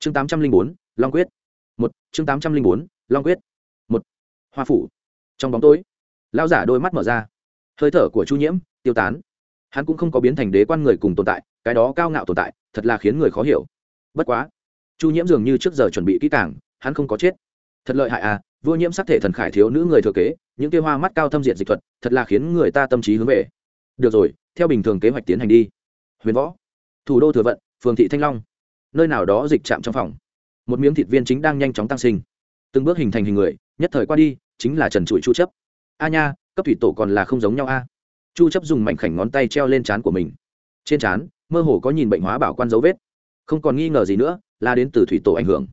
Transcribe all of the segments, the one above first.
chương tám trăm linh bốn, long quyết. Một, chương tám trăm linh bốn, long quyết. Một, hoa phủ. Trong bóng tối lao giả đôi mắt mở ra. Hơi thở của chu nhiễm tiêu tán. Hắn cũng không có biến thành đế quan người cùng tồn tại, cái đó cao ngạo tồn tại, thật là khiến người khó hiểu. Bất quá, chu nhiễm dường như trước giờ chuẩn bị kỹ càng, hắn không có chết. Thật lợi hại à vua nhiễm sắc thể thần khải thiếu nữ người thừa kế, những kia hoa mắt cao thâm diện dịch thuật, thật là khiến người ta tâm trí hướng về. Được rồi, theo bình thường kế hoạch tiến hành đi. Huyền võ. Thủ đô thừa vận, phường thị thanh long nơi nào đó dịch chạm trong phòng. Một miếng thịt viên chính đang nhanh chóng tăng sinh. Từng bước hình thành hình người, nhất thời qua đi, chính là trần trụi chu chấp. A nha, cấp thủy tổ còn là không giống nhau a. Chu chấp dùng mảnh khảnh ngón tay treo lên trán của mình. Trên trán, mơ hồ có nhìn bệnh hóa bảo quan dấu vết. Không còn nghi ngờ gì nữa, là đến từ thủy tổ ảnh hưởng.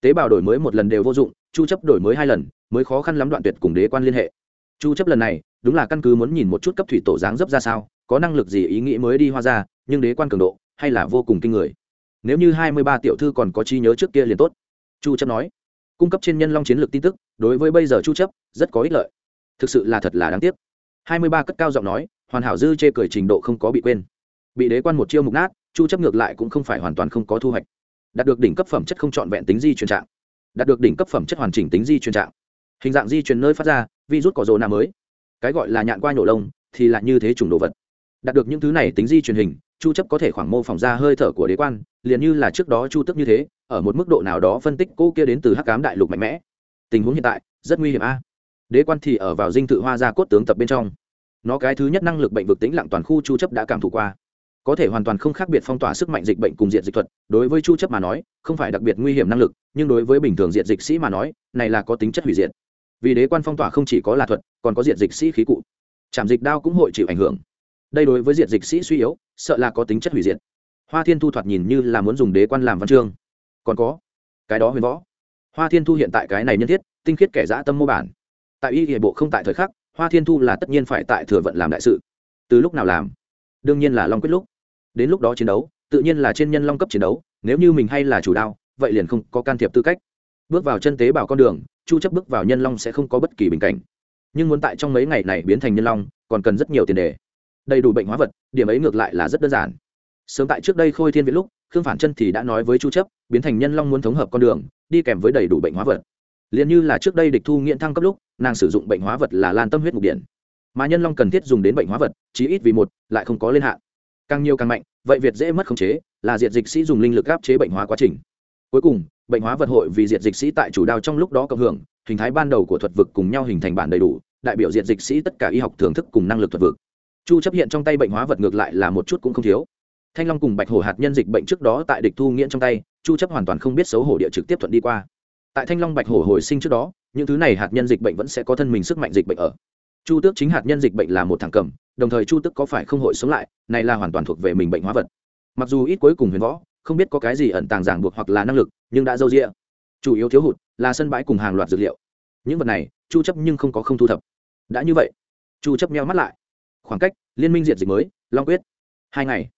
Tế bào đổi mới một lần đều vô dụng, chu chấp đổi mới hai lần, mới khó khăn lắm đoạn tuyệt cùng đế quan liên hệ. Chu chấp lần này, đúng là căn cứ muốn nhìn một chút cấp thủy tổ dáng dấp ra sao, có năng lực gì ý nghĩ mới đi hoa ra, nhưng đế quan cường độ, hay là vô cùng kinh người nếu như 23 tiểu thư còn có trí nhớ trước kia liền tốt. Chu chấp nói, cung cấp trên nhân long chiến lược tin tức, đối với bây giờ chu chấp, rất có ích lợi. Thực sự là thật là đáng tiếc. 23 cất cao giọng nói, hoàn hảo dư chê cười trình độ không có bị quên. Bị đế quan một chiêu mục nát, chu chấp ngược lại cũng không phải hoàn toàn không có thu hoạch. Đạt được đỉnh cấp phẩm chất không chọn vẹn tính di truyền trạng. Đạt được đỉnh cấp phẩm chất hoàn chỉnh tính di truyền trạng. Hình dạng di truyền nơi phát ra virus có rồ nạ mới. Cái gọi là nhạn qua nhổ lông, thì là như thế chủng đồ vật đạt được những thứ này tính di truyền hình, chu chấp có thể khoảng mô phỏng ra hơi thở của đế quan, liền như là trước đó chu tức như thế, ở một mức độ nào đó phân tích cô kia đến từ hắc ám đại lục mạnh mẽ. Tình huống hiện tại, rất nguy hiểm a. Đế quan thì ở vào dinh thự hoa gia cốt tướng tập bên trong. Nó cái thứ nhất năng lực bệnh vực tĩnh lặng toàn khu chu chấp đã cảm thụ qua. Có thể hoàn toàn không khác biệt phong tỏa sức mạnh dịch bệnh cùng diện dịch thuật, đối với chu chấp mà nói, không phải đặc biệt nguy hiểm năng lực, nhưng đối với bình thường diện dịch sĩ mà nói, này là có tính chất hủy diệt. Vì đế quan phong tỏa không chỉ có là thuật, còn có diện dịch sĩ khí cụ. Chạm dịch đao cũng hội chịu ảnh hưởng đây đối với diện dịch sĩ suy yếu, sợ là có tính chất hủy diệt. Hoa thiên thu thoạt nhìn như là muốn dùng đế quan làm văn chương. Còn có, cái đó huyền võ. Hoa thiên thu hiện tại cái này nhân thiết, tinh khiết kẻ dã tâm mô bản. Tại y hệ bộ không tại thời khắc, hoa thiên thu là tất nhiên phải tại thừa vận làm đại sự. Từ lúc nào làm? Đương nhiên là long quyết lúc. Đến lúc đó chiến đấu, tự nhiên là trên nhân long cấp chiến đấu, nếu như mình hay là chủ đao, vậy liền không có can thiệp tư cách. Bước vào chân tế bảo con đường, chu chấp bước vào nhân long sẽ không có bất kỳ bình cảnh. Nhưng muốn tại trong mấy ngày này biến thành nhân long, còn cần rất nhiều tiền đề đầy đủ bệnh hóa vật, điểm ấy ngược lại là rất đơn giản. Sớm tại trước đây khôi thiên Viễn lúc, khương phản chân thì đã nói với chu chấp, biến thành nhân long muốn thống hợp con đường, đi kèm với đầy đủ bệnh hóa vật. Liền như là trước đây địch thu nghiện thăng cấp lúc, nàng sử dụng bệnh hóa vật là lan tâm huyết mục điện. Mà nhân long cần thiết dùng đến bệnh hóa vật, chí ít vì một, lại không có liên hạn. Càng nhiều càng mạnh, vậy việt dễ mất khống chế, là diệt dịch sĩ dùng linh lực áp chế bệnh hóa quá trình. Cuối cùng, bệnh hóa vật hội vì diệt dịch sĩ tại chủ đao trong lúc đó cộng hưởng, hình thái ban đầu của thuật vực cùng nhau hình thành bản đầy đủ, đại biểu diệt dịch sĩ tất cả y học thưởng thức cùng năng lực thuật vực chu chấp hiện trong tay bệnh hóa vật ngược lại là một chút cũng không thiếu. Thanh long cùng bạch hổ hạt nhân dịch bệnh trước đó tại địch thu nghiễn trong tay, chu chấp hoàn toàn không biết xấu hổ địa trực tiếp thuận đi qua. Tại thanh long bạch hổ hồi sinh trước đó, những thứ này hạt nhân dịch bệnh vẫn sẽ có thân mình sức mạnh dịch bệnh ở. Chu tước chính hạt nhân dịch bệnh là một thằng cầm, đồng thời chu tước có phải không hội sống lại, này là hoàn toàn thuộc về mình bệnh hóa vật. Mặc dù ít cuối cùng huyền võ, không biết có cái gì ẩn tàng giảng buộc hoặc là năng lực, nhưng đã dâu dịa. chủ yếu thiếu hụt là sân bãi cùng hàng loạt dược liệu. Những vật này, chu chấp nhưng không có không thu thập. Đã như vậy, chu chấp meo mắt lại khoảng cách, liên minh diệt dịch mới, long quyết. Hai ngày.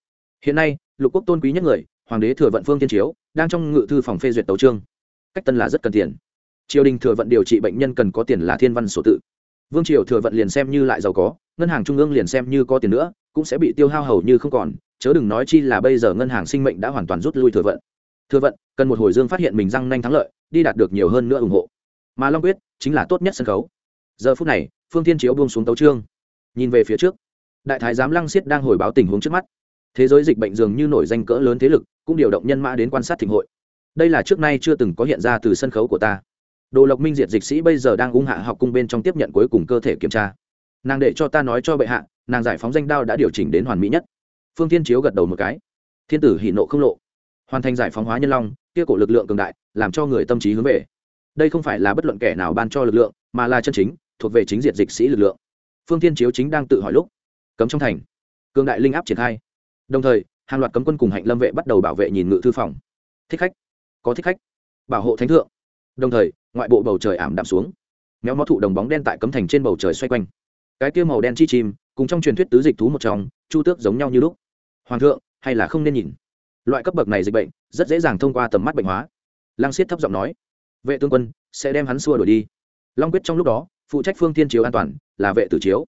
Hiện nay, lục quốc tôn quý nhất người, hoàng đế thừa vận phương tiên chiếu, đang trong ngự thư phòng phê duyệt tấu trương cách tân là rất cần tiền. Triều đình thừa vận điều trị bệnh nhân cần có tiền là thiên văn sổ tự. Vương triều thừa vận liền xem như lại giàu có, ngân hàng trung ương liền xem như có tiền nữa, cũng sẽ bị tiêu hao hầu như không còn, chớ đừng nói chi là bây giờ ngân hàng sinh mệnh đã hoàn toàn rút lui thừa vận. Thừa vận, cần một hồi dương phát hiện mình răng nanh thắng lợi, đi đạt được nhiều hơn nữa ủng hộ. Mà long quyết chính là tốt nhất sân khấu. Giờ phút này, phương tiên chiếu buông xuống tấu trương nhìn về phía trước, đại thái giám lăng siết đang hồi báo tình huống trước mắt. Thế giới dịch bệnh dường như nổi danh cỡ lớn thế lực, cũng điều động nhân mã đến quan sát thịnh hội. Đây là trước nay chưa từng có hiện ra từ sân khấu của ta. Đồ lộc minh diệt dịch sĩ bây giờ đang ung hạ học cung bên trong tiếp nhận cuối cùng cơ thể kiểm tra. Nàng để cho ta nói cho bệ hạ, nàng giải phóng danh đao đã điều chỉnh đến hoàn mỹ nhất. Phương thiên chiếu gật đầu một cái. Thiên tử hỷ nộ không lộ. Hoàn thành giải phóng hóa nhân long, kia cổ lực lượng cường đại, làm cho người tâm trí hướng về. Đây không phải là bất luận kẻ nào ban cho lực lượng, mà là chân chính, thuộc về chính diệt dịch sĩ lực lượng phương thiên chiếu chính đang tự hỏi lúc, cấm trong thành, cường đại linh áp triển khai. Đồng thời, hàng loạt cấm quân cùng hạnh lâm vệ bắt đầu bảo vệ nhìn ngự thư phòng. Thích khách, có thích khách. Bảo hộ thánh thượng. Đồng thời, ngoại bộ bầu trời ảm đạm xuống. Méo mó thụ đồng bóng đen tại cấm thành trên bầu trời xoay quanh. Cái kia màu đen chi chim, cùng trong truyền thuyết tứ dịch thú một trong, chu tước giống nhau như lúc. Hoàng thượng, hay là không nên nhìn? Loại cấp bậc này dịch bệnh, rất dễ dàng thông qua tầm mắt bệnh hóa. Lang siết thấp giọng nói, vệ tướng quân, sẽ đem hắn xua đổi đi. Long quyết trong lúc đó phụ trách phương thiên chiếu an toàn, là vệ tử chiếu.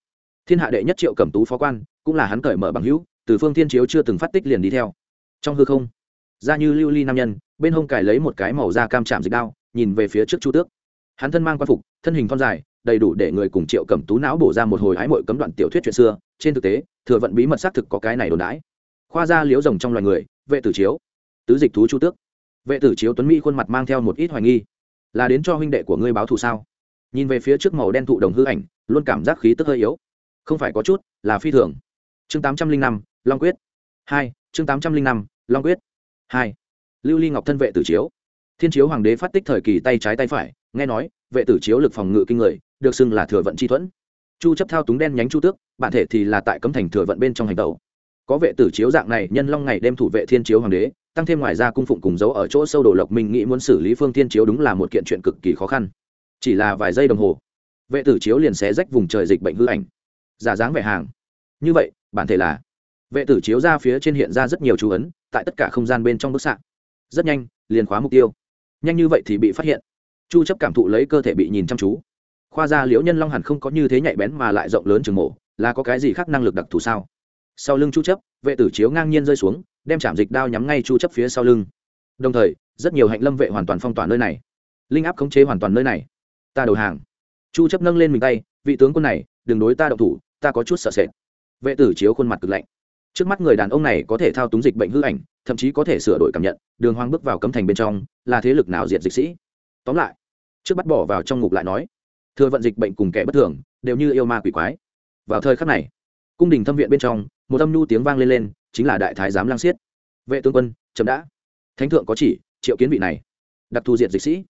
Thiên hạ đệ nhất triệu cẩm tú phó quan, cũng là hắn cởi mở bằng hữu, từ phương thiên chiếu chưa từng phát tích liền đi theo. Trong hư không, ra như lưu ly nam nhân, bên hông cài lấy một cái màu da cam chạm dịch đao, nhìn về phía trước chu tước. Hắn thân mang quan phục, thân hình thon dài, đầy đủ để người cùng triệu cẩm tú não bổ ra một hồi ái mội cấm đoạn tiểu thuyết chuyện xưa. Trên thực tế, thừa vận bí mật xác thực có cái này đồn đãi. Khoa ra liếu rồng trong loài người, vệ tử chiếu. Tứ dịch thú chu tước. Vệ tử chiếu tuấn mỹ khuôn mặt mang theo một ít hoài nghi. Là đến cho huynh đệ của ngươi báo thù sao? Nhìn về phía trước màu đen thụ đồng hư ảnh, luôn cảm giác khí tức hơi yếu. Không phải có chút, là phi thường. Chương tám trăm linh năm, long quyết. Hai, chương tám trăm linh năm, long quyết. Hai, lưu ly ngọc thân vệ tử chiếu. Thiên chiếu hoàng đế phát tích thời kỳ tay trái tay phải, nghe nói, vệ tử chiếu lực phòng ngự kinh người, được xưng là thừa vận chi thuẫn. Chu chấp thao túng đen nhánh chu tước, bản thể thì là tại cấm thành thừa vận bên trong hành tẩu. Có vệ tử chiếu dạng này, nhân long ngày đêm thủ vệ thiên chiếu hoàng đế, tăng thêm ngoài ra cung phụng cùng dấu ở chỗ sâu đồ lộc minh nghĩ muốn xử lý phương thiên chiếu đúng là một kiện chuyện cực kỳ khó khăn chỉ là vài giây đồng hồ, vệ tử chiếu liền xé rách vùng trời dịch bệnh hư ảnh, giả dáng vẻ hàng. Như vậy, bản thể là, vệ tử chiếu ra phía trên hiện ra rất nhiều chú ấn, tại tất cả không gian bên trong bức xạ. Rất nhanh, liền khóa mục tiêu. Nhanh như vậy thì bị phát hiện. Chu chấp cảm thụ lấy cơ thể bị nhìn chăm chú. Khoa gia liễu nhân long hẳn không có như thế nhạy bén mà lại rộng lớn trường mổ là có cái gì khác năng lực đặc thù sao? Sau lưng chu chấp, vệ tử chiếu ngang nhiên rơi xuống, đem chạm dịch đao nhắm ngay chu chấp phía sau lưng. Đồng thời, rất nhiều hạnh lâm vệ hoàn toàn phong tỏa nơi này. Linh áp khống chế hoàn toàn nơi này ta đầu hàng. Chu chấp nâng lên mình tay, vị tướng quân này, đừng đối ta động thủ, ta có chút sợ sệt. Vệ tử chiếu khuôn mặt cực lạnh. Trước mắt người đàn ông này có thể thao túng dịch bệnh hư ảnh, thậm chí có thể sửa đổi cảm nhận, đường hoang bước vào cấm thành bên trong, là thế lực nào diệt dịch sĩ? Tóm lại, trước bắt bỏ vào trong ngục lại nói, thừa vận dịch bệnh cùng kẻ bất thường, đều như yêu ma quỷ quái. Vào thời khắc này, cung đình thâm viện bên trong, một âm nhu tiếng vang lên lên, chính là đại thái giám lang xiết. vệ tướng quân chấm đã. Thánh thượng có chỉ, triệu kiến vị này. Đặc thù diệt dịch sĩ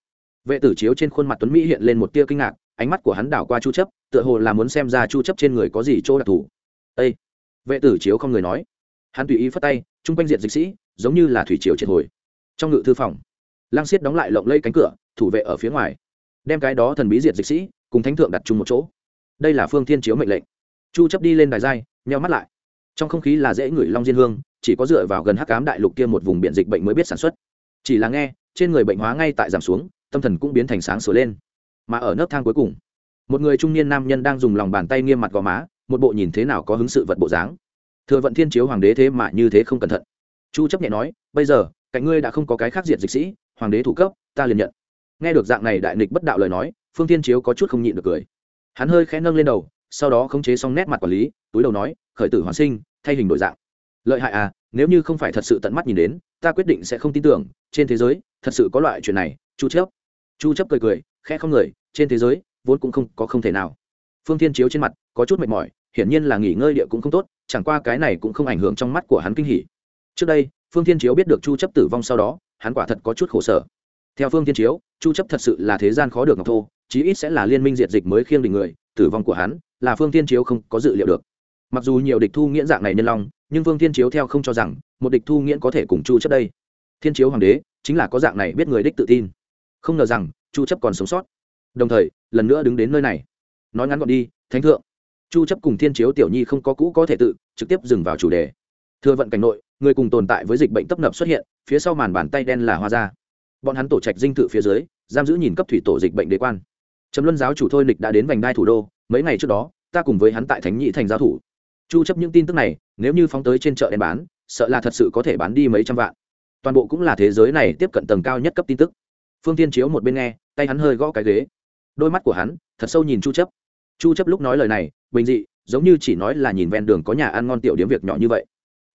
vệ tử chiếu trên khuôn mặt tuấn mỹ hiện lên một tia kinh ngạc, ánh mắt của hắn đảo qua chu chấp, tựa hồ là muốn xem ra chu chấp trên người có gì chỗ đặc thù. Ê! vệ tử chiếu không người nói. Hắn tùy ý phất tay trung quanh diện dịch sĩ, giống như là thủy triều triệt hồi. Trong ngự thư phòng lang siết đóng lại lộng lây cánh cửa, thủ vệ ở phía ngoài. Đem cái đó thần bí diệt dịch sĩ cùng thánh thượng đặt chung một chỗ. Đây là phương thiên chiếu mệnh lệnh. Chu chấp đi lên đài giai, nheo mắt lại. Trong không khí là dễ ngửi long diên hương, chỉ có dựa vào gần hắc cám đại lục kia một vùng biển dịch bệnh mới biết sản xuất. Chỉ là nghe, trên người bệnh hóa ngay tại giảm xuống tâm thần cũng biến thành sáng sửa lên. Mà ở nấc thang cuối cùng, một người trung niên nam nhân đang dùng lòng bàn tay nghiêm mặt gò má, một bộ nhìn thế nào có hứng sự vật bộ dáng. Thừa vận thiên chiếu hoàng đế thế mà như thế không cẩn thận. Chu chấp nhẹ nói, bây giờ, cạnh ngươi đã không có cái khác diệt dịch sĩ, hoàng đế thủ cấp, ta liền nhận. Nghe được dạng này đại nghịch bất đạo lời nói, phương thiên chiếu có chút không nhịn được cười. Hắn hơi khẽ nâng lên đầu, sau đó khống chế xong nét mặt quản lý, túi đầu nói, khởi tử hoàn sinh, thay hình đổi dạng. Lợi hại à nếu như không phải thật sự tận mắt nhìn đến, ta quyết định sẽ không tin tưởng, trên thế giới, thật sự có loại chuyện này, chu chấp chu chấp cười cười, khẽ không người, trên thế giới, vốn cũng không có không thể nào. Phương thiên chiếu trên mặt, có chút mệt mỏi, hiển nhiên là nghỉ ngơi địa cũng không tốt, chẳng qua cái này cũng không ảnh hưởng trong mắt của hắn kinh hỉ. Trước đây, phương thiên chiếu biết được chu chấp tử vong sau đó, hắn quả thật có chút khổ sở. Theo phương thiên chiếu, chu chấp thật sự là thế gian khó được ngọc thô, chí ít sẽ là liên minh diệt dịch mới khiêng đỉnh người, tử vong của hắn là phương thiên chiếu không có dự liệu được. Mặc dù nhiều địch thu nghiễn dạng này nhân long, nhưng phương thiên chiếu theo không cho rằng, một địch thu nghiễn có thể cùng chu chấp đây. Thiên chiếu hoàng đế, chính là có dạng này biết người đích tự tin không ngờ rằng chu chấp còn sống sót. Đồng thời lần nữa đứng đến nơi này. Nói ngắn gọn đi thánh thượng. Chu chấp cùng thiên chiếu tiểu nhi không có cũ có thể tự trực tiếp dừng vào chủ đề. Thừa vận cảnh nội người cùng tồn tại với dịch bệnh tấp nập xuất hiện phía sau màn bàn tay đen là hoa Gia, bọn hắn tổ trạch dinh thự phía dưới giam giữ nhìn cấp thủy tổ dịch bệnh đế quan. Trầm luân giáo chủ thôi nịch đã đến vành đai thủ đô mấy ngày trước đó ta cùng với hắn tại thánh nhị thành giáo thủ. Chu chấp những tin tức này nếu như phóng tới trên chợ đen bán sợ là thật sự có thể bán đi mấy trăm vạn. Toàn bộ cũng là thế giới này tiếp cận tầng cao nhất cấp tin tức phương tiên chiếu một bên nghe, tay hắn hơi gõ cái ghế. Đôi mắt của hắn, thật sâu nhìn chu chấp. Chu chấp lúc nói lời này, bình dị, giống như chỉ nói là nhìn ven đường có nhà ăn ngon tiểu điểm việc nhỏ như vậy.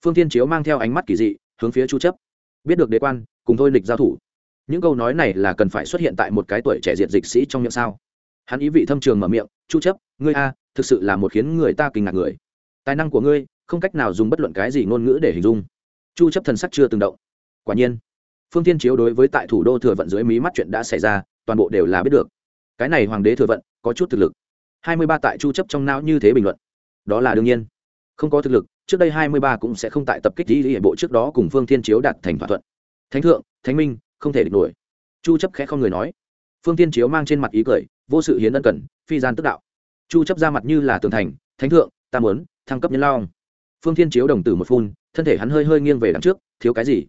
Phương tiên chiếu mang theo ánh mắt kỳ dị, hướng phía chu chấp. Biết được đế quan, cùng thôi lịch giao thủ. Những câu nói này là cần phải xuất hiện tại một cái tuổi trẻ diệt dịch sĩ trong miệng sao? Hắn ý vị thâm trường mở miệng, chu chấp, ngươi a, thực sự là một khiến người ta kinh ngạc người. Tài năng của ngươi, không cách nào dùng bất luận cái gì ngôn ngữ để hình dung. Chu chấp thần sắc chưa từng động. Quả nhiên phương tiên chiếu đối với tại thủ đô thừa vận dưới mí mắt chuyện đã xảy ra, toàn bộ đều là biết được. Cái này hoàng đế thừa vận, có chút thực lực. 23 tại chu chấp trong não như thế bình luận. Đó là đương nhiên. Không có thực lực, trước đây 23 cũng sẽ không tại tập kích lý hệ bộ trước đó cùng phương thiên chiếu đạt thành thỏa thuận. Thánh thượng, thánh minh, không thể địch nổi. Chu chấp khẽ không người nói. Phương tiên chiếu mang trên mặt ý cười, vô sự hiến ân cần, phi gian tức đạo. Chu chấp ra mặt như là tường thành, thánh thượng, ta muốn thăng cấp nhân long. Phương thiên chiếu đồng tử một phun, thân thể hắn hơi hơi nghiêng về đằng trước, thiếu cái gì?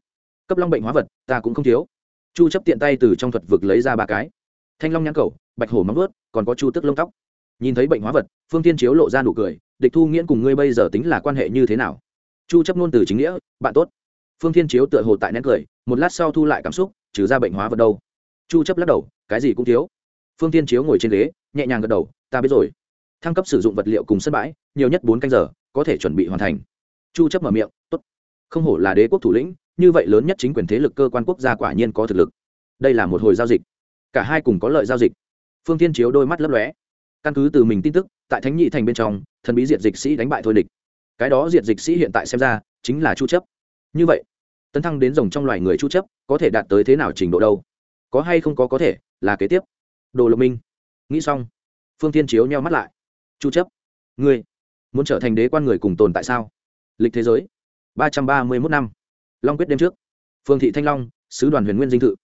Cấp long bệnh hóa vật, ta cũng không thiếu. Chu chấp tiện tay từ trong thuật vực lấy ra ba cái. Thanh long nhãn cầu, bạch hổ móng vuốt, còn có chu tức lông tóc. Nhìn thấy bệnh hóa vật, phương thiên chiếu lộ ra nụ cười, địch thu nghiễn cùng ngươi bây giờ tính là quan hệ như thế nào? Chu chấp luôn từ chính nghĩa, bạn tốt. Phương thiên chiếu tựa hồ tại nén cười, một lát sau thu lại cảm xúc, trừ ra bệnh hóa vật đâu? Chu chấp lắc đầu, cái gì cũng thiếu. Phương thiên chiếu ngồi trên ghế, nhẹ nhàng gật đầu, ta biết rồi. Thăng cấp sử dụng vật liệu cùng sân bãi, nhiều nhất bốn canh giờ, có thể chuẩn bị hoàn thành. Chu chấp mở miệng, tốt. Không hổ là đế quốc thủ lĩnh như vậy lớn nhất chính quyền thế lực cơ quan quốc gia quả nhiên có thực lực. Đây là một hồi giao dịch. Cả hai cùng có lợi giao dịch. Phương thiên chiếu đôi mắt lấp lóe. Căn cứ từ mình tin tức, tại thánh nhị thành bên trong, thần bí diệt dịch sĩ đánh bại thôi địch cái đó diệt dịch sĩ hiện tại xem ra chính là chu chấp. Như vậy, tấn thăng đến rồng trong loài người chu chấp có thể đạt tới thế nào trình độ đâu? Có hay không có có thể, là kế tiếp. Đồ lộc minh. Nghĩ xong, phương thiên chiếu nheo mắt lại. Chu chấp, ngươi muốn trở thành đế quan người cùng tồn tại sao? Lịch thế giới, ba trăm ba mươi 331 năm long quyết đêm trước, phương thị thanh long, sứ đoàn huyền nguyên dinh thự.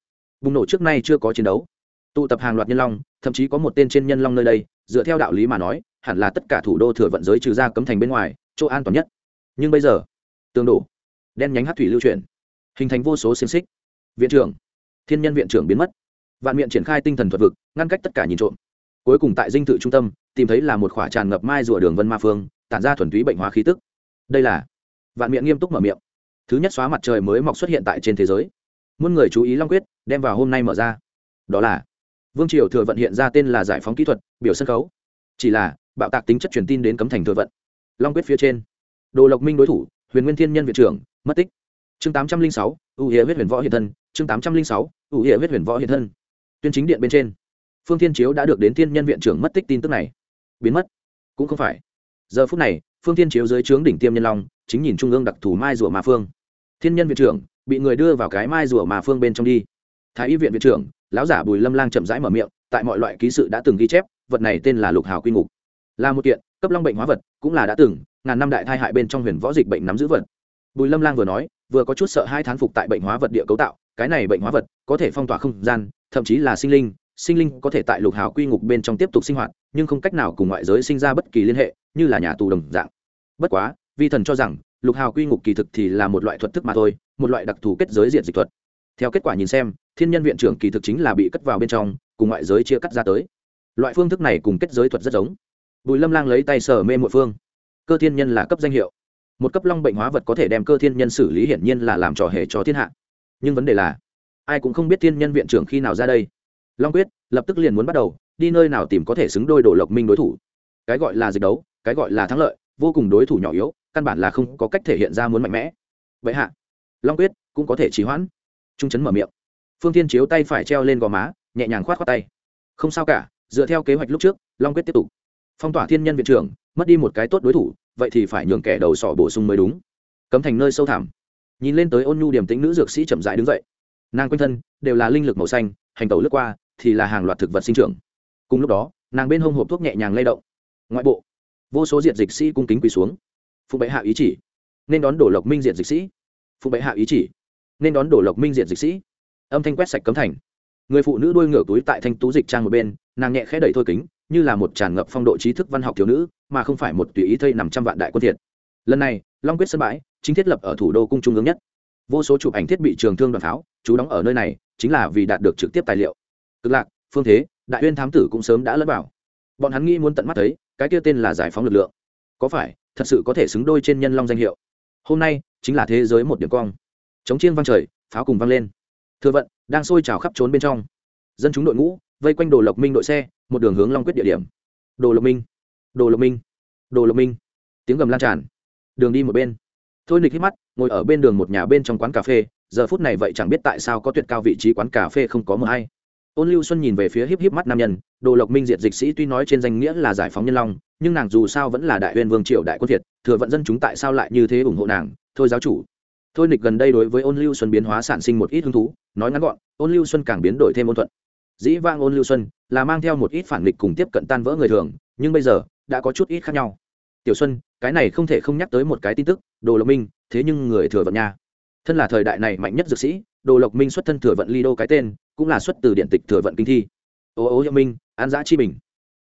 Bùng nổ trước nay chưa có chiến đấu. Tụ tập hàng loạt nhân long, thậm chí có một tên trên nhân long nơi đây, dựa theo đạo lý mà nói, hẳn là tất cả thủ đô thừa vận giới trừ ra cấm thành bên ngoài, chỗ an toàn nhất. Nhưng bây giờ tương đổ, đen nhánh hát thủy lưu chuyển, hình thành vô số xiềng xích. Viện trưởng, thiên nhân viện trưởng biến mất. Vạn miệng triển khai tinh thần thuật vực, ngăn cách tất cả nhìn trộm. Cuối cùng tại dinh thự trung tâm, tìm thấy là một khỏa tràn ngập mai rùa đường vân ma phương, tản ra thuần túy bệnh hóa khí tức. Đây là, vạn miệng nghiêm túc mở miệng thứ nhất xóa mặt trời mới mọc xuất hiện tại trên thế giới. Muôn người chú ý long quyết, đem vào hôm nay mở ra. Đó là, vương triều thừa vận hiện ra tên là giải phóng kỹ thuật, biểu sân khấu. Chỉ là, bạo tạc tính chất truyền tin đến cấm thành thừa vận. Long quyết phía trên, đồ lộc minh đối thủ, huyền nguyên thiên nhân viện trưởng, mất tích. Chương tám trăm linh sáu ưu hiệp huyết huyền võ hiện thân, chương tám trăm linh sáu ưu hiệp huyết huyền võ hiện thân. Tuyên chính điện bên trên, phương thiên chiếu đã được đến thiên nhân viện trưởng mất tích tin tức này. Biến mất. Cũng không phải. Giờ phút này, phương thiên chiếu dưới trướng đỉnh tiêm nhân long, chính nhìn trung ương đặc thù mai rùa mà phương thiên nhân viện trưởng, bị người đưa vào cái mai rùa mà phương bên trong đi. Thái y viện viện trưởng, lão giả bùi lâm lang chậm rãi mở miệng, tại mọi loại ký sự đã từng ghi chép, vật này tên là lục hào quy ngục. Là một kiện, cấp long bệnh hóa vật, cũng là đã từng, ngàn năm đại thai hại bên trong huyền võ dịch bệnh nắm giữ vật. Bùi lâm lang vừa nói, vừa có chút sợ hai thán phục tại bệnh hóa vật địa cấu tạo, cái này bệnh hóa vật, có thể phong tỏa không gian, thậm chí là sinh linh sinh linh có thể tại lục hào quy ngục bên trong tiếp tục sinh hoạt, nhưng không cách nào cùng ngoại giới sinh ra bất kỳ liên hệ, như là nhà tù đồng dạng. Bất quá, vi thần cho rằng lục hào quy ngục kỳ thực thì là một loại thuật thức mà thôi, một loại đặc thù kết giới diện dịch thuật. Theo kết quả nhìn xem, thiên nhân viện trưởng kỳ thực chính là bị cất vào bên trong, cùng ngoại giới chia cắt ra tới. Loại phương thức này cùng kết giới thuật rất giống. Bùi lâm lang lấy tay sở mê mội phương. Cơ thiên nhân là cấp danh hiệu. Một cấp long bệnh hóa vật có thể đem cơ thiên nhân xử lý hiển nhiên là làm trò hề cho thiên hạ. Nhưng vấn đề là, ai cũng không biết thiên nhân viện trưởng khi nào ra đây. Long quyết, lập tức liền muốn bắt đầu, đi nơi nào tìm có thể xứng đôi đổ lộc minh đối thủ. Cái gọi là dịch đấu, cái gọi là thắng lợi vô cùng đối thủ nhỏ yếu, căn bản là không có cách thể hiện ra muốn mạnh mẽ. Vậy hạ, long quyết cũng có thể trì hoãn. Trung chấn mở miệng. Phương thiên chiếu tay phải treo lên gò má, nhẹ nhàng khoát khoát tay. Không sao cả, dựa theo kế hoạch lúc trước, long quyết tiếp tục. Phong tỏa thiên nhân viện trưởng, mất đi một cái tốt đối thủ, vậy thì phải nhường kẻ đầu sỏ bổ sung mới đúng. Cấm thành nơi sâu thẳm. Nhìn lên tới ôn nhu điểm tính nữ dược sĩ chậm dại đứng dậy. Nàng quanh thân đều là linh lực màu xanh, hành tẩu lướt qua thì là hàng loạt thực vật sinh trưởng. Cùng lúc đó, nàng bên hông hộp thuốc nhẹ nhàng lay động. Ngoại bộ vô số diện dịch sĩ cung kính quỳ xuống. Phụ bệ hạ ý chỉ. Nên đón đổ lộc minh diện dịch sĩ. Phụ bệ hạ ý chỉ. Nên đón đổ lộc minh diện dịch sĩ. Âm thanh quét sạch cấm thành. Người phụ nữ đuôi ngửa túi tại thanh tú dịch trang một bên, nàng nhẹ khẽ đẩy thôi kính, như là một tràn ngập phong độ trí thức văn học thiếu nữ, mà không phải một tùy ý thây nằm trăm vạn đại quân thiệt. Lần này, long quyết sân bãi chính thiết lập ở thủ đô cung trung ương nhất. Vô số chụp ảnh thiết bị trường thương đoàn pháo, chú đóng ở nơi này, chính là vì đạt được trực tiếp tài liệu. Cực lạc, phương thế, đại uyên thám tử cũng sớm đã lẫn vào. Bọn hắn nghĩ muốn tận mắt thấy cái kia tên là giải phóng lực lượng. Có phải, thật sự có thể xứng đôi trên nhân long danh hiệu? Hôm nay, chính là thế giới một điểm cong chống chiêng vang trời, pháo cùng vang lên. Thừa vận, đang sôi trào khắp trốn bên trong. Dân chúng đội ngũ, vây quanh đồ lộc minh đội xe, một đường hướng long quyết địa điểm. Đồ lộc minh, đồ lộc minh, đồ lộc minh. Tiếng gầm lan tràn. Đường đi một bên. Thôi nịch hít mắt, ngồi ở bên đường một nhà bên trong quán cà phê. Giờ phút này vậy chẳng biết tại sao có tuyệt cao vị trí quán cà phê không có mờ hay ôn lưu xuân nhìn về phía híp híp mắt nam nhân đồ lộc minh diệt dịch sĩ tuy nói trên danh nghĩa là giải phóng nhân long nhưng nàng dù sao vẫn là đại uyên vương triều đại quân việt, thừa vận dân chúng tại sao lại như thế ủng hộ nàng? Thôi giáo chủ. Thôi nịch gần đây đối với ôn lưu xuân biến hóa sản sinh một ít hứng thú nói ngắn gọn ôn lưu xuân càng biến đổi thêm ôn thuận. Dĩ vang ôn lưu xuân là mang theo một ít phản nghịch cùng tiếp cận tan vỡ người thường nhưng bây giờ đã có chút ít khác nhau. Tiểu xuân cái này không thể không nhắc tới một cái tin tức đồ lộc minh thế nhưng người thừa vận nha. Thân là thời đại này mạnh nhất dược sĩ đồ lộc minh xuất thân thừa vận ly đô cái tên cũng là xuất từ điện tịch thừa vận kinh thi. Ô ô, hiệu minh, an giã chi bình.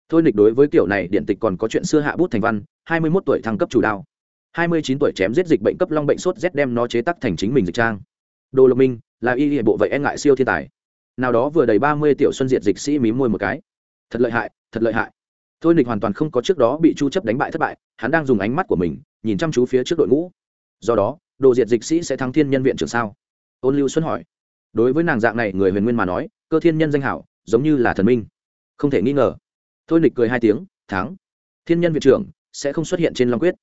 Thôi nịch đối với kiểu này, điện tịch còn có chuyện xưa hạ bút thành văn, hai mươi mốt tuổi thăng cấp chủ đao hai mươi chín tuổi chém giết dịch bệnh cấp long bệnh sốt rét đem nó chế tắc thành chính mình dịch trang. Đồ lộc minh, là y hệ bộ vậy e ngại siêu thiên tài. Nào đó vừa đầy ba mươi tiểu xuân diệt dịch sĩ mí môi một cái. Thật lợi hại, thật lợi hại. Thôi nịch hoàn toàn không có trước đó bị chu chấp đánh bại thất bại, hắn đang dùng ánh mắt của mình, nhìn chăm chú phía trước đội ngũ. Do đó, đồ diệt dịch sĩ sẽ thắng thiên nhân viện trưởng sao? Ôn lưu xuân hỏi đối với nàng dạng này người huyền nguyên mà nói, cơ thiên nhân danh hảo, giống như là thần minh. Không thể nghi ngờ. Thôi nịch cười hai tiếng tháng thiên nhân viện trưởng sẽ không xuất hiện trên long quyết.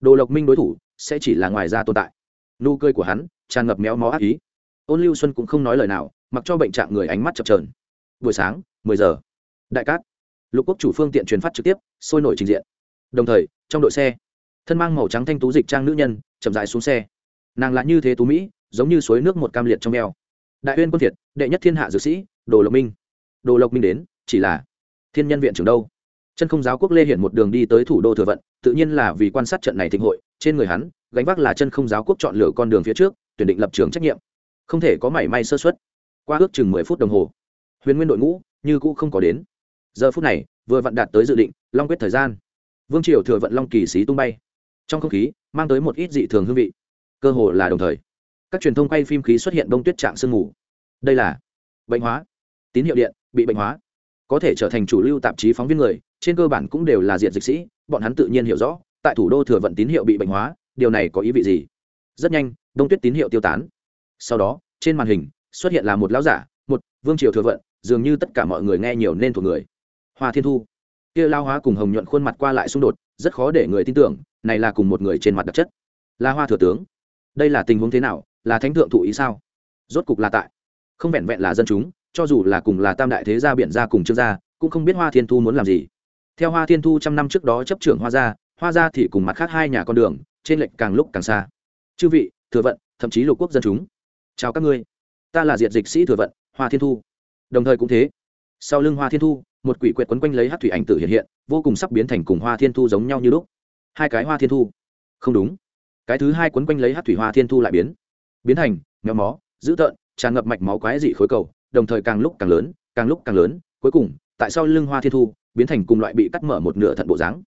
Đồ lộc minh đối thủ sẽ chỉ là ngoài ra tồn tại. Nụ cười của hắn tràn ngập méo mó ác ý. Ôn lưu xuân cũng không nói lời nào, mặc cho bệnh trạng người ánh mắt chập trờn buổi sáng, mười giờ. Đại cát. Lục quốc chủ phương tiện truyền phát trực tiếp, sôi nổi trình diện. Đồng thời, trong đội xe, thân mang màu trắng thanh tú dịch trang nữ nhân, chậm dài xuống xe. Nàng lại như thế tú mỹ, giống như suối nước một cam liệt trong eo đại uyên quân thiệt, đệ nhất thiên hạ dược sĩ, đồ lộc minh. Đồ lộc minh đến, chỉ là thiên nhân viện trưởng đâu? Chân không giáo quốc lê hiển một đường đi tới thủ đô thừa vận, tự nhiên là vì quan sát trận này thịnh hội, trên người hắn, gánh vác là chân không giáo quốc chọn lựa con đường phía trước, tuyển định lập trường trách nhiệm. Không thể có mảy may sơ xuất qua ước chừng mười phút đồng hồ, huyền nguyên đội ngũ như cũ không có đến. Giờ phút này, vừa vặn đạt tới dự định, long quyết thời gian. Vương triều thừa vận long kỳ xí tung bay. Trong không khí, mang tới một ít dị thường hương vị. Cơ hồ là đồng thời các truyền thông quay phim khí xuất hiện bông tuyết trạng sương mù. Đây là bệnh hóa. Tín hiệu điện, bị bệnh hóa. Có thể trở thành chủ lưu tạp chí phóng viên người, trên cơ bản cũng đều là diện dịch sĩ, bọn hắn tự nhiên hiểu rõ, tại thủ đô thừa vận tín hiệu bị bệnh hóa, điều này có ý vị gì? Rất nhanh đông tuyết tín hiệu tiêu tán. Sau đó, trên màn hình, xuất hiện là một lão giả, một vương triều thừa vận, dường như tất cả mọi người nghe nhiều nên thuộc người. Hoa thiên thu. Kia lao hóa cùng hồng nhuận khuôn mặt qua lại xung đột, rất khó để người tin tưởng, này là cùng một người trên mặt đặc chất. Là hoa thừa tướng. Đây là tình huống thế nào? Là thánh thượng thụ ý sao? Rốt cục là tại. Không vẹn vẹn là dân chúng, cho dù là cùng là tam đại thế gia biển gia cùng trương gia, cũng không biết hoa thiên thu muốn làm gì. Theo hoa thiên thu trăm năm trước đó chấp trưởng hoa gia hoa gia thì cùng mặt khác hai nhà con đường, trên lệnh càng lúc càng xa. Chư vị, thừa vận, thậm chí lục quốc dân chúng. Chào các ngươi. Ta là diệt dịch sĩ thừa vận, hoa thiên thu. Đồng thời cũng thế. Sau lưng hoa thiên thu, một quỷ quyệt quấn quanh lấy hát thủy ảnh tử hiện hiện, vô cùng sắp biến thành cùng hoa thiên thu giống nhau như lúc. Hai cái hoa thiên thu. Không đúng. Cái thứ hai quấn quanh lấy hát thủy hoa thiên thu lại biến biến thành méo mó dữ tợn tràn ngập mạch máu quái dị khối cầu đồng thời càng lúc càng lớn càng lúc càng lớn cuối cùng tại sao lưng hoa thiên thu biến thành cùng loại bị cắt mở một nửa thận bộ dáng.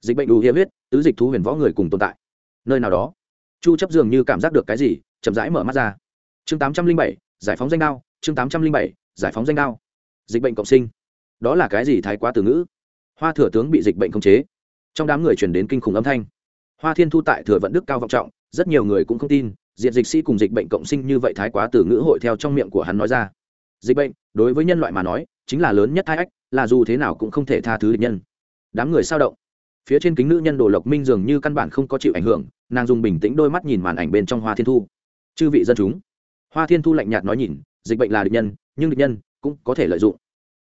Dịch bệnh đủ hiếm huyết tứ dịch thú huyền võ người cùng tồn tại. Nơi nào đó chu chấp dường như cảm giác được cái gì chậm rãi mở mắt ra. Chương 807, giải phóng danh đao chương 807, giải phóng danh đao. Dịch bệnh cộng sinh. Đó là cái gì thái quá từ ngữ? Hoa thừa tướng bị dịch bệnh khống chế. Trong đám người truyền đến kinh khủng âm thanh. Hoa thiên thu tại thừa vận đức cao vọng trọng rất nhiều người cũng không tin Diệt dịch sĩ cùng dịch bệnh cộng sinh như vậy thái quá từ ngữ hội theo trong miệng của hắn nói ra. Dịch bệnh, đối với nhân loại mà nói, chính là lớn nhất thái ách, là dù thế nào cũng không thể tha thứ địch nhân. Đám người sao động. Phía trên kính nữ nhân đồ lộc minh dường như căn bản không có chịu ảnh hưởng, nàng dùng bình tĩnh đôi mắt nhìn màn ảnh bên trong hoa thiên thu. Chư vị dân chúng. Hoa thiên thu lạnh nhạt nói nhìn, dịch bệnh là địch nhân, nhưng địch nhân cũng có thể lợi dụng.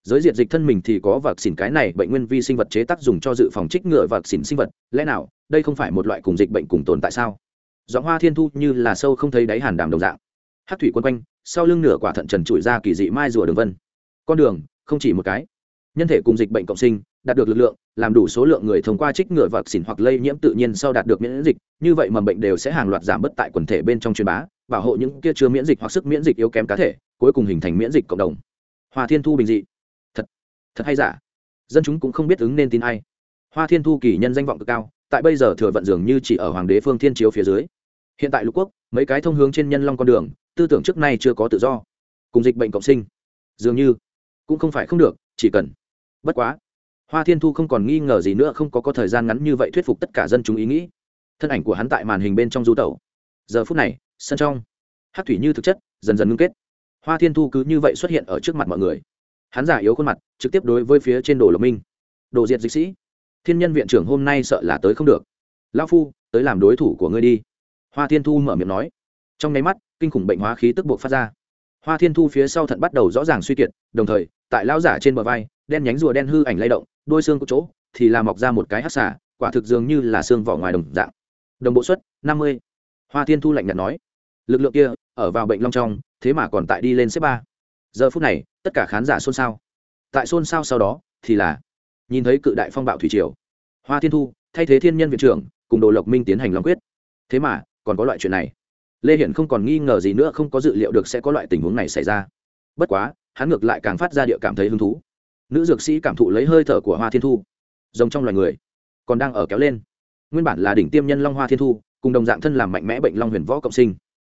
Giới diệt dịch thân mình thì có vạc xỉn cái này bệnh nguyên vi sinh vật chế tác dùng cho dự phòng trích ngừa vạc xỉn sinh vật, lẽ nào đây không phải một loại cùng dịch bệnh cùng tồn tại sao? Giọng hoa thiên thu như là sâu không thấy đáy hàn đàm đồng dạng. Hát thủy quân quanh, sau lưng nửa quả thận trần trụi ra kỳ dị mai rùa đường vân. Con đường, không chỉ một cái. Nhân thể cùng dịch bệnh cộng sinh, đạt được lực lượng, làm đủ số lượng người thông qua trích ngừa vật xỉn hoặc lây nhiễm tự nhiên sau đạt được miễn dịch, như vậy mầm bệnh đều sẽ hàng loạt giảm bớt tại quần thể bên trong truyền bá, bảo hộ những kia chưa miễn dịch hoặc sức miễn dịch yếu kém cá thể, cuối cùng hình thành miễn dịch cộng đồng. Hoa thiên thu bình dị. Thật thật hay giả? Dân chúng cũng không biết ứng nên tin ai. Hoa thiên thu kỳ nhân danh vọng cực cao, tại bây giờ thừa vận dường như chỉ ở hoàng đế phương thiên chiếu phía dưới hiện tại lục quốc, mấy cái thông hướng trên nhân long con đường, tư tưởng trước nay chưa có tự do. Cùng dịch bệnh cộng sinh. Dường như cũng không phải không được, chỉ cần. Bất quá, hoa thiên thu không còn nghi ngờ gì nữa, không có có thời gian ngắn như vậy thuyết phục tất cả dân chúng ý nghĩ. Thân ảnh của hắn tại màn hình bên trong du tẩu. Giờ phút này, sân trong hát thủy như thực chất, dần dần ngưng kết. Hoa thiên thu cứ như vậy xuất hiện ở trước mặt mọi người. Hắn giả yếu khuôn mặt, trực tiếp đối với phía trên đồ lộc minh. Đồ diệt dịch sĩ, thiên nhân viện trưởng hôm nay sợ là tới không được. Lao phu, tới làm đối thủ của ngươi đi hoa thiên thu mở miệng nói. Trong nháy mắt, kinh khủng bệnh hóa khí tức buộc phát ra. Hoa thiên thu phía sau thận bắt đầu rõ ràng suy kiệt, đồng thời, tại lão giả trên bờ vai, đen nhánh rùa đen hư ảnh lay động, đôi xương có chỗ, thì làm mọc ra một cái hát xả quả thực dường như là xương vỏ ngoài đồng dạng. Đồng bộ suất, năm mươi. Hoa thiên thu lạnh nhạt nói. Lực lượng kia, ở vào bệnh long trong, thế mà còn tại đi lên xếp ba. Giờ phút này, tất cả khán giả xôn xao. Tại xôn xao sau đó, thì là, nhìn thấy cự đại phong bạo thủy triều. Hoa thiên thu, thay thế thiên nhân viện trưởng, cùng đồ lộc minh tiến hành lòng quyết. Thế mà còn có loại chuyện này. Lê hiển không còn nghi ngờ gì nữa, không có dự liệu được sẽ có loại tình huống này xảy ra. Bất quá, hắn ngược lại càng phát ra địa cảm thấy hứng thú. Nữ dược sĩ cảm thụ lấy hơi thở của hoa thiên thu rồng trong loài người, còn đang ở kéo lên. Nguyên bản là đỉnh tiêm nhân long hoa thiên thu, cùng đồng dạng thân làm mạnh mẽ bệnh long huyền võ cộng sinh.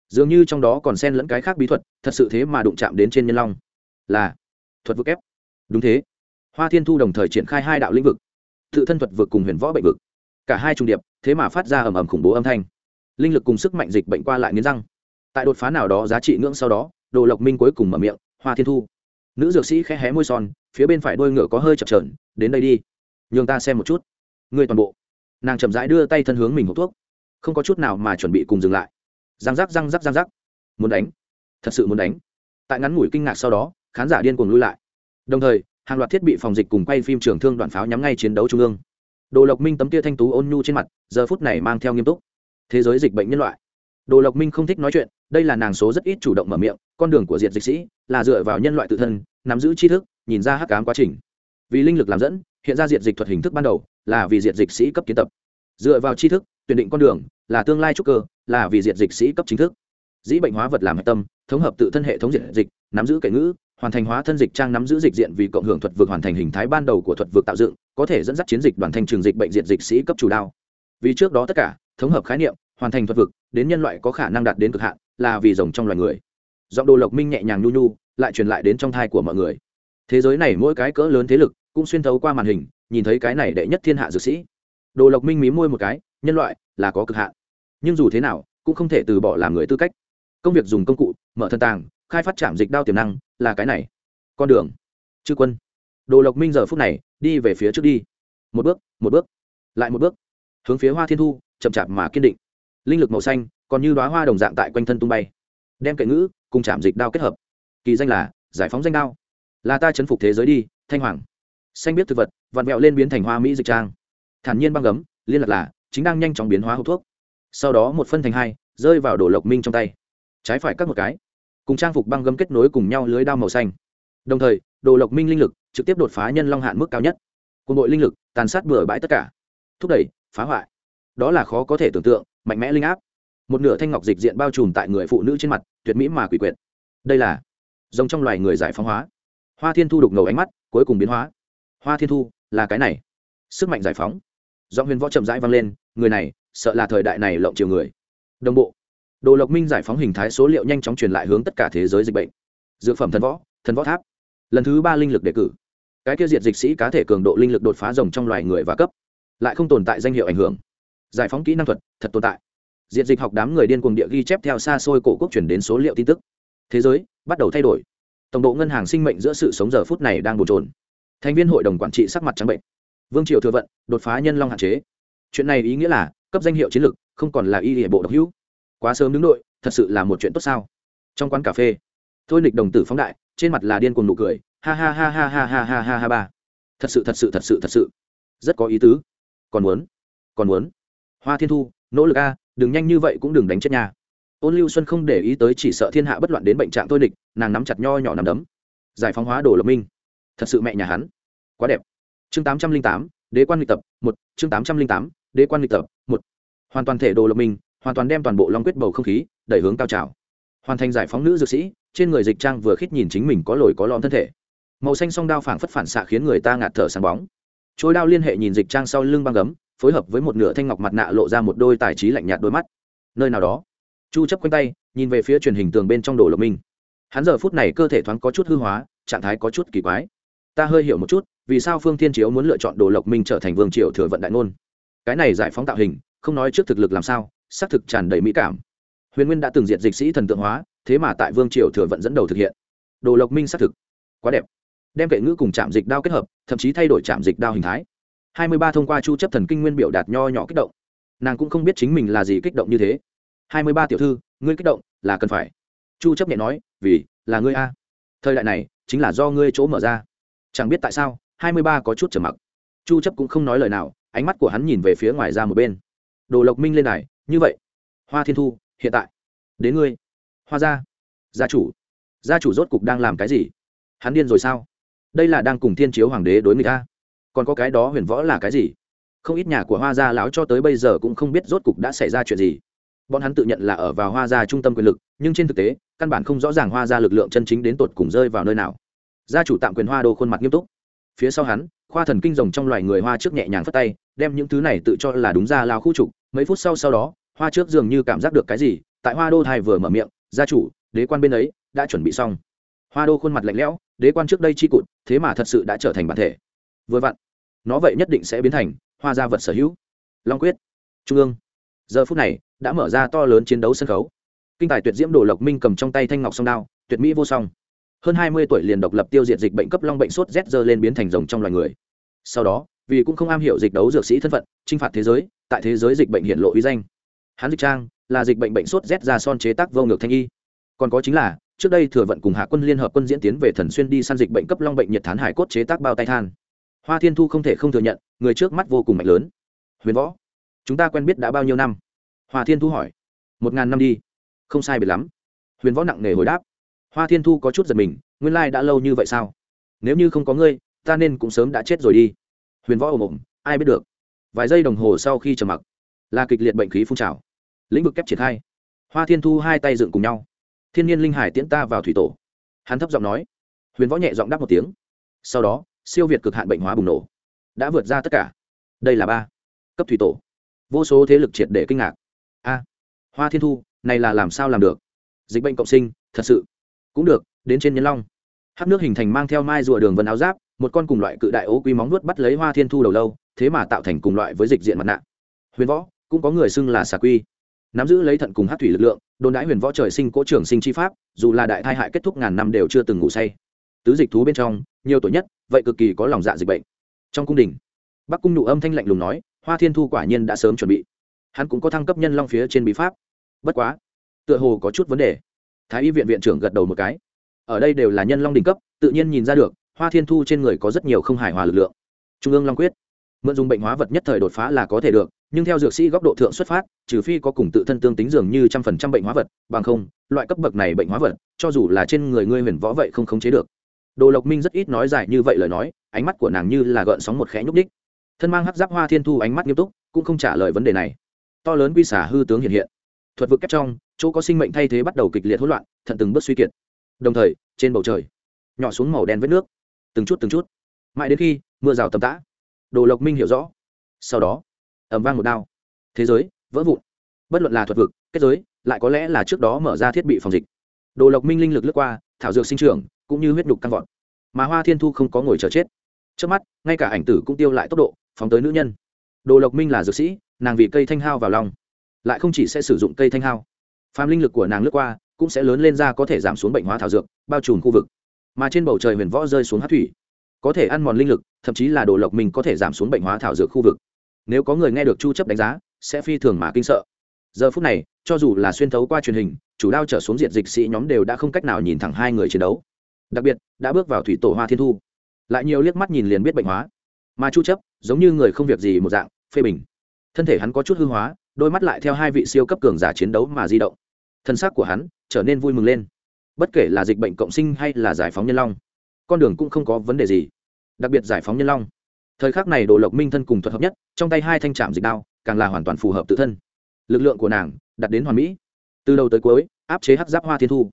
Dường như trong đó còn xen lẫn cái khác bí thuật, thật sự thế mà đụng chạm đến trên nhân long. Là thuật vực ép. Đúng thế. Hoa thiên thu đồng thời triển khai hai đạo lĩnh vực, tự thân thuật vực cùng huyền võ bệnh vực. Cả hai trung điệp, thế mà phát ra ầm ầm khủng bố âm thanh linh lực cùng sức mạnh dịch bệnh qua lại nghiến răng. Tại đột phá nào đó giá trị ngưỡng sau đó, đồ lộc minh cuối cùng mở miệng, hoa thiên thu. Nữ dược sĩ khẽ hé môi son, phía bên phải đôi ngựa có hơi chập trờn đến đây đi, nhường ta xem một chút. Người toàn bộ. Nàng chậm rãi đưa tay thân hướng mình hộp thuốc. Không có chút nào mà chuẩn bị cùng dừng lại. Răng rắc răng rắc răng rắc. Muốn đánh. Thật sự muốn đánh. Tại ngắn ngủi kinh ngạc sau đó, khán giả điên cuồng lui lại. Đồng thời, hàng loạt thiết bị phòng dịch cùng quay phim trường thương đoạn pháo nhắm ngay chiến đấu trung ương. Đồ lộc minh tấm tia thanh tú ôn nhu trên mặt, giờ phút này mang theo nghiêm túc thế giới dịch bệnh nhân loại. Đồ lộc minh không thích nói chuyện, đây là nàng số rất ít chủ động mở miệng, con đường của diệt dịch sĩ là dựa vào nhân loại tự thân, nắm giữ tri thức, nhìn ra hắc cám quá trình. Vì linh lực làm dẫn, hiện ra diệt dịch thuật hình thức ban đầu là vì diệt dịch sĩ cấp kiến tập. Dựa vào tri thức, tuyển định con đường là tương lai trúc cơ, là vì diệt dịch sĩ cấp chính thức. Dĩ bệnh hóa vật làm hạch tâm, thống hợp tự thân hệ thống diệt dịch, nắm giữ kệ ngữ, hoàn thành hóa thân dịch trang nắm giữ dịch diện vì cộng hưởng thuật vực hoàn thành hình thái ban đầu của thuật vực tạo dựng, có thể dẫn dắt chiến dịch đoàn thanh trường dịch bệnh diện dịch sĩ cấp chủ đao vì trước đó tất cả thống hợp khái niệm, hoàn thành thuật vực, đến nhân loại có khả năng đạt đến cực hạn, là vì rồng trong loài người. Giọng đồ lộc minh nhẹ nhàng nhu nhu, lại truyền lại đến trong thai của mọi người. Thế giới này mỗi cái cỡ lớn thế lực cũng xuyên thấu qua màn hình, nhìn thấy cái này đệ nhất thiên hạ dược sĩ. Đồ lộc minh mí môi một cái, nhân loại là có cực hạn. Nhưng dù thế nào, cũng không thể từ bỏ làm người tư cách. Công việc dùng công cụ, mở thân tàng, khai phát trạm dịch đao tiềm năng, là cái này. Con đường. Chư quân. Đồ lộc minh giờ phút này, đi về phía trước đi. Một bước một bước. Lại một bước hướng phía hoa thiên thu, chậm chạp mà kiên định. Linh lực màu xanh, còn như đoá hoa đồng dạng tại quanh thân tung bay. Đem kệ ngữ cùng chạm dịch đao kết hợp. Kỳ danh là giải phóng danh đao. Là ta chấn phục thế giới đi, thanh hoàng. Xanh biết thực vật, vặn vẹo lên biến thành hoa mỹ dịch trang. Thản nhiên băng gấm, liên lạc là, chính đang nhanh chóng biến hóa hộp thuốc. Sau đó một phân thành hai, rơi vào đổ lộc minh trong tay. Trái phải cắt một cái. Cùng trang phục băng gấm kết nối cùng nhau lưới đao màu xanh. Đồng thời, đồ lộc minh linh lực trực tiếp đột phá nhân long hạn mức cao nhất. Quân đội linh lực, tàn sát bừa bãi tất cả. Thúc đẩy phá hoại. Đó là khó có thể tưởng tượng, mạnh mẽ linh áp. Một nửa thanh ngọc dịch diện bao trùm tại người phụ nữ trên mặt, tuyệt mỹ mà quỷ quyệt. Đây là giống trong loài người giải phóng hóa. Hoa thiên thu đục ngầu ánh mắt, cuối cùng biến hóa. Hoa thiên thu, là cái này. Sức mạnh giải phóng. Do huyền võ chậm rãi vang lên, người này, sợ là thời đại này lộng chiều người. Đồng bộ. Đồ lộc minh giải phóng hình thái số liệu nhanh chóng truyền lại hướng tất cả thế giới dịch bệnh. Dược phẩm thần võ thần võ tháp. Lần thứ ba linh lực đề cử. Cái tiêu diệt dịch sĩ cá thể cường độ linh lực đột phá rồng trong loài người và cấp lại không tồn tại danh hiệu ảnh hưởng. Giải phóng kỹ năng thuật, thật tồn tại. Diệt dịch học đám người điên cuồng địa ghi chép theo xa xôi cổ quốc chuyển đến số liệu tin tức. Thế giới, bắt đầu thay đổi. Tổng độ ngân hàng sinh mệnh giữa sự sống giờ phút này đang bồn trồn thành viên hội đồng quản trị sắc mặt trắng bệnh. Vương triều thừa vận, đột phá nhân long hạn chế. Chuyện này ý nghĩa là, cấp danh hiệu chiến lược, không còn là y hệ bộ độc hữu. Quá sớm đứng đội, thật sự là một chuyện tốt sao? Trong quán cà phê, thôi nịch đồng tử phóng đại, trên mặt là điên cuồng nụ cười ha ha ha ha ha ha ha ha ha ba. Thật sự thật sự thật sự thật sự. Rất có ý tứ còn muốn còn muốn. Hoa thiên thu, nỗ lực a, đừng nhanh như vậy cũng đừng đánh chết nhà ôn lưu xuân không để ý tới chỉ sợ thiên hạ bất loạn đến bệnh trạng thôi địch, nàng nắm chặt nho nhỏ nằm đấm. Giải phóng hóa đồ lộc minh. Thật sự mẹ nhà hắn. Quá đẹp. Chương tám trăm linh tám, đế quan lịch tập, một, chương tám trăm linh tám, đế quan lịch tập, một. Hoàn toàn thể đồ lộc minh, hoàn toàn đem toàn bộ long quyết bầu không khí, đẩy hướng cao trào. Hoàn thành giải phóng nữ dược sĩ, trên người dịch trang vừa khít nhìn chính mình có lồi có lõm thân thể. Màu xanh song đao phảng phất phản xạ khiến người ta ngạt thở sáng bóng trôi đao liên hệ nhìn dịch trang sau lưng băng gấm, phối hợp với một nửa thanh ngọc mặt nạ lộ ra một đôi tài trí lạnh nhạt đôi mắt. Nơi nào đó, chu chấp quanh tay, nhìn về phía truyền hình tường bên trong đồ lộc minh. Hắn giờ phút này cơ thể thoáng có chút hư hóa, trạng thái có chút kỳ quái. Ta hơi hiểu một chút, vì sao phương thiên chiếu muốn lựa chọn đồ lộc minh trở thành vương triều thừa vận đại ngôn? Cái này giải phóng tạo hình, không nói trước thực lực làm sao, xác thực tràn đầy mỹ cảm. Huyền nguyên đã từng diệt dịch sĩ thần tượng hóa, thế mà tại vương triều thừa vận dẫn đầu thực hiện. Đồ lộc minh xác thực quá đẹp đem kệ ngữ cùng chạm dịch đao kết hợp, thậm chí thay đổi chạm dịch đao hình thái. Hai mươi ba thông qua chu chấp thần kinh nguyên biểu đạt nho nhỏ kích động. Nàng cũng không biết chính mình là gì kích động như thế. Hai mươi ba tiểu thư, ngươi kích động là cần phải. Chu chấp nhẹ nói, vì, là ngươi a. Thời đại này, chính là do ngươi chỗ mở ra. Chẳng biết tại sao, hai mươi ba có chút trầm mặc. Chu chấp cũng không nói lời nào, ánh mắt của hắn nhìn về phía ngoài ra một bên. Đồ lộc minh lên này như vậy. Hoa thiên thu, hiện tại. Đến ngươi. Hoa gia. Gia chủ. Gia chủ rốt cục đang làm cái gì? Hắn điên rồi sao? Đây là đang cùng thiên chiếu hoàng đế đối người ta. Còn có cái đó huyền võ là cái gì? Không ít nhà của hoa gia lão cho tới bây giờ cũng không biết rốt cục đã xảy ra chuyện gì. Bọn hắn tự nhận là ở vào hoa gia trung tâm quyền lực, nhưng trên thực tế, căn bản không rõ ràng hoa gia lực lượng chân chính đến tột cùng rơi vào nơi nào. Gia chủ tạm quyền hoa đô khuôn mặt nghiêm túc. Phía sau hắn, khoa thần kinh rồng trong loài người hoa trước nhẹ nhàng phất tay, đem những thứ này tự cho là đúng ra lao khu trục. Mấy phút sau sau đó, hoa trước dường như cảm giác được cái gì, tại hoa đô thai vừa mở miệng, gia chủ, đế quan bên ấy đã chuẩn bị xong. Hoa đô khuôn mặt lạnh lẽo đế quan trước đây chi cụt, thế mà thật sự đã trở thành bản thể. Vừa vặn, nó vậy nhất định sẽ biến thành hoa gia vật sở hữu. Long quyết, trung ương. Giờ phút này, đã mở ra to lớn chiến đấu sân khấu. Kinh tài tuyệt diễm đồ lộc minh cầm trong tay thanh ngọc song đao, tuyệt mỹ vô song. Hơn hai mươi tuổi liền độc lập tiêu diệt dịch bệnh cấp long bệnh sốt rét dơ lên biến thành rồng trong loài người. Sau đó, vì cũng không am hiểu dịch đấu dược sĩ thân phận, chinh phạt thế giới, tại thế giới dịch bệnh hiện lộ uy danh. Hắn dịch trang là dịch bệnh bệnh sốt rét ra son chế tác vô ngược thanh y. Còn có chính là trước đây thừa vận cùng hạ quân liên hợp quân diễn tiến về thần xuyên đi săn dịch bệnh cấp long bệnh nhiệt thán hải cốt chế tác bao tay than. Hoa thiên thu không thể không thừa nhận, người trước mắt vô cùng mạnh lớn. Huyền võ, chúng ta quen biết đã bao nhiêu năm? Hoa thiên thu hỏi. Một ngàn năm đi. Không sai biệt lắm. Huyền võ nặng nề hồi đáp. Hoa thiên thu có chút giật mình, nguyên lai đã lâu như vậy sao? Nếu như không có ngươi, ta nên cũng sớm đã chết rồi đi. Huyền võ ồm ồm, ai biết được. Vài giây đồng hồ sau khi trầm mặc, là kịch liệt bệnh khí phun trào. Lĩnh vực kép triển khai. Hoa thiên thu hai tay dựng cùng nhau thiên nhiên linh hải tiễn ta vào thủy tổ. Hắn thấp giọng nói. Huyền võ nhẹ giọng đáp một tiếng. Sau đó, siêu việt cực hạn bệnh hóa bùng nổ. Đã vượt ra tất cả. Đây là ba cấp thủy tổ. Vô số thế lực triệt để kinh ngạc. A, hoa thiên thu, này là làm sao làm được? Dịch bệnh cộng sinh, thật sự. Cũng được, đến trên nhân long. Hát nước hình thành mang theo mai rùa đường vân áo giáp, một con cùng loại cự đại ố quý móng nuốt bắt lấy hoa thiên thu đầu lâu, thế mà tạo thành cùng loại với dịch diện mặt nạ. Huyền võ, cũng có người xưng là xà quy. Nắm giữ lấy thận cùng hát thủy lực lượng đồn đãi huyền võ trời sinh cỗ trưởng sinh chi pháp, dù là đại thai hại kết thúc ngàn năm đều chưa từng ngủ say. Tứ dịch thú bên trong, nhiều tuổi nhất, vậy cực kỳ có lòng dạ dịch bệnh. Trong cung đình, bắc cung nụ âm thanh lạnh lùng nói, hoa thiên thu quả nhiên đã sớm chuẩn bị. Hắn cũng có thăng cấp nhân long phía trên bí pháp. Bất quá, tựa hồ có chút vấn đề. Thái y viện viện trưởng gật đầu một cái. Ở đây đều là nhân long đỉnh cấp, tự nhiên nhìn ra được, hoa thiên thu trên người có rất nhiều không hài hòa lực lượng. Trung ương long quyết. Mượn dùng bệnh hóa vật nhất thời đột phá là có thể được nhưng theo dược sĩ góc độ thượng xuất phát, trừ phi có cùng tự thân tương tính dường như trăm phần trăm bệnh hóa vật, bằng không, loại cấp bậc này bệnh hóa vật, cho dù là trên người ngươi huyền võ vậy không khống chế được. Đồ lộc minh rất ít nói dài như vậy lời nói, ánh mắt của nàng như là gợn sóng một khẽ nhúc đích thân mang hắc giáp hoa thiên thu ánh mắt nghiêm túc, cũng không trả lời vấn đề này. To lớn quy xả hư tướng hiện hiện. Thuật vực kép trong, chỗ có sinh mệnh thay thế bắt đầu kịch liệt hỗn loạn, thận từng bước suy kiệt. Đồng thời, trên bầu trời, nhỏ xuống màu đen vết nước. Từng chút từng chút. Mãi đến khi, mưa rào tầm tã. Đồ lộc minh hiểu rõ. Sau đó ẩm vang một đao. Thế giới, vỡ vụn. Bất luận là thuật vực, kết giới, lại có lẽ là trước đó mở ra thiết bị phòng dịch. Đồ lộc minh linh lực lướt qua, thảo dược sinh trưởng, cũng như huyết đục căng vọt. Mà hoa thiên thu không có ngồi chờ chết. Trước mắt, ngay cả ảnh tử cũng tiêu lại tốc độ, phóng tới nữ nhân. Đồ lộc minh là dược sĩ, nàng vì cây thanh hao vào lòng. Lại không chỉ sẽ sử dụng cây thanh hao. Phàm linh lực của nàng lướt qua, cũng sẽ lớn lên ra có thể giảm xuống bệnh hóa thảo dược, bao trùm khu vực. Mà trên bầu trời huyền võ rơi xuống hát thủy. Có thể ăn mòn linh lực, thậm chí là đồ lộc Minh có thể giảm xuống bệnh hóa thảo dược khu vực nếu có người nghe được chu chấp đánh giá, sẽ phi thường mà kinh sợ. Giờ phút này, cho dù là xuyên thấu qua truyền hình, chủ đao trở xuống diện dịch sĩ nhóm đều đã không cách nào nhìn thẳng hai người chiến đấu. Đặc biệt, đã bước vào thủy tổ hoa thiên thu. Lại nhiều liếc mắt nhìn liền biết bệnh hóa. Mà chu chấp, giống như người không việc gì một dạng, phê bình. Thân thể hắn có chút hư hóa, đôi mắt lại theo hai vị siêu cấp cường giả chiến đấu mà di động. Thân xác của hắn trở nên vui mừng lên. Bất kể là dịch bệnh cộng sinh hay là giải phóng nhân long, con đường cũng không có vấn đề gì. Đặc biệt giải phóng nhân long thời khắc này đồ lộc minh thân cùng thuật hợp nhất, trong tay hai thanh trạm dịch đao, càng là hoàn toàn phù hợp tự thân. Lực lượng của nàng đặt đến hoàn mỹ. Từ đầu tới cuối, áp chế hắc giáp hoa thiên thu.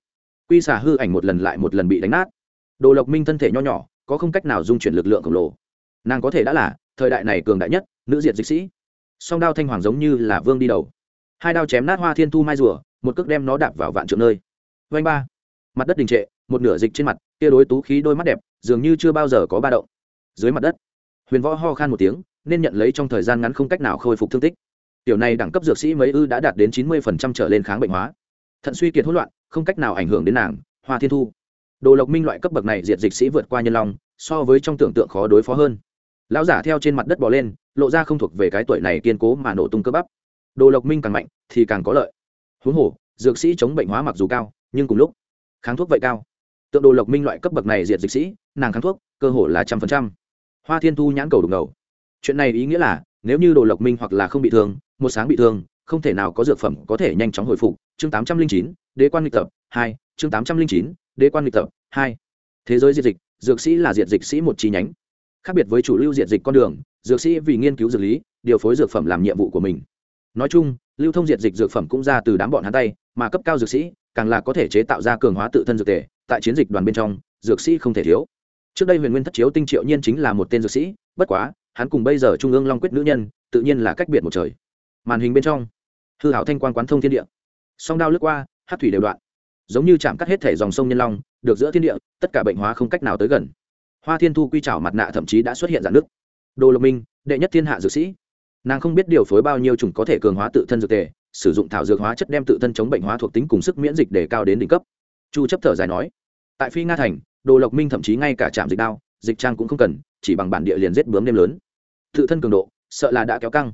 Quy xả hư ảnh một lần lại một lần bị đánh nát. Đồ lộc minh thân thể nho nhỏ, có không cách nào dung chuyển lực lượng khổng lồ. Nàng có thể đã là thời đại này cường đại nhất, nữ diệt dịch sĩ. Song đao thanh hoàng giống như là vương đi đầu. Hai đao chém nát hoa thiên thu mai rùa, một cước đem nó đạp vào vạn trượng nơi. Vanh ba. Mặt đất đình trệ, một nửa dịch trên mặt, kia đối tú khí đôi mắt đẹp, dường như chưa bao giờ có ba động. Dưới mặt đất huyền võ ho khan một tiếng, nên nhận lấy trong thời gian ngắn không cách nào khôi phục thương tích. Tiểu này đẳng cấp dược sĩ mấy ư đã đạt đến chín mươi trở lên kháng bệnh hóa. Thận suy kiệt hỗn loạn, không cách nào ảnh hưởng đến nàng, hoa thiên thu. Đồ lộc minh loại cấp bậc này diệt dịch sĩ vượt qua nhân long, so với trong tưởng tượng khó đối phó hơn. Lão giả theo trên mặt đất bỏ lên, lộ ra không thuộc về cái tuổi này kiên cố mà nổ tung cơ bắp. Đồ lộc minh càng mạnh, thì càng có lợi. Huống hồ, dược sĩ chống bệnh hóa mặc dù cao, nhưng cùng lúc, kháng thuốc vậy cao. Tượng đồ lộc minh loại cấp bậc này diệt dịch sĩ, nàng kháng thuốc, cơ hồ là trăm phần trăm hoa thiên thu nhãn cầu đục ngầu. Chuyện này ý nghĩa là, nếu như đồ lộc minh hoặc là không bị thương, một sáng bị thương, không thể nào có dược phẩm có thể nhanh chóng hồi phục. Chương tám trăm linh chín, đế quan lịch tập, hai. Chương tám trăm linh chín, đế quan lịch tập, hai. Thế giới diệt dịch, dược sĩ là diệt dịch sĩ một chi nhánh. Khác biệt với chủ lưu diệt dịch con đường, dược sĩ vì nghiên cứu dược lý, điều phối dược phẩm làm nhiệm vụ của mình. Nói chung, lưu thông diệt dịch dược phẩm cũng ra từ đám bọn hắn tay, mà cấp cao dược sĩ càng là có thể chế tạo ra cường hóa tự thân dược tề, tại chiến dịch đoàn bên trong, dược sĩ không thể thiếu trước đây huyền nguyên thất chiếu tinh triệu nhiên chính là một tên dược sĩ, bất quá, hắn cùng bây giờ trung ương long quyết nữ nhân, tự nhiên là cách biệt một trời. Màn hình bên trong, hư hảo thanh quan quán thông thiên địa. Song đao lướt qua hát thủy đều đoạn. Giống như chạm cắt hết thể dòng sông nhân long, được giữa thiên địa, tất cả bệnh hóa không cách nào tới gần. Hoa thiên thu quy trảo mặt nạ thậm chí đã xuất hiện dạng nước. Đồ lộc minh, đệ nhất thiên hạ dược sĩ. Nàng không biết điều phối bao nhiêu chủng có thể cường hóa tự thân dược tề, sử dụng thảo dược hóa chất đem tự thân chống bệnh hóa thuộc tính cùng sức miễn dịch để cao đến đỉnh cấp. Chu chấp thở dài nói, tại phi nga thành đồ lộc minh thậm chí ngay cả trạm dịch đao, dịch trang cũng không cần, chỉ bằng bản địa liền giết bướm đêm lớn. Tự thân cường độ, sợ là đã kéo căng.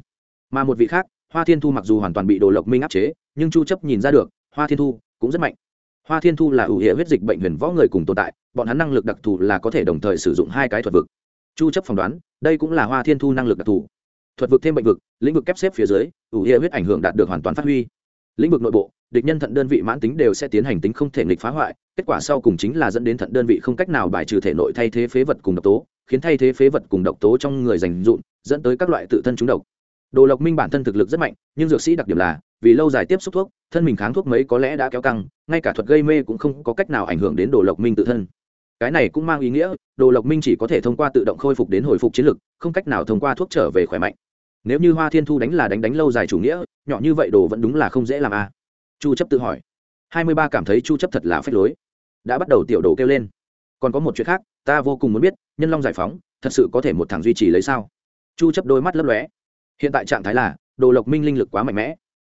Mà một vị khác, hoa thiên thu mặc dù hoàn toàn bị đồ lộc minh áp chế, nhưng chu chấp nhìn ra được, hoa thiên thu cũng rất mạnh. Hoa thiên thu là ủ hệ huyết dịch bệnh huyền võ người cùng tồn tại, bọn hắn năng lực đặc thù là có thể đồng thời sử dụng hai cái thuật vực. Chu chấp phỏng đoán, đây cũng là hoa thiên thu năng lực đặc thù. Thuật vực thêm bệnh vực, lĩnh vực kép xếp phía dưới ủ hệ huyết ảnh hưởng đạt được hoàn toàn phát huy. Lĩnh vực nội bộ địch nhân thận đơn vị mãn tính đều sẽ tiến hành tính không thể nghịch phá hoại, kết quả sau cùng chính là dẫn đến thận đơn vị không cách nào bài trừ thể nội thay thế phế vật cùng độc tố, khiến thay thế phế vật cùng độc tố trong người dành dụn dẫn tới các loại tự thân trúng độc. Đồ lộc minh bản thân thực lực rất mạnh, nhưng dược sĩ đặc điểm là, vì lâu dài tiếp xúc thuốc, thân mình kháng thuốc mấy có lẽ đã kéo căng, ngay cả thuật gây mê cũng không có cách nào ảnh hưởng đến đồ lộc minh tự thân. Cái này cũng mang ý nghĩa, đồ lộc minh chỉ có thể thông qua tự động khôi phục đến hồi phục chiến lực, không cách nào thông qua thuốc trở về khỏe mạnh. Nếu như hoa thiên thu đánh là đánh đánh lâu dài chủ nghĩa, nhỏ như vậy đồ vẫn đúng là không dễ làm a. à chu chấp tự hỏi. Hai mươi ba cảm thấy chu chấp thật là phép lối. Đã bắt đầu tiểu đồ kêu lên. Còn có một chuyện khác, ta vô cùng muốn biết, nhân long giải phóng, thật sự có thể một thằng duy trì lấy sao? Chu chấp đôi mắt lấp lóe. Hiện tại trạng thái là, đồ lộc minh linh lực quá mạnh mẽ.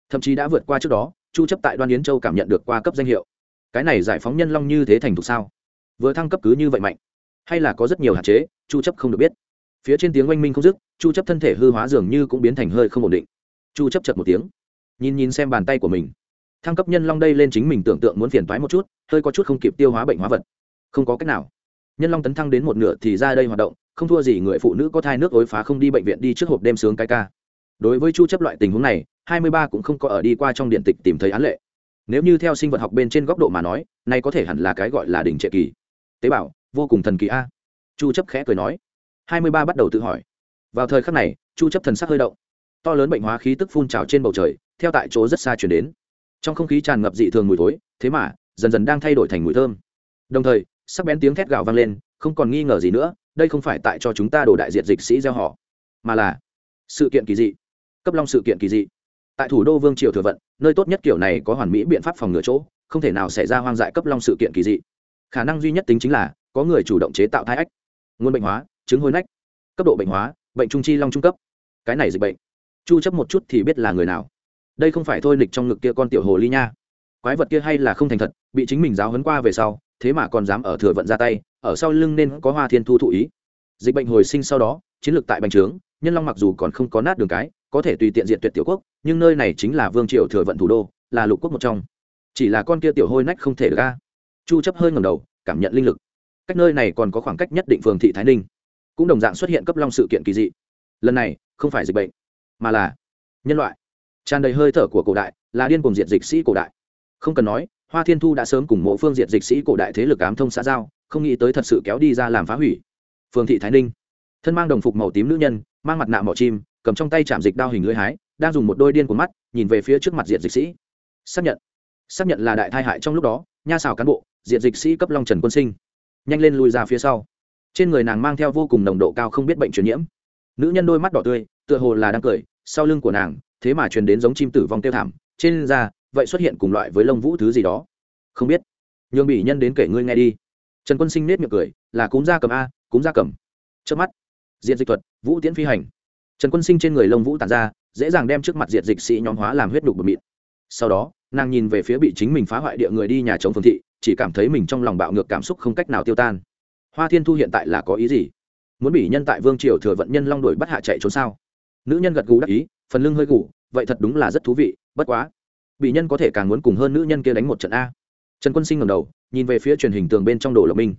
Thậm chí đã vượt qua trước đó, chu chấp tại đoan yến châu cảm nhận được qua cấp danh hiệu. Cái này giải phóng nhân long như thế thành thục sao? Vừa thăng cấp cứ như vậy mạnh. Hay là có rất nhiều hạn chế, chu chấp không được biết. Phía trên tiếng oanh minh không dứt, chu chấp thân thể hư hóa dường như cũng biến thành hơi không ổn định. Chu chấp chật một tiếng. Nhìn nhìn xem bàn tay của mình thăng cấp nhân long đây lên chính mình tưởng tượng muốn phiền toái một chút, hơi có chút không kịp tiêu hóa bệnh hóa vật. Không có cách nào. Nhân long tấn thăng đến một nửa thì ra đây hoạt động, không thua gì người phụ nữ có thai nước ối phá không đi bệnh viện đi trước hộp đêm sướng cái ca. Đối với chu chấp loại tình huống này 23 cũng không có ở đi qua trong điện tịch tìm thấy án lệ. Nếu như theo sinh vật học bên trên góc độ mà nói, này có thể hẳn là cái gọi là đỉnh trệ kỳ. Tế bào, vô cùng thần kỳ a. Chu chấp khẽ cười nói. 23 bắt đầu tự hỏi. Vào thời khắc này, chu chấp thần sắc hơi động. To lớn bệnh hóa khí tức phun trào trên bầu trời, theo tại chỗ rất xa chuyển đến trong không khí tràn ngập dị thường mùi thối, thế mà, dần dần đang thay đổi thành mùi thơm. Đồng thời, sắc bén tiếng thét gào vang lên, không còn nghi ngờ gì nữa, đây không phải tại cho chúng ta đổ đại diện dịch sĩ gieo họ, mà là sự kiện kỳ dị. Cấp long sự kiện kỳ dị. Tại thủ đô vương triều thừa vận, nơi tốt nhất kiểu này có hoàn mỹ biện pháp phòng ngừa chỗ, không thể nào xảy ra hoang dại cấp long sự kiện kỳ dị. Khả năng duy nhất tính chính là, có người chủ động chế tạo thai ách. Nguồn bệnh hóa, chứng hôi nách. Cấp độ bệnh hóa, bệnh trung chi long trung cấp. Cái này dịch bệnh. Chu chấp một chút thì biết là người nào đây không phải thôi nịch trong ngực kia con tiểu hồ ly nha. Quái vật kia hay là không thành thật, bị chính mình giáo hấn qua về sau, thế mà còn dám ở thừa vận ra tay, ở sau lưng nên có hoa thiên thu thụ ý. Dịch bệnh hồi sinh sau đó, chiến lược tại bành trướng, nhân long mặc dù còn không có nát đường cái, có thể tùy tiện diện tuyệt tiểu quốc, nhưng nơi này chính là vương triều thừa vận thủ đô, là lục quốc một trong. Chỉ là con kia tiểu hôi nách không thể được ra chu chấp hơi ngầm đầu, cảm nhận linh lực. Cách nơi này còn có khoảng cách nhất định phường thị thái ninh. Cũng đồng dạng xuất hiện cấp long sự kiện kỳ dị. Lần này, không phải dịch bệnh, mà là nhân loại tràn đầy hơi thở của cổ đại, là điên cùng diệt dịch sĩ cổ đại. Không cần nói, hoa thiên thu đã sớm cùng mộ phương diệt dịch sĩ cổ đại thế lực ám thông xã giao, không nghĩ tới thật sự kéo đi ra làm phá hủy. Phường thị thái ninh. Thân mang đồng phục màu tím nữ nhân, mang mặt nạ mỏ chim, cầm trong tay chạm dịch đao hình lưỡi hái, đang dùng một đôi điên của mắt, nhìn về phía trước mặt diệt dịch sĩ. Xác nhận. Xác nhận là đại thai hại trong lúc đó, nha xào cán bộ, diệt dịch sĩ cấp long trần quân sinh. Nhanh lên lùi ra phía sau. Trên người nàng mang theo vô cùng nồng độ cao không biết bệnh truyền nhiễm. Nữ nhân đôi mắt đỏ tươi, tựa hồ là đang cười, sau lưng của nàng thế mà truyền đến giống chim tử vong tiêu thảm, trên da, vậy xuất hiện cùng loại với lông vũ thứ gì đó. Không biết. Nhường bị nhân đến kể ngươi nghe đi. Trần quân sinh nết miệng cười, là cúm da cầm a, cúm da cầm. Trước mắt diện dịch thuật, vũ tiễn phi hành. Trần quân sinh trên người lông vũ tàn ra, dễ dàng đem trước mặt diện dịch sĩ nhóm hóa làm huyết đục bờ mịn. Sau đó, nàng nhìn về phía bị chính mình phá hoại địa người đi nhà chống phương thị, chỉ cảm thấy mình trong lòng bạo ngược cảm xúc không cách nào tiêu tan. Hoa thiên thu hiện tại là có ý gì? Muốn bị nhân tại vương triều thừa vận nhân long đổi bắt hạ chạy trốn sao? Nữ nhân gật gù đắc ý phần lưng hơi gù, vậy thật đúng là rất thú vị, bất quá. Bị nhân có thể càng muốn cùng hơn nữ nhân kia đánh một trận a. Trần quân sinh ngầm đầu, nhìn về phía truyền hình tường bên trong đồ lộc minh.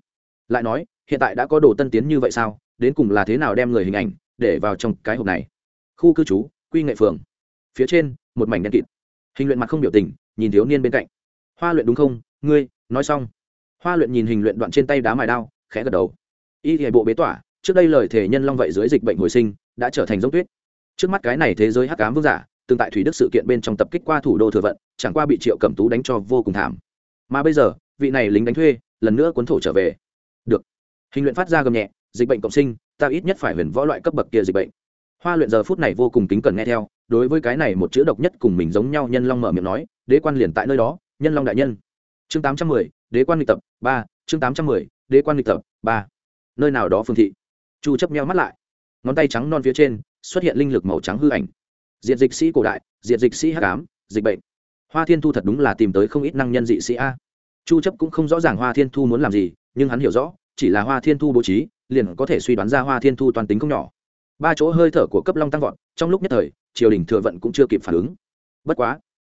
Lại nói, hiện tại đã có đồ tân tiến như vậy sao? Đến cùng là thế nào đem người hình ảnh để vào trong cái hộp này? Khu cư trú, quy nghệ phường. Phía trên, một mảnh đen kịt. Hình luyện mặt không biểu tình, nhìn thiếu niên bên cạnh. Hoa luyện đúng không? Ngươi, nói xong. Hoa luyện nhìn hình luyện đoạn trên tay đá mài đao, khẽ gật đầu. Y hệ bộ bế tỏa, trước đây lời thể nhân long vậy dưới dịch bệnh hồi sinh, đã trở thành giống tuyết trước mắt cái này thế giới hắc ám vương giả, tương tại thủy đức sự kiện bên trong tập kích qua thủ đô thừa vận, chẳng qua bị triệu cẩm tú đánh cho vô cùng thảm. Mà bây giờ, vị này lính đánh thuê, lần nữa cuốn thổ trở về. Được. Hình luyện phát ra gầm nhẹ, dịch bệnh cộng sinh, ta ít nhất phải huyền võ loại cấp bậc kia dịch bệnh. Hoa luyện giờ phút này vô cùng kính cần nghe theo, đối với cái này một chữ độc nhất cùng mình giống nhau nhân long mở miệng nói, đế quan liền tại nơi đó, nhân long đại nhân. Chương tám trăm mười, đế quan lịch tập, ba, chương tám trăm mười, đế quan lịch tập, ba. Nơi nào đó phương thị. Chu chấp meo mắt lại. Ngón tay trắng non phía trên xuất hiện linh lực màu trắng hư ảnh. Diện dịch sĩ cổ đại diện dịch sĩ h tám dịch bệnh. Hoa thiên thu thật đúng là tìm tới không ít năng nhân dị sĩ a. Chu chấp cũng không rõ ràng hoa thiên thu muốn làm gì, nhưng hắn hiểu rõ, chỉ là hoa thiên thu bố trí, liền có thể suy đoán ra hoa thiên thu toàn tính không nhỏ. Ba chỗ hơi thở của cấp long tăng vọt, trong lúc nhất thời, triều đình thừa vận cũng chưa kịp phản ứng. Bất quá,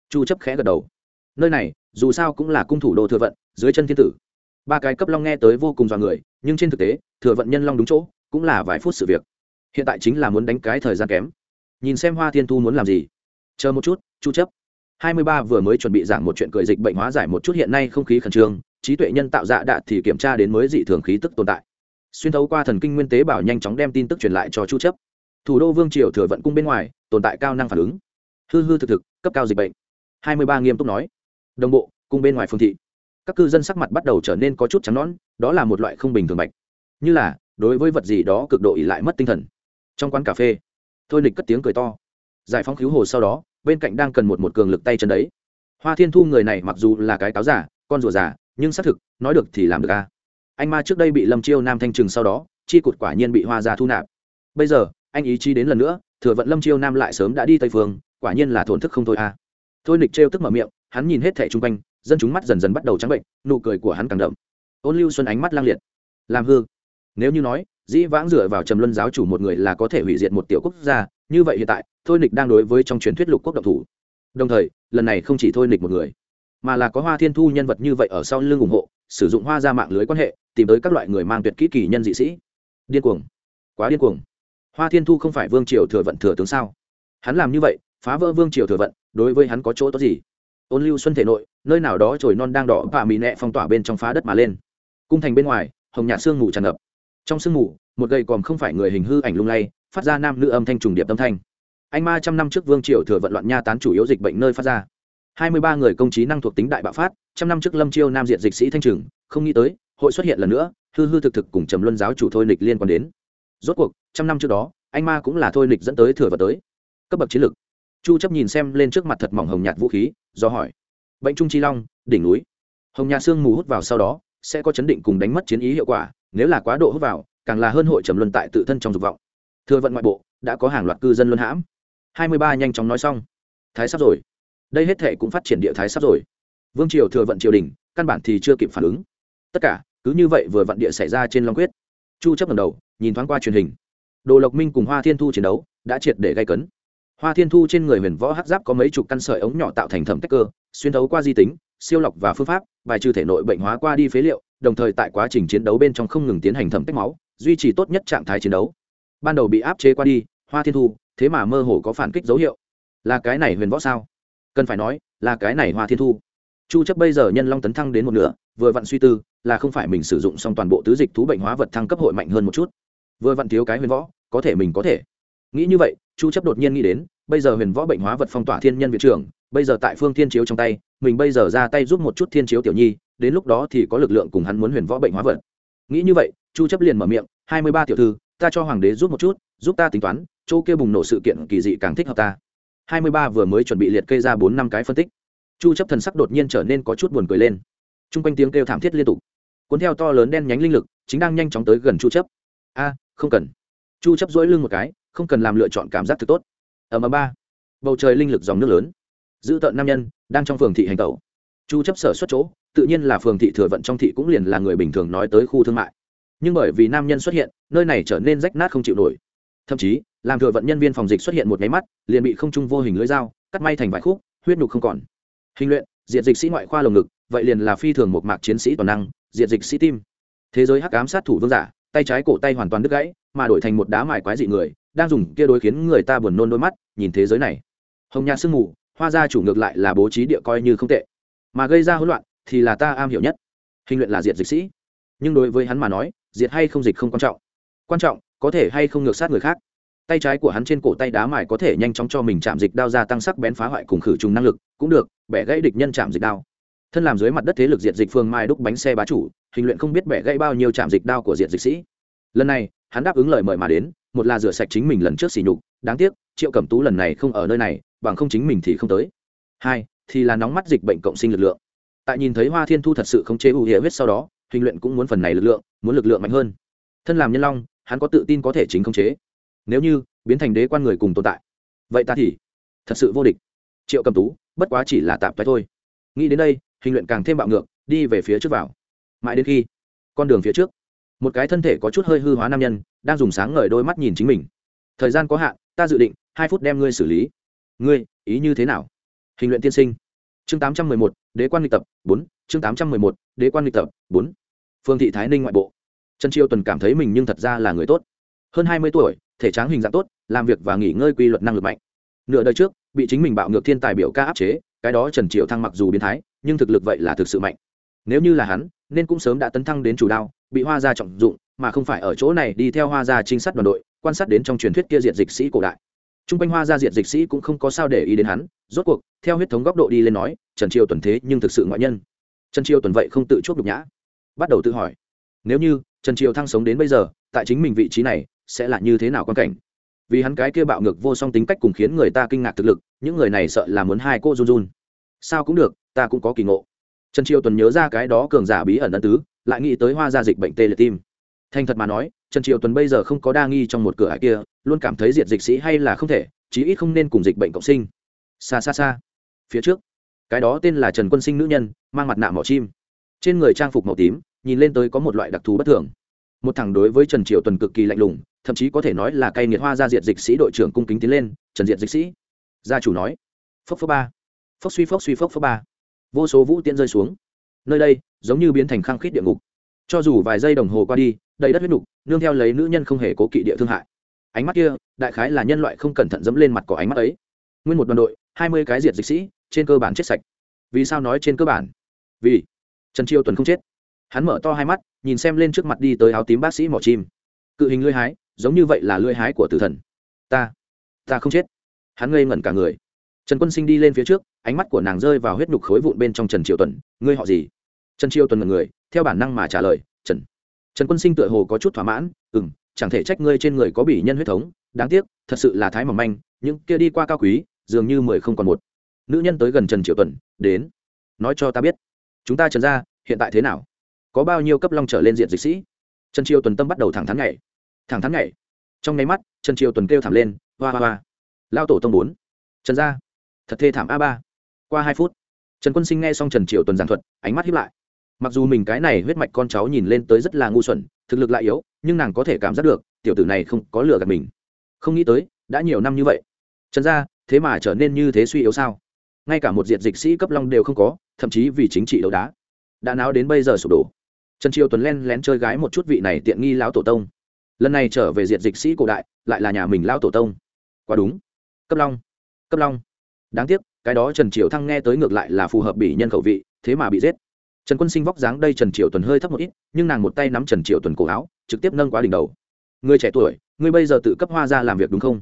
chu chấp khẽ gật đầu. Nơi này, dù sao cũng là cung thủ đô thừa vận, dưới chân thiên tử. Ba cái cấp long nghe tới vô cùng dọa người, nhưng trên thực tế, thừa vận nhân long đúng chỗ, cũng là vài phút sự việc hiện tại chính là muốn đánh cái thời gian kém. Nhìn xem hoa thiên thu muốn làm gì. Chờ một chút, chu chấp. 23 vừa mới chuẩn bị giảng một chuyện cười dịch bệnh hóa giải một chút, hiện nay không khí khẩn trương, trí tuệ nhân tạo dạ đạn thì kiểm tra đến mới dị thường khí tức tồn tại. Xuyên thấu qua thần kinh nguyên tế bảo nhanh chóng đem tin tức truyền lại cho chu chấp. Thủ đô vương triều thừa vận cung bên ngoài, tồn tại cao năng phản ứng. Hư hư thực thực, cấp cao dịch bệnh. 23 nghiêm túc nói. Đồng bộ, cung bên ngoài phương thị. Các cư dân sắc mặt bắt đầu trở nên có chút trắng nõn, đó là một loại không bình thường bạch như là, đối với vật gì đó cực độ ỉ lại mất tinh thần trong quán cà phê. Thôi nịch cất tiếng cười to. Giải phóng cứu hồ sau đó, bên cạnh đang cần một một cường lực tay chân đấy. Hoa thiên thu người này mặc dù là cái cáo giả, con rùa giả nhưng xác thực, nói được thì làm được a. Anh ma trước đây bị lâm chiêu nam thanh trừng sau đó, chi cụt quả nhiên bị hoa ra thu nạp. Bây giờ, anh ý chí đến lần nữa, thừa vận lâm chiêu nam lại sớm đã đi tây phương, quả nhiên là thổn thức không thôi a. Thôi nịch trêu tức mở miệng, hắn nhìn hết thẻ chung quanh, dân chúng mắt dần dần bắt đầu trắng bệnh, nụ cười của hắn càng đậm. Ôn lưu xuân ánh mắt lang liệt. Làm hư. Nếu như nói dĩ vãng dựa vào trầm luân giáo chủ một người là có thể hủy diệt một tiểu quốc gia, như vậy hiện tại, thôi nịch đang đối với trong truyền thuyết lục quốc độc thủ. Đồng thời, lần này không chỉ thôi nịch một người, mà là có hoa thiên thu nhân vật như vậy ở sau lưng ủng hộ, sử dụng hoa ra mạng lưới quan hệ, tìm tới các loại người mang tuyệt kỹ kỳ nhân dị sĩ. Điên cuồng. Quá điên cuồng. Hoa thiên thu không phải vương triều thừa vận thừa tướng sao? Hắn làm như vậy, phá vỡ vương triều thừa vận, đối với hắn có chỗ tốt gì? Ôn lưu xuân thể nội, nơi nào đó trồi non đang đỏ và mì nẹ phong tỏa bên trong phá đất mà lên. Cung thành bên ngoài, hồng nhạt sương ngủ tràn ngập trong sương mù một gầy còn không phải người hình hư ảnh lung lay phát ra nam nữ âm thanh trùng điệp âm thanh. Anh ma trăm năm trước vương triều thừa vận loạn nha tán chủ yếu dịch bệnh nơi phát ra. Hai mươi ba người công trí năng thuộc tính đại bạo phát trăm năm trước lâm chiêu nam diện dịch sĩ thanh trừng không nghĩ tới hội xuất hiện lần nữa hư hư thực thực cùng trầm luân giáo chủ thôi nịch liên quan đến. Rốt cuộc trăm năm trước đó anh ma cũng là thôi nịch dẫn tới thừa vật tới. Cấp bậc chiến lực, chu chấp nhìn xem lên trước mặt thật mỏng hồng nhạt vũ khí do hỏi. Bệnh trung chi long đỉnh núi. Hồng nhạt xương mù hút vào sau đó sẽ có chấn định cùng đánh mất chiến ý hiệu quả nếu là quá độ hút vào, càng là hơn hội trầm luân tại tự thân trong dục vọng. Thừa vận ngoại bộ, đã có hàng loạt cư dân luân hãm. 23 nhanh chóng nói xong. Thái sắp rồi. Đây hết thể cũng phát triển địa thái sắp rồi. Vương triều thừa vận triều đình, căn bản thì chưa kịp phản ứng. Tất cả, cứ như vậy vừa vận địa xảy ra trên long quyết. Chu chấp lần đầu, nhìn thoáng qua truyền hình. Đồ lộc minh cùng hoa thiên thu chiến đấu, đã triệt để gây cấn. Hoa thiên thu trên người huyền võ hắc giáp có mấy chục căn sợi ống nhỏ tạo thành thẩm tách cơ, xuyên thấu qua di tính, siêu lọc và phương pháp, bài trừ thể nội bệnh hóa qua đi phế liệu đồng thời tại quá trình chiến đấu bên trong không ngừng tiến hành thẩm tách máu, duy trì tốt nhất trạng thái chiến đấu. Ban đầu bị áp chế qua đi, hoa thiên thu, thế mà mơ hồ có phản kích dấu hiệu. Là cái này huyền võ sao? Cần phải nói, là cái này hoa thiên thu. Chu chấp bây giờ nhân long tấn thăng đến một nửa, vừa vặn suy tư, là không phải mình sử dụng xong toàn bộ tứ dịch thú bệnh hóa vật thăng cấp hội mạnh hơn một chút. Vừa vặn thiếu cái huyền võ, có thể mình có thể. Nghĩ như vậy, chu chấp đột nhiên nghĩ đến, bây giờ huyền võ bệnh hóa vật phong tỏa thiên nhân viện trưởng, bây giờ tại phương thiên chiếu trong tay, mình bây giờ ra tay giúp một chút thiên chiếu tiểu nhi đến lúc đó thì có lực lượng cùng hắn muốn huyền võ bệnh hóa vật. Nghĩ như vậy, chu chấp liền mở miệng 23 tiểu thư, ta cho hoàng đế giúp một chút, giúp ta tính toán, chỗ kia bùng nổ sự kiện kỳ dị càng thích hợp ta. 23 vừa mới chuẩn bị liệt kê ra bốn năm cái phân tích, chu chấp thần sắc đột nhiên trở nên có chút buồn cười lên. Trung quanh tiếng kêu thảm thiết liên tục. Cuốn theo to lớn đen nhánh linh lực, chính đang nhanh chóng tới gần chu chấp. A, không cần. Chu chấp duỗi lưng một cái, không cần làm lựa chọn cảm giác thực tốt. Ở mà ba. Bầu trời linh lực dòng nước lớn. Giữ tận nam nhân đang trong phường thị hành tẩu. Chu chấp sở xuất chỗ tự nhiên là phường thị thừa vận trong thị cũng liền là người bình thường nói tới khu thương mại. Nhưng bởi vì nam nhân xuất hiện, nơi này trở nên rách nát không chịu nổi. Thậm chí, làm thừa vận nhân viên phòng dịch xuất hiện một máy mắt, liền bị không trung vô hình lưỡi dao, cắt may thành vài khúc, huyết nhục không còn. Hình luyện, diệt dịch sĩ ngoại khoa lồng ngực, vậy liền là phi thường một mạc chiến sĩ toàn năng, diệt dịch sĩ tim. Thế giới hắc ám sát thủ vương giả, tay trái cổ tay hoàn toàn đứt gãy, mà đổi thành một đá mài quái dị người, đang dùng kia đối khiến người ta buồn nôn đôi mắt, nhìn thế giới này. Hồng nhà sương mù, hoa gia chủ ngược lại là bố trí địa coi như không tệ. Mà gây ra hỗn loạn thì là ta am hiểu nhất. Hình luyện là diệt dịch sĩ. Nhưng đối với hắn mà nói, diệt hay không dịch không quan trọng. Quan trọng, có thể hay không ngược sát người khác. Tay trái của hắn trên cổ tay đá mài có thể nhanh chóng cho mình chạm dịch đao ra tăng sắc bén phá hoại cùng khử trùng năng lực, cũng được, bẻ gãy địch nhân chạm dịch đao. Thân làm dưới mặt đất thế lực diệt dịch phương mai đúc bánh xe bá chủ, hình luyện không biết bẻ gãy bao nhiêu chạm dịch đao của diệt dịch sĩ. Lần này, hắn đáp ứng lời mời mà đến, một là rửa sạch chính mình lần trước xỉ nhục, đáng tiếc, triệu cẩm tú lần này không ở nơi này, bằng không chính mình thì không tới. Hai, thì là nóng mắt dịch bệnh cộng sinh lực lượng tại nhìn thấy hoa thiên thu thật sự không chế ưu hiệu huyết sau đó hình luyện cũng muốn phần này lực lượng, muốn lực lượng mạnh hơn. Thân làm nhân long, hắn có tự tin có thể chính không chế. Nếu như, biến thành đế quan người cùng tồn tại, vậy ta thì thật sự vô địch. Triệu cầm tú, bất quá chỉ là tạm thoái thôi. Nghĩ đến đây hình luyện càng thêm bạo ngược, đi về phía trước vào. Mãi đến khi, con đường phía trước, một cái thân thể có chút hơi hư hóa nam nhân, đang dùng sáng ngời đôi mắt nhìn chính mình. Thời gian có hạn, ta dự định, hai phút đem ngươi xử lý. Ngươi, ý như thế nào? Hình luyện tiên sinh chương tám trăm mười một, đế quan lịch tập, bốn, chương tám trăm mười một, đế quan lịch tập, bốn. Phương thị thái ninh ngoại bộ. Trần triều tuần cảm thấy mình nhưng thật ra là người tốt. Hơn hai mươi tuổi, thể tráng hình dạng tốt, làm việc và nghỉ ngơi quy luật năng lực mạnh. Nửa đời trước, bị chính mình bạo ngược thiên tài biểu ca áp chế, cái đó trần triều thăng mặc dù biến thái, nhưng thực lực vậy là thực sự mạnh. Nếu như là hắn, nên cũng sớm đã tấn thăng đến chủ đao, bị hoa gia trọng dụng, mà không phải ở chỗ này đi theo hoa gia trinh sát đoàn đội, quan sát đến trong truyền thuyết kia diệt dịch sĩ cổ đại t r u n g quanh hoa gia diệt dịch sĩ cũng không có sao để ý đến hắn, rốt cuộc, theo huyết thống góc độ đi lên nói, trần triều tuần thế nhưng thực sự ngoại nhân. Trần triều tuần vậy không tự chuốc nhục nhã. Bắt đầu tự hỏi, nếu như trần triều thăng sống đến bây giờ, tại chính mình vị trí này, sẽ là như thế nào quan cảnh? Vì hắn cái kia bạo ngược vô song tính cách cùng khiến người ta kinh ngạc thực lực, những người này sợ là muốn hai cô run run. Sao cũng được, ta cũng có kỳ ngộ. Trần triều tuần nhớ ra cái đó cường giả bí ẩn ân tứ, lại nghĩ tới hoa gia dịch bệnh tê liệt tim thành thật mà nói, trần triều tuần bây giờ không có đa nghi trong một cửa hải kia, luôn cảm thấy diệt dịch sĩ hay là không thể, chí ít không nên cùng dịch bệnh cộng sinh. Xa xa xa. Phía trước. Cái đó tên là trần quân sinh nữ nhân, mang mặt nạ mỏ chim. Trên người trang phục màu tím, nhìn lên tới có một loại đặc thù bất thường. Một thằng đối với trần triều tuần cực kỳ lạnh lùng, thậm chí có thể nói là cây nghiệt hoa ra diệt dịch sĩ đội trưởng cung kính tiến lên, trần diệt dịch sĩ. Gia chủ nói. Phốc phốc ba. Phốc suy phốc suy phốc phốc ba. Vô số vũ tiễn rơi xuống. Nơi đây, giống như biến thành khăng khít địa ngục. Cho dù vài giây đồng hồ qua đi đầy đất huyết nục, nương theo lấy nữ nhân không hề cố kỵ địa thương hại. Ánh mắt kia, đại khái là nhân loại không cẩn thận dẫm lên mặt của ánh mắt ấy. Nguyên một đoàn đội, hai mươi cái diệt dịch sĩ, trên cơ bản chết sạch. Vì sao nói trên cơ bản? Vì trần chiêu tuần không chết. Hắn mở to hai mắt, nhìn xem lên trước mặt đi tới áo tím bác sĩ mỏ chim. Cự hình lưỡi hái, giống như vậy là lưỡi hái của tử thần. Ta ta không chết. Hắn ngây ngẩn cả người. Trần quân sinh đi lên phía trước, ánh mắt của nàng rơi vào huyết nhục khối vụn bên trong trần triều tuần. Ngươi họ gì? Trần triều tuần ngần người, theo bản năng mà trả lời trần quân sinh tựa hồ có chút thỏa mãn ừ m chẳng thể trách ngươi trên người có bỉ nhân huyết thống, đáng tiếc, thật sự là thái mỏng manh, những kia đi qua cao quý, dường như mười không còn một. Nữ nhân tới gần trần triệu tuần, đến, nói cho ta biết, chúng ta trần ra hiện tại thế nào? Có bao nhiêu cấp long trở lên diện dịch sĩ? Trần Triệu tuần tâm bắt đầu thẳng thắn nhảy, thẳng thắn nhảy. Trong nháy mắt, trần Triệu tuần kêu thảm lên, hoa hoa hoa lao tổ tông bốn, trần gia, thật thê thảm a ba. Qua hai phút, trần quân sinh nghe xong trần Triệu tuần giảng thuật, ánh mắt hiếp lại mặc dù mình cái này huyết mạch con cháu nhìn lên tới rất là ngu xuẩn, thực lực lại yếu, nhưng nàng có thể cảm giác được, tiểu tử này không có lừa gạt mình. Không nghĩ tới, đã nhiều năm như vậy. Trần gia, thế mà trở nên như thế suy yếu sao? Ngay cả một diện dịch sĩ cấp long đều không có, thậm chí vì chính trị đấu đá. Đã náo đến bây giờ sụp đổ. Trần triều tuấn len lén chơi gái một chút vị này tiện nghi lão tổ tông. Lần này trở về diện dịch sĩ cổ đại, lại là nhà mình lão tổ tông. Quá đúng. Cấp long. Cấp long. Đáng tiếc, cái đó trần triều thăng nghe tới ngược lại là phù hợp bị nhân khẩu vị, thế mà bị giết trần quân sinh vóc dáng đây trần Triệu tuần hơi thấp một ít, nhưng nàng một tay nắm trần Triệu tuần cổ áo, trực tiếp nâng quá đỉnh đầu. Người trẻ tuổi, ngươi bây giờ tự cấp hoa ra làm việc đúng không?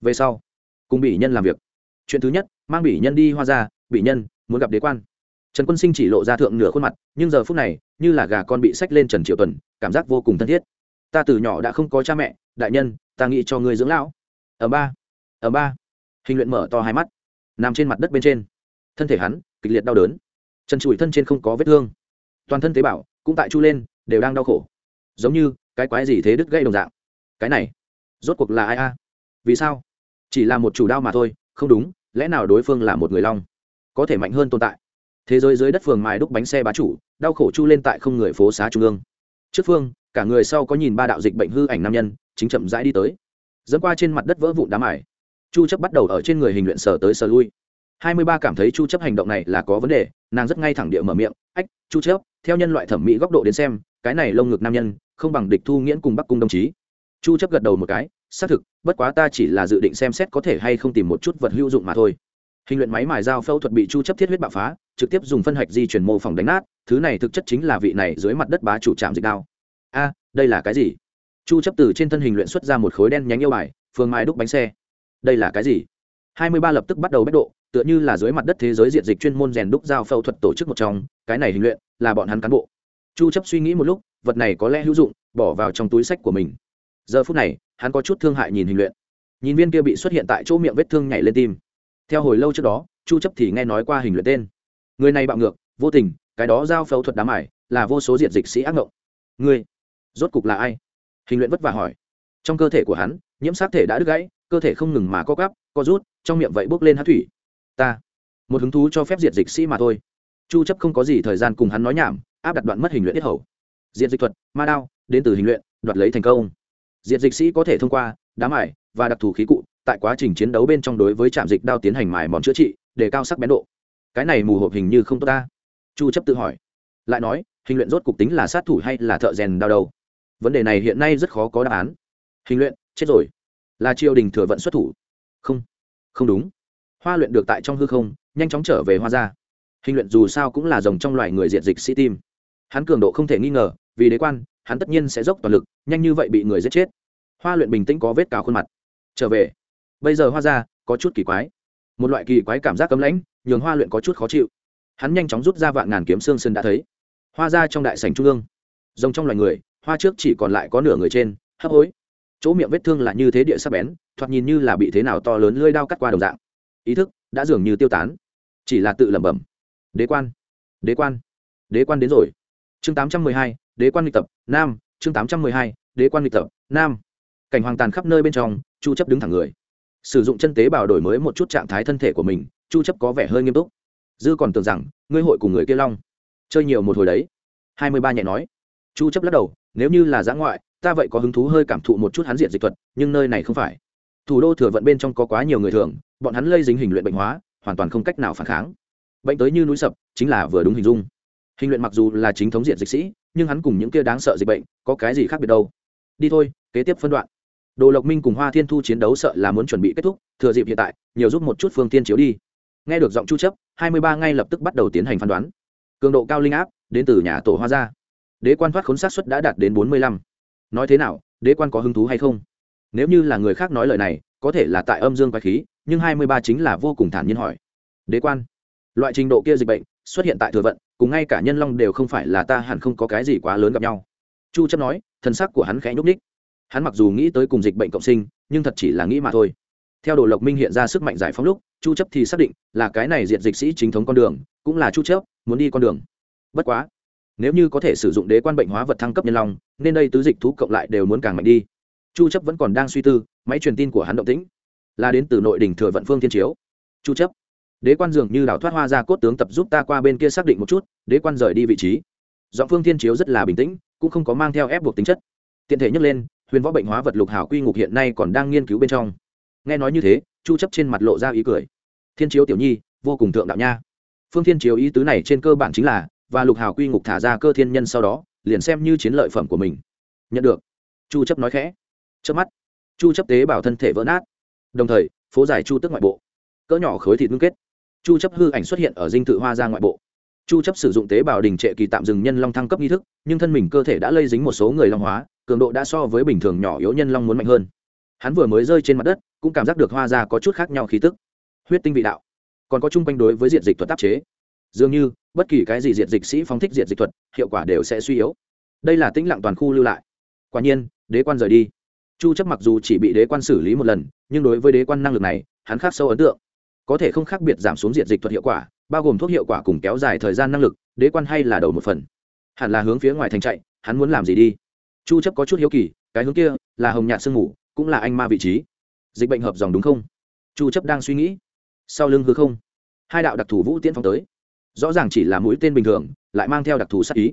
Về sau, cùng bị nhân làm việc. Chuyện thứ nhất, mang bị nhân đi hoa ra bị nhân, muốn gặp đế quan. Trần quân sinh chỉ lộ ra thượng nửa khuôn mặt, nhưng giờ phút này, như là gà con bị sách lên trần triệu tuần, cảm giác vô cùng thân thiết. Ta từ nhỏ đã không có cha mẹ, đại nhân, ta nghĩ cho ngươi dưỡng lão. Ở ba ở ba. Hình luyện mở to hai mắt, nằm trên mặt đất bên trên. Thân thể hắn kịch liệt đau đớn trần trụi thân trên không có vết thương. Toàn thân tế bào cũng tại chu lên, đều đang đau khổ. Giống như cái quái gì thế đứt gây đồng dạng. Cái này, rốt cuộc là ai a? Vì sao? Chỉ là một chủ đao mà thôi, không đúng, lẽ nào đối phương là một người long? Có thể mạnh hơn tồn tại. Thế giới dưới đất phường mài đúc bánh xe bá chủ, đau khổ chu lên tại không người phố xá trung ương. Trước phương, cả người sau có nhìn ba đạo dịch bệnh hư ảnh nam nhân, chính chậm rãi đi tới. Dẫn qua trên mặt đất vỡ vụn đám ải chu chấp bắt đầu ở trên người hình luyện sở tới sở lui hai mươi ba cảm thấy chu chấp hành động này là có vấn đề, nàng rất ngay thẳng địa mở miệng, ách, chu chấp, theo nhân loại thẩm mỹ góc độ đến xem, cái này lông ngực nam nhân, không bằng địch thu nghiễn cùng bắc cung đồng chí. Chu chấp gật đầu một cái, xác thực, bất quá ta chỉ là dự định xem xét có thể hay không tìm một chút vật hữu dụng mà thôi. Hình luyện máy mài dao phẫu thuật bị chu chấp thiết huyết bạo phá, trực tiếp dùng phân hạch di chuyển mô phỏng đánh nát, thứ này thực chất chính là vị này dưới mặt đất bá chủ chạm dịch đao. A, đây là cái gì? Chu chấp từ trên thân hình luyện xuất ra một khối đen nhánh yêu bài phương mai đúc bánh xe. Đây là cái gì? 23 lập tức bắt đầu bách độ tựa như là dưới mặt đất thế giới diện dịch chuyên môn rèn đúc dao phẫu thuật tổ chức một trong, cái này hình luyện là bọn hắn cán bộ. Chu chấp suy nghĩ một lúc, vật này có lẽ hữu dụng, bỏ vào trong túi sách của mình. Giờ phút này, hắn có chút thương hại nhìn hình luyện. Nhìn viên kia bị xuất hiện tại chỗ miệng vết thương nhảy lên tim. Theo hồi lâu trước đó, chu chấp thì nghe nói qua hình luyện tên. Người này bạo ngược, vô tình, cái đó giao phẫu thuật đám ải là vô số diệt dịch sĩ ác ngộng. Người rốt cục là ai? Hình luyện vất vả hỏi. Trong cơ thể của hắn, nhiễm sát thể đã đứt gãy, cơ thể không ngừng mà co gắp co rút, trong miệng vậy bốc lên hát thủy ta. Một hứng thú cho phép diệt dịch sĩ mà thôi. Chu chấp không có gì thời gian cùng hắn nói nhảm, áp đặt đoạn mất hình luyện tiết hầu. Diệt dịch thuật, ma đao, đến từ hình luyện, đoạt lấy thành công. Diệt dịch sĩ có thể thông qua đá mài và đặc thù khí cụ tại quá trình chiến đấu bên trong đối với trạm dịch đao tiến hành mài mòn chữa trị, để cao sắc bén độ. Cái này mù hộp hình như không tốt ta. Chu chấp tự hỏi. Lại nói, hình luyện rốt cục tính là sát thủ hay là thợ rèn đao đầu vấn đề này hiện nay rất khó có đáp án. Hình luyện, chết rồi. Là triều đình thừa vận xuất thủ. Không. Không đúng hoa luyện được tại trong hư không, nhanh chóng trở về hoa ra hình luyện dù sao cũng là rồng trong loài người diện dịch sĩ tim. Hắn cường độ không thể nghi ngờ, vì đế quan, hắn tất nhiên sẽ dốc toàn lực, nhanh như vậy bị người giết chết. Hoa luyện bình tĩnh có vết cào khuôn mặt. Trở về. Bây giờ hoa ra có chút kỳ quái. Một loại kỳ quái cảm giác cấm lãnh, nhường hoa luyện có chút khó chịu. Hắn nhanh chóng rút ra vạn ngàn kiếm xương sơn đã thấy. Hoa ra trong đại sành trung ương. Rồng trong loài người, hoa trước chỉ còn lại có nửa người trên, hấp hối. Chỗ miệng vết thương là như thế địa sắp bén, thoạt nhìn như là bị thế nào to lớn lưỡi đao cắt qua đồng dạng ý thức đã dường như tiêu tán. Chỉ là tự lẩm bẩm, đế quan đế quan đế quan đến rồi. Chương tám trăm mười hai, đế quan lịch tập, nam, chương tám trăm mười hai, đế quan lịch tập, nam. Cảnh hoàng tàn khắp nơi bên trong, chu chấp đứng thẳng người. Sử dụng chân tế bào đổi mới một chút trạng thái thân thể của mình, chu chấp có vẻ hơi nghiêm túc. Dư còn tưởng rằng, ngươi hội cùng người kia long. Chơi nhiều một hồi đấy. Hai mươi ba nhẹ nói. Chu chấp lắc đầu, nếu như là giã ngoại, ta vậy có hứng thú hơi cảm thụ một chút hắn diện dịch thuật, nhưng nơi này không phải. Thủ đô thừa vận bên trong có quá nhiều người thường bọn hắn lây dính hình luyện bệnh hóa, hoàn toàn không cách nào phản kháng. Bệnh tới như núi sập, chính là vừa đúng hình dung. Hình luyện mặc dù là chính thống diện dịch sĩ, nhưng hắn cùng những kia đáng sợ dịch bệnh, có cái gì khác biệt đâu? Đi thôi, kế tiếp phân đoạn. Đồ lộc minh cùng hoa thiên thu chiến đấu sợ là muốn chuẩn bị kết thúc, thừa dịp hiện tại, nhiều giúp một chút phương tiên chiếu đi. Nghe được giọng chu chấp, hai mươi ba ngay lập tức bắt đầu tiến hành phán đoán. Cường độ cao linh áp, đến từ nhà tổ hoa gia. Đế quan thoát khốn sát suất đã đạt đến bốn mươi lăm. Nói thế nào, đế quan có hứng thú hay không? Nếu như là người khác nói lời này có thể là tại âm dương quái khí, nhưng hai mươi ba chính là vô cùng thản nhiên hỏi. Đế quan, loại trình độ kia dịch bệnh xuất hiện tại thừa vận, cùng ngay cả nhân long đều không phải là ta hẳn không có cái gì quá lớn gặp nhau. Chu chấp nói thân sắc của hắn khẽ nhúc ních hắn mặc dù nghĩ tới cùng dịch bệnh cộng sinh, nhưng thật chỉ là nghĩ mà thôi. Theo đồ lộc minh hiện ra sức mạnh giải phóng lúc, chu chấp thì xác định là cái này diện dịch sĩ chính thống con đường, cũng là chu chấp muốn đi con đường. Bất quá, nếu như có thể sử dụng đế quan bệnh hóa vật thăng cấp nhân long, nên đây tứ dịch thú cộng lại đều muốn càng mạnh đi. Chu chấp vẫn còn đang suy tư máy truyền tin của hắn động tĩnh, là đến từ nội đình thừa vận phương thiên chiếu. Chu chấp, đế quan dường như đảo thoát hoa ra cốt tướng tập giúp ta qua bên kia xác định một chút, đế quan rời đi vị trí. Giọng phương thiên chiếu rất là bình tĩnh, cũng không có mang theo ép buộc tính chất. Tiện thể nhắc lên, huyền võ bệnh hóa vật lục hảo quy ngục hiện nay còn đang nghiên cứu bên trong. Nghe nói như thế, chu chấp trên mặt lộ ra ý cười. Thiên chiếu tiểu nhi, vô cùng thượng đạo nha. Phương thiên chiếu ý tứ này trên cơ bản chính là, và lục hào quy ngục thả ra cơ thiên nhân sau đó, liền xem như chiến lợi phẩm của mình. Nhận được. Chu chấp nói khẽ. Chớp mắt chu chấp tế bảo thân thể vỡ nát. Đồng thời, phố dài chu tức ngoại bộ. Cỡ nhỏ khối thịt ngưng kết. Chu chấp hư ảnh xuất hiện ở dinh thự hoa ra ngoại bộ. Chu chấp sử dụng tế bào đình trệ kỳ tạm dừng nhân long thăng cấp nghi thức, nhưng thân mình cơ thể đã lây dính một số người long hóa, cường độ đã so với bình thường nhỏ yếu nhân long muốn mạnh hơn. Hắn vừa mới rơi trên mặt đất, cũng cảm giác được hoa ra có chút khác nhau khí tức. Huyết tinh vị đạo. Còn có chung quanh đối với diện dịch thuật tác chế. Dường như, bất kỳ cái gì diện dịch sĩ phóng thích diện dịch thuật, hiệu quả đều sẽ suy yếu. Đây là tĩnh lặng toàn khu lưu lại. Quả nhiên, đế quan rời đi chu chấp mặc dù chỉ bị đế quan xử lý một lần, nhưng đối với đế quan năng lực này, hắn khác sâu ấn tượng. Có thể không khác biệt giảm xuống diện dịch thuật hiệu quả, bao gồm thuốc hiệu quả cùng kéo dài thời gian năng lực, đế quan hay là đầu một phần. Hẳn là hướng phía ngoài thành chạy, hắn muốn làm gì đi? Chu chấp có chút hiếu kỳ, cái hướng kia là hồng nhạt sương ngủ cũng là anh ma vị trí. Dịch bệnh hợp dòng đúng không? Chu chấp đang suy nghĩ. Sau lưng hư không, hai đạo đặc thù vũ tiễn phóng tới. Rõ ràng chỉ là mũi tên bình thường, lại mang theo đặc thù sát ý.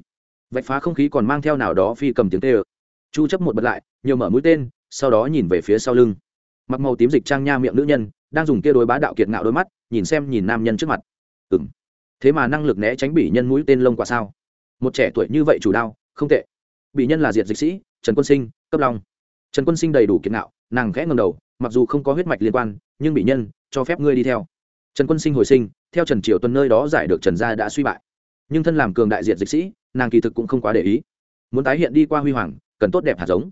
Vạch phá không khí còn mang theo nào đó phi cầm tiếng tê ực chu chấp một bật lại, nhiều mở mũi tên, sau đó nhìn về phía sau lưng. Mặc màu tím dịch trang nha miệng nữ nhân, đang dùng kia đối bá đạo kiệt ngạo đôi mắt, nhìn xem nhìn nam nhân trước mặt. Ừm. Thế mà năng lực né tránh bị nhân mũi tên lông quả sao? Một trẻ tuổi như vậy chủ đao, không tệ. Bị nhân là diệt dịch sĩ, trần quân sinh, cấp long. Trần quân sinh đầy đủ kiệt ngạo, nàng khẽ ngầm đầu, mặc dù không có huyết mạch liên quan, nhưng bị nhân, cho phép ngươi đi theo. Trần quân sinh hồi sinh, theo trần triều tuần nơi đó giải được trần gia đã suy bại. Nhưng thân làm cường đại diện dịch sĩ, nàng kỳ thực cũng không quá để ý. Muốn tái hiện đi qua huy hoàng cần tốt đẹp hạt giống.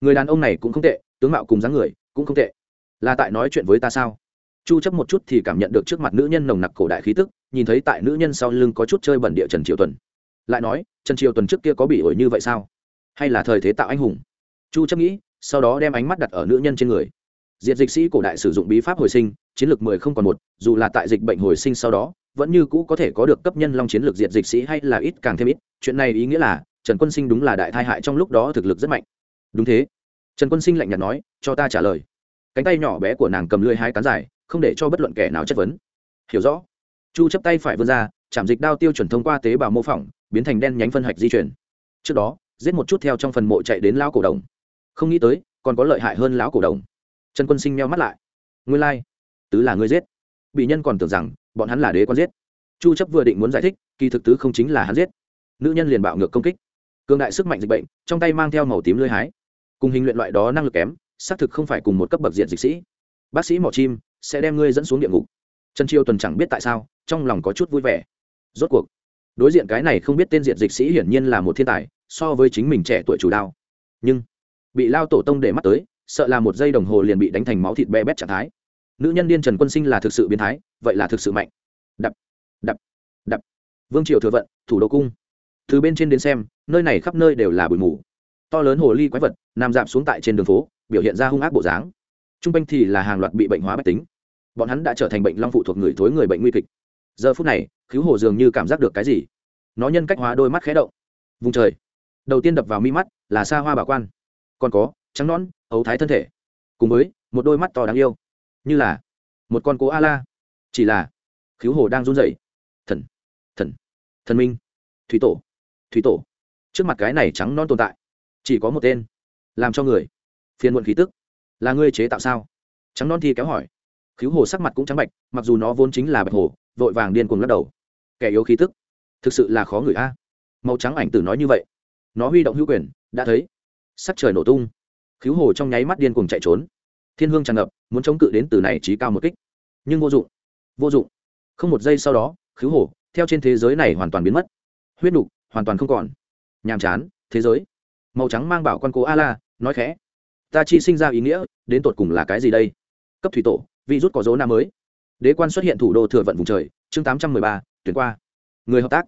Người đàn ông này cũng không tệ, tướng mạo cùng dáng người cũng không tệ. Là tại nói chuyện với ta sao? Chu chấp một chút thì cảm nhận được trước mặt nữ nhân nồng nặc cổ đại khí tức, nhìn thấy tại nữ nhân sau lưng có chút chơi bẩn địa trần triều tuần. Lại nói, trần triều tuần trước kia có bị ổi như vậy sao? Hay là thời thế tạo anh hùng? Chu chấp nghĩ, sau đó đem ánh mắt đặt ở nữ nhân trên người. Diệt dịch sĩ cổ đại sử dụng bí pháp hồi sinh, chiến lược mười không còn một, dù là tại dịch bệnh hồi sinh sau đó, vẫn như cũ có thể có được cấp nhân long chiến lược diệt dịch sĩ hay là ít càng thêm ít. Chuyện này ý nghĩa là trần quân sinh đúng là đại thai hại trong lúc đó thực lực rất mạnh. Đúng thế. Trần quân sinh lạnh nhạt nói, cho ta trả lời. Cánh tay nhỏ bé của nàng cầm lưỡi hai cán dài, không để cho bất luận kẻ nào chất vấn. Hiểu rõ. Chu chấp tay phải vươn ra, chạm dịch đao tiêu chuẩn thông qua tế bào mô phỏng, biến thành đen nhánh phân hạch di chuyển. Trước đó, giết một chút theo trong phần mộ chạy đến lão cổ đồng. Không nghĩ tới, còn có lợi hại hơn lão cổ đồng. Trần quân sinh meo mắt lại. Nguyên lai, tứ là ngươi giết. Bị nhân còn tưởng rằng, bọn hắn là đế quan giết. Chu chấp vừa định muốn giải thích, kỳ thực tứ không chính là hắn giết. Nữ nhân liền bạo ngược công kích cường đại sức mạnh dịch bệnh, trong tay mang theo màu tím lưới hái. Cùng hình luyện loại đó năng lực kém, xác thực không phải cùng một cấp bậc diện dịch sĩ. Bác sĩ mỏ chim sẽ đem ngươi dẫn xuống địa ngục. Trần triều tuần chẳng biết tại sao, trong lòng có chút vui vẻ. Rốt cuộc, đối diện cái này không biết tên diện dịch sĩ hiển nhiên là một thiên tài, so với chính mình trẻ tuổi chủ đao nhưng, bị lao tổ tông để mắt tới, sợ là một giây đồng hồ liền bị đánh thành máu thịt bé bét trạng thái. Nữ nhân điên trần quân sinh là thực sự biến thái, vậy là thực sự mạnh. Đập đập đập. Vương triều thừa vận, thủ đô cung từ bên trên đến xem, nơi này khắp nơi đều là bụi mù. To lớn hồ ly quái vật, nằm dạp xuống tại trên đường phố, biểu hiện ra hung ác bộ dáng. T r u n g quanh thì là hàng loạt bị bệnh hóa bách tính. Bọn hắn đã trở thành bệnh long phụ thuộc người thối người bệnh nguy kịch. Giờ phút này cứu hồ dường như cảm giác được cái gì. Nó nhân cách hóa đôi mắt khé động. Vùng trời. Đầu tiên đập vào mi mắt là xa hoa bảo quan. Còn có, trắng nón ấu thái thân thể. Cùng với, một đôi mắt to đáng yêu. Như là một con cố a la chỉ là cứu hồ đang run rẩy. Thần. Thần. Thần minh. Thủy tổ thủy tổ. Trước mặt cái này trắng non tồn tại, chỉ có một tên. Làm cho người phiền muộn khí tức. Là ngươi chế tạo sao? Trắng non thi kéo hỏi. Khiếu hồ sắc mặt cũng trắng bạch, mặc dù nó vốn chính là bạch hồ, vội vàng điên cuồng lắc đầu. Kẻ yếu khí tức, thực sự là khó người a. Màu trắng ảnh tử nói như vậy, nó huy động hữu quyền, đã thấy sắc trời nổ tung. Khiếu hồ trong nháy mắt điên cuồng chạy trốn. Thiên hương tràn ngập, muốn chống cự đến từ này trí cao một kích. Nhưng vô dụng vô dụng. Không một giây sau đó khiếu hồ, theo trên thế giới này hoàn toàn biến mất. Huyết nục hoàn toàn không còn. Nhàm chán, thế giới. Màu trắng mang bảo quan cố a la nói khẽ. Ta chi sinh ra ý nghĩa, đến tột cùng là cái gì đây? Cấp thủy tổ vi rút có dấu nam mới. Đế quan xuất hiện thủ đô thừa vận vùng trời, chương tám trăm mười ba, tuyển qua. Người hợp tác.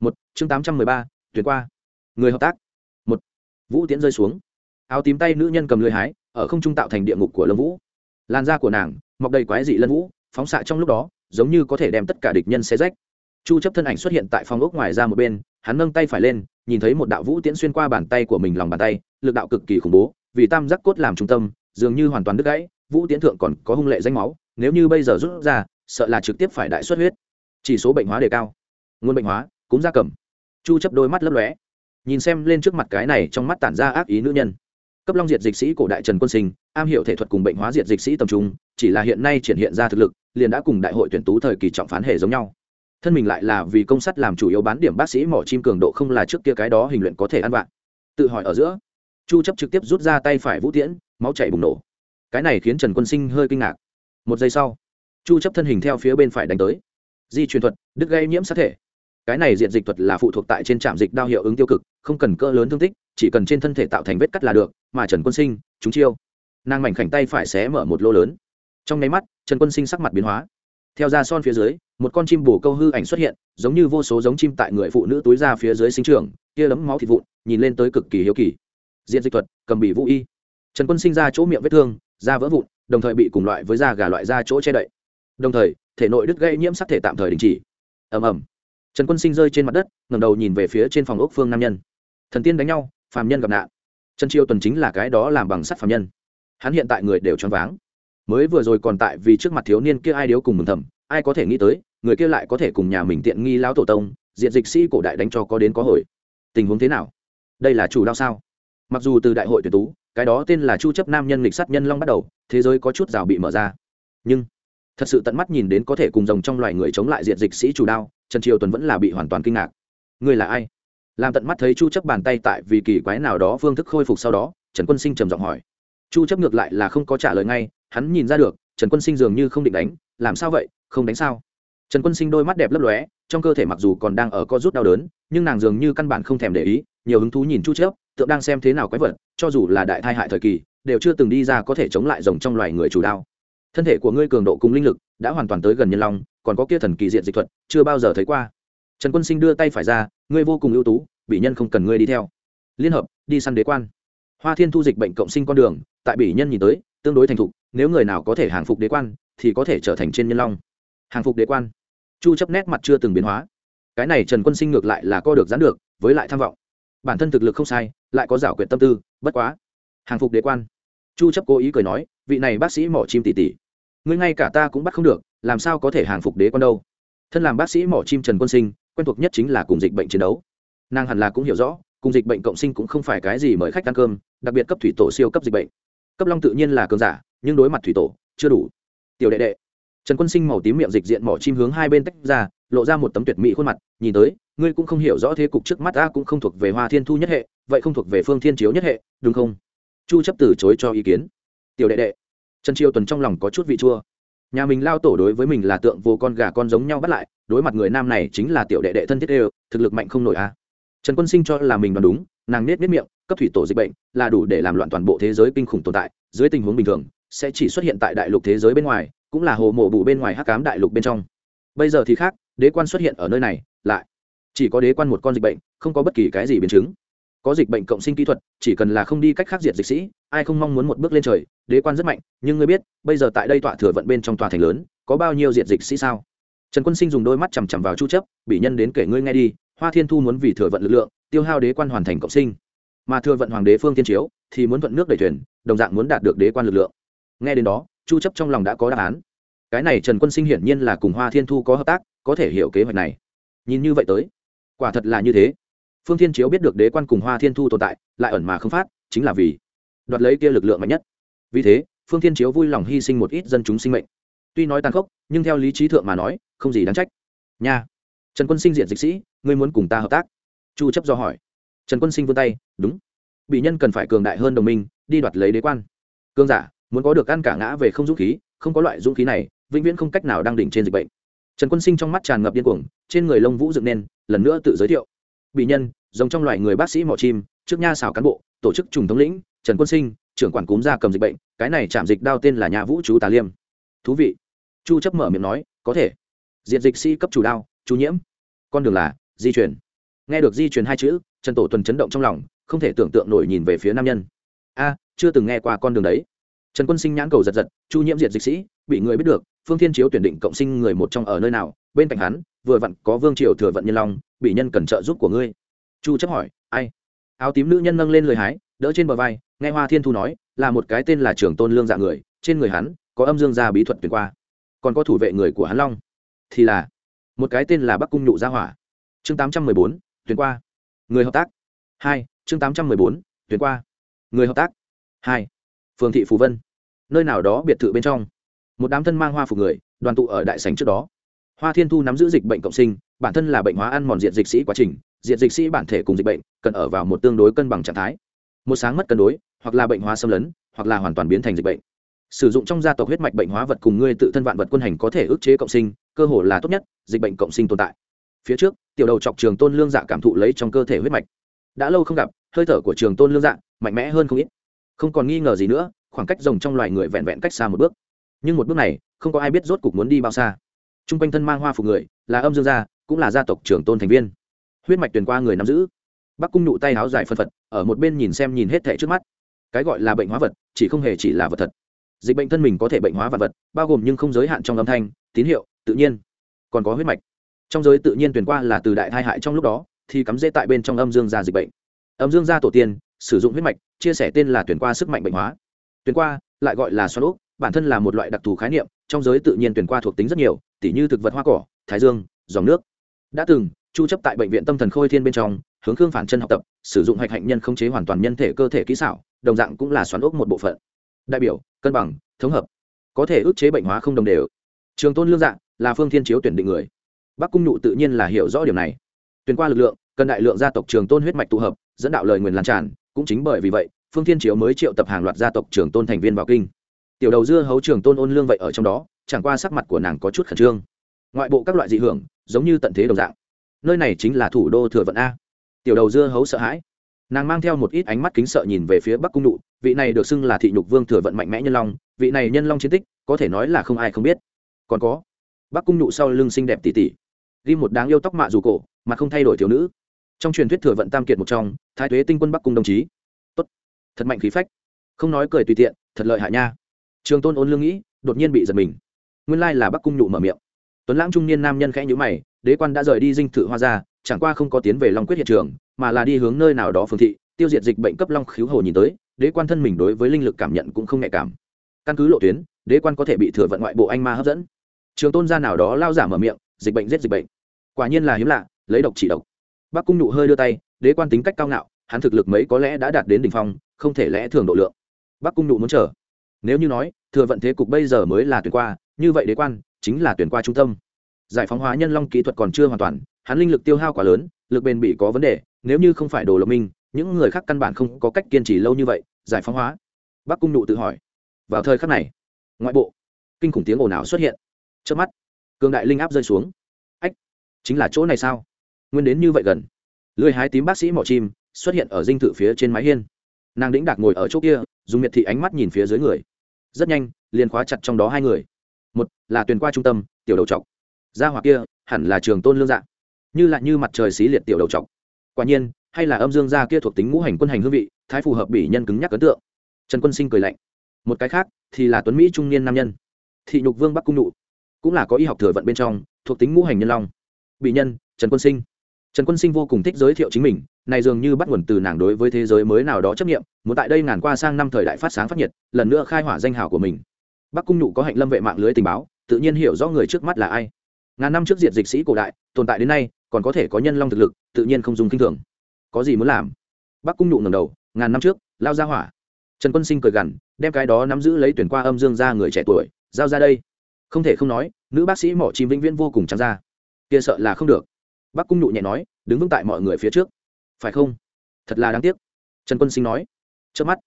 Một, chương tám trăm mười ba, tuyển qua. Người hợp tác. Một, vũ tiễn rơi xuống. Áo tím tay nữ nhân cầm lưới hái, ở không trung tạo thành địa ngục của lâm vũ. Làn da của nàng, mọc đầy quái dị lân vũ, phóng xạ trong lúc đó, giống như có thể đem tất cả địch nhân xe rách. Chu chấp thân ảnh xuất hiện tại phòng ốc ngoài ra một bên hắn nâng tay phải lên, nhìn thấy một đạo vũ tiễn xuyên qua bàn tay của mình lòng bàn tay, lực đạo cực kỳ khủng bố, vì tam giác cốt làm trung tâm, dường như hoàn toàn đứt gãy, vũ tiễn thượng còn có hung lệ danh máu, nếu như bây giờ rút ra, sợ là trực tiếp phải đại xuất huyết. Chỉ số bệnh hóa đề cao. Nguồn bệnh hóa cũng da cầm. Chu chấp đôi mắt lấp lóe. Nhìn xem lên trước mặt cái này trong mắt tản ra ác ý nữ nhân. Cấp long diệt dịch sĩ cổ đại trần quân sinh, am hiểu thể thuật cùng bệnh hóa diệt dịch sĩ tầm trung, chỉ là hiện nay triển hiện ra thực lực, liền đã cùng đại hội tuyển tú thời kỳ trọng phán hệ giống nhau thân mình lại là vì công sắt làm chủ yếu bán điểm bác sĩ mỏ chim cường độ không là trước kia cái đó hình luyện có thể ăn vạn tự hỏi ở giữa, chu chấp trực tiếp rút ra tay phải vũ tiễn, máu chảy bùng nổ. Cái này khiến trần quân sinh hơi kinh ngạc. Một giây sau, chu chấp thân hình theo phía bên phải đánh tới. Di truyền thuật, đứt gây nhiễm sát thể. Cái này diện dịch thuật là phụ thuộc tại trên trạm dịch đao hiệu ứng tiêu cực, không cần cỡ lớn thương tích, chỉ cần trên thân thể tạo thành vết cắt là được, mà trần quân sinh, chúng chiêu. Nàng mảnh khảnh tay phải xé mở một lô lớn. Trong nháy mắt, trần quân sinh sắc mặt biến hóa. Theo ra son phía dưới một con chim bồ câu hư ảnh xuất hiện, giống như vô số giống chim tại người phụ nữ túi ra phía dưới sinh trường, kia lấm máu thịt vụn, nhìn lên tới cực kỳ hiếu kỳ. Diện dịch thuật, cầm bị vũ y. Trần quân sinh ra chỗ miệng vết thương, da vỡ vụn, đồng thời bị cùng loại với da gà loại da chỗ che đậy. Đồng thời, thể nội đứt gây nhiễm sắc thể tạm thời đình chỉ. Ầm ầm. Trần quân sinh rơi trên mặt đất, ngẩng đầu nhìn về phía trên phòng ốc phương nam nhân. Thần tiên đánh nhau, phàm nhân gặp nạn. Trần chiêu tuần chính là cái đó làm bằng sắt phàm nhân. Hắn hiện tại người đều choáng váng. Mới vừa rồi còn tại vì trước mặt thiếu niên kia ai điếu cùng mừng thầm, ai có thể nghĩ tới người kia lại có thể cùng nhà mình tiện nghi lão tổ tông, diện dịch sĩ cổ đại đánh cho có đến có hồi. Tình huống thế nào? Đây là chủ đao sao? Mặc dù từ đại hội tuyển tú, cái đó tên là chu chấp nam nhân lịch sát nhân long bắt đầu, thế giới có chút rào bị mở ra. Nhưng, thật sự tận mắt nhìn đến có thể cùng rồng trong loài người chống lại diện dịch sĩ chủ đao, trần triều tuần vẫn là bị hoàn toàn kinh ngạc. Người là ai? Làm tận mắt thấy chu chấp bàn tay tại vì kỳ quái nào đó phương thức khôi phục sau đó, trần quân sinh trầm giọng hỏi. Chu chấp ngược lại là không có trả lời ngay, hắn nhìn ra được, trần quân sinh dường như không định đánh, làm sao vậy, không đánh sao? Trần quân sinh đôi mắt đẹp lấp lóe, trong cơ thể mặc dù còn đang ở co rút đau đớn, nhưng nàng dường như căn bản không thèm để ý, nhiều hứng thú nhìn chu chớp, tượng đang xem thế nào quái vật, cho dù là đại thai hại thời kỳ, đều chưa từng đi ra có thể chống lại rồng trong loài người chủ đao. Thân thể của ngươi cường độ cùng linh lực đã hoàn toàn tới gần nhân long, còn có kia thần kỳ diện dịch thuật, chưa bao giờ thấy qua. Trần quân sinh đưa tay phải ra, ngươi vô cùng ưu tú, bị nhân không cần ngươi đi theo. Liên hợp, đi săn đế quan. Hoa thiên thu dịch bệnh cộng sinh con đường, tại bị nhân nhìn tới, tương đối thành thục, nếu người nào có thể hàng phục đế quan, thì có thể trở thành trên nhân long. Hàng phục đế quan chu chấp nét mặt chưa từng biến hóa. Cái này trần quân sinh ngược lại là co được gián được, với lại tham vọng. Bản thân thực lực không sai, lại có giảo quyệt tâm tư, bất quá. Hàng phục đế quan. Chu chấp cố ý cười nói, vị này bác sĩ mỏ chim tỷ tỷ. Ngươi ngay cả ta cũng bắt không được, làm sao có thể hàng phục đế quan đâu? Thân làm bác sĩ mỏ chim trần quân sinh, quen thuộc nhất chính là cùng dịch bệnh chiến đấu. Nàng hẳn là cũng hiểu rõ, cùng dịch bệnh cộng sinh cũng không phải cái gì mời khách ăn cơm, đặc biệt cấp thủy tổ siêu cấp dịch bệnh. Cấp long tự nhiên là cường giả, nhưng đối mặt thủy tổ, chưa đủ. Tiểu đệ đệ trần quân sinh màu tím miệng dịch diện mỏ chim hướng hai bên tách ra, lộ ra một tấm tuyệt mỹ khuôn mặt, nhìn tới, ngươi cũng không hiểu rõ thế cục trước mắt ta cũng không thuộc về hoa thiên thu nhất hệ, vậy không thuộc về phương thiên chiếu nhất hệ, đúng không? Chu chấp từ chối cho ý kiến. Tiểu đệ đệ, trần triều tuần trong lòng có chút vị chua. Nhà mình lao tổ đối với mình là tượng vô con gà con giống nhau bắt lại, đối mặt người nam này chính là tiểu đệ đệ thân thiết đều, thực lực mạnh không nổi a à. trần quân sinh cho là mình đoán đúng, nàng nết nết miệng, cấp thủy tổ dịch bệnh, là đủ để làm loạn toàn bộ thế giới kinh khủng tồn tại, dưới tình huống bình thường, sẽ chỉ xuất hiện tại đại lục thế giới bên ngoài cũng là hồ mộ bù bên ngoài hắc cám đại lục bên trong. Bây giờ thì khác, đế quan xuất hiện ở nơi này, lại chỉ có đế quan một con dịch bệnh, không có bất kỳ cái gì biến chứng. Có dịch bệnh cộng sinh kỹ thuật, chỉ cần là không đi cách khác diệt dịch sĩ, ai không mong muốn một bước lên trời, đế quan rất mạnh, nhưng ngươi biết, bây giờ tại đây tọa thừa vận bên trong tòa thành lớn, có bao nhiêu diệt dịch sĩ sao? Trần quân sinh dùng đôi mắt chằm chằm vào chu chấp, bị nhân đến kể ngươi nghe đi, hoa thiên thu muốn vì thừa vận lực lượng, tiêu hao đế quan hoàn thành cộng sinh. Mà thừa vận hoàng đế phương tiên chiếu, thì muốn vận nước đẩy thuyền, đồng dạng muốn đạt được đế quan lực lượng. Nghe đến đó chu chấp trong lòng đã có đáp án. Cái này trần quân sinh hiển nhiên là cùng hoa thiên thu có hợp tác, có thể hiểu kế hoạch này. Nhìn như vậy tới, quả thật là như thế. Phương thiên chiếu biết được đế quan cùng hoa thiên thu tồn tại, lại ẩn mà không phát, chính là vì đoạt lấy kia lực lượng mạnh nhất. Vì thế, phương thiên chiếu vui lòng hy sinh một ít dân chúng sinh mệnh. Tuy nói tàn khốc, nhưng theo lý trí thượng mà nói, không gì đáng trách. Nha. Trần quân sinh diện dịch sĩ, ngươi muốn cùng ta hợp tác? Chu chấp do hỏi. Trần quân sinh vươn tay, đúng. Bị nhân cần phải cường đại hơn đồng minh, đi đoạt lấy đế quan. Cương giả muốn có được ăn cả ngã về không dũng khí, không có loại dũng khí này, vĩnh viễn không cách nào đang đỉnh trên dịch bệnh. Trần quân sinh trong mắt tràn ngập điên cuồng, trên người lông vũ dựng nên, lần nữa tự giới thiệu. Bị nhân, giống trong loài người bác sĩ mỏ chim, trước nha xào cán bộ, tổ chức trùng thống lĩnh, trần quân sinh, trưởng quản cúm gia cầm dịch bệnh, cái này chạm dịch đao tên là nhà vũ chú tà liêm. Thú vị. Chu chấp mở miệng nói, có thể. Diệt dịch sĩ cấp chủ đao, chú nhiễm. Con đường là, di chuyển nghe được di chuyển hai chữ, trần tổ tuần chấn động trong lòng, không thể tưởng tượng nổi nhìn về phía nam nhân. A, chưa từng nghe qua con đường đấy trần quân sinh nhãn cầu giật giật chu nhiễm diệt dịch sĩ bị người biết được phương thiên chiếu tuyển định cộng sinh người một trong ở nơi nào bên cạnh hắn vừa vặn có vương triều thừa vận nhân long bị nhân cần trợ giúp của ngươi. Chu chấp hỏi ai? Áo tím nữ nhân nâng lên lời hái đỡ trên bờ vai nghe hoa thiên thu nói là một cái tên là trưởng tôn lương dạ người trên người hắn có âm dương gia bí thuật tuyển qua còn có thủ vệ người của hắn long. Thì là một cái tên là bắc cung nhụ gia hỏa. Chương 814, tuyển qua. Người hợp tác. Hai chương 814, tuyển qua. Người hợp tác. Hai phường thị phù vân, nơi nào đó biệt thự bên trong. Một đám thân mang hoa phục người, đoàn tụ ở đại sảnh trước đó. Hoa thiên thu nắm giữ dịch bệnh cộng sinh, bản thân là bệnh hóa ăn mòn diện dịch sĩ quá trình diện dịch sĩ bản thể cùng dịch bệnh, cần ở vào một tương đối cân bằng trạng thái. Một sáng mất cân đối, hoặc là bệnh hóa xâm lấn, hoặc là hoàn toàn biến thành dịch bệnh. Sử dụng trong gia tộc huyết mạch bệnh hóa vật cùng ngươi tự thân vạn vật quân hành có thể ức chế cộng sinh, cơ hồ là tốt nhất, dịch bệnh cộng sinh tồn tại. Phía trước, tiểu đầu chọc trường tôn lương dạ cảm thụ lấy trong cơ thể huyết mạch. Đã lâu không gặp, hơi thở của trường tôn lương dạ mạnh mẽ hơn không ít không còn nghi ngờ gì nữa, khoảng cách rồng trong loài người vẹn vẹn cách xa một bước. Nhưng một bước này, không có ai biết rốt cục muốn đi bao xa. T r u n g quanh thân mang hoa phục người, là âm dương gia, cũng là gia tộc trưởng tôn thành viên. Huyết mạch tuyền qua người nắm giữ. Bắc cung nụ tay áo dài phân phật, ở một bên nhìn xem nhìn hết thẻ trước mắt. Cái gọi là bệnh hóa vật, chỉ không hề chỉ là vật thật. Dịch bệnh thân mình có thể bệnh hóa vật vật, bao gồm nhưng không giới hạn trong âm thanh, tín hiệu, tự nhiên. Còn có huyết mạch. Trong giới tự nhiên tuyển qua là từ đại thai hại trong lúc đó, thì cắm dễ tại bên trong âm dương gia dịch bệnh. Âm dương gia tổ tiên sử dụng huyết mạch, chia sẻ tên là tuyển qua sức mạnh bệnh hóa. Tuyển qua lại gọi là xoắn úp bản thân là một loại đặc thù khái niệm, trong giới tự nhiên tuyển qua thuộc tính rất nhiều, tỉ như thực vật hoa cỏ, thái dương, dòng nước. Đã từng, chu chấp tại bệnh viện tâm thần khôi thiên bên trong, hướng khương phản chân học tập, sử dụng hạch hạnh nhân không chế hoàn toàn nhân thể cơ thể kỹ xảo, đồng dạng cũng là xoắn ốc một bộ phận. Đại biểu, cân bằng, thống hợp. Có thể ức chế bệnh hóa không đồng đều. Trường tôn lương dạng là phương thiên chiếu tuyển định người. Bắc cung nụ tự nhiên là hiểu rõ điều này. Tuyển qua lực lượng, cần đại lượng gia tộc trường tôn huyết mạch tụ hợp, dẫn đạo lời nguyền lan tràn cũng chính bởi vì vậy, phương thiên chiếu mới triệu tập hàng loạt gia tộc trường tôn thành viên vào kinh. Tiểu đầu dưa hấu trường tôn ôn lương vậy ở trong đó, chẳng qua sắc mặt của nàng có chút khẩn trương. Ngoại bộ các loại dị hưởng, giống như tận thế đồng dạng. Nơi này chính là thủ đô thừa vận a. Tiểu đầu dưa hấu sợ hãi. Nàng mang theo một ít ánh mắt kính sợ nhìn về phía bắc cung nụ, vị này được xưng là thị nhục vương thừa vận mạnh mẽ nhân long, vị này nhân long chiến tích, có thể nói là không ai không biết. Còn có, bắc cung nụ sau lưng xinh đẹp tỉ tỉ. Ghi một đáng yêu tóc mạ dù cổ, mà không thay đổi thiếu nữ trong truyền thuyết thừa vận tam kiệt một trong, thái thuế tinh quân bắc cung đồng chí. Tốt. Thật mạnh khí phách. Không nói cười tùy tiện, thật lợi hại nha. Trường tôn ôn lương nghĩ, đột nhiên bị giật mình. Nguyên lai là bắc cung nhụ mở miệng. Tuấn lãng trung niên nam nhân khẽ nhữ mày, đế quan đã rời đi dinh thự hoa ra chẳng qua không có tiến về long quyết hiện trường, mà là đi hướng nơi nào đó phương thị, tiêu diệt dịch bệnh cấp long khiếu hồ nhìn tới, đế quan thân mình đối với linh lực cảm nhận cũng không nhạy cảm. Căn cứ lộ tuyến, đế quan có thể bị thừa vận ngoại bộ anh ma hấp dẫn. Trường tôn gia nào đó lao giả mở miệng, dịch bệnh giết dịch bệnh. Quả nhiên là hiếm lạ, lấy độc chỉ độc bắc cung nụ hơi đưa tay, đế quan tính cách cao ngạo, hắn thực lực mấy có lẽ đã đạt đến đ ỉ n h phong, không thể lẽ thường độ lượng. Bắc cung nụ muốn chờ. Nếu như nói, thừa vận thế cục bây giờ mới là tuyển qua, như vậy đế quan chính là tuyển qua trung tâm. Giải phóng hóa nhân long kỹ thuật còn chưa hoàn toàn, hắn linh lực tiêu hao quá lớn, lực bền bị có vấn đề, nếu như không phải đồ lộc minh, những người khác căn bản không có cách kiên trì lâu như vậy, giải phóng hóa. Bắc cung nụ tự hỏi. Vào thời khắc này, ngoại bộ, kinh khủng tiếng ồn ào xuất hiện. Trước mắt, cường đại linh áp rơi xuống. Ách, chính là chỗ này sao? Nguyên đến như vậy gần. Lười hái tím bác sĩ mỏ chim xuất hiện ở dinh thự phía trên mái hiên. Nàng đĩnh đạc ngồi ở chỗ kia, dùng miệt thị ánh mắt nhìn phía dưới người. Rất nhanh, liền khóa chặt trong đó hai người. Một là tuyền qua trung tâm, tiểu đầu trọc. Gia hoặc kia, hẳn là trường tôn lương dạng như lại như mặt trời xí liệt tiểu đầu trọc. Quả nhiên, hay là âm dương gia kia thuộc tính ngũ hành quân hành hương vị, thái phù hợp bỉ nhân cứng nhắc ấn tượng. Trần quân sinh cười lạnh. Một cái khác, thì là tuấn mỹ trung niên nam nhân. Thị nhục vương bắc cung nụ. Cũng là có y học thừa vận bên trong, thuộc tính ngũ hành nhân long. Bị nhân, trần quân sinh trần quân sinh vô cùng thích giới thiệu chính mình, này dường như bắt nguồn từ nàng đối với thế giới mới nào đó chấp nghiệm muốn tại đây ngàn qua sang năm thời đại phát sáng phát nhiệt, lần nữa khai hỏa danh hào của mình. Bắc cung nụ có hạnh lâm vệ mạng lưới tình báo, tự nhiên hiểu rõ người trước mắt là ai. Ngàn năm trước diệt dịch sĩ cổ đại, tồn tại đến nay, còn có thể có nhân long thực lực, tự nhiên không dùng kinh thường. Có gì muốn làm? Bắc cung nụ ngầm đầu, ngàn năm trước, lao ra hỏa. Trần quân sinh cười gằn, đem cái đó nắm giữ lấy tuyển qua âm dương ra người trẻ tuổi, giao ra đây. Không thể không nói, nữ bác sĩ mỏ chim vĩnh viễn vô cùng trắng ra. Kia sợ là không được bác cung nhụ nhẹ nói, đứng vững tại mọi người phía trước. Phải không? Thật là đáng tiếc. Trần quân sinh nói. Trước mắt,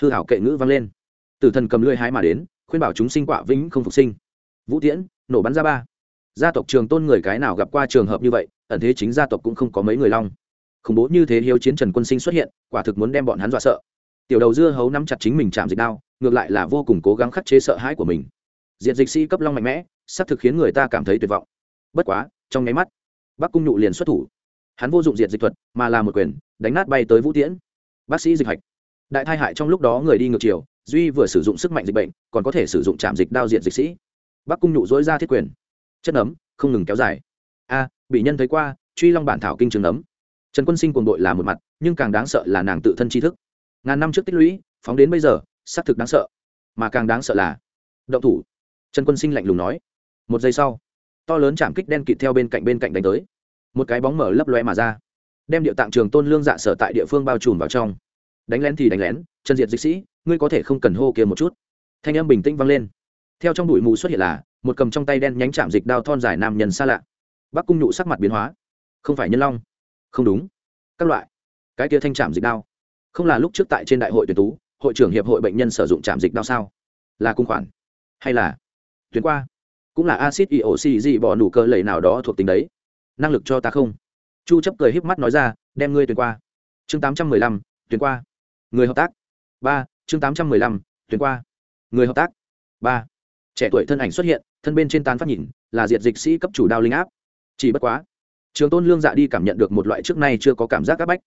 hư hảo kệ ngữ vang lên. Tử thần cầm lưỡi hái mà đến, khuyên bảo chúng sinh quả vĩnh không phục sinh. Vũ tiễn, nổ bắn ra ba. Gia tộc trường tôn người cái nào gặp qua trường hợp như vậy, ẩn thế chính gia tộc cũng không có mấy người long. Khủng bố như thế hiếu chiến trần quân sinh xuất hiện, quả thực muốn đem bọn hắn dọa sợ. Tiểu đầu dưa hấu nắm chặt chính mình chạm dịch đao, ngược lại là vô cùng cố gắng khắc chế sợ hãi của mình. Diện dịch sĩ cấp long mạnh mẽ, sắp thực khiến người ta cảm thấy tuyệt vọng. Bất quá, trong nháy mắt bắc cung nhụ liền xuất thủ. Hắn vô dụng diệt dịch thuật, mà là một quyền, đánh nát bay tới vũ tiễn. Bác sĩ dịch hạch. Đại thai hại trong lúc đó người đi ngược chiều, duy vừa sử dụng sức mạnh dịch bệnh, còn có thể sử dụng trạm dịch đao diện dịch sĩ. Bắc cung nhụ dối ra thiết quyền. Chất nấm, không ngừng kéo dài. A, bị nhân thấy qua, truy long bản thảo kinh trường nấm. Trần quân sinh cuồng đội là một mặt, nhưng càng đáng sợ là nàng tự thân tri thức. Ngàn năm trước tích lũy, phóng đến bây giờ, xác thực đáng sợ. Mà càng đáng sợ là, động thủ. Trần quân sinh lạnh lùng nói. Một giây sau to lớn chạm kích đen kịt theo bên cạnh bên cạnh đánh tới. Một cái bóng mở lấp loe mà ra. Đem địa tạng trường tôn lương dạ sở tại địa phương bao trùm vào trong. Đánh lén thì đánh lén, chân diệt dịch sĩ, ngươi có thể không cần hô kia một chút. Thanh âm bình tĩnh vang lên. Theo trong đùi mù xuất hiện là, một cầm trong tay đen nhánh chạm dịch đao thon dài nam nhân xa lạ. Bắc cung nhụ sắc mặt biến hóa. Không phải nhân long. Không đúng. Các loại. Cái kia thanh chạm dịch đao. Không là lúc trước tại trên đại hội tuyển tú, hội trưởng hiệp hội bệnh nhân sử dụng chạm dịch đao sao? Là cung khoản. Hay là tuyến qua? Cũng là acid ioc gì bỏ nụ cơ lầy nào đó thuộc tính đấy. Năng lực cho ta không? Chu chấp cười híp mắt nói ra đem ngươi tuyển qua. Chương 815, tuyển qua. Người hợp tác. Ba chương 815, tuyển qua. Người hợp tác. Ba trẻ tuổi thân ảnh xuất hiện thân bên trên tán phát nhìn là diệt dịch sĩ cấp chủ đao linh áp. Chỉ bất quá trường tôn lương dạ đi cảm nhận được một loại trước nay chưa có cảm giác áp bách.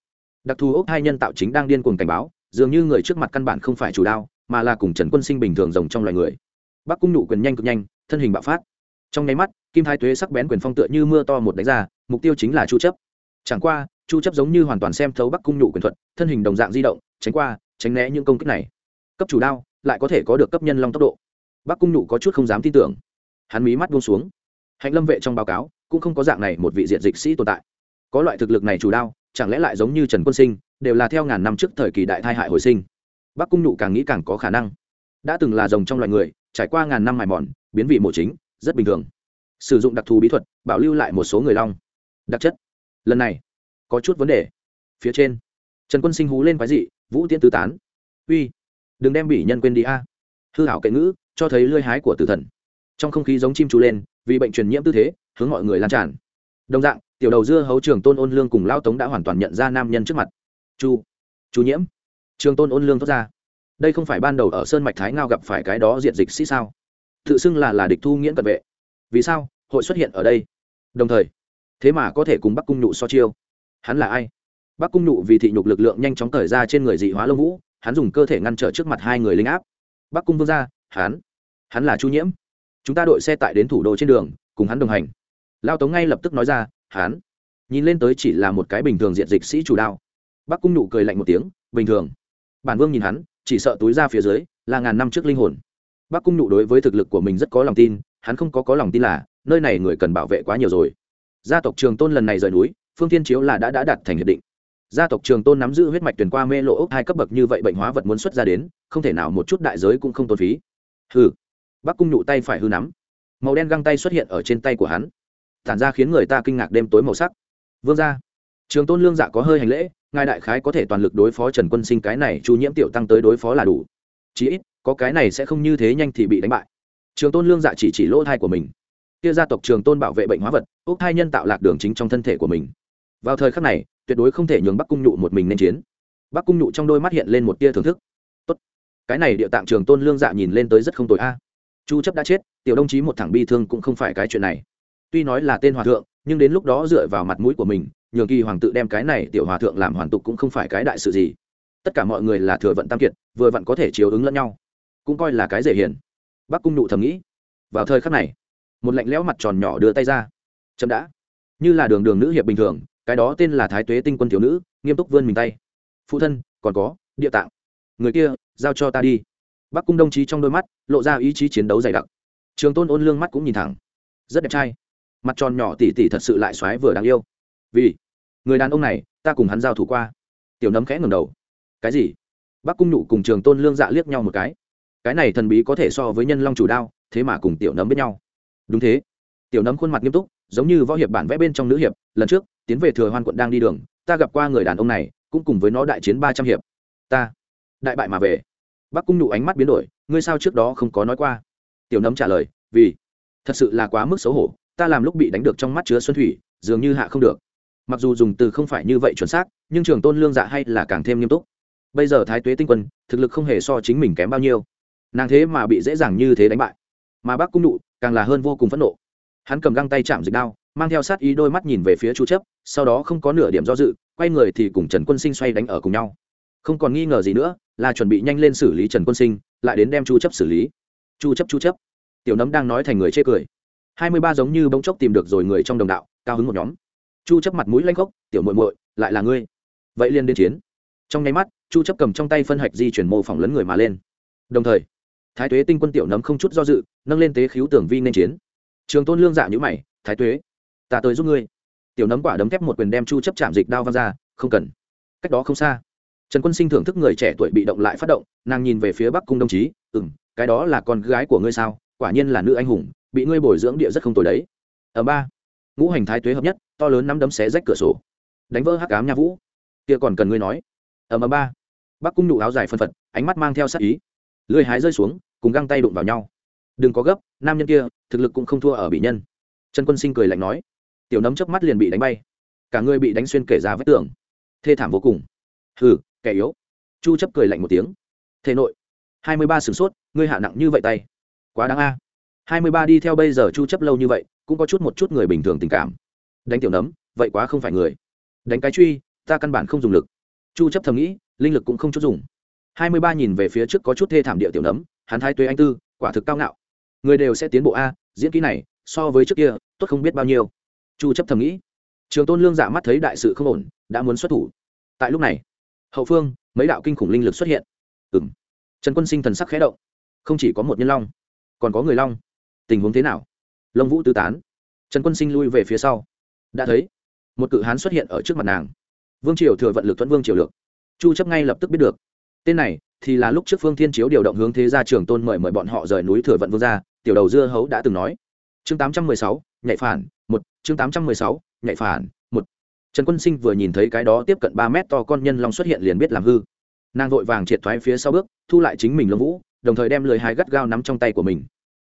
Đặc thù ốc hai nhân tạo chính đang điên cuồng cảnh báo dường như người trước mặt căn bản không phải chủ đao mà là cùng trần quân sinh bình thường rồng trong loài người bắc cung nụ quyền nhanh cực nhanh, thân hình bạo phát. Trong nháy mắt, kim thái tuế sắc bén quyền phong tựa như mưa to một đánh ra, mục tiêu chính là chu chấp. Chẳng qua, chu chấp giống như hoàn toàn xem thấu bắc cung nụ quyền thuật, thân hình đồng dạng di động, tránh qua, tránh né những công kích này. Cấp chủ đao, lại có thể có được cấp nhân long tốc độ. Bắc cung nụ có chút không dám tin tưởng. Hắn mí mắt buông xuống. Hạnh lâm vệ trong báo cáo, cũng không có dạng này một vị diện dịch sĩ tồn tại. Có loại thực lực này chủ đao, chẳng lẽ lại giống như trần quân sinh, đều là theo ngàn năm trước thời kỳ đại thai hại hồi sinh. Bắc cung nụ càng nghĩ càng có khả năng. Đã từng là rồng trong loài người trải qua ngàn năm mài mòn, biến vị mổ chính, rất bình thường. Sử dụng đặc thù bí thuật, bảo lưu lại một số người long. Đặc chất. Lần này, có chút vấn đề. Phía trên, trần quân sinh hú lên quái dị, vũ tiễn tứ tán. Uy, đừng đem bỉ nhân quên đi a. Hư hảo kệ ngữ, cho thấy lơi hái của tử thần. Trong không khí giống chim chú lên, vì bệnh truyền nhiễm tư thế, hướng mọi người lan tràn. Đồng dạng, tiểu đầu dưa hấu trường tôn ôn lương cùng lao tống đã hoàn toàn nhận ra nam nhân trước mặt. Chu chu nhiễm. Trường tôn ôn lương thoát ra đây không phải ban đầu ở sơn mạch thái ngao gặp phải cái đó diện dịch sĩ sao? Tự xưng là là địch thu nghiễn cận vệ. Vì sao? Hội xuất hiện ở đây. Đồng thời, thế mà có thể cùng bắc cung nhụ so chiêu. Hắn là ai? Bắc cung nhụ vì thị nhục lực lượng nhanh chóng cởi ra trên người dị hóa lông vũ, hắn dùng cơ thể ngăn trở trước mặt hai người linh áp. Bắc cung vương ra hắn hắn là chu nhiễm. Chúng ta đội xe tại đến thủ đô trên đường, cùng hắn đồng hành. Lao tống ngay lập tức nói ra, hắn, nhìn lên tới chỉ là một cái bình thường diện dịch sĩ chủ đao bắc cung nụ cười lạnh một tiếng, bình thường. Bản vương nhìn hắn chỉ sợ túi ra phía dưới là ngàn năm trước linh hồn. Bắc cung nụ đối với thực lực của mình rất có lòng tin, hắn không có có lòng tin là, nơi này người cần bảo vệ quá nhiều rồi. Gia tộc trường tôn lần này rời núi, phương thiên chiếu là đã đã đạt thành hiệp định. Gia tộc trường tôn nắm giữ huyết mạch tuyển qua mê lộ ốc hai cấp bậc như vậy bệnh hóa vật muốn xuất ra đến, không thể nào một chút đại giới cũng không tốn phí. Hừ. Bắc cung nhụ tay phải hư nắm. Màu đen găng tay xuất hiện ở trên tay của hắn. Tản ra khiến người ta kinh ngạc đêm tối màu sắc. Vương gia. Trường tôn lương dạ có hơi hành lễ ngài đại khái có thể toàn lực đối phó trần quân sinh, cái này chu nhiễm tiểu tăng tới đối phó là đủ. Chí ít, có cái này sẽ không như thế nhanh thì bị đánh bại. Trường tôn lương dạ chỉ chỉ lỗ thai của mình. Kia gia tộc trường tôn bảo vệ bệnh hóa vật ốc thai nhân tạo lạc đường chính trong thân thể của mình. Vào thời khắc này, tuyệt đối không thể nhường bắc cung nhụ một mình nên chiến. Bắc cung nhụ trong đôi mắt hiện lên một tia thưởng thức. Tốt. Cái này địa tạng trường tôn lương dạ nhìn lên tới rất không tội a. Chu chấp đã chết, tiểu đồng chí một thằng bi thương cũng không phải cái chuyện này. Tuy nói là tên hòa thượng, nhưng đến lúc đó dựa vào mặt mũi của mình nhường kỳ hoàng tự đem cái này tiểu hòa thượng làm hoàn tục cũng không phải cái đại sự gì. Tất cả mọi người là thừa vận tam kiệt, vừa vặn có thể chiếu ứng lẫn nhau. Cũng coi là cái dễ hiền. Bắc cung nụ thầm nghĩ. Vào thời khắc này, một lạnh lẽo mặt tròn nhỏ đưa tay ra. Chậm đã. Như là đường đường nữ hiệp bình thường, cái đó tên là thái tuế tinh quân thiếu nữ, nghiêm túc vươn mình tay. Phụ thân, còn có, địa tạng. Người kia, giao cho ta đi. Bắc cung đồng chí trong đôi mắt, lộ ra ý chí chiến đấu dày đặc. Trường tôn ôn lương mắt cũng nhìn thẳng. Rất đẹp trai. Mặt tròn nhỏ tỉ tỉ thật sự lại xoáy vừa đáng yêu vì người đàn ông này, ta cùng hắn giao thủ qua. Tiểu nấm khẽ ngầm đầu. Cái gì? Bắc cung nụ cùng trường tôn lương dạ liếc nhau một cái. Cái này thần bí có thể so với nhân long chủ đao, thế mà cùng tiểu nấm biết nhau. Đúng thế. Tiểu nấm khuôn mặt nghiêm túc, giống như võ hiệp bản vẽ bên trong nữ hiệp, lần trước, tiến về thừa hoan quận đang đi đường, ta gặp qua người đàn ông này, cũng cùng với nó đại chiến ba trăm hiệp. Ta, đại bại mà về. Bắc cung nụ ánh mắt biến đổi, ngươi sao trước đó không có nói qua? Tiểu nấm trả lời, vì, thật sự là quá mức xấu hổ, ta làm lúc bị đánh được trong mắt chứa xuân thủy, dường như hạ không được mặc dù dùng từ không phải như vậy chuẩn xác, nhưng trường tôn lương dạ hay là càng thêm nghiêm túc. Bây giờ thái tuế tinh quân, thực lực không hề so chính mình kém bao nhiêu. Nàng thế mà bị dễ dàng như thế đánh bại. Mà bác cung nụ, càng là hơn vô cùng phẫn nộ. Hắn cầm găng tay chạm dịch đao, mang theo sát ý đôi mắt nhìn về phía chu chấp, sau đó không có nửa điểm do dự, quay người thì cùng trần quân sinh xoay đánh ở cùng nhau. Không còn nghi ngờ gì nữa, là chuẩn bị nhanh lên xử lý trần quân sinh, lại đến đem chu chấp xử lý. Chu chấp chu chấp. Tiểu nấm đang nói thành người chê cười. 23 giống như bỗng chốc tìm được rồi người trong đồng đạo, cao hứng một nhóm chu chấp mặt mũi lanh khốc tiểu muội muội lại là ngươi. Vậy liên đến chiến. Trong nháy mắt chu chấp cầm trong tay phân hạch di chuyển mô phỏng lấn người mà lên. Đồng thời thái tuế tinh quân tiểu nấm không chút do dự nâng lên tế khiếu tưởng vi nên chiến. Trường tôn lương dạ nhữ mày thái tuế ta tới giúp ngươi. Tiểu nấm quả đấm thép một quyền đem chu chấp chạm dịch đao văng ra không cần. Cách đó không xa trần quân sinh thưởng thức người trẻ tuổi bị động lại phát động nàng nhìn về phía bắc cung đồng chí Ừm, cái đó là con gái của ngươi sao? Quả nhiên là nữ anh hùng bị ngươi bồi dưỡng địa rất không tồi đấy. Ở ba ngũ hành thái tuế hợp nhất, to lớn nắm đấm xé rách cửa sổ. Đánh vỡ hắc ám nha vũ. Kia còn cần ngươi nói. Ở ầm ba. Bắc cung nụ áo dài phân phật, ánh mắt mang theo sát ý. Lưỡi hái rơi xuống, cùng găng tay đụng vào nhau. Đừng có gấp, nam nhân kia, thực lực cũng không thua ở bị nhân. Trần quân sinh cười lạnh nói. Tiểu nấm chớp mắt liền bị đánh bay. Cả người bị đánh xuyên kể ra vết tường. Thê thảm vô cùng. Hừ, kẻ yếu. Chu chấp cười lạnh một tiếng. Thế nội. Hai mươi ba sửng sốt, ngươi hạ nặng như vậy tay. Quá đáng a hai mươi ba đi theo bây giờ chu chấp lâu như vậy, cũng có chút một chút người bình thường tình cảm. Đánh tiểu nấm, vậy quá không phải người. Đánh cái truy, ta căn bản không dùng lực. Chu chấp thầm nghĩ, linh lực cũng không chút dùng. hai mươi ba nhìn về phía trước có chút thê thảm địa tiểu nấm, hắn thái tuế anh tư, quả thực cao ngạo. Người đều sẽ tiến bộ a, diễn kỹ này, so với trước kia, tốt không biết bao nhiêu. Chu chấp thầm nghĩ. Trường tôn lương dạ mắt thấy đại sự không ổn, đã muốn xuất thủ. Tại lúc này, hậu phương, mấy đạo kinh khủng linh lực xuất hiện. Ừm. Trần quân sinh thần sắc khẽ động. Không chỉ có một nhân long, còn có người long tình huống thế nào? Lông vũ tư tán. Trần quân sinh lui về phía sau. Đã thấy một cự hán xuất hiện ở trước mặt nàng. Vương triều thừa vận lực thuận vương triều lược. Chu chấp ngay lập tức biết được. Tên này thì là lúc trước phương thiên chiếu điều động hướng thế gia trường tôn mời mời bọn họ rời núi thừa vận vương gia tiểu đầu dưa hấu đã từng nói. Chương 816, nhạy phản một. Chương 816, nhạy phản một. Trần quân sinh vừa nhìn thấy cái đó tiếp cận ba mét to con nhân long xuất hiện liền biết làm hư. Nàng vội vàng triệt thoái phía sau bước thu lại chính mình lông vũ đồng thời đem lưỡi hái gắt gao nắm trong tay của mình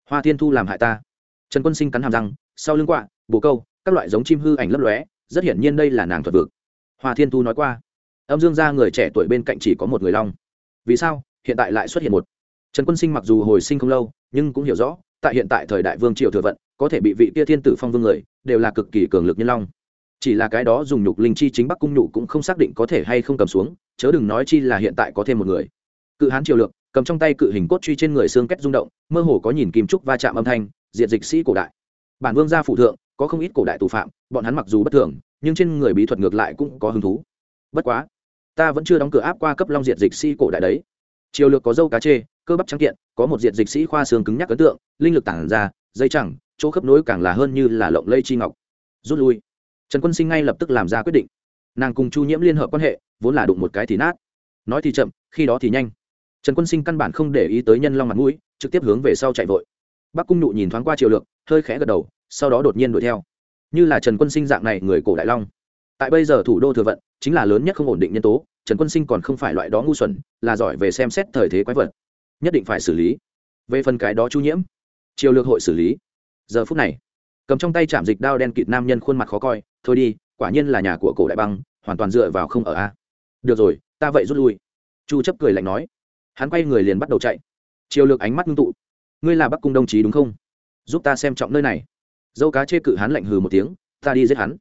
hoa thiên thu làm hại ta. Trần quân sinh cắn hàm răng, sau lưng quạ, bồ câu, các loại giống chim hư ảnh lấp lóe, rất hiển nhiên đây là nàng thuật vực. Hoa thiên thu nói qua, âm dương gia người trẻ tuổi bên cạnh chỉ có một người long. Vì sao? Hiện tại lại xuất hiện một. Trần quân sinh mặc dù hồi sinh không lâu, nhưng cũng hiểu rõ, tại hiện tại thời đại vương triều thừa vận, có thể bị vị kia thiên tử phong vương người, đều là cực kỳ cường lực nhân long. Chỉ là cái đó dùng nhục linh chi chính bắc cung nhụ cũng không xác định có thể hay không cầm xuống, chớ đừng nói chi là hiện tại có thêm một người. Cự hán triều lượng cầm trong tay cự hình cốt truy trên người xương kết rung động, mơ hồ có nhìn kim trúc va chạm âm thanh, diệt dịch sĩ cổ đại. Bản vương gia phụ thượng, có không ít cổ đại tù phạm, bọn hắn mặc dù bất thường, nhưng trên người bí thuật ngược lại cũng có hứng thú. Bất quá, ta vẫn chưa đóng cửa áp qua cấp long diệt dịch sĩ cổ đại đấy. Triều lược có dâu cá chê, cơ bắp trắng kiện, có một diệt dịch sĩ khoa xương cứng nhắc ấn tượng, linh lực tản ra, dây chẳng, chỗ khớp nối càng là hơn như là lộng lây chi ngọc. Rút lui. Trần quân sinh ngay lập tức làm ra quyết định. Nàng cùng chu nhiễm liên hợp quan hệ, vốn là đụng một cái thì nát. Nói thì chậm, khi đó thì nhanh trần quân sinh căn bản không để ý tới nhân long mặt mũi, trực tiếp hướng về sau chạy vội. Bắc cung nụ nhìn thoáng qua triều lược, hơi khẽ gật đầu, sau đó đột nhiên đuổi theo. Như là trần quân sinh dạng này người cổ đại long. Tại bây giờ thủ đô thừa vận, chính là lớn nhất không ổn định nhân tố, trần quân sinh còn không phải loại đó ngu xuẩn, là giỏi về xem xét thời thế quái vật. Nhất định phải xử lý. Về phần cái đó chu nhiễm triều lược hội xử lý. Giờ phút này, cầm trong tay chạm dịch đao đen kịt nam nhân khuôn mặt khó coi, thôi đi, quả nhiên là nhà của cổ đại băng, hoàn toàn dựa vào không ở a. Được rồi, ta vậy rút lui. Chu chấp cười lạnh nói hắn quay người liền bắt đầu chạy. Triều lược ánh mắt ngưng tụ. Ngươi là bắc cung đồng chí đúng không? Giúp ta xem trọng nơi này. Dâu cá chê cự hắn lạnh hừ một tiếng, ta đi giết hắn.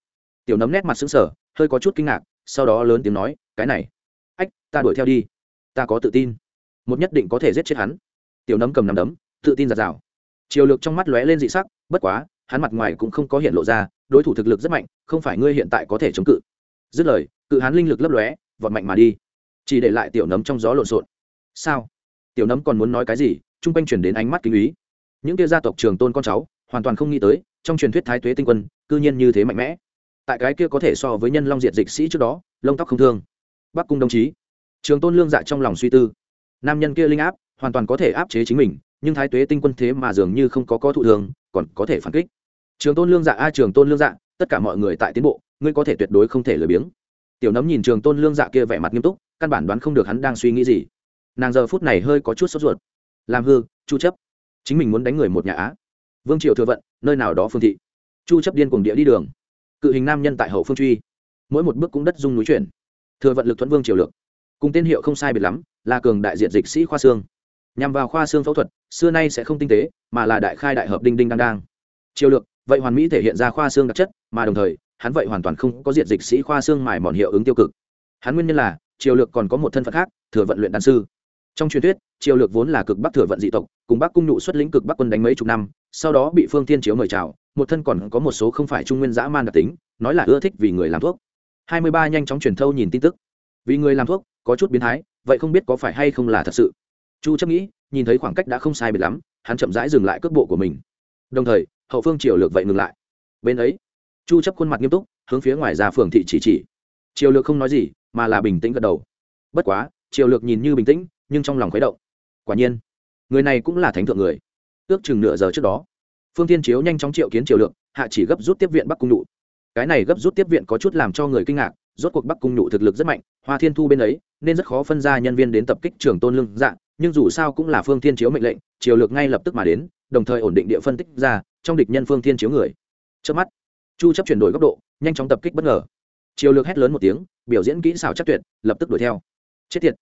Tiểu nấm nét mặt sững sờ, hơi có chút kinh ngạc, sau đó lớn tiếng nói, cái này. Ách, ta đuổi theo đi. Ta có tự tin. Một nhất định có thể giết chết hắn. Tiểu nấm cầm nắm đấm, tự tin giạt rào chiều lược trong mắt lóe lên dị sắc, bất quá, hắn mặt ngoài cũng không có hiện lộ ra, đối thủ thực lực rất mạnh, không phải ngươi hiện tại có thể chống cự. Dứt lời, cự hắn linh lực lấp lóe, vọt mạnh mà đi. Chỉ để lại tiểu nấm trong gió lộn xộn sao? Tiểu nấm còn muốn nói cái gì? Chung quanh chuyển đến ánh mắt kinh ý. Những kia gia tộc trường tôn con cháu, hoàn toàn không nghĩ tới, trong truyền thuyết thái tuế tinh quân, cư nhiên như thế mạnh mẽ. Tại cái kia có thể so với nhân long diệt dịch sĩ trước đó, lông tóc không thương. Bắc cung đồng chí. Trường tôn lương dạ trong lòng suy tư. Nam nhân kia linh áp, hoàn toàn có thể áp chế chính mình, nhưng thái tuế tinh quân thế mà dường như không có có thụ thường, còn có thể phản kích. Trường tôn lương dạ a, trường tôn lương dạ tất cả mọi người tại tiến bộ, ngươi có thể tuyệt đối không thể lười biếng. Tiểu nấm nhìn trường tôn lương dạ kia vẻ mặt nghiêm túc, căn bản đoán không được hắn đang suy nghĩ gì nàng giờ phút này hơi có chút sốt ruột. Làm hư, chu chấp. Chính mình muốn đánh người một nhà á. Vương triều thừa vận, nơi nào đó phương thị. Chu chấp điên cuồng địa đi đường. Cự hình nam nhân tại hậu phương truy. Mỗi một bước cũng đất dung núi chuyển. Thừa vận lực thuẫn vương triều lược. Cùng tên hiệu không sai biệt lắm, là cường đại diện dịch sĩ khoa xương. Nhằm vào khoa xương phẫu thuật, xưa nay sẽ không tinh tế, mà là đại khai đại hợp đinh đinh đang đang. Triều lược, vậy hoàn mỹ thể hiện ra khoa xương đặc chất, mà đồng thời, hắn vậy hoàn toàn không có diện dịch sĩ khoa xương mài mòn hiệu ứng tiêu cực. Hắn nguyên nhân là, triều lược còn có một thân phận khác, thừa vận luyện đan sư trong truyền thuyết, triều lược vốn là cực bắc thừa vận dị tộc, cùng bắc cung nụ xuất lĩnh cực bắc quân đánh mấy chục năm, sau đó bị phương thiên chiếu mời chào, một thân còn có một số không phải trung nguyên dã man đặc tính, nói là ưa thích vì người làm thuốc. Hai mươi ba nhanh chóng truyền thâu nhìn tin tức. Vì người làm thuốc, có chút biến thái, vậy không biết có phải hay không là thật sự. Chu chấp nghĩ, nhìn thấy khoảng cách đã không sai biệt lắm, hắn chậm rãi dừng lại cước bộ của mình. Đồng thời, hậu phương triều lược vậy ngừng lại. Bên ấy, chu chấp khuôn mặt nghiêm túc, hướng phía ngoài ra phường thị chỉ chỉ. Triều lược không nói gì, mà là bình tĩnh gật đầu. Bất quá, triều lược nhìn như bình tĩnh nhưng trong lòng khuấy động. Quả nhiên, người này cũng là thánh thượng người. Ước chừng nửa giờ trước đó, phương tiên chiếu nhanh chóng triệu kiến triều lượng hạ chỉ gấp rút tiếp viện bắc cung nụ. Cái này gấp rút tiếp viện có chút làm cho người kinh ngạc, rốt cuộc bắc cung nụ thực lực rất mạnh, hoa thiên thu bên ấy nên rất khó phân ra nhân viên đến tập kích trường tôn lương dạng, nhưng dù sao cũng là phương thiên chiếu mệnh lệnh, triều lược ngay lập tức mà đến, đồng thời ổn định địa phân tích ra, trong địch nhân phương thiên chiếu người. Trước mắt, chu chấp chuyển đổi góc độ, nhanh chóng tập kích bất ngờ. Triều lược hét lớn một tiếng, biểu diễn kỹ xảo chắc tuyệt, lập tức đuổi theo. Chết tiệt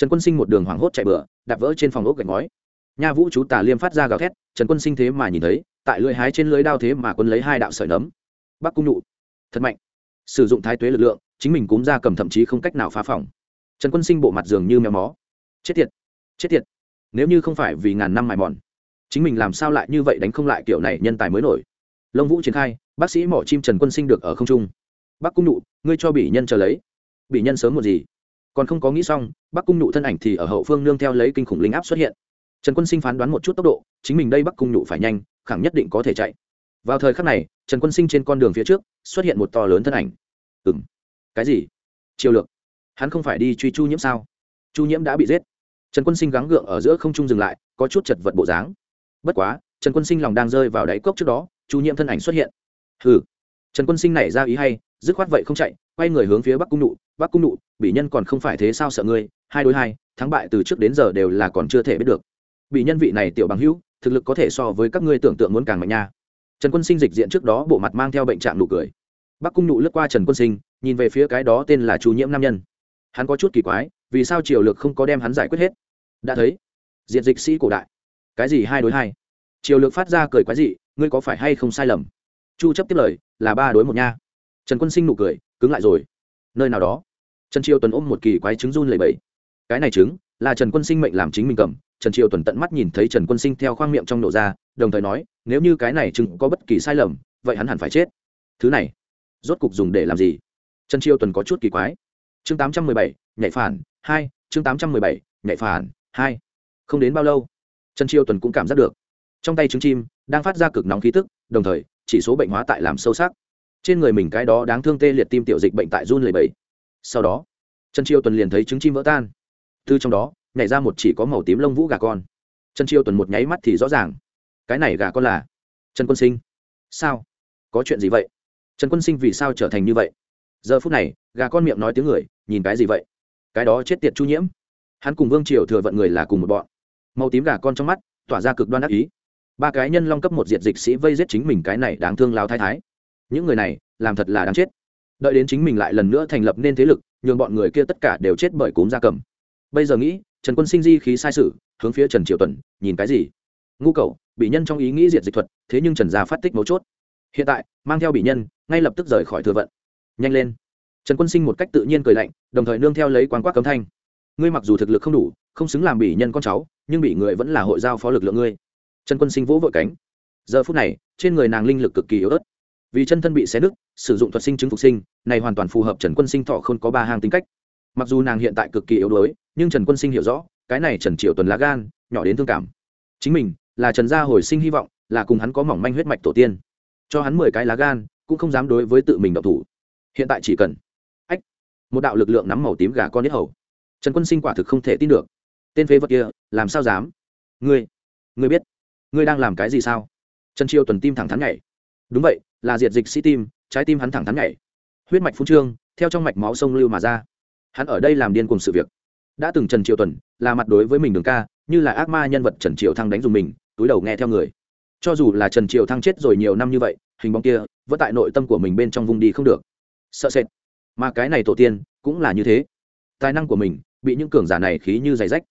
trần quân sinh một đường hoảng hốt chạy bừa, đạp vỡ trên phòng ốc gạch ngói. Nha vũ chú tà liêm phát ra gào thét, trần quân sinh thế mà nhìn thấy, tại lưỡi hái trên lưới đao thế mà quân lấy hai đạo sợi nấm. Bắc cung nụ. Thật mạnh. Sử dụng thái tuế lực lượng, chính mình cúm ra cầm thậm chí không cách nào phá phòng. Trần quân sinh bộ mặt dường như méo mó. Chết tiệt chết tiệt. Nếu như không phải vì ngàn năm mài mòn, chính mình làm sao lại như vậy đánh không lại kiểu này nhân tài mới nổi. Lông vũ triển khai, bác sĩ mỏ chim trần quân sinh được ở không trung. Bắc cung nụ, ngươi cho bị nhân chờ lấy. Bị nhân sớm một gì? Còn không có nghĩ xong, bắc cung nụ thân ảnh thì ở hậu phương nương theo lấy kinh khủng linh áp xuất hiện. Trần quân sinh phán đoán một chút tốc độ, chính mình đây bắc cung nụ phải nhanh, khẳng nhất định có thể chạy. Vào thời khắc này, trần quân sinh trên con đường phía trước, xuất hiện một to lớn thân ảnh. Ừ m cái gì? Triều lược. Hắn không phải đi truy chu nhiễm sao? Chu nhiễm đã bị giết. Trần quân sinh gắng gượng ở giữa không trung dừng lại, có chút chật vật bộ dáng. Bất quá, trần quân sinh lòng đang rơi vào đáy cốc trước đó, chu nhiễm thân ảnh xuất hiện. Hừ trần quân sinh nảy ra ý hay, dứt khoát vậy không chạy, quay người hướng phía bắc cung nụ. Bắc cung nụ bị nhân còn không phải thế sao sợ ngươi, hai đối hai, thắng bại từ trước đến giờ đều là còn chưa thể biết được. Bị nhân vị này tiểu bằng hữu, thực lực có thể so với các ngươi tưởng tượng muốn càng mạnh nha. Trần quân sinh dịch diện trước đó bộ mặt mang theo bệnh trạng nụ cười. Bắc cung nụ lướt qua trần quân sinh, nhìn về phía cái đó tên là chu nhiễm nam nhân. Hắn có chút kỳ quái, vì sao triều lực không có đem hắn giải quyết hết? Đã thấy, diện dịch sĩ cổ đại. Cái gì hai đối hai? Triều lực phát ra cười quái dị, ngươi có phải hay không sai lầm? Chu chấp tiếp lời, là ba đối một nha. Trần quân sinh nụ cười, cứng lại rồi. Nơi nào đó. Trần triều tuần ôm một kỳ quái trứng run lẩy bẩy. Cái này trứng, là trần quân sinh mệnh làm chính mình cầm. Trần triều tuần tận mắt nhìn thấy trần quân sinh theo khoang miệng trong nổ ra, đồng thời nói, nếu như cái này trứng có bất kỳ sai lầm, vậy hắn hẳn phải chết. Thứ này, rốt cục dùng để làm gì? Trần triều tuần có chút kỳ quái. Chương tám trăm mười bảy nhạy phản, hai, chương tám trăm mười bảy nhạy phản, hai. Không đến bao lâu, trần triều tuần cũng cảm giác được. Trong tay trứng chim, đang phát ra cực nóng khí tức, đồng thời chỉ số bệnh hóa tại làm sâu sắc. Trên người mình cái đó đáng thương tê liệt tim tiểu dịch bệnh tại run lầy bẫy sau đó, trần chiêu tuần liền thấy trứng chim vỡ tan. Từ trong đó, nhảy ra một chỉ có màu tím lông vũ gà con. Trần chiêu tuần một nháy mắt thì rõ ràng, cái này gà con là trần quân sinh. Sao? Có chuyện gì vậy? Trần quân sinh vì sao trở thành như vậy? Giờ phút này, gà con miệng nói tiếng người, nhìn cái gì vậy? Cái đó chết tiệt chu nhiễm. Hắn cùng vương triều thừa vận người là cùng một bọn. Màu tím gà con trong mắt, tỏa ra cực đoan ác ý ba cái nhân long cấp một diệt dịch sĩ vây giết chính mình cái này đáng thương lao thái thái. Những người này, làm thật là đáng chết. Đợi đến chính mình lại lần nữa thành lập nên thế lực, nhường bọn người kia tất cả đều chết bởi cúm da cầm. Bây giờ nghĩ, trần quân sinh di khí sai sự, hướng phía trần triều tuần, nhìn cái gì? Ngu cầu bị nhân trong ý nghĩ diệt dịch thuật, thế nhưng trần gia phát tích mấu chốt. Hiện tại, mang theo bị nhân, ngay lập tức rời khỏi thừa vận. Nhanh lên. Trần quân sinh một cách tự nhiên cười lạnh, đồng thời nương theo lấy quán quát cấm thanh. Ngươi mặc dù thực lực không đủ, không xứng làm bị nhân con cháu, nhưng bị người vẫn là hội giao phó lực lượng ngươi trần quân sinh vỗ vội cánh. Giờ phút này, trên người nàng linh lực cực kỳ yếu ớt. Vì chân thân bị xé nứt, sử dụng thuật sinh chứng phục sinh, này hoàn toàn phù hợp trần quân sinh thọ không có ba hàng tính cách. Mặc dù nàng hiện tại cực kỳ yếu đuối, nhưng trần quân sinh hiểu rõ, cái này trần triệu tuần lá gan, nhỏ đến thương cảm. Chính mình, là trần gia hồi sinh hy vọng, là cùng hắn có mỏng manh huyết mạch tổ tiên. Cho hắn mười cái lá gan, cũng không dám đối với tự mình độc thủ. Hiện tại chỉ cần, ách, một đạo lực lượng nắm màu tím gà con nhất hầu. Trần quân sinh quả thực không thể tin được. Tên phế vật kia, làm sao dám? Ngươi ngươi biết ngươi đang làm cái gì sao? Trần triều tuần tim thẳng thắn nhảy. Đúng vậy, là diệt dịch sĩ tim, trái tim hắn thẳng thắn nhảy. Huyết mạch phú trương, theo trong mạch máu sông lưu mà ra. Hắn ở đây làm điên cùng sự việc. Đã từng trần triều tuần là mặt đối với mình đường ca, như là ác ma nhân vật trần triều thăng đánh dùng mình, túi đầu nghe theo người. Cho dù là trần triều thăng chết rồi nhiều năm như vậy, hình bóng kia vẫn tại nội tâm của mình bên trong vùng đi không được. Sợ sệt. Mà cái này tổ tiên cũng là như thế. Tài năng của mình bị những cường giả này khí như giày rách.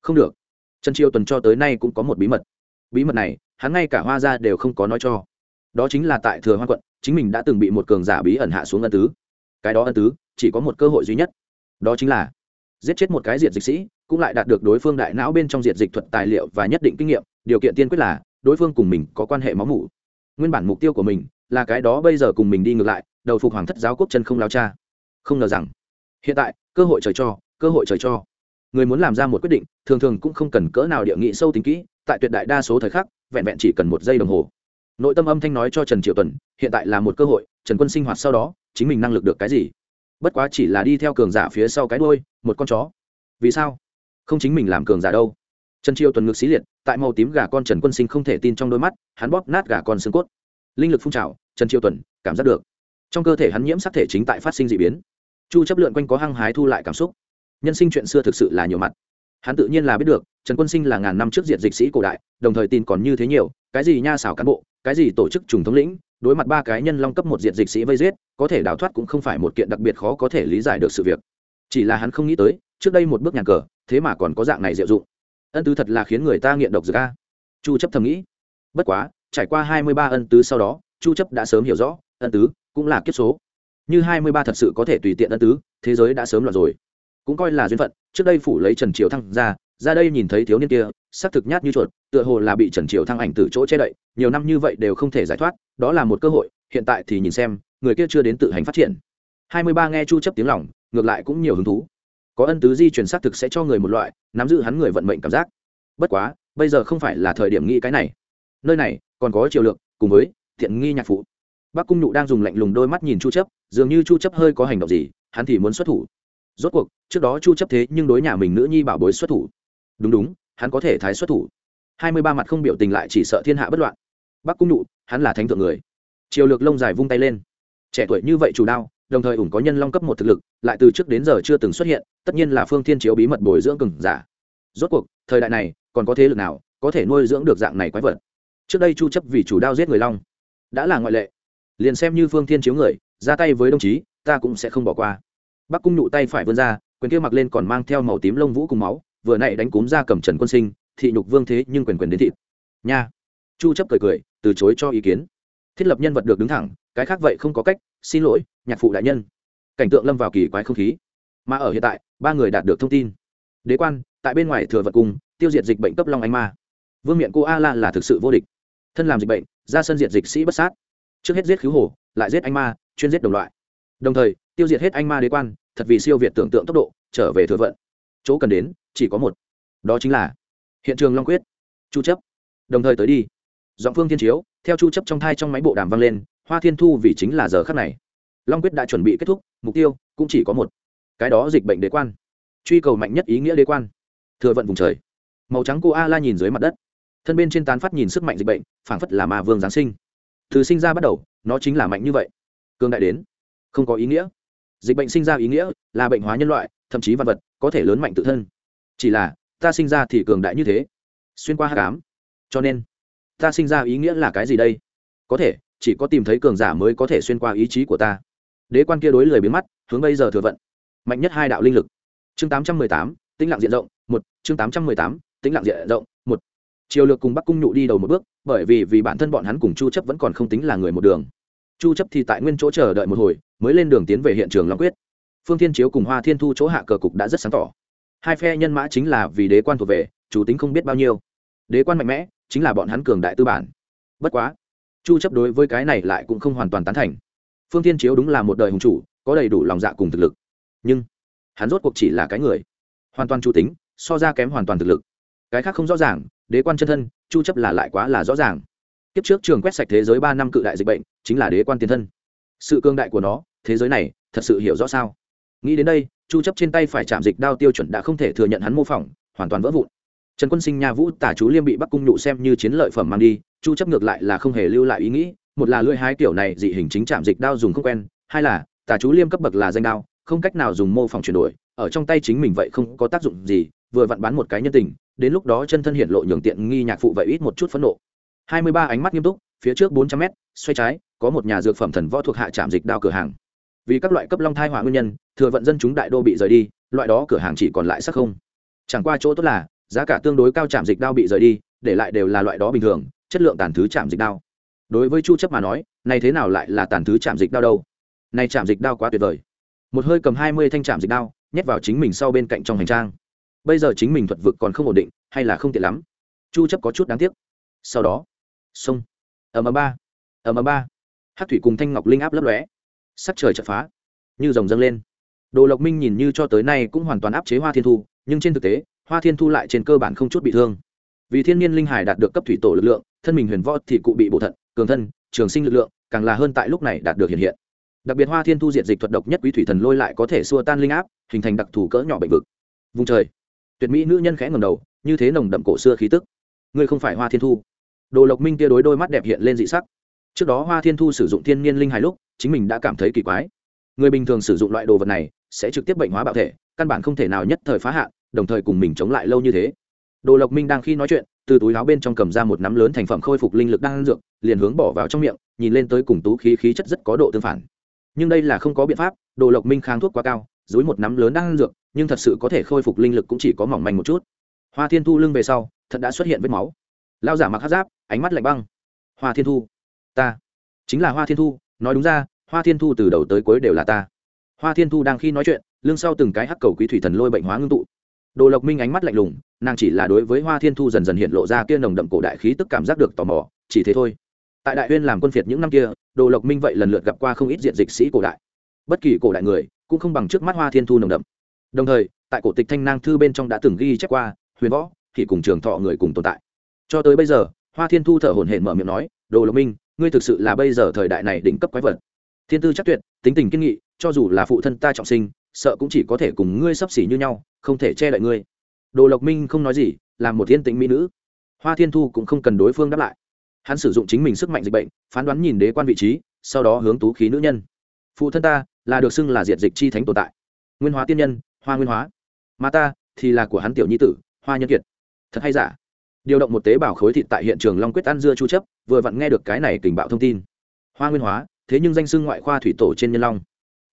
Không được. Trần triều tuần cho tới nay cũng có một bí mật bí mật này, hắn ngay cả hoa gia đều không có nói cho. Đó chính là tại thừa hoa quận, chính mình đã từng bị một cường giả bí ẩn hạ xuống ân tứ. Cái đó ân tứ, chỉ có một cơ hội duy nhất. Đó chính là giết chết một cái diệt dịch sĩ, cũng lại đạt được đối phương đại não bên trong diệt dịch thuật tài liệu và nhất định kinh nghiệm. Điều kiện tiên quyết là, đối phương cùng mình có quan hệ máu mủ. Nguyên bản mục tiêu của mình là cái đó bây giờ cùng mình đi ngược lại, đầu phục hoàng thất giáo quốc chân không lao cha. Không ngờ rằng, hiện tại, cơ hội trời cho, cơ hội trời cho người muốn làm ra một quyết định, thường thường cũng không cần cỡ nào địa nghị sâu tính kỹ, tại tuyệt đại đa số thời khắc, vẹn vẹn chỉ cần một giây đồng hồ. Nội tâm âm thanh nói cho trần triệu tuần, hiện tại là một cơ hội, trần quân sinh hoạt sau đó, chính mình năng lực được cái gì? Bất quá chỉ là đi theo cường giả phía sau cái đôi một con chó. Vì sao? Không chính mình làm cường giả đâu. Trần Triệu tuần ngược xí liệt, tại màu tím gà con trần quân sinh không thể tin trong đôi mắt, hắn bóp nát gà con xương cốt. Linh lực phun trào, trần Triệu tuần, cảm giác được. Trong cơ thể hắn nhiễm sắc thể chính tại phát sinh d ị biến. Chu chấp lượn quanh có hăng hái thu lại cảm xúc nhân sinh chuyện xưa thực sự là nhiều mặt. Hắn tự nhiên là biết được, trần quân sinh là ngàn năm trước diệt dịch sĩ cổ đại, đồng thời tin còn như thế nhiều, cái gì nha xảo cán bộ, cái gì tổ chức trùng thống lĩnh, đối mặt ba cái nhân long cấp một diệt dịch sĩ vây giết, có thể đào thoát cũng không phải một kiện đặc biệt khó có thể lý giải được sự việc. Chỉ là hắn không nghĩ tới, trước đây một bước nhà cờ, thế mà còn có dạng này diệu dụng. Ân tứ thật là khiến người ta nghiện độc dược a. Chu chấp thầm nghĩ. Bất quá, trải qua 23 ân tứ sau đó, chu chấp đã sớm hiểu rõ, ân tứ cũng là kiếp số. Như 23 thật sự có thể tùy tiện ân tứ, thế giới đã sớm loạn rồi cũng coi là duyên phận, trước đây phủ lấy trần triều thăng ra ra đây nhìn thấy thiếu niên kia xác thực nhát như chuột, tựa hồ là bị trần triều thăng ảnh từ chỗ che đậy, nhiều năm như vậy đều không thể giải thoát, đó là một cơ hội, hiện tại thì nhìn xem, người kia chưa đến tự hành phát triển. 23 nghe chu chấp tiếng lòng, ngược lại cũng nhiều hứng thú. Có ân tứ di truyền xác thực sẽ cho người một loại, nắm giữ hắn người vận mệnh cảm giác. Bất quá, bây giờ không phải là thời điểm nghĩ cái này. Nơi này, còn có triều lượng cùng với thiện nghi nhạc phụ. Bác cung nụ đang dùng lạnh lùng đôi mắt nhìn chu chấp, dường như chu chấp hơi có hành động gì, hắn thì muốn xuất thủ rốt cuộc trước đó chu chấp thế nhưng đối nhà mình nữ nhi bảo bối xuất thủ. Đúng đúng hắn có thể thái xuất thủ. 23 mặt không biểu tình lại chỉ sợ thiên hạ bất loạn. Bắc cung nụ, hắn là thánh thượng người. Triều lược lông dài vung tay lên. Trẻ tuổi như vậy chủ đao đồng thời ủng có nhân long cấp một thực lực lại từ trước đến giờ chưa từng xuất hiện tất nhiên là phương thiên chiếu bí mật bồi dưỡng cừng giả. Rốt cuộc thời đại này còn có thế lực nào có thể nuôi dưỡng được dạng này quái vật? Trước đây chu chấp vì chủ đao giết người long đã là ngoại lệ. Liền xem như phương thiên chiếu người ra tay với đồng chí ta cũng sẽ không bỏ qua bắc cung nhụ tay phải vươn ra, quyền kia mặc lên còn mang theo màu tím lông vũ cùng máu, vừa nãy đánh cúm ra cầm trần quân sinh, thị nhục vương thế nhưng quyền quyền đến thịt. Nha. Chu chấp cười cười, từ chối cho ý kiến. Thiết lập nhân vật được đứng thẳng, cái khác vậy không có cách, xin lỗi, nhạc phụ đại nhân. Cảnh tượng lâm vào kỳ quái không khí. Mà ở hiện tại, ba người đạt được thông tin. Đế quan, tại bên ngoài thừa vật cung tiêu diệt dịch bệnh cấp long anh ma. Vương miện cô a la là thực sự vô địch. Thân làm dịch bệnh, ra sân diệt dịch sĩ bất sát. Trước hết giết cứu hồ, lại giết anh ma, chuyên giết đồng loại. Đồng thời tiêu diệt hết anh ma đế quan, thật vì siêu việt tưởng tượng tốc độ, trở về thừa vận. Chỗ cần đến, chỉ có một. Đó chính là hiện trường long quyết. Chu chấp. Đồng thời tới đi. Giọng phương thiên chiếu, theo chu chấp trong thai trong máy bộ đàm vang lên, hoa thiên thu vì chính là giờ khắc này. Long quyết đã chuẩn bị kết thúc, mục tiêu cũng chỉ có một. Cái đó dịch bệnh đế quan. Truy cầu mạnh nhất ý nghĩa đế quan. Thừa vận vùng trời. Màu trắng cô a la nhìn dưới mặt đất. Thân bên trên tán phát nhìn sức mạnh dịch bệnh, phảng phất là ma vương giáng sinh. Từ sinh ra bắt đầu, nó chính là mạnh như vậy. Cương đại đến. Không có ý nghĩa dịch bệnh sinh ra ý nghĩa là bệnh hóa nhân loại, thậm chí vật vật có thể lớn mạnh tự thân. Chỉ là, ta sinh ra thì cường đại như thế. Xuyên qua h tám cho nên, ta sinh ra ý nghĩa là cái gì đây? Có thể, chỉ có tìm thấy cường giả mới có thể xuyên qua ý chí của ta. Đế quan kia đối lười biến mắt, hướng bây giờ thừa vận. Mạnh nhất hai đạo linh lực. Chương tám trăm mười tám, tĩnh lặng diện rộng, một. Chương tám trăm mười tám, tĩnh lặng diện rộng, một. Triều lược cùng bắc cung nhụ đi đầu một bước, bởi vì vì bản thân bọn hắn cùng chu chấp vẫn còn không tính là người một đường chu chấp thì tại nguyên chỗ chờ đợi một hồi, mới lên đường tiến về hiện trường long quyết. Phương thiên chiếu cùng hoa thiên thu chỗ hạ cờ cục đã rất sáng tỏ. Hai phe nhân mã chính là vì đế quan thuộc về, chủ tính không biết bao nhiêu. Đế quan mạnh mẽ, chính là bọn hắn cường đại tư bản. Bất quá, chu chấp đối với cái này lại cũng không hoàn toàn tán thành. Phương thiên chiếu đúng là một đời hùng chủ, có đầy đủ lòng dạ cùng thực lực. Nhưng, hắn rốt cuộc chỉ là cái người. Hoàn toàn chủ tính, so ra kém hoàn toàn thực lực. Cái khác không rõ ràng, đế quan chân thân, chu chấp là lại quá là rõ ràng kiếp trước trường quét sạch thế giới ba năm cự đại dịch bệnh, chính là đế quan tiền thân. Sự cương đại của nó, thế giới này, thật sự hiểu rõ sao? Nghĩ đến đây, chu chấp trên tay phải chạm dịch đao tiêu chuẩn đã không thể thừa nhận hắn mô phỏng, hoàn toàn vỡ vụn. Trần quân sinh nha vũ tả chú liêm bị bắc cung nhụ xem như chiến lợi phẩm mang đi, chu chấp ngược lại là không hề lưu lại ý nghĩ, một là lưỡi hai kiểu này dị hình chính chạm dịch đao dùng không quen, hai là, tả chú liêm cấp bậc là danh đao, không cách nào dùng mô phỏng chuyển đổi, ở trong tay chính mình vậy không có tác dụng gì, vừa vặn bán một cái nhân tình, đến lúc đó chân thân hiện lộ nhường tiện nghi nhạc phụ vậy ít một chút phẫn nộ. 23 ánh mắt nghiêm túc, phía trước 400 mét, xoay trái, có một nhà dược phẩm thần võ thuộc hạ trạm dịch đao cửa hàng. Vì các loại cấp long thai hỏa nguyên nhân, thừa vận dân chúng đại đô bị rời đi, loại đó cửa hàng chỉ còn lại sắc không. Chẳng qua chỗ tốt là, giá cả tương đối cao chạm dịch đao bị rời đi, để lại đều là loại đó bình thường, chất lượng tàn thứ chạm dịch đao. Đối với chu chấp mà nói, này thế nào lại là tàn thứ chạm dịch đao đâu? Này chạm dịch đao quá tuyệt vời. Một hơi cầm 20 thanh chạm dịch đao, nhét vào chính mình sau bên cạnh trong hành trang. Bây giờ chính mình thuật vực còn không ổn định, hay là không tiện lắm? Chu chấp có chút đáng tiếc. Sau đó sông. Ầm ầm ba. Ầm ầm ba. Hát thủy cùng thanh ngọc linh áp lấp lóe. Sắc trời chợt phá. Như rồng dâng lên. Đồ lộc minh nhìn như cho tới nay cũng hoàn toàn áp chế hoa thiên thu, nhưng trên thực tế, hoa thiên thu lại trên cơ bản không chút bị thương. Vì thiên nhiên linh hải đạt được cấp thủy tổ lực lượng, thân mình huyền võ thì cụ bị bổ thận, cường thân, trường sinh lực lượng, càng là hơn tại lúc này đạt được hiện hiện. Đặc biệt hoa thiên thu diệt dịch thuật độc nhất quý thủy thần lôi lại có thể xua tan linh áp, hình thành đặc thù cỡ nhỏ bệnh vực. Vùng trời, tuyệt mỹ nữ nhân khẽ ngầm đầu, như thế nồng đậm cổ xưa khí tức. Ngươi không phải hoa thiên thu đồ lộc minh kia đối đôi mắt đẹp hiện lên dị sắc. Trước đó hoa thiên thu sử dụng thiên nhiên linh hài lúc, chính mình đã cảm thấy kỳ quái. Người bình thường sử dụng loại đồ vật này, sẽ trực tiếp bệnh hóa bạo thể, căn bản không thể nào nhất thời phá hạn, đồng thời cùng mình chống lại lâu như thế. Đồ lộc minh đang khi nói chuyện, từ túi áo bên trong cầm ra một nắm lớn thành phẩm khôi phục linh lực đang ăn dược, liền hướng bỏ vào trong miệng, nhìn lên tới cùng tú khí khí chất rất có độ tương phản. Nhưng đây là không có biện pháp, đồ lộc minh kháng thuốc quá cao dưới một nắm lớn đang ăn dược, nhưng thật sự có thể khôi phục linh lực cũng chỉ có mỏng manh một chút. Hoa thiên thu lưng về sau, thật đã xuất hiện vết máu lao giả mặc hát giáp, ánh mắt lạnh băng. Hoa thiên thu. Ta. Chính là hoa thiên thu, nói đúng ra, hoa thiên thu từ đầu tới cuối đều là ta. Hoa thiên thu đang khi nói chuyện, lưng sau từng cái hắc cầu quý thủy thần lôi bệnh hóa ngưng tụ. Đồ lộc minh ánh mắt lạnh lùng, nàng chỉ là đối với hoa thiên thu dần dần hiện lộ ra kia nồng đậm cổ đại khí tức cảm giác được tò mò, chỉ thế thôi. Tại đại huyên làm quân phiệt những năm kia, đồ lộc minh vậy lần lượt gặp qua không ít diện dịch sĩ cổ đại. Bất kỳ cổ đại người, cũng không bằng trước mắt hoa thiên thu nồng đậm. Đồng thời, tại cổ tịch thanh nang thư bên trong đã từng ghi chép qua, huyền võ thì cùng trường thọ người cùng tồn tại cho tới bây giờ, hoa thiên thu thở hổn hển mở miệng nói, đồ lộc minh, ngươi thực sự là bây giờ thời đại này đỉnh cấp quái vật. Thiên tư chắc tuyệt, tính tình kiên nghị, cho dù là phụ thân ta trọng sinh, sợ cũng chỉ có thể cùng ngươi sắp xỉ như nhau, không thể che đậy ngươi. Đồ lộc minh không nói gì làm một thiên tĩnh mỹ nữ. Hoa thiên thu cũng không cần đối phương đáp lại. Hắn sử dụng chính mình sức mạnh dịch bệnh, phán đoán nhìn đế quan vị trí, sau đó hướng tú khí nữ nhân. Phụ thân ta, là được xưng là diệt dịch chi thánh tồn tại. Nguyên hóa tiên nhân, hoa nguyên hóa. Mà ta thì là của hắn tiểu nhi tử, hoa nhân kiệt. Thật hay giả? Điều động một tế bào khối thịt tại hiện trường long quyết ăn dưa chu chấp, vừa vặn nghe được cái này tình bạo thông tin. Hoa nguyên hóa, thế nhưng danh xưng ngoại khoa thủy tổ trên nhân long.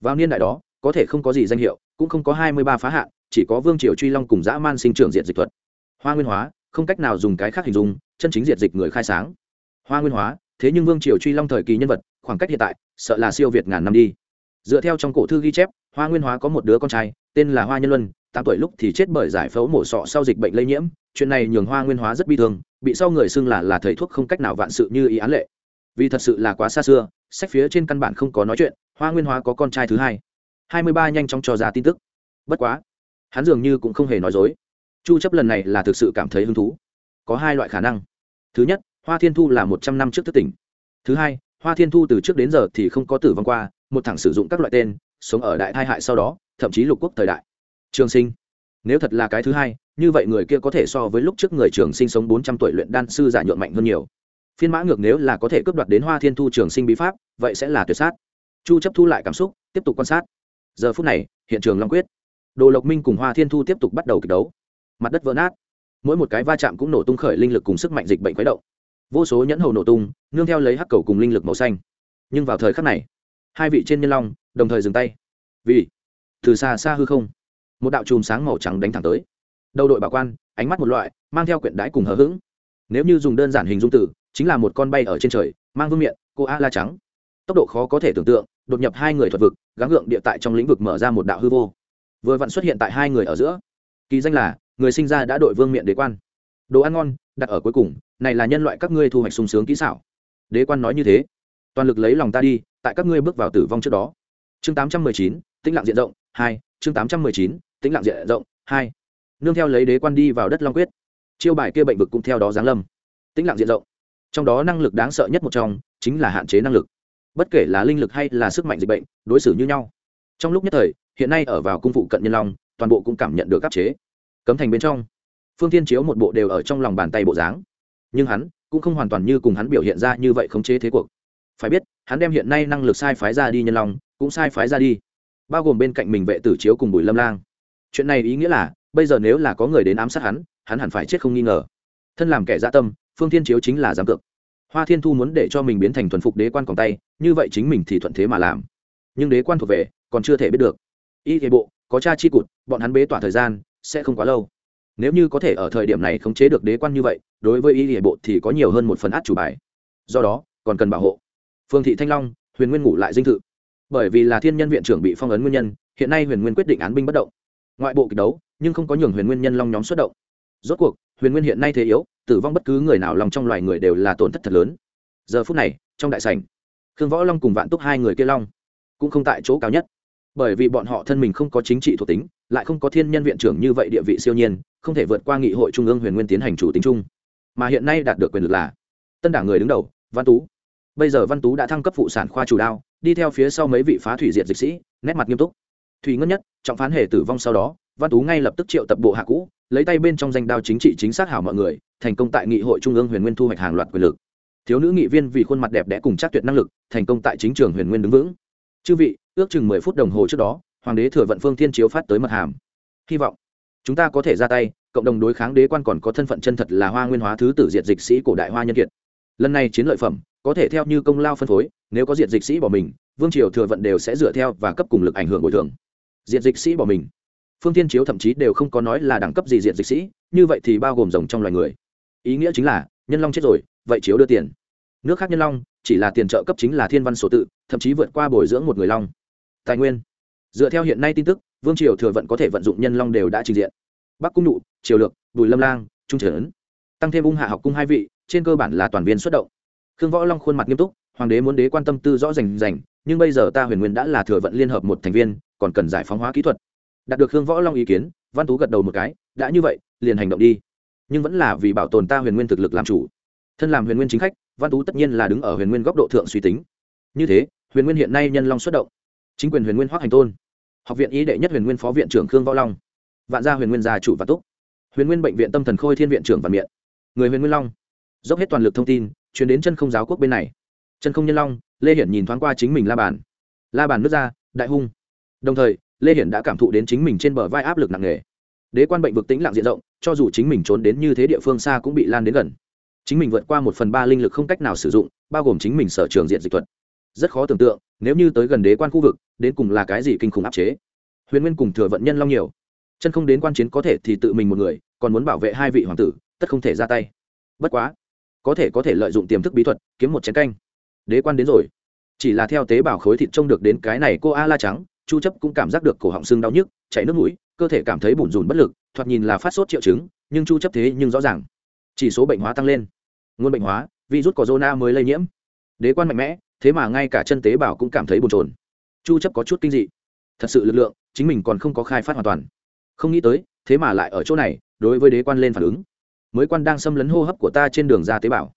Vào niên đại đó, có thể không có gì danh hiệu, cũng không có hai mươi ba phá hạn, chỉ có vương triều truy long cùng dã man sinh trưởng diện dịch thuật. Hoa nguyên hóa, không cách nào dùng cái khác hình dung, chân chính diệt dịch người khai sáng. Hoa nguyên hóa, thế nhưng vương triều truy long thời kỳ nhân vật, khoảng cách hiện tại, sợ là siêu việt ngàn năm đi. Dựa theo trong cổ thư ghi chép, hoa nguyên hóa có một đứa con trai, tên là hoa nhân luân, tám tuổi lúc thì chết bởi giải phẫu mổ sọ sau dịch bệnh lây nhiễm chuyện này nhường hoa nguyên hóa rất bi thương, bị sau người xưng là là thầy thuốc không cách nào vạn sự như ý án lệ. Vì thật sự là quá xa xưa, sách phía trên căn bản không có nói chuyện, hoa nguyên hóa có con trai thứ hai. Hai mươi ba nhanh chóng cho ra tin tức. Bất quá, hắn dường như cũng không hề nói dối. Chu chấp lần này là thực sự cảm thấy hứng thú. Có hai loại khả năng. Thứ nhất, hoa thiên thu là một trăm năm trước thức tỉnh. Thứ hai, hoa thiên thu từ trước đến giờ thì không có tử vong qua, một thẳng sử dụng các loại tên, sống ở đại thai hại sau đó, thậm chí lục quốc thời đại. Trường sinh. Nếu thật là cái thứ hai như vậy người kia có thể so với lúc trước người trường sinh sống bốn trăm tuổi luyện đan sư giả nhuộn mạnh hơn nhiều. Phiên mã ngược nếu là có thể cướp đoạt đến hoa thiên thu trường sinh bí pháp, vậy sẽ là tuyệt sát. Chu chấp thu lại cảm xúc, tiếp tục quan sát. Giờ phút này, hiện trường long quyết. Đồ lộc minh cùng hoa thiên thu tiếp tục bắt đầu kịch đấu. Mặt đất vỡ nát. Mỗi một cái va chạm cũng nổ tung khởi linh lực cùng sức mạnh dịch bệnh khuấy động. Vô số nhẫn hầu nổ tung, nương theo lấy hắc cầu cùng linh lực màu xanh. Nhưng vào thời khắc này, hai vị trên nhân long đồng thời dừng tay. Vì, từ xa xa hư không, một đạo chùm sáng màu trắng đánh thẳng tới đầu đội bảo quan, ánh mắt một loại, mang theo quyển đái cùng hờ hững. Nếu như dùng đơn giản hình dung từ, chính là một con bay ở trên trời, mang vương miệng cô a la trắng. Tốc độ khó có thể tưởng tượng, đột nhập hai người thuật vực, gắng gượng địa tại trong lĩnh vực mở ra một đạo hư vô. Vừa vặn xuất hiện tại hai người ở giữa. Kỳ danh là, người sinh ra đã đội vương miện đế quan. Đồ ăn ngon, đặt ở cuối cùng, này là nhân loại các ngươi thu hoạch sung sướng kỹ xảo. Đế quan nói như thế. Toàn lực lấy lòng ta đi, tại các ngươi bước vào tử vong trước đó. Chương tám trăm mười chín, tĩnh lặng diện rộng, hai, chương tám trăm mười chín, tĩnh lặng diện rộng, hai nương theo lấy đế quan đi vào đất long quyết. Chiêu bài kia bệnh vực cũng theo đó giáng lâm. Tĩnh lặng diện rộng. Trong đó năng lực đáng sợ nhất một trong chính là hạn chế năng lực. Bất kể là linh lực hay là sức mạnh dịch bệnh, đối xử như nhau. Trong lúc nhất thời, hiện nay ở vào cung phụ cận nhân long, toàn bộ cũng cảm nhận được áp chế. Cấm thành bên trong, phương thiên chiếu một bộ đều ở trong lòng bàn tay bộ dáng. Nhưng hắn cũng không hoàn toàn như cùng hắn biểu hiện ra như vậy khống chế thế cuộc. Phải biết, hắn đem hiện nay năng lực sai phái ra đi nhân long, cũng sai phái ra đi. Bao gồm bên cạnh mình vệ tử chiếu cùng bùi lâm lang. Chuyện này ý nghĩa là bây giờ nếu là có người đến ám sát hắn hắn hẳn phải chết không nghi ngờ. Thân làm kẻ dạ tâm, phương thiên chiếu chính là giám cực hoa thiên thu muốn để cho mình biến thành thuần phục đế quan còn tay, như vậy chính mình thì thuận thế mà làm. Nhưng đế quan thuộc về, còn chưa thể biết được. Y thế bộ, có cha chi cụt, bọn hắn bế tỏa thời gian, sẽ không quá lâu. Nếu như có thể ở thời điểm này khống chế được đế quan như vậy, đối với y hệ bộ thì có nhiều hơn một phần át chủ bài. Do đó, còn cần bảo hộ. Phương thị thanh long, huyền nguyên ngủ lại dinh thự. Bởi vì là thiên nhân viện trưởng bị phong ấn nguyên nhân, hiện nay huyền nguyên quyết định án binh bất động. Ngoại bộ kịch đấu nhưng không có nhường huyền nguyên nhân long nhóm xuất động. Rốt cuộc, huyền nguyên hiện nay thế yếu, tử vong bất cứ người nào lòng trong loài người đều là tổn thất thật lớn. Giờ phút này, trong đại sảnh, khương võ long cùng vạn túc hai người kia long cũng không tại chỗ cao nhất. Bởi vì bọn họ thân mình không có chính trị thuộc tính, lại không có thiên nhân viện trưởng như vậy địa vị siêu nhiên, không thể vượt qua nghị hội trung ương huyền nguyên tiến hành chủ tính chung. Mà hiện nay đạt được quyền lực là tân đảng người đứng đầu, văn tú. Bây giờ văn tú đã thăng cấp phụ sản khoa chủ đao, đi theo phía sau mấy vị phá thủy diệt dịch sĩ, nét mặt nghiêm túc. Thủy ngân nhất, trọng phán hề tử vong sau đó văn tú ngay lập tức triệu tập bộ hạ cũ, lấy tay bên trong danh đao chính trị chính xác hảo mọi người, thành công tại nghị hội trung ương huyền nguyên thu hoạch hàng loạt quyền lực. Thiếu nữ nghị viên vì khuôn mặt đẹp đẽ cùng chắc tuyệt năng lực, thành công tại chính trường huyền nguyên đứng vững. Chư vị, ước chừng mười phút đồng hồ trước đó, hoàng đế thừa vận phương thiên chiếu phát tới mật hàm. Hy vọng chúng ta có thể ra tay, cộng đồng đối kháng đế quan còn có thân phận chân thật là hoa nguyên hóa thứ tử diệt dịch sĩ cổ đại hoa nhân kiệt. Lần này chiến lợi phẩm, có thể theo như công lao phân phối, nếu có diệt dịch sĩ bỏ mình, vương triều thừa vận đều sẽ dựa theo và cấp cùng lực ảnh hưởng bồi thường. Diệt dịch sĩ bỏ mình phương tiên chiếu thậm chí đều không có nói là đẳng cấp gì diện dịch sĩ, như vậy thì bao gồm rồng trong loài người. Ý nghĩa chính là, nhân long chết rồi, vậy chiếu đưa tiền. Nước khác nhân long, chỉ là tiền trợ cấp chính là thiên văn sổ tự, thậm chí vượt qua bồi dưỡng một người long. Tài nguyên. Dựa theo hiện nay tin tức, vương triều thừa vận có thể vận dụng nhân long đều đã trình diện. Bắc cung nụ, triều lược, bùi lâm lang, trung trấn. Tăng thêm ung hạ học cung hai vị, trên cơ bản là toàn viên xuất động. Khương võ long khuôn mặt nghiêm túc, hoàng đế muốn đế quan tâm tư rõ rành rành, nhưng bây giờ ta huyền nguyên đã là thừa vận liên hợp một thành viên, còn cần giải phóng hóa kỹ thuật đạt được khương võ long ý kiến, văn tú gật đầu một cái, đã như vậy, liền hành động đi. Nhưng vẫn là vì bảo tồn ta huyền nguyên thực lực làm chủ. Thân làm huyền nguyên chính khách, văn tú tất nhiên là đứng ở huyền nguyên góc độ thượng suy tính. Như thế, huyền nguyên hiện nay nhân long xuất động. Chính quyền huyền nguyên hoác hành tôn. Học viện ý đệ nhất huyền nguyên phó viện trưởng khương võ long. Vạn gia huyền nguyên gia chủ và túc. Huyền nguyên bệnh viện tâm thần khôi thiên viện trưởng và miện. Người huyền nguyên long. Dốc hết toàn lực thông tin chuyển đến chân không giáo quốc bên này. Chân không nhân long, lê hiển nhìn thoáng qua chính mình la bàn. La bàn nước ra, đại hung. Đồng thời lê hiển đã cảm thụ đến chính mình trên bờ vai áp lực nặng nề. Đế quan bệnh vực tính lặng diện rộng, cho dù chính mình trốn đến như thế địa phương xa cũng bị lan đến gần. Chính mình vượt qua một phần ba linh lực không cách nào sử dụng, bao gồm chính mình sở trường diện dịch thuật. Rất khó tưởng tượng, nếu như tới gần đế quan khu vực, đến cùng là cái gì kinh khủng áp chế. Huyền nguyên cùng thừa vận nhân long nhiều. Chân không đến quan chiến có thể thì tự mình một người, còn muốn bảo vệ hai vị hoàng tử, tất không thể ra tay. Bất quá, có thể có thể lợi dụng tiềm thức bí thuật, kiếm một chén canh. Đế quan đến rồi. Chỉ là theo tế bào khối thịt trông được đến cái này cô a la trắng chu chấp cũng cảm giác được cổ họng sưng đau nhức, chảy nước mũi, cơ thể cảm thấy bủn rủn bất lực, thoạt nhìn là phát sốt triệu chứng, nhưng chu chấp thế nhưng rõ ràng. Chỉ số bệnh hóa tăng lên. Nguồn bệnh hóa, virus corona mới lây nhiễm. Đế quan mạnh mẽ, thế mà ngay cả chân tế bào cũng cảm thấy bồn chồn. Chu chấp có chút kinh dị. Thật sự lực lượng, chính mình còn không có khai phát hoàn toàn. Không nghĩ tới, thế mà lại ở chỗ này, đối với đế quan lên phản ứng. Mới quan đang xâm lấn hô hấp của ta trên đường ra tế bào.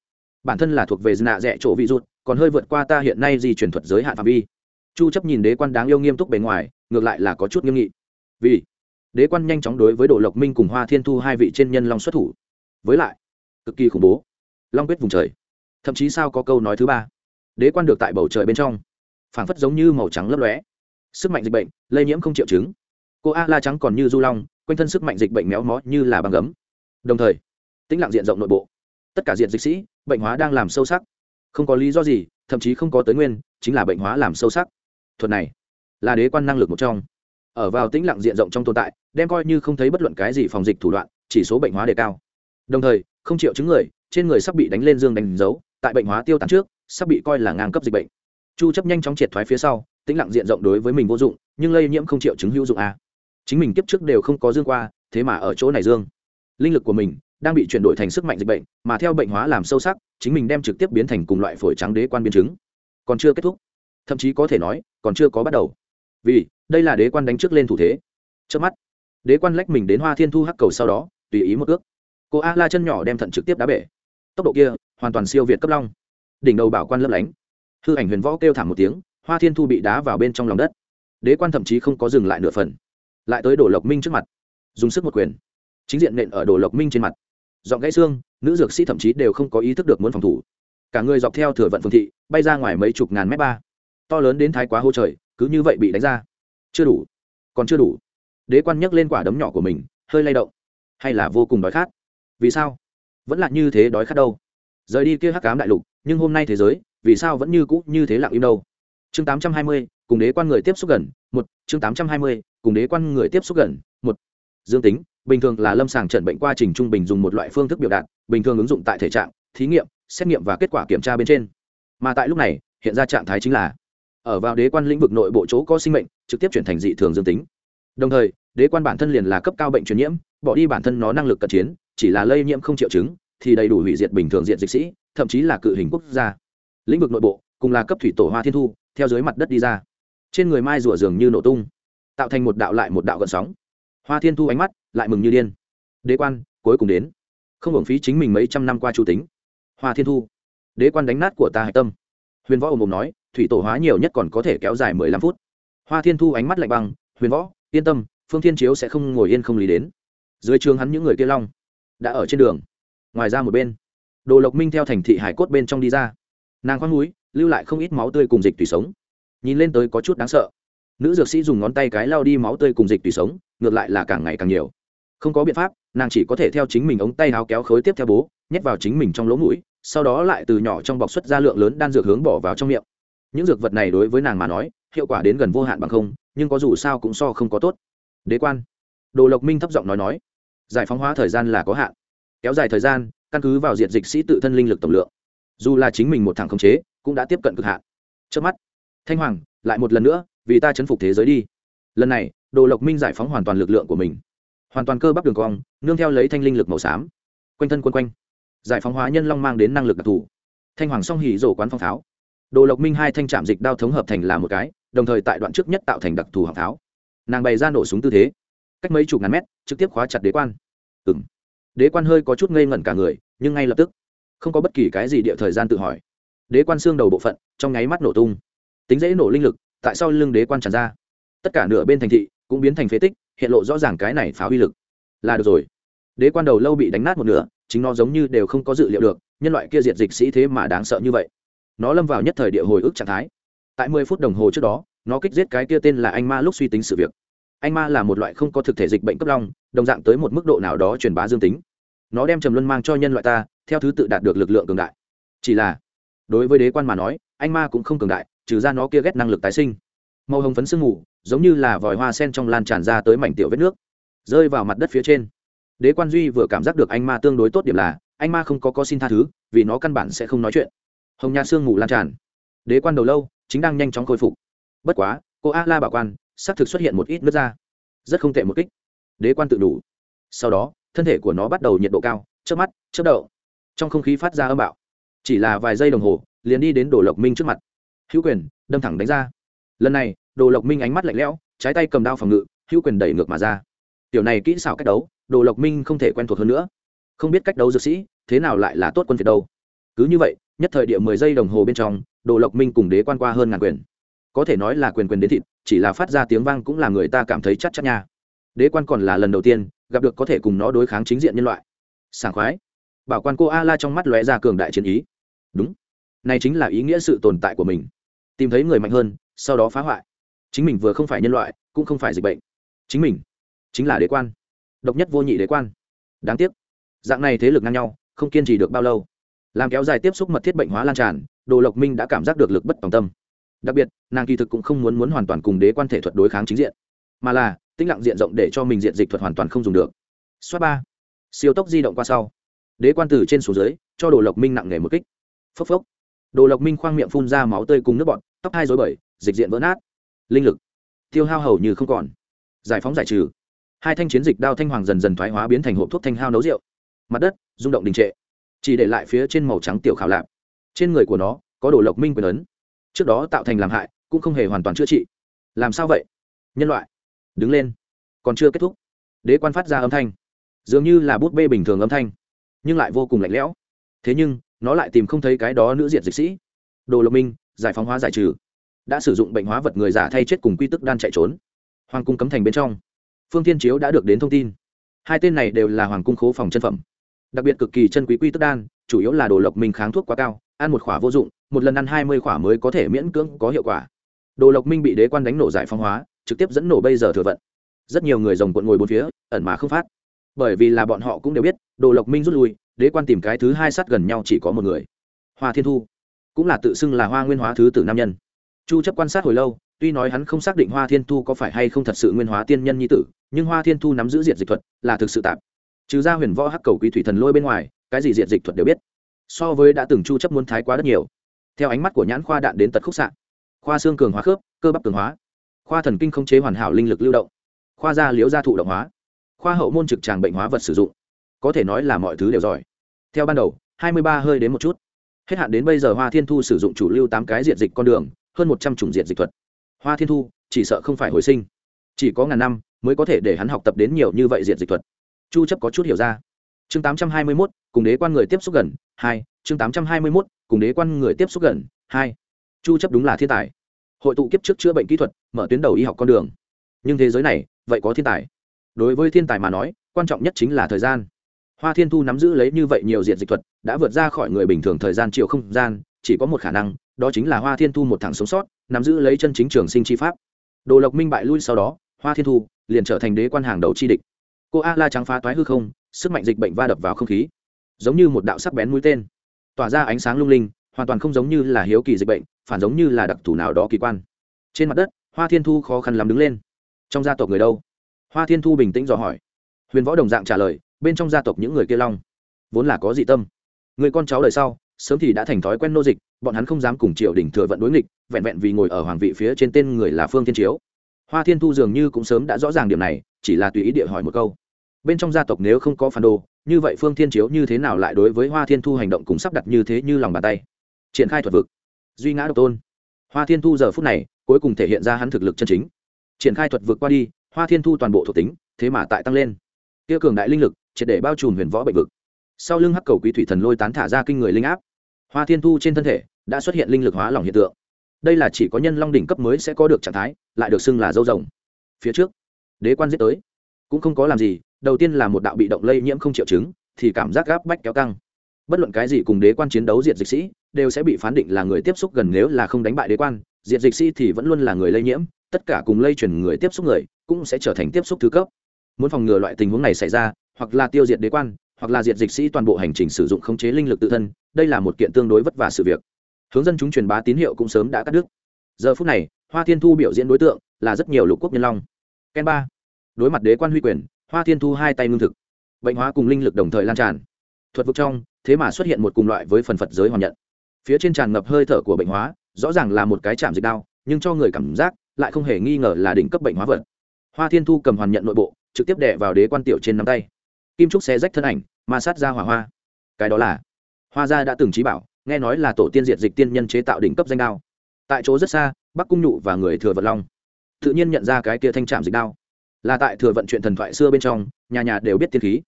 Bản thân là thuộc về nạ rẻ chỗ vị rụt, còn hơi vượt qua ta hiện nay di chuyển thuật giới hạn phạm vi chu chấp nhìn đế quan đáng yêu nghiêm túc bề ngoài, ngược lại là có chút nghiêm nghị. Vì, đế quan nhanh chóng đối với độ lộc minh cùng hoa thiên thu hai vị trên nhân long xuất thủ. Với lại, cực kỳ khủng bố. Long quyết vùng trời. Thậm chí sao có câu nói thứ ba? Đế quan được tại bầu trời bên trong. Phảng phất giống như màu trắng lấp lóe. Sức mạnh dịch bệnh, lây nhiễm không triệu chứng. Cô a la trắng còn như du long, quanh thân sức mạnh dịch bệnh méo mó như là băng gấm. Đồng thời, tĩnh lặng diện rộng nội bộ. Tất cả diện dịch sĩ, bệnh hóa đang làm sâu sắc. Không có lý do gì, thậm chí không có tới nguyên, chính là bệnh hóa làm sâu sắc thuật này là đế quan năng lực một trong. Ở vào tĩnh lặng diện rộng trong tồn tại, đem coi như không thấy bất luận cái gì phòng dịch thủ đoạn, chỉ số bệnh hóa đề cao. Đồng thời, không triệu chứng người, trên người sắp bị đánh lên dương đánh dấu, tại bệnh hóa tiêu tán trước, sắp bị coi là ngang cấp dịch bệnh. Chu chấp nhanh chóng triệt thoái phía sau, tĩnh lặng diện rộng đối với mình vô dụng, nhưng lây nhiễm không triệu chứng hữu dụng a à. chính mình kiếp trước đều không có dương qua, thế mà ở chỗ này dương. Linh lực của mình đang bị chuyển đổi thành sức mạnh dịch bệnh, mà theo bệnh hóa làm sâu sắc, chính mình đem trực tiếp biến thành cùng loại phổi trắng đế quan biến chứng. Còn chưa kết thúc thậm chí có thể nói, còn chưa có bắt đầu. Vì, đây là đế quan đánh trước lên thủ thế. Trước mắt, đế quan lách mình đến hoa thiên thu hắc cầu sau đó, tùy ý một ước. Cô a la chân nhỏ đem thận trực tiếp đá bể. Tốc độ kia, hoàn toàn siêu việt cấp long. Đỉnh đầu bảo quan lấp lánh. Hư ảnh huyền võ kêu thảm một tiếng, hoa thiên thu bị đá vào bên trong lòng đất. Đế quan thậm chí không có dừng lại nửa phần. Lại tới đổ lộc minh trước mặt. Dùng sức một quyền. Chính diện nện ở đổ lộc minh trên mặt. Dọn gãy xương, nữ dược sĩ thậm chí đều không có ý thức được muốn phòng thủ. Cả người dọc theo thừa vận phương thị, bay ra ngoài mấy chục ngàn mét ba to lớn đến thái quá hô trời, cứ như vậy bị đánh ra. Chưa đủ. Còn chưa đủ. Đế quan nhấc lên quả đấm nhỏ của mình, hơi lay động. Hay là vô cùng đói khát? Vì sao? Vẫn là như thế đói khát đâu. Rời đi kia hắc cám đại lục, nhưng hôm nay thế giới, vì sao vẫn như cũ như thế lặng im đâu? Chương tám trăm hai mươi, cùng đế quan người tiếp xúc gần, một. Chương tám trăm hai mươi, cùng đế quan người tiếp xúc gần, một. Dương tính, bình thường là lâm sàng chẩn bệnh qua trình trung bình dùng một loại phương thức biểu đạt, bình thường ứng dụng tại thể trạng, thí nghiệm, xét nghiệm và kết quả kiểm tra bên trên. Mà tại lúc này, hiện ra trạng thái chính là ở vào đế quan lĩnh vực nội bộ chỗ có sinh mệnh, trực tiếp chuyển thành dị thường dương tính. Đồng thời, đế quan bản thân liền là cấp cao bệnh truyền nhiễm, bỏ đi bản thân nó năng lực cận chiến, chỉ là lây nhiễm không triệu chứng, thì đầy đủ hủy diệt bình thường diện dịch sĩ, thậm chí là cự hình quốc gia. Lĩnh vực nội bộ, cùng là cấp thủy tổ hoa thiên thu, theo dưới mặt đất đi ra. Trên người mai rủa dường như nổ tung, tạo thành một đạo lại một đạo gợn sóng. Hoa thiên thu ánh mắt lại mừng như điên. Đế quan, cuối cùng đến. Không hưởng phí chính mình mấy trăm năm qua chủ tính. Hoa thiên thu, đế quan đánh nát của ta hạch tâm. Huyền võ ồm ồm nói thủy tổ hóa nhiều nhất còn có thể kéo dài mười lăm phút. Hoa thiên thu ánh mắt lạnh băng, huyền võ, yên tâm, phương thiên chiếu sẽ không ngồi yên không lý đến. Dưới trường hắn những người kia long đã ở trên đường, ngoài ra một bên, đồ lộc minh theo thành thị hải cốt bên trong đi ra. Nàng khoan núi, lưu lại không ít máu tươi cùng dịch tùy sống. Nhìn lên tới có chút đáng sợ. Nữ dược sĩ dùng ngón tay cái lao đi máu tươi cùng dịch tùy sống, ngược lại là càng ngày càng nhiều. Không có biện pháp, nàng chỉ có thể theo chính mình ống tay áo kéo khối tiếp theo bố, nhét vào chính mình trong lỗ mũi, sau đó lại từ nhỏ trong bọc xuất ra lượng lớn đan dược hướng bỏ vào trong miệng những dược vật này đối với nàng mà nói, hiệu quả đến gần vô hạn bằng không, nhưng có dù sao cũng so không có tốt. Đế quan. Đồ lộc minh thấp giọng nói nói, giải phóng hóa thời gian là có hạn. Kéo dài thời gian, căn cứ vào diện dịch sĩ tự thân linh lực tổng lượng. Dù là chính mình một thằng khống chế, cũng đã tiếp cận cực hạn. Trước mắt, thanh hoàng, lại một lần nữa, vì ta chấn phục thế giới đi. Lần này, đồ lộc minh giải phóng hoàn toàn lực lượng của mình. Hoàn toàn cơ bắp đường cong, nương theo lấy thanh linh lực màu xám. Quanh thân quân quanh, giải phóng hóa nhân long mang đến năng lực đặc thù. Thanh hoàng song hỉ rổ quán phong pháo đồ lộc minh hai thanh trạm dịch đao thống hợp thành là một cái, đồng thời tại đoạn trước nhất tạo thành đặc thù hạng pháo. Nàng bày ra nổ súng tư thế, cách mấy chục ngàn mét, trực tiếp khóa chặt đế quan. Ừng đế quan hơi có chút ngây ngẩn cả người, nhưng ngay lập tức, không có bất kỳ cái gì địa thời gian tự hỏi. Đế quan xương đầu bộ phận, trong nháy mắt nổ tung. Tính dễ nổ linh lực, tại sao lưng đế quan tràn ra. Tất cả nửa bên thành thị cũng biến thành phế tích, hiện lộ rõ ràng cái này phá uy lực. Là được rồi. Đế quan đầu lâu bị đánh nát một nửa, chính nó giống như đều không có dự liệu được, nhân loại kia diệt dịch sĩ thế mà đáng sợ như vậy nó lâm vào nhất thời địa hồi ức trạng thái. Tại mười phút đồng hồ trước đó, nó kích giết cái kia tên là anh ma lúc suy tính sự việc. Anh ma là một loại không có thực thể dịch bệnh cấp long, đồng dạng tới một mức độ nào đó truyền bá dương tính. Nó đem trầm luân mang cho nhân loại ta, theo thứ tự đạt được lực lượng cường đại. Chỉ là, đối với đế quan mà nói, anh ma cũng không cường đại, trừ ra nó kia ghét năng lực tái sinh. Màu hồng phấn sương mù, giống như là vòi hoa sen trong lan tràn ra tới mảnh tiểu vết nước, rơi vào mặt đất phía trên. Đế quan duy vừa cảm giác được anh ma tương đối tốt điểm là, anh ma không có có xin tha thứ, vì nó căn bản sẽ không nói chuyện hồng nha sương mù lan tràn. Đế quan đầu lâu chính đang nhanh chóng khôi phục. Bất quá, cô a la bảo quan, xác thực xuất hiện một ít nước da. Rất không tệ một kích. Đế quan tự đủ. Sau đó, thân thể của nó bắt đầu nhiệt độ cao trước mắt trước đậu trong không khí phát ra âm bạo. Chỉ là vài giây đồng hồ, liền đi đến đồ lộc minh trước mặt. Hữu quyền, đâm thẳng đánh ra. Lần này, đồ lộc minh ánh mắt lạnh lẽo, trái tay cầm đao phòng ngự, hữu quyền đẩy ngược mà ra. Tiểu này kỹ xảo cách đấu, đồ lộc minh không thể quen thuộc hơn nữa. Không biết cách đấu dược sĩ, thế nào lại là tốt quân việt đâu. Cứ như vậy nhất thời địa mười giây đồng hồ bên trong, đồ lộc minh cùng đế quan qua hơn ngàn quyền. Có thể nói là quyền quyền đến thịt, chỉ là phát ra tiếng vang cũng là người ta cảm thấy chắc chắc nha. Đế quan còn là lần đầu tiên gặp được có thể cùng nó đối kháng chính diện nhân loại. Sảng khoái. Bảo quan cô a la trong mắt lóe ra cường đại chiến ý. Đúng. Này chính là ý nghĩa sự tồn tại của mình. Tìm thấy người mạnh hơn, sau đó phá hoại. Chính mình vừa không phải nhân loại, cũng không phải dịch bệnh. Chính mình chính là đế quan. Độc nhất vô nhị đế quan. Đáng tiếc. Dạng này thế lực ngang nhau, không kiên trì được bao lâu làm kéo dài tiếp xúc mật thiết bệnh hóa lan tràn, đồ lộc minh đã cảm giác được lực bất tòng tâm. Đặc biệt, nàng kỳ thực cũng không muốn muốn hoàn toàn cùng đế quan thể thuật đối kháng chính diện, mà là, tĩnh lặng diện rộng để cho mình diện dịch thuật hoàn toàn không dùng được. Xoát ba. Siêu tốc di động qua sau. Đế quan từ trên xuống dưới, cho đồ lộc minh nặng nề một kích. Phốc phốc. Đồ lộc minh khoang miệng phun ra máu tươi cùng nước bọt, tóc hai dối bời, dịch diện vỡ nát. Linh lực. Tiêu hao hầu như không còn. Giải phóng giải trừ. Hai thanh chiến dịch đao thanh hoàng dần dần thoái hóa biến thành hộp thuốc thanh hao nấu rượu. Mặt đất, rung động đình trệ chỉ để lại phía trên màu trắng tiểu khảo lạp. Trên người của nó có đồ lộc minh quyền ấn. Trước đó tạo thành làm hại, cũng không hề hoàn toàn chữa trị. Làm sao vậy? Nhân loại. Đứng lên. Còn chưa kết thúc. Đế quan phát ra âm thanh. Dường như là bút bê bình thường âm thanh, nhưng lại vô cùng lạnh lẽo. Thế nhưng, nó lại tìm không thấy cái đó nữ diệt dịch sĩ. Đồ lộc minh, giải phóng hóa giải trừ. Đã sử dụng bệnh hóa vật người giả thay chết cùng quy tức đan chạy trốn. Hoàng cung cấm thành bên trong. Phương thiên chiếu đã được đến thông tin. Hai tên này đều là hoàng cung khố phòng chân phẩm đặc biệt cực kỳ chân quý quy tức đan, chủ yếu là đồ lộc minh kháng thuốc quá cao, ăn một khỏa vô dụng, một lần ăn hai mươi khỏa mới có thể miễn cưỡng có hiệu quả. Đồ lộc minh bị đế quan đánh nổ giải phong hóa, trực tiếp dẫn nổ bây giờ thừa vận. Rất nhiều người rồng cuộn ngồi bốn phía, ẩn mà không phát. Bởi vì là bọn họ cũng đều biết, đồ lộc minh rút lui, đế quan tìm cái thứ hai sát gần nhau chỉ có một người. Hoa thiên thu, cũng là tự xưng là hoa nguyên hóa thứ tử nam nhân. Chu chấp quan sát hồi lâu, tuy nói hắn không xác định hoa thiên thu có phải hay không thật sự nguyên hóa tiên nhân nhi tử, nhưng hoa thiên thu nắm giữ diệt dịch thuật, là thực sự tạp trừ ra huyền võ hắc cầu quý thủy thần lôi bên ngoài, cái gì diện dịch thuật đều biết. So với đã từng chu chấp muốn thái quá rất nhiều. Theo ánh mắt của nhãn khoa đạn đến tật khúc sạn khoa xương cường hóa khớp, cơ bắp cường hóa. Khoa thần kinh không chế hoàn hảo linh lực lưu động. Khoa da liễu gia thụ động hóa. Khoa hậu môn trực tràng bệnh hóa vật sử dụng. Có thể nói là mọi thứ đều giỏi. Theo ban đầu 23 hơi đến một chút. Hết hạn đến bây giờ hoa thiên thu sử dụng chủ lưu tám cái diện dịch con đường, hơn một trăm chủng diện dịch thuật. Hoa thiên thu, chỉ sợ không phải hồi sinh. Chỉ có ngàn năm mới có thể để hắn học tập đến nhiều như vậy diện dịch thuật chu chấp có chút hiểu ra. Chương 821, cùng đế quan người tiếp xúc gần hai chương 821, cùng đế quan người tiếp xúc gần hai. Chu chấp đúng là thiên tài. Hội tụ kiếp trước chữa bệnh kỹ thuật mở tuyến đầu y học con đường. Nhưng thế giới này vậy có thiên tài? Đối với thiên tài mà nói quan trọng nhất chính là thời gian. Hoa thiên thu nắm giữ lấy như vậy nhiều diện dịch thuật đã vượt ra khỏi người bình thường thời gian chiều không gian chỉ có một khả năng đó chính là hoa thiên thu một thằng sống sót nắm giữ lấy chân chính trường sinh chi pháp. Đồ lộc minh bại lui sau đó hoa thiên thu liền trở thành đế quan hàng đầu chi địch cô a la trắng phá toái hư không, sức mạnh dịch bệnh va đập vào không khí. Giống như một đạo sắc bén mũi tên. Tỏa ra ánh sáng lung linh, hoàn toàn không giống như là hiếu kỳ dịch bệnh, phản giống như là đặc thù nào đó kỳ quan. Trên mặt đất, hoa thiên thu khó khăn lắm đứng lên. Trong gia tộc người đâu? Hoa thiên thu bình tĩnh dò hỏi. Huyền võ đồng dạng trả lời, bên trong gia tộc những người kia long. Vốn là có dị tâm. Người con cháu đời sau, sớm thì đã thành thói quen nô dịch, bọn hắn không dám cùng triều đình thừa vận đối nghịch, vẹn vẹn vì ngồi ở hoàng vị phía trên tên người là phương thiên chiếu hoa thiên thu dường như cũng sớm đã rõ ràng điểm này, chỉ là tùy ý địa hỏi một câu. Bên trong gia tộc nếu không có phản đồ, như vậy phương thiên chiếu như thế nào lại đối với hoa thiên thu hành động cùng sắp đặt như thế như lòng bàn tay? Triển khai thuật vực. Duy ngã độc tôn. Hoa thiên thu giờ phút này, cuối cùng thể hiện ra hắn thực lực chân chính. Triển khai thuật vực qua đi, hoa thiên thu toàn bộ thuộc tính, thế mà tại tăng lên. Tiêu cường đại linh lực, triệt để bao trùm huyền võ bệnh vực. Sau lưng hắc cầu quý thủy thần lôi tán thả ra kinh người linh áp. Hoa thiên thu trên thân thể, đã xuất hiện linh lực hóa lỏng hiện tượng đây là chỉ có nhân long đỉnh cấp mới sẽ có được trạng thái, lại được xưng là dâu rồng. Phía trước, đế quan giết tới. Cũng không có làm gì, đầu tiên là một đạo bị động lây nhiễm không triệu chứng, thì cảm giác gáp bách kéo căng. Bất luận cái gì cùng đế quan chiến đấu diệt dịch sĩ, đều sẽ bị phán định là người tiếp xúc gần nếu là không đánh bại đế quan, diệt dịch sĩ thì vẫn luôn là người lây nhiễm, tất cả cùng lây truyền người tiếp xúc người, cũng sẽ trở thành tiếp xúc thứ cấp. Muốn phòng ngừa loại tình huống này xảy ra, hoặc là tiêu diệt đế quan, hoặc là diệt dịch sĩ toàn bộ hành trình sử dụng khống chế linh lực tự thân, đây là một kiện tương đối vất vả sự việc hướng dân chúng truyền bá tín hiệu cũng sớm đã cắt đứt. Giờ phút này, hoa thiên thu biểu diễn đối tượng là rất nhiều lục quốc nhân long. Ken ba, đối mặt đế quan huy quyền, hoa thiên thu hai tay ngưng thực. Bệnh hóa cùng linh lực đồng thời lan tràn. Thuật vực trong, thế mà xuất hiện một cùng loại với phần phật giới hoàn nhận. Phía trên tràn ngập hơi thở của bệnh hóa, rõ ràng là một cái chạm dịch đao, nhưng cho người cảm giác lại không hề nghi ngờ là đỉnh cấp bệnh hóa vật. Hoa thiên thu cầm hoàn nhận nội bộ, trực tiếp đè vào đế quan tiểu trên nắm tay. Kim trúc xé rách thân ảnh, ma sát ra hỏa hoa. Cái đó là, hoa gia đã từng trí bảo nghe nói là tổ tiên diệt dịch tiên nhân chế tạo đỉnh cấp danh đao. Tại chỗ rất xa, bắc cung nhụ và người thừa vận long tự nhiên nhận ra cái kia thanh trạm dịch đao. Là tại thừa vận chuyện thần thoại xưa bên trong, nhà nhà đều biết tiên khí.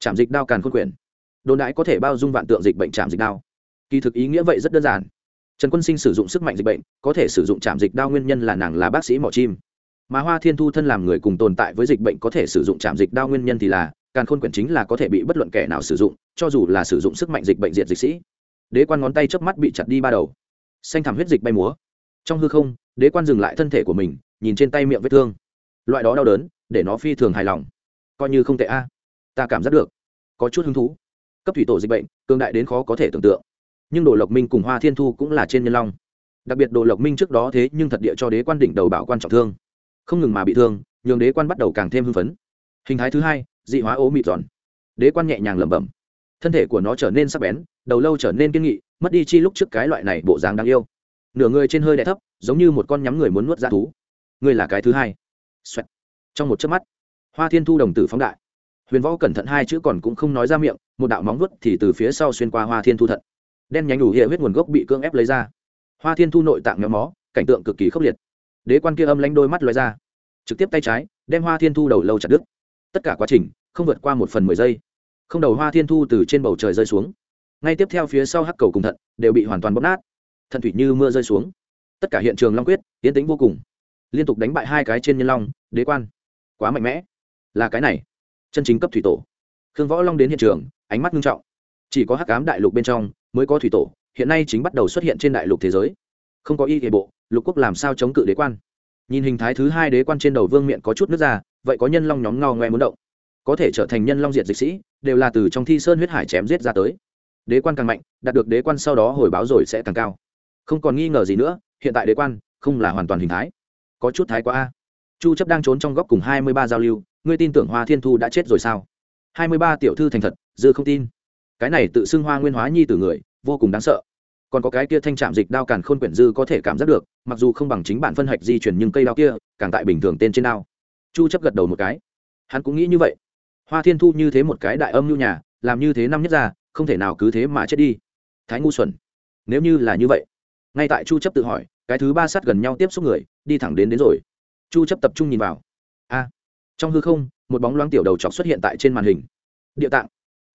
Trạm dịch đao càn khôn quyển. Đồn đãi có thể bao dung vạn tượng dịch bệnh trạm dịch đao. Kỳ thực ý nghĩa vậy rất đơn giản. Trần quân sinh sử dụng sức mạnh dịch bệnh, có thể sử dụng trạm dịch đao nguyên nhân là nàng là bác sĩ mỏ chim. Mà hoa thiên thu thân làm người cùng tồn tại với dịch bệnh có thể sử dụng trạm dịch đao nguyên nhân thì là, càn khôn quyển chính là có thể bị bất luận kẻ nào sử dụng, cho dù là sử dụng sức mạnh dịch bệnh diệt dịch sĩ đế quan ngón tay chớp mắt bị chặt đi ba đầu. Xanh thảm huyết dịch bay múa. Trong hư không, đế quan dừng lại thân thể của mình, nhìn trên tay miệng vết thương. Loại đó đau đớn, để nó phi thường hài lòng. Coi như không tệ a. Ta cảm giác được. Có chút hứng thú. Cấp thủy tổ dịch bệnh cương đại đến khó có thể tưởng tượng. Nhưng đồ lộc minh cùng hoa thiên thu cũng là trên nhân long. Đặc biệt đồ lộc minh trước đó thế nhưng thật địa cho đế quan đỉnh đầu bảo quan trọng thương. Không ngừng mà bị thương, nhường đế quan bắt đầu càng thêm hưng phấn. Hình thái thứ hai, dị hóa ố mịt giòn. Đế quan nhẹ nhàng lẩm bẩm thân thể của nó trở nên sắc bén, đầu lâu trở nên kiên nghị, mất đi chi lúc trước cái loại này bộ dáng đáng yêu. Nửa người trên hơi đ thấp, giống như một con nhắm người muốn nuốt ra thú. Ngươi là cái thứ hai、Xoẹt. Trong một chớp mắt, hoa thiên thu đồng tử phóng đại. Huyền võ cẩn thận hai chữ còn cũng không nói ra miệng, một đạo móng vuốt thì từ phía sau xuyên qua hoa thiên thu thận. Đen nhánh đủ hiệu huyết nguồn gốc bị cưỡng ép lấy ra. Hoa thiên thu nội tạng nhóm mó, cảnh tượng cực kỳ khốc liệt. Đế quan kia âm lanh đôi mắt lóe ra, trực tiếp tay trái, đem hoa thiên thu đầu lâu chặt đứt. Tất cả quá trình không vượt qua một phần mười giây không đầu hoa thiên thu từ trên bầu trời rơi xuống. Ngay tiếp theo phía sau hắc cầu cùng thận đều bị hoàn toàn bóp nát. Thận thủy như mưa rơi xuống. Tất cả hiện trường long quyết tiến tính vô cùng. Liên tục đánh bại hai cái trên nhân long, đế quan. Quá mạnh mẽ. Là cái này. Chân chính cấp thủy tổ. Khương võ long đến hiện trường, ánh mắt nghiêm trọng. Chỉ có hắc cám đại lục bên trong mới có thủy tổ, hiện nay chính bắt đầu xuất hiện trên đại lục thế giới. Không có y hệ bộ, lục quốc làm sao chống cự đế quan? Nhìn hình thái thứ hai đế quan trên đầu vương miện có chút nước ra, vậy có nhân long nhóm ngao ngoe muốn động. Có thể trở thành nhân long diện dịch sĩ đều là từ trong thi sơn huyết hải chém giết ra tới. Đế quan càng mạnh, đạt được đế quan sau đó hồi báo rồi sẽ càng cao. Không còn nghi ngờ gì nữa, hiện tại đế quan không là hoàn toàn hình thái. Có chút thái quá a. Chu chấp đang trốn trong góc cùng 23 giao lưu, ngươi tin tưởng hoa thiên thu đã chết rồi sao? 23 tiểu thư thành thật, dư không tin. Cái này tự xưng hoa nguyên hóa nhi tử người, vô cùng đáng sợ. Còn có cái kia thanh trạm dịch đao càn khôn quyển dư có thể cảm giác được, mặc dù không bằng chính bản phân hạch di chuyển nhưng cây đao kia, càng tại bình thường tên trên đao. Chu chấp gật đầu một cái. Hắn cũng nghĩ như vậy hoa thiên thu như thế một cái đại âm nhu nhà, làm như thế năm nhất ra không thể nào cứ thế mà chết đi. Thái ngu xuẩn. Nếu như là như vậy, ngay tại chu chấp tự hỏi, cái thứ ba sát gần nhau tiếp xúc người, đi thẳng đến đến rồi. Chu chấp tập trung nhìn vào. A, trong hư không, một bóng loáng tiểu đầu chọc xuất hiện tại trên màn hình. Địa tạng.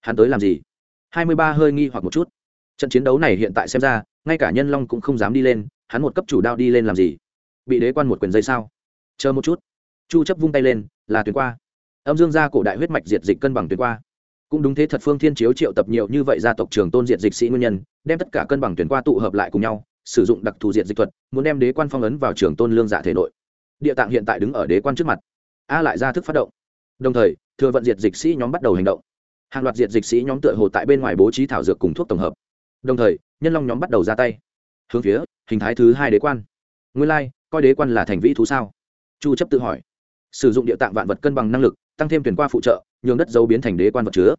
Hắn tới làm gì? 23 hơi nghi hoặc một chút. Trận chiến đấu này hiện tại xem ra, ngay cả nhân long cũng không dám đi lên, hắn một cấp chủ đao đi lên làm gì? Bị đế quan một quyền dây sao? Chờ một chút. Chu chấp vung tay lên, là tuyển qua âm dương gia cổ đại huyết mạch diệt dịch cân bằng tuyệt qua. Cũng đúng thế thật phương thiên chiếu triệu tập nhiều như vậy gia tộc trường tôn diệt dịch sĩ nguyên nhân đem tất cả cân bằng tuyển qua tụ hợp lại cùng nhau sử dụng đặc thù diệt dịch thuật muốn đem đế quan phong ấn vào trường tôn lương dạ thể nội. Địa tạng hiện tại đứng ở đế quan trước mặt. A lại ra thức phát động. Đồng thời thừa vận diệt dịch sĩ nhóm bắt đầu hành động. Hàng loạt diệt dịch sĩ nhóm tựa hồ tại bên ngoài bố trí thảo dược cùng thuốc tổng hợp. Đồng thời nhân long nhóm bắt đầu ra tay. Hướng phía hình thái thứ hai đế quan. Nguyên lai、like, coi đế quan là thành vĩ thú sao? Chu chấp tự hỏi. Sử dụng địa tạng vạn vật cân bằng năng lực tăng thêm tuyển qua phụ trợ nhường đất dấu biến thành đế quan vật chứa.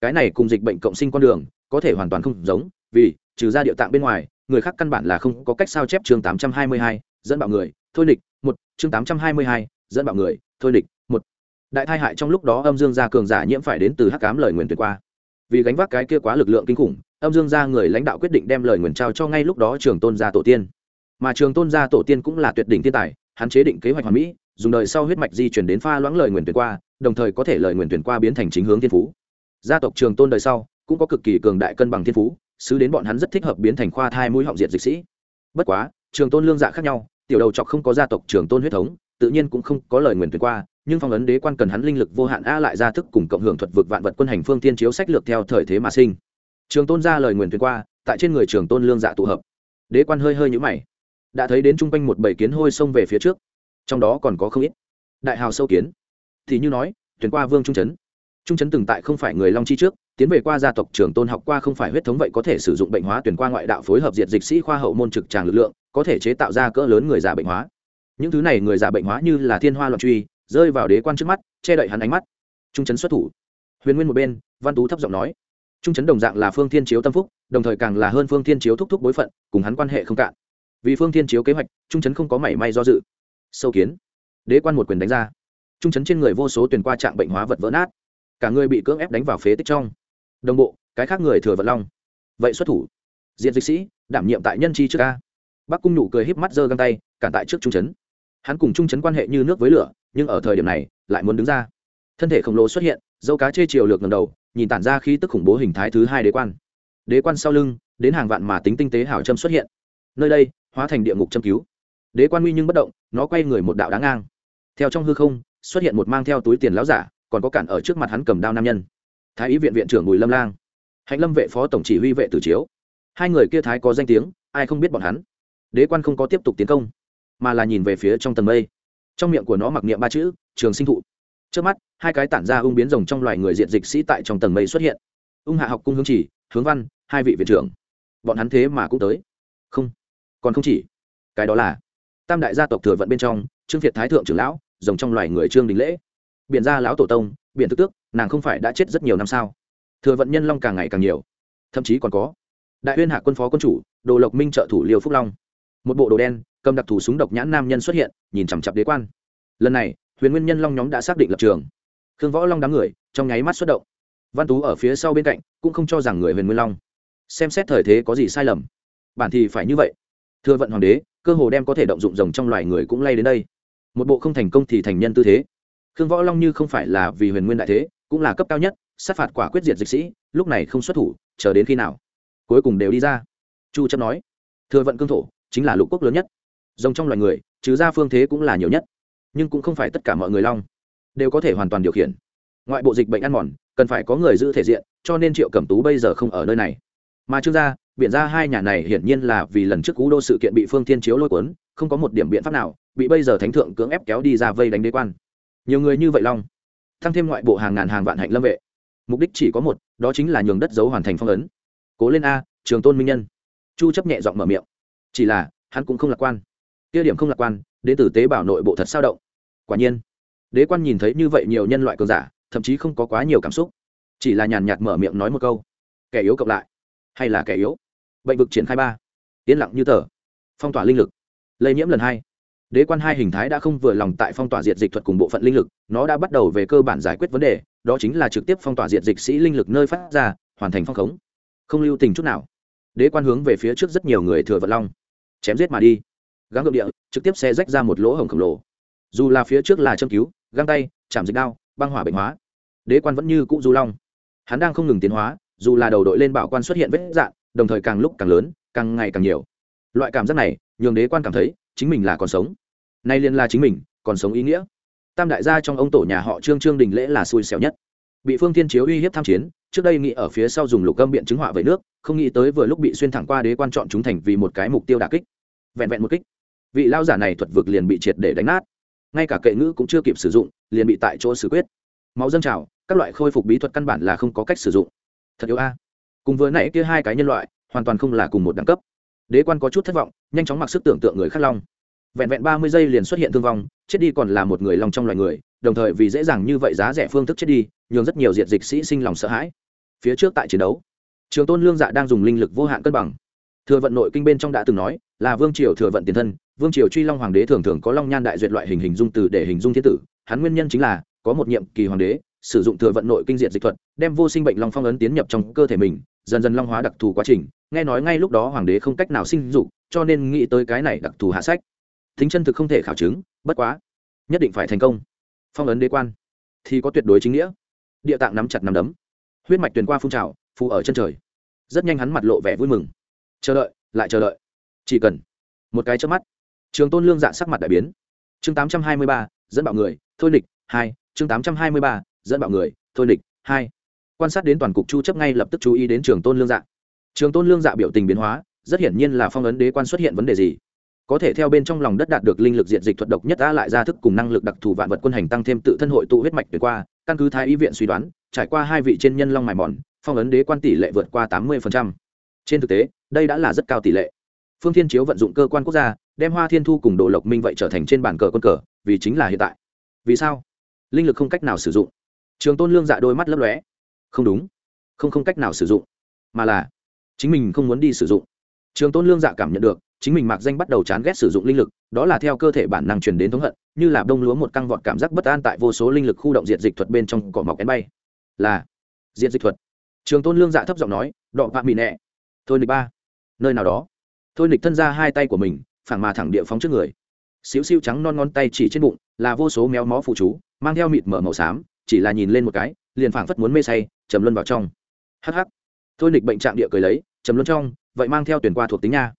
Cái này cùng dịch bệnh cộng sinh con đường có thể hoàn toàn không giống vì trừ ra địa tạng bên ngoài người khác căn bản là không có cách sao chép chương 822, dẫn bạo người thôi địch một chương 822, dẫn bạo người thôi địch một. Đại thai hại trong lúc đó âm dương gia cường giả nhiễm phải đến từ hắc cám lời nguyền tuyệt qua. Vì gánh vác cái kia quá lực lượng kinh khủng âm dương gia người lãnh đạo quyết định đem lời nguyền trao cho ngay lúc đó trường tôn gia tổ tiên. Mà trường tôn gia tổ tiên cũng là tuyệt đỉnh thiên tài hắn chế định kế hoạch hoàn mỹ dùng đời sau huyết mạch di chuyển đến pha loãng lời nguyền tuyệt qua đồng thời có thể lời nguyện tuyển qua biến thành chính hướng thiên phú. Gia tộc trường tôn đời sau, cũng có cực kỳ cường đại cân bằng thiên phú, xứ đến bọn hắn rất thích hợp biến thành khoa thai mũi họng diệt dịch sĩ. Bất quá, trường tôn lương dạ khác nhau, tiểu đầu chọc không có gia tộc trường tôn huyết thống, tự nhiên cũng không có lời nguyện tuyển qua, nhưng phong ấn đế quan cần hắn linh lực vô hạn a lại ra thức cùng cộng hưởng thuật vực vạn vật quân hành phương tiên chiếu sách lược theo thời thế mà sinh. Trường tôn ra lời nguyện tuyển qua, tại trên người trường tôn lương dạ tụ hợp. Đế quan hơi hơi nhũ mày. Đã thấy đến chung quanh một bầy kiến hôi xông về phía trước. Trong đó còn có không ít. Đại hào sâu kiến thì như nói, tuyển qua vương trung trấn trung trấn từng tại không phải người long chi trước, tiến về qua gia tộc trường tôn học qua không phải huyết thống vậy có thể sử dụng bệnh hóa tuyển qua ngoại đạo phối hợp diệt dịch sĩ khoa hậu môn trực tràng lực lượng, có thể chế tạo ra cỡ lớn người già bệnh hóa. Những thứ này người già bệnh hóa như là thiên hoa loạn truy, rơi vào đế quan trước mắt, che đậy hắn ánh mắt. Trung trấn xuất thủ. Huyền nguyên một bên, văn tú thấp giọng nói. Trung trấn đồng dạng là phương thiên chiếu tâm phúc, đồng thời càng là hơn phương thiên chiếu thúc thúc bối phận, cùng hắn quan hệ không cạn. Vì phương thiên chiếu kế hoạch, trung trấn không có mảy may do dự. Sâu kiến. Đế quan một quyền đánh ra trung chấn trên người vô số tuyển qua trạng bệnh hóa vật vỡ nát. Cả người bị cưỡng ép đánh vào phế tích trong. Đồng bộ, cái khác người thừa vật long. Vậy xuất thủ. Diện dịch sĩ, đảm nhiệm tại nhân chi trước ca bác cung nụ cười híp mắt giơ găng tay, cản tại trước trung chấn. hắn cùng trung chấn quan hệ như nước với lửa, nhưng ở thời điểm này, lại muốn đứng ra. Thân thể khổng lồ xuất hiện, dâu cá chê chiều lược ngầm đầu, nhìn tản ra khí tức khủng bố hình thái thứ hai đế quan. Đế quan sau lưng, đến hàng vạn mà tính tinh tế hảo châm xuất hiện. Nơi đây, hóa thành địa ngục châm cứu. Đế quan nguy nhưng bất động, nó quay người một đạo đáng ngang. Theo trong hư không xuất hiện một mang theo túi tiền láo giả, còn có cản ở trước mặt hắn cầm đao nam nhân. Thái ý viện viện trưởng bùi lâm lang. Hạnh lâm vệ phó tổng chỉ huy vệ tử chiếu. Hai người kia thái có danh tiếng, ai không biết bọn hắn. Đế quan không có tiếp tục tiến công, mà là nhìn về phía trong tầng mây. Trong miệng của nó mặc niệm ba chữ, trường sinh thụ. Trước mắt, hai cái tản ra ung biến rồng trong loài người diện dịch sĩ tại trong tầng mây xuất hiện. Ung hạ học cung hướng chỉ, hướng văn, hai vị viện trưởng. Bọn hắn thế mà cũng tới. Không, còn không chỉ. Cái đó là tam đại gia tộc thừa vận bên trong, trương việt thái thượng trưởng lão rồng trong loài người trương đình lễ. Biện gia lão tổ tông biện thức tước, nàng không phải đã chết rất nhiều năm sao? Thừa vận nhân long càng ngày càng nhiều. Thậm chí còn có. Đại huyên hạ quân phó quân chủ, đồ lộc minh trợ thủ liêu phúc long. Một bộ đồ đen, cầm đặc thù súng độc nhãn nam nhân xuất hiện, nhìn chằm chặp đế quan. Lần này, huyền nguyên nhân long nhóm đã xác định lập trường. Khương võ long đám người, trong nháy mắt xuất động. Văn tú ở phía sau bên cạnh, cũng không cho rằng người huyền nguyên long. Xem xét thời thế có gì sai lầm. Bản thì phải như vậy. Thưa vận hoàng đế, cơ hồ đem có thể động dụng rồng trong loài người cũng lay đến đây một bộ không thành công thì thành nhân tư thế. Khương võ long như không phải là vì huyền nguyên đại thế, cũng là cấp cao nhất, sát phạt quả quyết diệt dịch sĩ, lúc này không xuất thủ, chờ đến khi nào? Cuối cùng đều đi ra. Chu chấp nói, thừa vận cương thổ, chính là lục quốc lớn nhất. Rồng trong loài người, trừ ra phương thế cũng là nhiều nhất. Nhưng cũng không phải tất cả mọi người long, đều có thể hoàn toàn điều khiển. Ngoại bộ dịch bệnh ăn mòn, cần phải có người giữ thể diện, cho nên triệu cẩm tú bây giờ không ở nơi này. Mà trương gia, biện ra hai nhà này hiển nhiên là vì lần trước cú đô sự kiện bị phương thiên chiếu lôi cuốn không có một điểm biện pháp nào, bị bây giờ thánh thượng cưỡng ép kéo đi ra vây đánh đế quan. Nhiều người như vậy long, thăng thêm ngoại bộ hàng ngàn hàng vạn hạnh lâm vệ. Mục đích chỉ có một, đó chính là nhường đất giấu hoàn thành phong ấn. Cố lên a, trường tôn minh nhân. Chu chấp nhẹ giọng mở miệng. Chỉ là, hắn cũng không lạc quan. Kia điểm không lạc quan đến từ tế bảo nội bộ thật sao động. Quả nhiên, đế quan nhìn thấy như vậy nhiều nhân loại cường giả, thậm chí không có quá nhiều cảm xúc. Chỉ là nhàn nhạt mở miệng nói một câu. Kẻ yếu cộng lại, hay là kẻ yếu? Bệnh vực triển khai ba. Yên lặng như tờ. Phong tỏa linh lực lây nhiễm lần hai. Đế quan hai hình thái đã không vừa lòng tại phong tỏa diệt dịch thuật cùng bộ phận linh lực, nó đã bắt đầu về cơ bản giải quyết vấn đề, đó chính là trực tiếp phong tỏa diệt dịch sĩ linh lực nơi phát ra, hoàn thành phong khống. Không lưu tình chút nào. Đế quan hướng về phía trước rất nhiều người thừa vật long. Chém giết mà đi. Gắng ngược địa, trực tiếp xe rách ra một lỗ hổng khổng lồ. Dù là phía trước là châm cứu, găng tay, chạm dịch đao, băng hỏa bệnh hóa, đế quan vẫn như cũ du long. Hắn đang không ngừng tiến hóa, dù là đầu đội lên bảo quan xuất hiện vết dạn, đồng thời càng lúc càng lớn, càng ngày càng nhiều. Loại cảm giác này nhường đế quan cảm thấy chính mình là còn sống. Nay liên là chính mình, còn sống ý nghĩa. Tam đại gia trong ông tổ nhà họ trương trương đình lễ là xui xẻo nhất. Bị phương thiên chiếu uy hiếp tham chiến, trước đây nghĩ ở phía sau dùng lục âm biện chứng họa về nước, không nghĩ tới vừa lúc bị xuyên thẳng qua đế quan chọn chúng thành vì một cái mục tiêu đà kích. Vẹn vẹn một kích, vị lao giả này thuật vực liền bị triệt để đánh nát. Ngay cả kệ ngữ cũng chưa kịp sử dụng, liền bị tại chỗ xử quyết. Máu dâng trào, các loại khôi phục bí thuật căn bản là không có cách sử dụng. Thật yếu a. Cùng vừa nãy kia hai cái nhân loại, hoàn toàn không là cùng một đẳng cấp đế quan có chút thất vọng, nhanh chóng mặc sức tưởng tượng người khắc long. Vẹn vẹn ba mươi giây liền xuất hiện thương vong, chết đi còn là một người long trong loài người, đồng thời vì dễ dàng như vậy giá rẻ phương thức chết đi, nhường rất nhiều diệt dịch sĩ sinh lòng sợ hãi. Phía trước tại chiến đấu, trường tôn lương dạ đang dùng linh lực vô hạn cân bằng. Thừa vận nội kinh bên trong đã từng nói, là vương triều thừa vận tiền thân, vương triều truy long hoàng đế thường thường có long nhan đại duyệt loại hình hình dung từ để hình dung thiên tử, hắn nguyên nhân chính là, có một nhiệm kỳ hoàng đế, sử dụng thừa vận nội kinh diện dịch thuật, đem vô sinh bệnh long phong ấn tiến nhập trong cơ thể mình dần dần long hóa đặc thù quá trình, nghe nói ngay lúc đó hoàng đế không cách nào sinh dục, cho nên nghĩ tới cái này đặc thù hạ sách. Thính chân thực không thể khảo chứng, bất quá, nhất định phải thành công. Phong ấn đế quan, thì có tuyệt đối chính nghĩa. Địa tạng nắm chặt nắm đấm. Huyết mạch tuyền qua phun trào, phù ở chân trời. Rất nhanh hắn mặt lộ vẻ vui mừng. Chờ đợi, lại chờ đợi. Chỉ cần một cái chớp mắt, trường tôn lương dạ sắc mặt đại biến. Chương tám trăm hai mươi ba, dẫn bạo người, thôi địch hai, chương tám trăm hai mươi ba, dẫn bạo người, thôi địch hai quan sát đến toàn cục chu chấp ngay lập tức chú ý đến trường tôn lương dạ. Trường tôn lương dạ biểu tình biến hóa, rất hiển nhiên là phong ấn đế quan xuất hiện vấn đề gì. Có thể theo bên trong lòng đất đạt được linh lực diện dịch thuật độc nhất đã lại ra thức cùng năng lực đặc thù vạn vật quân hành tăng thêm tự thân hội tụ huyết mạch tuyệt qua, căn cứ thái y viện suy đoán, trải qua hai vị trên nhân long mài mòn, phong ấn đế quan tỷ lệ vượt qua tám mươi trên thực tế, đây đã là rất cao tỷ lệ. Phương thiên chiếu vận dụng cơ quan quốc gia, đem hoa thiên thu cùng đồ lộc minh vậy trở thành trên bàn cờ quân cờ, vì chính là hiện tại. Vì sao? Linh lực không cách nào sử dụng. Trường tôn lương dạ đôi mắt lấp lóe không đúng. Không không cách nào sử dụng, mà là chính mình không muốn đi sử dụng. Trường tôn lương dạ cảm nhận được, chính mình mặc danh bắt đầu chán ghét sử dụng linh lực, đó là theo cơ thể bản năng truyền đến thống hận, như là đông lúa một căng vọt cảm giác bất an tại vô số linh lực khu động diện dịch thuật bên trong cỏ mọc én bay. Là diện dịch thuật. Trường tôn lương dạ thấp giọng nói, đọ vạ mị nẹ. Thôi nịch ba. Nơi nào đó. Thôi nịch thân ra hai tay của mình, phẳng mà thẳng địa phóng trước người. Xíu xíu trắng non ngón tay chỉ trên bụng, là vô số méo mó phụ chú, mang theo mịt mở màu xám, chỉ là nhìn lên một cái, liền phảng phất muốn mê say trầm luân vào trong. Hắc hắc. Thôi nịch bệnh trạng địa cười lấy, trầm luân trong, vậy mang theo tuyển qua thuộc tính nha.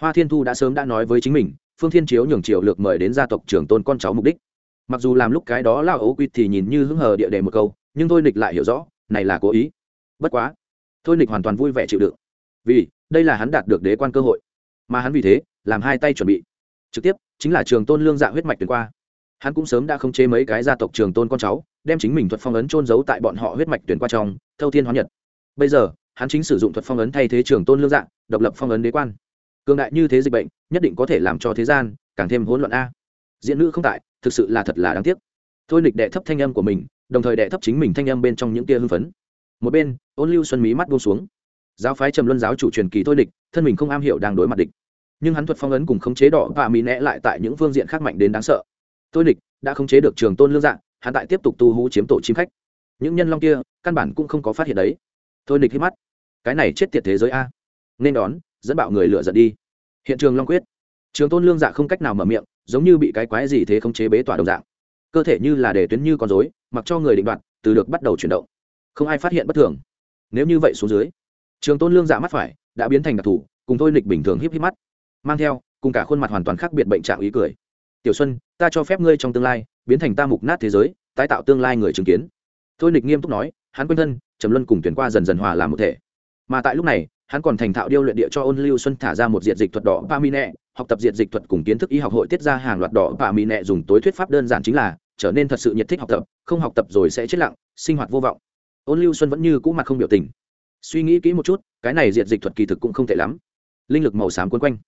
Hoa thiên thu đã sớm đã nói với chính mình, phương thiên chiếu nhường triệu lược mời đến gia tộc trưởng tôn con cháu mục đích. Mặc dù làm lúc cái đó lao ấu quy thì nhìn như hứng hờ địa đề một câu, nhưng thôi nịch lại hiểu rõ, này là cố ý. Bất quá, thôi nịch hoàn toàn vui vẻ chịu đựng. Vì, đây là hắn đạt được đế quan cơ hội. Mà hắn vì thế, làm hai tay chuẩn bị. Trực tiếp, chính là trường tôn lương dạ huyết mạch tuyển qua. Hắn cũng sớm đã không chế mấy cái gia tộc trường tôn con cháu đem chính mình thuật phong ấn trôn giấu tại bọn họ huyết mạch tuyển qua trong thâu thiên hóa nhật. Bây giờ hắn chính sử dụng thuật phong ấn thay thế trường tôn lương dạng, độc lập phong ấn đế quan. Cường đại như thế dịch bệnh nhất định có thể làm cho thế gian càng thêm hỗn loạn a. Diễn nữ không tại thực sự là thật là đáng tiếc. Thôi nịch đệ thấp thanh âm của mình đồng thời đệ thấp chính mình thanh âm bên trong những tia hưng phấn. Một bên ôn lưu xuân mí mắt buông xuống. Giáo phái trầm luân giáo chủ truyền kỳ thôi địch thân mình không am hiểu đang đối mặt địch. Nhưng hắn thuật phong ấn cùng khống chế đỏ và mỹ nẽ lại tại những phương diện khác mạnh đến đáng sợ. Thôi địch đã khống chế được trường tôn lương dạng hắn tại tiếp tục tu hú chiếm tổ chim khách. Những nhân long kia, căn bản cũng không có phát hiện đấy. Thôi nịch hít mắt. Cái này chết tiệt thế giới a. Nên đón, dẫn bạo người lựa giận đi. Hiện trường long quyết. Trường tôn lương dạ không cách nào mở miệng, giống như bị cái quái gì thế không chế bế tỏa đồng dạng. Cơ thể như là để tuyến như con dối mặc cho người định đoạt, từ được bắt đầu chuyển động. Không ai phát hiện bất thường. Nếu như vậy xuống dưới, trường tôn lương dạ mắt phải, đã biến thành đặc thù, cùng thôi nịch bình thường híp híp mắt. Mang theo, cùng cả khuôn mặt hoàn toàn khác biệt bệnh trạng ý cười. Tiểu xuân, ta cho phép ngươi trong tương lai biến thành ta mục nát thế giới, tái tạo tương lai người chứng kiến. Thôi nịch nghiêm túc nói, hắn quanh thân, trầm luân cùng tuyển qua dần dần hòa làm một thể. Mà tại lúc này, hắn còn thành thạo điêu luyện địa cho ôn lưu xuân thả ra một diện dịch thuật đỏ ba mi nẹ, học tập diện dịch thuật cùng kiến thức y học hội tiết ra hàng loạt đỏ ba mi nẹ dùng tối thuyết pháp đơn giản chính là, trở nên thật sự nhiệt thích học tập, không học tập rồi sẽ chết lặng, sinh hoạt vô vọng. Ôn lưu xuân vẫn như cũ mặt không biểu tình. Suy nghĩ kỹ một chút, cái này diện dịch thuật kỳ thực cũng không tệ lắm. Linh lực màu xám quấn quanh.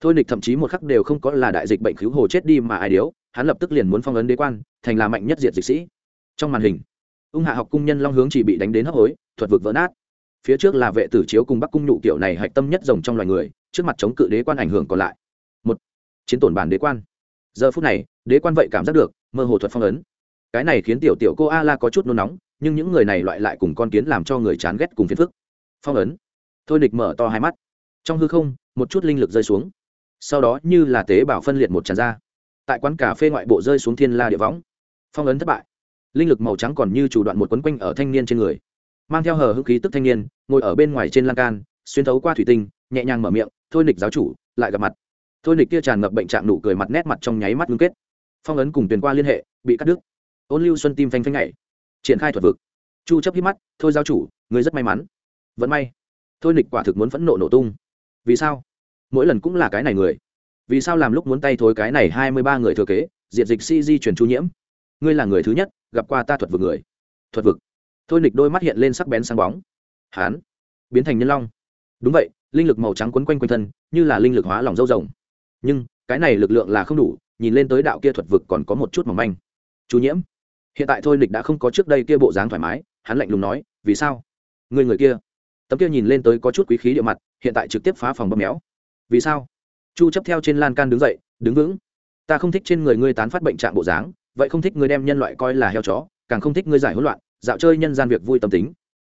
Thôi nịch thậm chí một khắc đều không có là đại dịch bệnh cứu hồ chết đi mà ai điếu hắn lập tức liền muốn phong ấn đế quan, thành là mạnh nhất diệt dịch sĩ. Trong màn hình, ung hạ học cung nhân long hướng chỉ bị đánh đến hấp hối, thuật vực vỡ nát. Phía trước là vệ tử chiếu cùng bắc cung nhụ kiểu này hạch tâm nhất rồng trong loài người, trước mặt chống cự đế quan ảnh hưởng còn lại. Một, chiến tổn bản đế quan. Giờ phút này, đế quan vậy cảm giác được, mơ hồ thuật phong ấn. Cái này khiến tiểu tiểu cô a la có chút nôn nóng, nhưng những người này loại lại cùng con kiến làm cho người chán ghét cùng phiền phức. Phong ấn. Thôi nịch mở to hai mắt. Trong hư không, một chút linh lực rơi xuống. Sau đó như là tế bào phân liệt một tràn ra tại quán cà phê ngoại bộ rơi xuống thiên la địa võng. Phong ấn thất bại. Linh lực màu trắng còn như chủ đoạn một quấn quanh ở thanh niên trên người. Mang theo hờ hưng khí tức thanh niên, ngồi ở bên ngoài trên lan can, xuyên thấu qua thủy tinh, nhẹ nhàng mở miệng, thôi nịch giáo chủ, lại gặp mặt. Thôi nịch kia tràn ngập bệnh trạng nụ cười mặt nét mặt trong nháy mắt ngưng kết. Phong ấn cùng tuyền qua liên hệ, bị cắt đứt. Ôn lưu xuân tim phanh phanh nhảy, triển khai thuật vực. Chu chấp hít mắt, thôi giáo chủ người rất may mắn. Vẫn may. Thôi nịch quả thực muốn phẫn nộ nổ tung. Vì sao? Mỗi lần cũng là cái này người vì sao làm lúc muốn tay thối cái này hai mươi ba người thừa kế, diệt dịch si di chuyển chu nhiễm? Ngươi là người thứ nhất, gặp qua ta thuật vực người. Thuật vực. Thôi nịch đôi mắt hiện lên sắc bén sáng bóng. Hán. Biến thành nhân long. Đúng vậy, linh lực màu trắng quấn quanh quanh thân, như là linh lực hóa lòng dâu rồng. Nhưng, cái này lực lượng là không đủ, nhìn lên tới đạo kia thuật vực còn có một chút mỏng manh. Chu nhiễm. Hiện tại thôi nịch đã không có trước đây kia bộ dáng thoải mái, hắn lạnh lùng nói, vì sao? Người người kia. Tấm kia nhìn lên tới có chút quý khí địa mặt, hiện tại trực tiếp phá phòng bơm méo. Vì sao? Chu chấp theo trên lan can đứng dậy, đứng vững. Ta không thích trên người ngươi tán phát bệnh trạng bộ dáng, vậy không thích ngươi đem nhân loại coi là heo chó, càng không thích ngươi giải hỗn loạn, dạo chơi nhân gian việc vui tâm tính.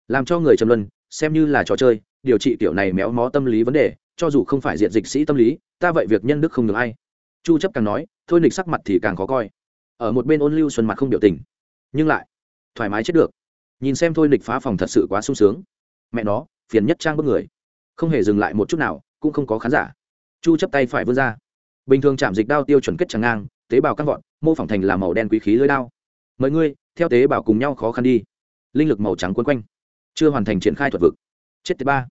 Làm cho người trầm luân, xem như là trò chơi, điều trị tiểu này méo mó tâm lý vấn đề, cho dù không phải diện dịch sĩ tâm lý, ta vậy việc nhân đức không được ai. Chu chấp càng nói, thôi nịch sắc mặt thì càng khó coi. Ở một bên ôn lưu xuân mặt không biểu tình. Nhưng lại, thoải mái chết được. Nhìn xem thôi nịch phá phòng thật sự quá sung sướng. Mẹ nó, phiền nhất trang bức người. Không hề dừng lại một chút nào, cũng không có khán giả chu chấp tay phải vươn ra. Bình thường chạm dịch đao tiêu chuẩn kết trắng ngang, tế bào căng vọt, mô phỏng thành là màu đen quý khí lưới đao. Mời ngươi, theo tế bào cùng nhau khó khăn đi. Linh lực màu trắng quấn quanh. Chưa hoàn thành triển khai thuật vực. Chết thứ ba.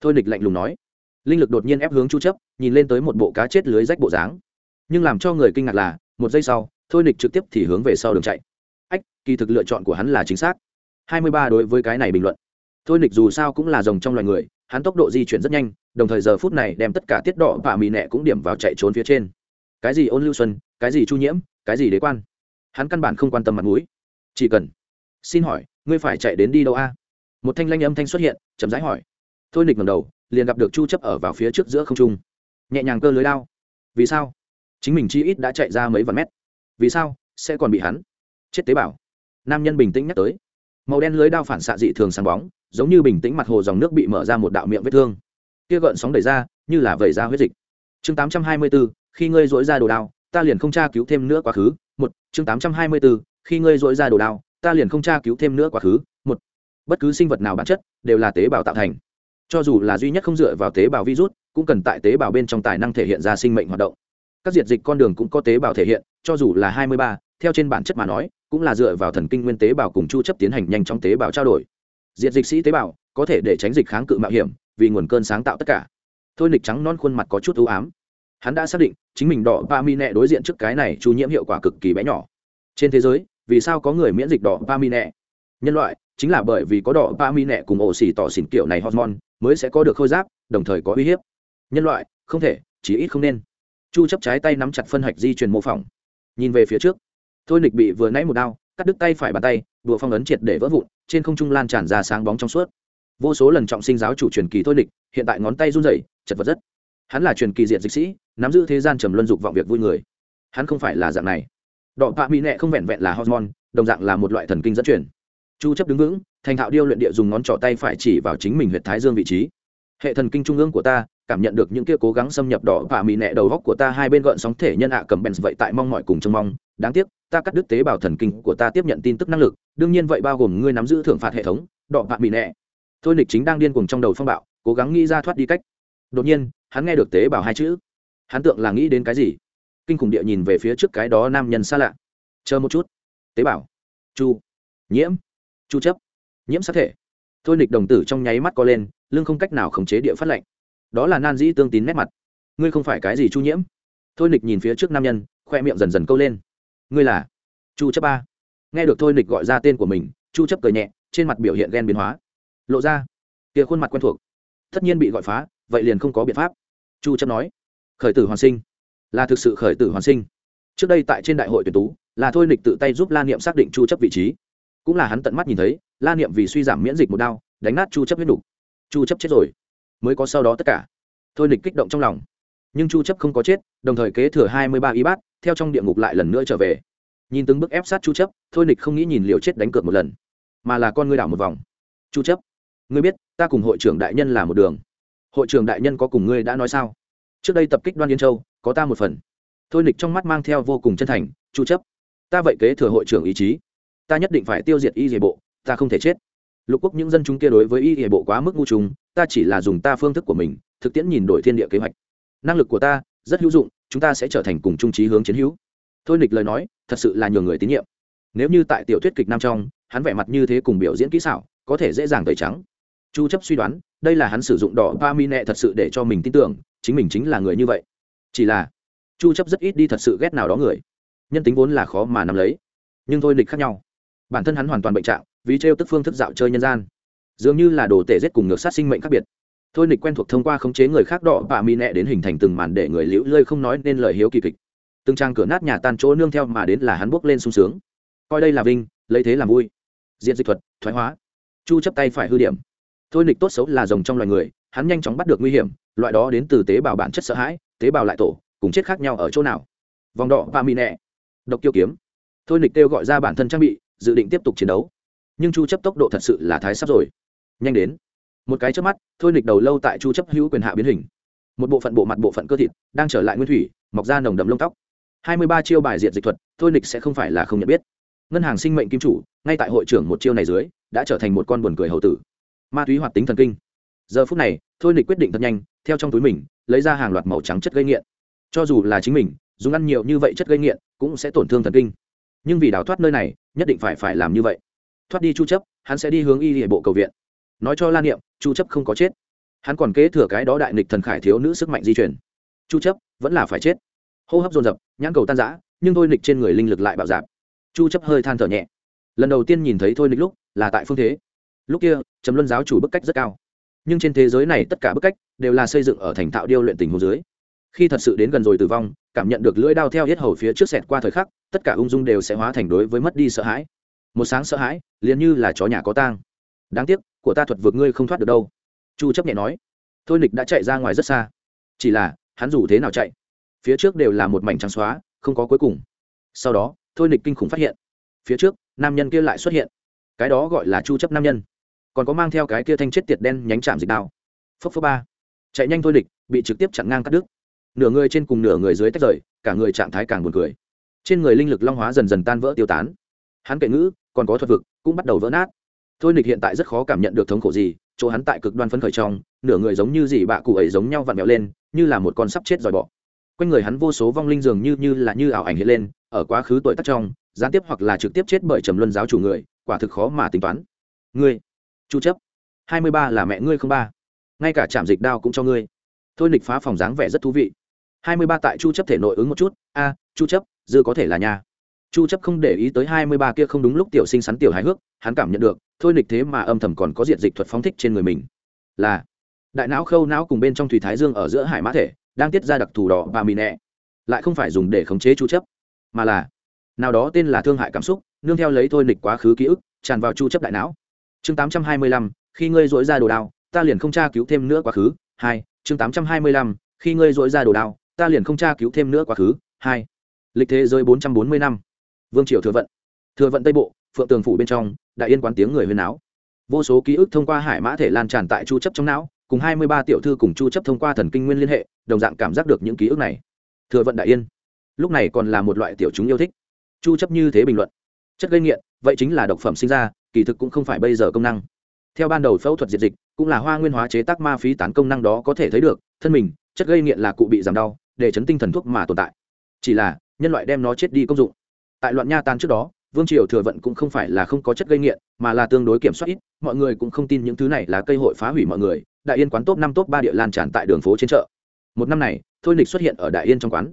Thôi nịch lạnh lùng nói. Linh lực đột nhiên ép hướng chu chấp, nhìn lên tới một bộ cá chết lưới rách bộ dáng. Nhưng làm cho người kinh ngạc là, một giây sau, thôi nịch trực tiếp thì hướng về sau đường chạy. Ách, kỳ thực lựa chọn của hắn là chính xác. 23 đối với cái này bình luận. Thôi nịch dù sao cũng là rồng trong loài người hắn tốc độ di chuyển rất nhanh, đồng thời giờ phút này đem tất cả tiết đỏ và mì nẹ cũng điểm vào chạy trốn phía trên. Cái gì ôn lưu xuân, cái gì chu nhiễm, cái gì đế quan? Hắn căn bản không quan tâm mặt mũi. Chỉ cần, xin hỏi, ngươi phải chạy đến đi đâu a? Một thanh lanh âm thanh xuất hiện, chậm rãi hỏi. Thôi nịch ngầm đầu, liền gặp được chu chấp ở vào phía trước giữa không trung. Nhẹ nhàng cơ lưới đao vì sao? Chính mình chi ít đã chạy ra mấy vạn mét. Vì sao sẽ còn bị hắn? Chết tế bào. Nam nhân bình tĩnh nhắc tới màu đen lưới đao phản xạ dị thường sáng bóng giống như bình tĩnh mặt hồ dòng nước bị mở ra một đạo miệng vết thương. Kia gợn sóng đẩy ra như là vẩy ra huyết dịch. Chương 824, khi ngươi dỗi ra đồ đao ta liền không tra cứu thêm nữa quá khứ. Một chương 824, khi ngươi dỗi ra đồ đao ta liền không tra cứu thêm nữa quá khứ. Một bất cứ sinh vật nào bản chất đều là tế bào tạo thành. Cho dù là duy nhất không dựa vào tế bào virus cũng cần tại tế bào bên trong tài năng thể hiện ra sinh mệnh hoạt động. Các diệt dịch con đường cũng có tế bào thể hiện cho dù là hai mươi ba theo trên bản chất mà nói cũng là dựa vào thần kinh nguyên tế bào cùng chu chấp tiến hành nhanh chóng tế bào trao đổi. Diệt dịch sĩ tế bào có thể để tránh dịch kháng cự mạo hiểm, vì nguồn cơn sáng tạo tất cả. Thôi nịch trắng non khuôn mặt có chút ưu ám. Hắn đã xác định, chính mình đỏ ba mi nẹ đối diện trước cái này chu nhiễm hiệu quả cực kỳ bé nhỏ. Trên thế giới, vì sao có người miễn dịch đỏ ba mi nẹ? Nhân loại, chính là bởi vì có đỏ ba mi nẹ cùng ổ xỉ tỏ xỉn kiểu này hormone mới sẽ có được khôi giáp, đồng thời có uy hiếp. Nhân loại, không thể chỉ ít không nên. Chu chấp trái tay nắm chặt phân hạch di truyền mô phỏng. Nhìn về phía trước thôi nịch bị vừa nãy một đao, cắt đứt tay phải bàn tay, đùa phong ấn triệt để vỡ vụn, trên không trung lan tràn ra sáng bóng trong suốt. Vô số lần trọng sinh giáo chủ truyền kỳ thôi nịch, hiện tại ngón tay run rẩy, chật vật rất. Hắn là truyền kỳ diện dịch sĩ, nắm giữ thế gian trầm luân dục vọng việc vui người. Hắn không phải là dạng này. Đọ tạ mỹ nẹ không vẹn vẹn là hormone, đồng dạng là một loại thần kinh dẫn truyền. Chu chấp đứng vững, thành thạo điêu luyện địa dùng ngón trỏ tay phải chỉ vào chính mình huyệt thái dương vị trí. Hệ thần kinh trung ương của ta, cảm nhận được những kia cố gắng xâm nhập đỏ và mị nẹ đầu góc của ta, hai bên gợn sóng thể nhân ạ cầm bèn vậy tại mong mọi cùng trông mong đáng tiếc, ta cắt đứt tế bào thần kinh của ta tiếp nhận tin tức năng lực, đương nhiên vậy bao gồm ngươi nắm giữ thưởng phạt hệ thống, đọ bạn bị nẹ. Thôi nịch chính đang điên cuồng trong đầu phong bạo, cố gắng nghĩ ra thoát đi cách. Đột nhiên, hắn nghe được tế bào hai chữ. Hắn tượng là nghĩ đến cái gì? Kinh khủng địa nhìn về phía trước cái đó nam nhân xa lạ. Chờ một chút. Tế bào. Chu. Nhiễm. Chu chấp. Nhiễm sát thể. Thôi nịch đồng tử trong nháy mắt co lên, lưng không cách nào khống chế địa phát lệnh đó là nan dĩ tương tín nét mặt. Ngươi không phải cái gì chu nhiễm? Thôi nịch nhìn phía trước nam nhân, khoe miệng dần dần câu lên ngươi là chu chấp ba. Nghe được thôi nịch gọi ra tên của mình, chu chấp cười nhẹ, trên mặt biểu hiện ghen biến hóa. Lộ ra, kia khuôn mặt quen thuộc. Tất nhiên bị gọi phá, vậy liền không có biện pháp. Chu chấp nói, khởi tử hoàn sinh, là thực sự khởi tử hoàn sinh. Trước đây tại trên đại hội tuyển tú, là thôi nịch tự tay giúp la niệm xác định chu chấp vị trí. Cũng là hắn tận mắt nhìn thấy, la niệm vì suy giảm miễn dịch một đao, đánh nát chu chấp huyết đủ chu chấp chết rồi, mới có sau đó tất cả. Thôi nịch kích động trong lòng. Nhưng chu chấp không có chết, đồng thời kế thừa 23 y bát theo trong địa ngục lại lần nữa trở về. Nhìn từng bước ép sát chu chấp, thôi nịch không nghĩ nhìn liều chết đánh cược một lần, mà là con ngươi đảo một vòng. Chu chấp, ngươi biết, ta cùng hội trưởng đại nhân là một đường. Hội trưởng đại nhân có cùng ngươi đã nói sao? Trước đây tập kích đoan yên châu, có ta một phần. Thôi nịch trong mắt mang theo vô cùng chân thành, chu chấp, ta vậy kế thừa hội trưởng ý chí. Ta nhất định phải tiêu diệt y dề bộ, ta không thể chết. Lục quốc những dân chúng kia đối với y dề bộ quá mức ngu trùng, ta chỉ là dùng ta phương thức của mình, thực tiễn nhìn đổi thiên địa kế hoạch. Năng lực của ta rất hữu dụng, chúng ta sẽ trở thành cùng trung trí hướng chiến hữu. Thôi nịch lời nói, thật sự là nhường người tín nhiệm. Nếu như tại tiểu thuyết kịch nam trong, hắn vẻ mặt như thế cùng biểu diễn kỹ xảo, có thể dễ dàng tẩy trắng. Chu chấp suy đoán, đây là hắn sử dụng đỏ ba mi nẹ thật sự để cho mình tin tưởng, chính mình chính là người như vậy. Chỉ là, chu chấp rất ít đi thật sự ghét nào đó người. Nhân tính vốn là khó mà nắm lấy. Nhưng thôi nịch khác nhau. Bản thân hắn hoàn toàn bệnh trạng, vì trêu tức phương thức dạo chơi nhân gian. Dường như là đồ tể giết cùng ngược sát sinh mệnh khác biệt thôi nịch quen thuộc thông qua khống chế người khác đỏ và mi nẹ đến hình thành từng màn để người liễu lơi không nói nên lời hiếu kỳ kịch. Từng trang cửa nát nhà tan chỗ nương theo mà đến là hắn bước lên sung sướng. Coi đây là vinh, lấy thế làm vui. Diện dịch thuật, thoái hóa. Chu chấp tay phải hư điểm. Thôi nịch tốt xấu là rồng trong loài người, hắn nhanh chóng bắt được nguy hiểm, loại đó đến từ tế bào bản chất sợ hãi, tế bào lại tổ, cùng chết khác nhau ở chỗ nào. Vòng đỏ và mi nẹ. Độc tiêu kiếm. Thôi nịch kêu gọi ra bản thân trang bị, dự định tiếp tục chiến đấu. Nhưng chu chấp tốc độ thật sự là thái sắp rồi. Nhanh đến một cái chớp mắt, thôi nịch đầu lâu tại chu chấp hữu quyền hạ biến hình. Một bộ phận bộ mặt bộ phận cơ thịt, đang trở lại nguyên thủy, mọc ra nồng đậm lông tóc. 23 chiêu bài diệt dịch thuật, thôi nịch sẽ không phải là không nhận biết. Ngân hàng sinh mệnh kim chủ, ngay tại hội trưởng một chiêu này dưới, đã trở thành một con buồn cười hầu tử. Ma túy hoạt tính thần kinh. Giờ phút này, thôi nịch quyết định thật nhanh, theo trong túi mình, lấy ra hàng loạt màu trắng chất gây nghiện. Cho dù là chính mình, dùng ăn nhiều như vậy chất gây nghiện, cũng sẽ tổn thương thần kinh. Nhưng vì đào thoát nơi này, nhất định phải phải làm như vậy. Thoát đi chu chấp, hắn sẽ đi hướng y hệ bộ cầu viện nói cho lan niệm, chu chấp không có chết. Hắn còn kế thừa cái đó đại nghịch thần khải thiếu nữ sức mạnh di chuyển chu chấp, vẫn là phải chết. Hô hấp dồn dập, nhãn cầu tan rã, nhưng thôi nịch trên người linh lực lại bạo dạp. Chu chấp hơi than thở nhẹ. Lần đầu tiên nhìn thấy thôi nịch lúc, là tại phương thế. Lúc kia, trầm luân giáo chủ bức cách rất cao. Nhưng trên thế giới này tất cả bức cách đều là xây dựng ở thành thạo điêu luyện tình hồ dưới. Khi thật sự đến gần rồi tử vong, cảm nhận được lưỡi đao theo hết hầu phía trước sẹt qua thời khắc, tất cả ung dung đều sẽ hóa thành đối với mất đi sợ hãi. Một sáng sợ hãi, liền như là chó nhà có tang. Đáng tiếc của ta thuật vượt ngươi không thoát được đâu. Chu chấp nhẹ nói. Thôi nịch đã chạy ra ngoài rất xa. Chỉ là, hắn dù thế nào chạy, phía trước đều là một mảnh trắng xóa, không có cuối cùng. Sau đó, thôi nịch kinh khủng phát hiện. Phía trước, nam nhân kia lại xuất hiện. Cái đó gọi là chu chấp nam nhân. Còn có mang theo cái kia thanh chết tiệt đen nhánh chạm dịch đao. Phấp phấp ba. Chạy nhanh thôi nịch, bị trực tiếp chặn ngang cắt đứt. Nửa người trên cùng nửa người dưới tách rời, cả người trạng thái càng buồn cười. Trên người linh lực long hóa dần dần tan vỡ tiêu tán. Hắn kệ ngữ, còn có thuật vực, cũng bắt đầu vỡ nát thôi nịch hiện tại rất khó cảm nhận được thống khổ gì, chỗ hắn tại cực đoan phấn khởi trong, nửa người giống như dị bạ cụ ấy giống nhau vặn vẹo lên, như là một con sắp chết dòi bọ. Quanh người hắn vô số vong linh dường như như là như ảo ảnh hiện lên, ở quá khứ tuổi tác trong, gián tiếp hoặc là trực tiếp chết bởi trầm luân giáo chủ người, quả thực khó mà tính toán. Ngươi, chu chấp, hai mươi ba là mẹ ngươi không ba? Ngay cả trạm dịch đao cũng cho ngươi. Thôi nịch phá phòng dáng vẻ rất thú vị. hai mươi ba tại chu chấp thể nội ứng một chút. A, chu chấp, dư có thể là nhà. Chu chấp không để ý tới hai mươi ba kia không đúng lúc tiểu sinh sắn tiểu hài hước, hắn cảm nhận được thôi nịch thế mà âm thầm còn có diện dịch thuật phóng thích trên người mình. Là đại não khâu não cùng bên trong thủy thái dương ở giữa hải mã thể đang tiết ra đặc thù đỏ và mì nẹ. Lại không phải dùng để khống chế chu chấp mà là nào đó tên là thương hại cảm xúc nương theo lấy thôi nịch quá khứ ký ức tràn vào chu chấp đại não. Chương 825, khi ngươi dỗi ra đồ đao ta liền không tra cứu thêm nữa quá khứ. Hai chương 825, khi ngươi dỗi ra đồ đao ta liền không tra cứu thêm nữa quá khứ. Hai lịch thế giới 440 năm. Vương triều thừa vận. Thừa vận tây bộ phượng tường phủ bên trong đại yên quán tiếng người huyên áo vô số ký ức thông qua hải mã thể lan tràn tại chu chấp trong não, cùng 23 tiểu thư cùng chu chấp thông qua thần kinh nguyên liên hệ, đồng dạng cảm giác được những ký ức này. Thừa vận đại yên. Lúc này còn là một loại tiểu chúng yêu thích. Chu chấp như thế bình luận. Chất gây nghiện, vậy chính là độc phẩm sinh ra, kỳ thực cũng không phải bây giờ công năng. Theo ban đầu phẫu thuật diệt dịch, cũng là hoa nguyên hóa chế tác ma phí tán công năng đó có thể thấy được, thân mình, chất gây nghiện là cụ bị giảm đau, để chấn tinh thần thuốc mà tồn tại. Chỉ là, nhân loại đem nó chết đi công dụng. Tại loạn nha tan trước đó vương triều thừa vận cũng không phải là không có chất gây nghiện mà là tương đối kiểm soát ít mọi người cũng không tin những thứ này là cây hội phá hủy mọi người đại yên quán top năm top ba địa lan tràn tại đường phố trên chợ. Một năm này thôi nịch xuất hiện ở đại yên trong quán.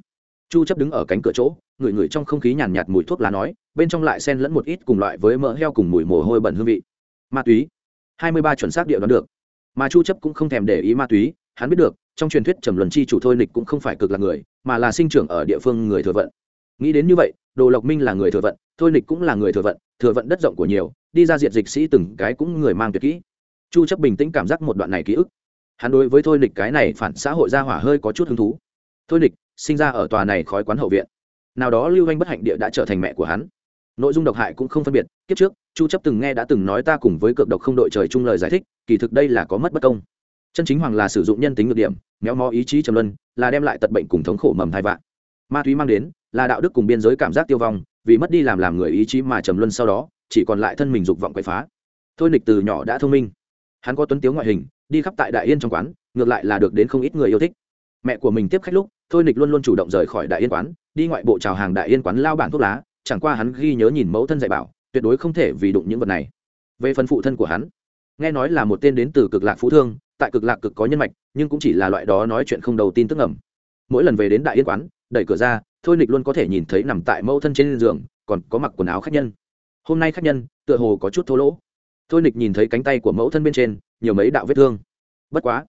Chu chấp đứng ở cánh cửa chỗ ngửi ngửi trong không khí nhàn nhạt, mùi thuốc lá nói bên trong lại xen lẫn một ít cùng loại với mỡ heo cùng mùi mồ hôi bẩn hương vị. Ma túy. 23 chuẩn xác địa đoán được. Mà chu chấp cũng không thèm để ý ma túy hắn biết được trong truyền thuyết trầm luân chi chủ thôi nịch cũng không phải cực là người mà là sinh trưởng ở địa phương người thừa vận. Nghĩ đến như vậy đồ lộc minh là người thừa vận thôi nịch cũng là người thừa vận thừa vận đất rộng của nhiều, đi ra diện dịch sĩ từng cái cũng người mang tuyệt kỹ. Chu chấp bình tĩnh cảm giác một đoạn này ký ức. Hắn đối với thôi nịch cái này phản xã hội ra hỏa hơi có chút hứng thú. Thôi nịch, sinh ra ở tòa này khói quán hậu viện. Nào đó lưu anh bất hạnh địa đã trở thành mẹ của hắn. Nội dung độc hại cũng không phân biệt, kiếp trước, chu chấp từng nghe đã từng nói ta cùng với cực độc không đội trời chung lời giải thích, kỳ thực đây là có mất bất công. Chân chính hoàng là sử dụng nhân tính ngược điểm, méo mó ý chí trầm luân, là đem lại tật bệnh cùng thống khổ mầm thai vạn. Ma túy mang đến, là đạo đức cùng biên giới cảm giác tiêu vong vì mất đi làm làm người ý chí mà trầm luân sau đó, chỉ còn lại thân mình dục vọng quậy phá. Thôi nịch từ nhỏ đã thông minh. Hắn có tuấn tiếu ngoại hình, đi khắp tại đại yên trong quán, ngược lại là được đến không ít người yêu thích. Mẹ của mình tiếp khách lúc, thôi nịch luôn luôn chủ động rời khỏi đại yên quán, đi ngoại bộ chào hàng đại yên quán lao bản thuốc lá, chẳng qua hắn ghi nhớ nhìn mẫu thân dạy bảo, tuyệt đối không thể vì đụng những vật này. Về phần phụ thân của hắn, nghe nói là một tên đến từ cực lạc phú thương, tại cực lạc cực có nhân mạch, nhưng cũng chỉ là loại đó nói chuyện không đầu tin tức ẩm mỗi lần về đến đại yên quán, đẩy cửa ra thôi nịch luôn có thể nhìn thấy nằm tại mẫu thân trên giường, còn có mặc quần áo khách nhân. Hôm nay khách nhân, tựa hồ có chút thô lỗ. Thôi nịch nhìn thấy cánh tay của mẫu thân bên trên, nhiều mấy đạo vết thương. Bất quá,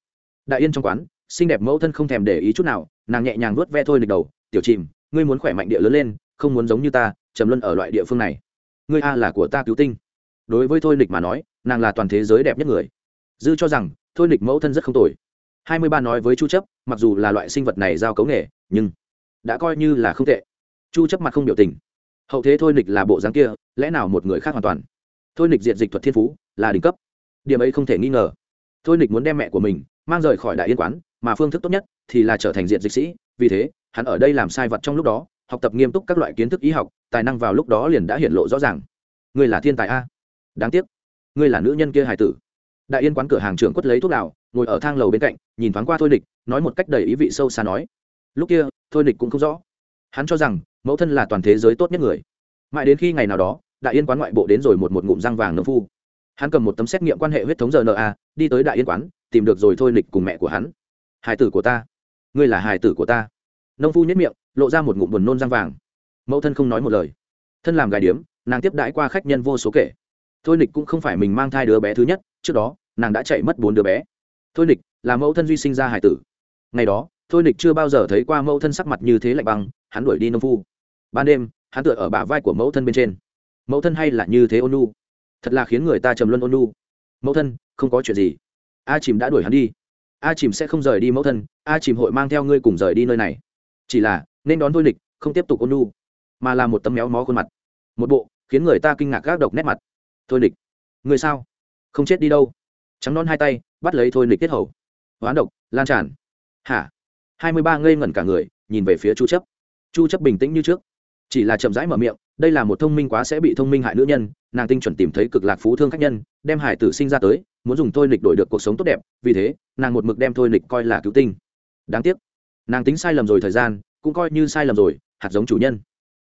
đại yên trong quán, xinh đẹp mẫu thân không thèm để ý chút nào, nàng nhẹ nhàng vuốt ve thôi nịch đầu, tiểu chìm, ngươi muốn khỏe mạnh địa lớn lên, không muốn giống như ta, trầm luân ở loại địa phương này. Ngươi a là của ta cứu tinh. Đối với thôi nịch mà nói, nàng là toàn thế giới đẹp nhất người. Dư cho rằng, thôi nịch mẫu thân rất không tồi. Hai mươi ba nói với chu chấp, mặc dù là loại sinh vật này giao cấu nghề, nhưng đã coi như là không tệ. Chu chấp mặt không biểu tình. Hậu thế thôi nịch là bộ dáng kia, lẽ nào một người khác hoàn toàn? Thôi nịch diện dịch thuật thiên phú, là đỉnh cấp. Điểm ấy không thể nghi ngờ. Thôi nịch muốn đem mẹ của mình mang rời khỏi đại yên quán, mà phương thức tốt nhất thì là trở thành diện dịch sĩ. Vì thế, hắn ở đây làm sai vật trong lúc đó, học tập nghiêm túc các loại kiến thức y học, tài năng vào lúc đó liền đã hiện lộ rõ ràng. Ngươi là thiên tài a? Đáng tiếc. Ngươi là nữ nhân kia hài tử. Đại yên quán cửa hàng trưởng quất lấy thuốc lào, ngồi ở thang lầu bên cạnh, nhìn thoáng qua thôi địch nói một cách đầy ý vị sâu xa nói. Lúc kia thôi địch cũng không rõ. Hắn cho rằng, mẫu thân là toàn thế giới tốt nhất người. Mãi đến khi ngày nào đó, đại yên quán ngoại bộ đến rồi một một ngụm răng vàng nấm phu. Hắn cầm một tấm xét nghiệm quan hệ huyết thống rna đi tới đại yên quán, tìm được rồi thôi nịch cùng mẹ của hắn. Hài tử của ta. Ngươi là hài tử của ta. Nông phu nhất miệng, lộ ra một ngụm buồn nôn răng vàng. Mẫu thân không nói một lời. Thân làm gài điếm, nàng tiếp đãi qua khách nhân vô số kể. Thôi nịch cũng không phải mình mang thai đứa bé thứ nhất, trước đó, nàng đã chạy mất bốn đứa bé. Thôi nịch là mẫu thân duy sinh ra hải tử. Ngày đó thôi nịch chưa bao giờ thấy qua mẫu thân sắc mặt như thế lạnh băng, hắn đuổi đi nông phu. Ban đêm, hắn tựa ở bả vai của mẫu thân bên trên. Mẫu thân hay là như thế ôn nu thật là khiến người ta trầm luân ôn nu mẫu thân, không có chuyện gì. A chìm đã đuổi hắn đi. A chìm sẽ không rời đi mẫu thân. A chìm hội mang theo ngươi cùng rời đi nơi này. Chỉ là, nên đón thôi nịch, không tiếp tục ôn nu mà là một tấm méo mó khuôn mặt. Một bộ, khiến người ta kinh ngạc gác độc nét mặt. Thôi nịch người sao? Không chết đi đâu. Trắng non hai tay, bắt lấy thôi nịch tiết hầu. Hoán độc, lan tràn. Hả? Hai mươi ba ngây ngẩn cả người, nhìn về phía chu chấp. Chu chấp bình tĩnh như trước. Chỉ là chậm rãi mở miệng, đây là một thông minh quá sẽ bị thông minh hại nữ nhân, nàng tinh chuẩn tìm thấy cực lạc phú thương khách nhân, đem hải tử sinh ra tới, muốn dùng thôi nịch đổi được cuộc sống tốt đẹp, vì thế, nàng một mực đem thôi nịch coi là cứu tinh. Đáng tiếc, nàng tính sai lầm rồi thời gian, cũng coi như sai lầm rồi, hạt giống chủ nhân.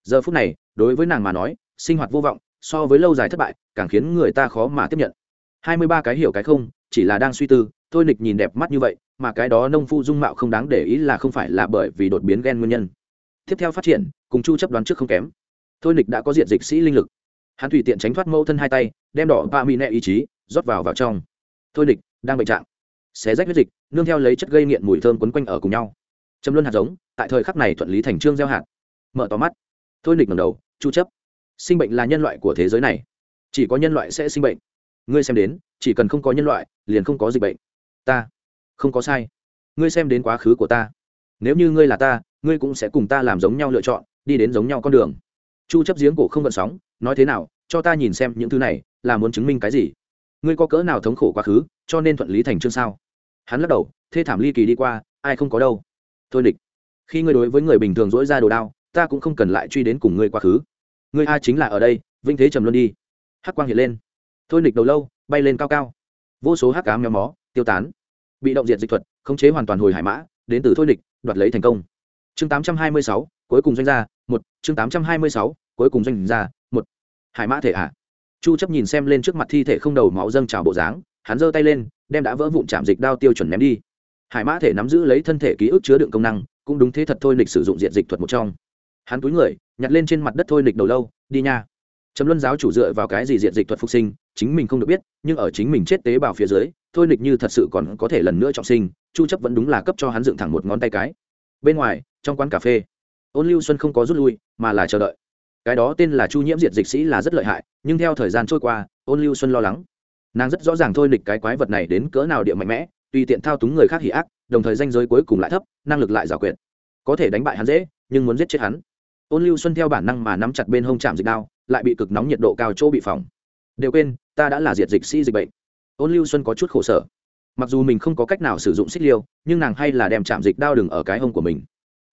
Giờ phút này, đối với nàng mà nói, sinh hoạt vô vọng, so với lâu dài thất bại, càng khiến người ta khó mà tiếp nhận. Hai mươi ba cái hiểu cái không, chỉ là đang suy tư, thôi nịch nhìn đẹp mắt như vậy mà cái đó nông phu dung mạo không đáng để ý là không phải là bởi vì đột biến gen nguyên nhân. Tiếp theo phát triển, cùng chu chấp đoán trước không kém. Thôi nịch đã có diện dịch sĩ linh lực. Hắn tùy tiện tránh thoát mâu thân hai tay, đem đỏ ba mi nẹ ý chí, rót vào vào trong. Thôi nịch đang bệnh trạng. Xé rách huyết dịch, nương theo lấy chất gây nghiện mùi thơm quấn quanh ở cùng nhau. Châm luân hạt giống, tại thời khắc này thuận lý thành trương gieo hạt. Mở to mắt. Thôi nịch ngẩng đầu, chu chấp. Sinh bệnh là nhân loại của thế giới này. Chỉ có nhân loại sẽ sinh bệnh. Ngươi xem đến, chỉ cần không có nhân loại, liền không có dịch bệnh. Ta không có sai. Ngươi xem đến quá khứ của ta. Nếu như ngươi là ta, ngươi cũng sẽ cùng ta làm giống nhau lựa chọn, đi đến giống nhau con đường. Chu chấp giếng cổ không gợn sóng, nói thế nào, cho ta nhìn xem những thứ này, là muốn chứng minh cái gì? Ngươi có cỡ nào thống khổ quá khứ, cho nên thuận lý thành chương sao? Hắn lắc đầu, thê thảm ly kỳ đi qua, ai không có đâu. Thôi địch, khi ngươi đối với người bình thường dỗi ra đồ đao, ta cũng không cần lại truy đến cùng ngươi quá khứ. Ngươi a chính là ở đây vinh thế trầm luân đi. Hắc quang hiện lên. Thôi nịch đầu lâu, bay lên cao cao. Vô số hắc cám méo mó, tiêu tán bị động diệt dịch thuật khống chế hoàn toàn hồi hải mã đến từ thôi địch, đoạt lấy thành công. Chương 826, cuối cùng doanh gia một. Chương 826, cuối cùng doanh gia một. Hải mã thể ạ. À. chu chấp nhìn xem lên trước mặt thi thể không đầu máu dâng trào bộ dáng hắn giơ tay lên đem đã vỡ vụn chạm dịch đao tiêu chuẩn ném đi. Hải mã thể nắm giữ lấy thân thể ký ức chứa đựng công năng cũng đúng thế thật thôi địch sử dụng diện dịch thuật một trong. Hắn túi người nhặt lên trên mặt đất thôi địch đầu lâu đi nha. Trầm luân giáo chủ dựa vào cái gì diện dịch thuật phục sinh chính mình không được biết, nhưng ở chính mình chết tế bào phía dưới, thôi nịch như thật sự còn có thể lần nữa trọng sinh, chu chấp vẫn đúng là cấp cho hắn dựng thẳng một ngón tay cái. Bên ngoài, trong quán cà phê, ôn lưu xuân không có rút lui, mà là chờ đợi. Cái đó tên là chu nhiễm diệt dịch sĩ là rất lợi hại, nhưng theo thời gian trôi qua, ôn lưu xuân lo lắng. Nàng rất rõ ràng thôi nịch cái quái vật này đến cỡ nào địa mạnh mẽ, tùy tiện thao túng người khác hỉ ác, đồng thời danh giới cuối cùng lại thấp, năng lực lại giả quyệt. Có thể đánh bại hắn dễ, nhưng muốn giết chết hắn. Ôn lưu xuân theo bản năng mà nắm chặt bên hông chạm dịch đao, lại bị cực nóng nhiệt độ cao chỗ bị phỏng đều quên, ta đã là diệt dịch sĩ dịch bệnh. Ôn lưu xuân có chút khổ sở. Mặc dù mình không có cách nào sử dụng xích liêu, nhưng nàng hay là đem chạm dịch đao đừng ở cái hông của mình.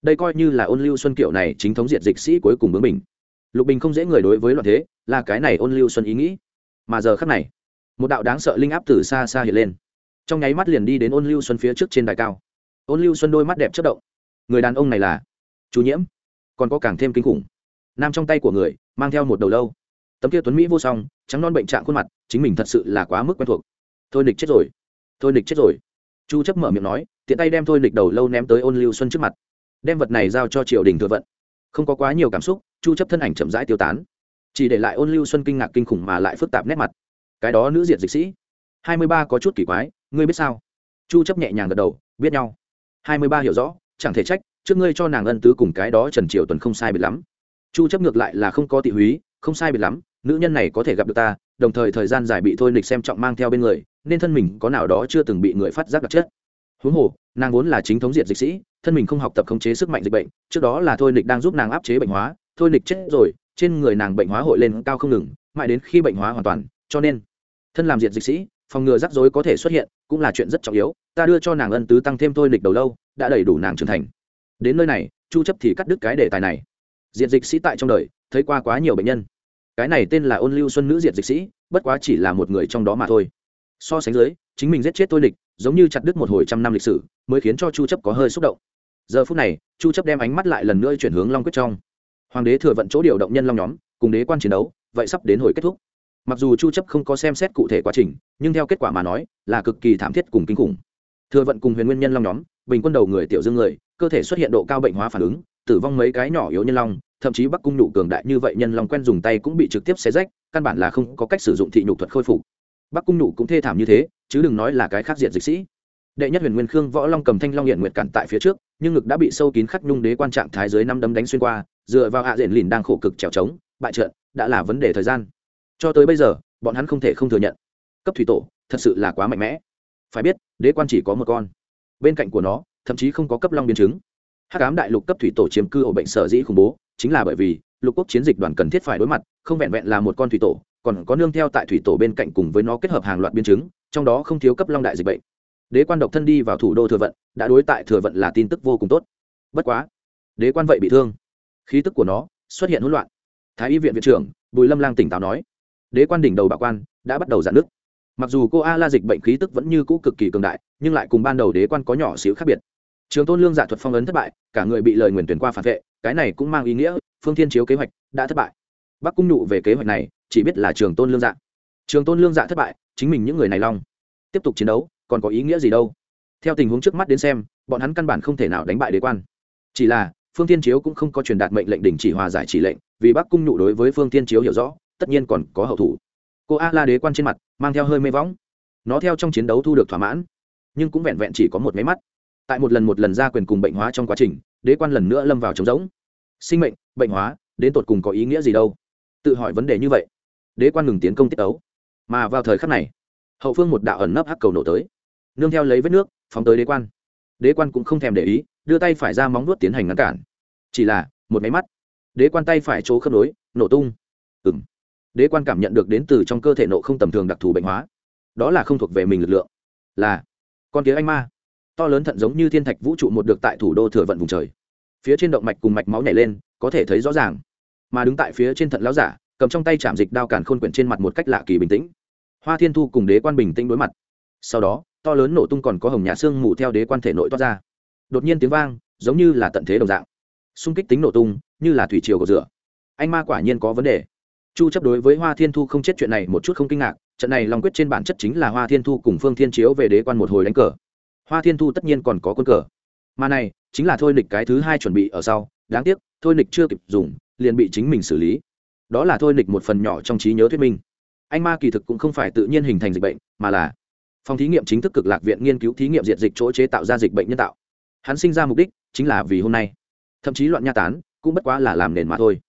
Đây coi như là ôn lưu xuân kiểu này chính thống diệt dịch sĩ cuối cùng bướng mình. Lục bình không dễ người đối với loạn thế, là cái này ôn lưu xuân ý nghĩ. Mà giờ khắc này, một đạo đáng sợ linh áp từ xa xa hiện lên. Trong nháy mắt liền đi đến ôn lưu xuân phía trước trên đài cao. Ôn lưu xuân đôi mắt đẹp chất động. Người đàn ông này là chú nhiễm. Còn có càng thêm kinh khủng. Nam trong tay của người, mang theo một đầu lâu tấm kia tuấn mỹ vô song, trắng non bệnh trạng khuôn mặt, chính mình thật sự là quá mức quen thuộc. Thôi nịch chết rồi. Thôi nịch chết rồi. Chu chấp mở miệng nói, tiện tay đem thôi nịch đầu lâu ném tới ôn lưu xuân trước mặt. Đem vật này giao cho triều đình thừa vận. Không có quá nhiều cảm xúc, chu chấp thân ảnh chậm rãi tiêu tán. Chỉ để lại ôn lưu xuân kinh ngạc kinh khủng mà lại phức tạp nét mặt. Cái đó nữ diệt dịch sĩ. 23 có chút kỳ quái, ngươi biết sao? Chu chấp nhẹ nhàng gật đầu, biết nhau. 23 hiểu rõ, chẳng thể trách, trước ngươi cho nàng ân tứ cùng cái đó trần triều tuần không sai biệt lắm. Chu chấp ngược lại là không có tị húy, không sai biệt lắm nữ nhân này có thể gặp được ta, đồng thời thời gian dài bị thôi nịch xem trọng mang theo bên người, nên thân mình có nào đó chưa từng bị người phát giác đặc chất. Huống hồ, nàng vốn là chính thống diệt dịch sĩ, thân mình không học tập khống chế sức mạnh dịch bệnh, trước đó là thôi nịch đang giúp nàng áp chế bệnh hóa, thôi nịch chết rồi, trên người nàng bệnh hóa hội lên cao không ngừng, mãi đến khi bệnh hóa hoàn toàn, cho nên, thân làm diệt dịch sĩ, phòng ngừa rắc rối có thể xuất hiện, cũng là chuyện rất trọng yếu, ta đưa cho nàng ân tứ tăng thêm thôi nịch đầu lâu, đã đầy đủ nàng trưởng thành. Đến nơi này, chu chấp thì cắt đứt cái đề tài này. Diệt dịch sĩ tại trong đời, thấy qua quá nhiều bệnh nhân cái này tên là ôn lưu xuân nữ diệt dịch sĩ, bất quá chỉ là một người trong đó mà thôi. So sánh dưới, chính mình giết chết tôi địch giống như chặt đứt một hồi trăm năm lịch sử, mới khiến cho chu chấp có hơi xúc động. Giờ phút này, chu chấp đem ánh mắt lại lần nữa chuyển hướng long quyết trong. Hoàng đế thừa vận chỗ điều động nhân long nhóm, cùng đế quan chiến đấu, vậy sắp đến hồi kết thúc. Mặc dù chu chấp không có xem xét cụ thể quá trình, nhưng theo kết quả mà nói, là cực kỳ thảm thiết cùng kinh khủng. Thừa vận cùng huyền nguyên nhân long nhóm, bình quân đầu người tiểu dương người, cơ thể xuất hiện độ cao bệnh hóa phản ứng tử vong mấy cái nhỏ yếu nhân long, thậm chí bắc cung nụ cường đại như vậy nhân long quen dùng tay cũng bị trực tiếp xé rách, căn bản là không có cách sử dụng thị nhục thuật khôi phục. Bắc cung nụ cũng thê thảm như thế, chứ đừng nói là cái khác diện dịch sĩ. Đệ nhất huyền nguyên khương võ long cầm thanh long hiện nguyệt cản tại phía trước, nhưng ngực đã bị sâu kín khắc nhung đế quan trạng thái dưới năm đấm đánh xuyên qua, dựa vào hạ diện lìn đang khổ cực trèo trống, bại trận, đã là vấn đề thời gian. Cho tới bây giờ, bọn hắn không thể không thừa nhận. Cấp thủy tổ, thật sự là quá mạnh mẽ. Phải biết, đế quan chỉ có một con. Bên cạnh của nó, thậm chí không có cấp long biến chứng hắc ám đại lục cấp thủy tổ chiếm cư ổ bệnh sở dĩ khủng bố, chính là bởi vì lục quốc chiến dịch đoàn cần thiết phải đối mặt, không vẹn vẹn là một con thủy tổ, còn có nương theo tại thủy tổ bên cạnh cùng với nó kết hợp hàng loạt biến chứng, trong đó không thiếu cấp long đại dịch bệnh. Đế quan độc thân đi vào thủ đô thừa vận, đã đối tại thừa vận là tin tức vô cùng tốt. Bất quá, đế quan vậy bị thương. Khí tức của nó xuất hiện hỗn loạn. Thái y viện viện trưởng bùi lâm lang tỉnh táo nói, đế quan đỉnh đầu bà quan đã bắt đầu giãn nước mặc dù cô a la dịch bệnh khí tức vẫn như cũ cực kỳ cường đại, nhưng lại cùng ban đầu đế quan có nhỏ xíu khác biệt trường tôn lương dạ thuật phong ấn thất bại, cả người bị lời nguyền tuyển qua phản vệ, cái này cũng mang ý nghĩa, phương thiên chiếu kế hoạch đã thất bại. Bắc cung nhụ về kế hoạch này, chỉ biết là trường tôn lương dạ. Trường tôn lương dạ thất bại, chính mình những người này long. Tiếp tục chiến đấu, còn có ý nghĩa gì đâu? Theo tình huống trước mắt đến xem, bọn hắn căn bản không thể nào đánh bại đế quan. Chỉ là, phương tiên chiếu cũng không có truyền đạt mệnh lệnh đình chỉ hòa giải chỉ lệnh, vì bắc cung nhụ đối với phương tiên chiếu hiểu rõ, tất nhiên còn có hậu thủ. Cô a la đế quan trên mặt, mang theo hơi mê võng. Nó theo trong chiến đấu thu được thỏa mãn, nhưng cũng vẹn vẹn chỉ có một máy mắt tại một lần một lần ra quyền cùng bệnh hóa trong quá trình, đế quan lần nữa lâm vào trống rỗng. Sinh mệnh, bệnh hóa, đến tột cùng có ý nghĩa gì đâu? Tự hỏi vấn đề như vậy, đế quan ngừng tiến công tiết ấu mà vào thời khắc này, hậu phương một đạo ẩn nấp hắc cầu nổ tới. Nương theo lấy vết nước, phóng tới đế quan. Đế quan cũng không thèm để ý, đưa tay phải ra móng nuốt tiến hành ngăn cản. Chỉ là, một máy mắt, đế quan tay phải chỗ khớp nối, nổ tung. Ừng đế quan cảm nhận được đến từ trong cơ thể nộ không tầm thường đặc thù bệnh hóa. Đó là không thuộc về mình lực lượng, là con kia anh ma to lớn thận giống như thiên thạch vũ trụ một được tại thủ đô thừa vận vùng trời. Phía trên động mạch cùng mạch máu nhảy lên, có thể thấy rõ ràng. Mà đứng tại phía trên thận lão giả, cầm trong tay chạm dịch đao càn khôn quyển trên mặt một cách lạ kỳ bình tĩnh. Hoa thiên thu cùng đế quan bình tĩnh đối mặt. Sau đó, to lớn nổ tung còn có hồng nhà xương mù theo đế quan thể nội toát ra. Đột nhiên tiếng vang, giống như là tận thế đồng dạng. Xung kích tính nổ tung, như là thủy triều của rửa. Anh ma quả nhiên có vấn đề. Chu chấp đối với hoa thiên thu không chết chuyện này một chút không kinh ngạc, trận này long quyết trên bản chất chính là hoa thiên thu cùng phương thiên chiếu về đế quan một hồi đánh cờ hoa thiên thu tất nhiên còn có quân cờ. Mà này, chính là thôi nịch cái thứ hai chuẩn bị ở sau. Đáng tiếc, thôi nịch chưa kịp dùng, liền bị chính mình xử lý. Đó là thôi nịch một phần nhỏ trong trí nhớ thuyết minh. Anh ma kỳ thực cũng không phải tự nhiên hình thành dịch bệnh, mà là phòng thí nghiệm chính thức cực lạc viện nghiên cứu thí nghiệm diệt dịch chỗ chế tạo ra dịch bệnh nhân tạo. Hắn sinh ra mục đích chính là vì hôm nay. Thậm chí loạn nha tán, cũng bất quá là làm nền mà thôi.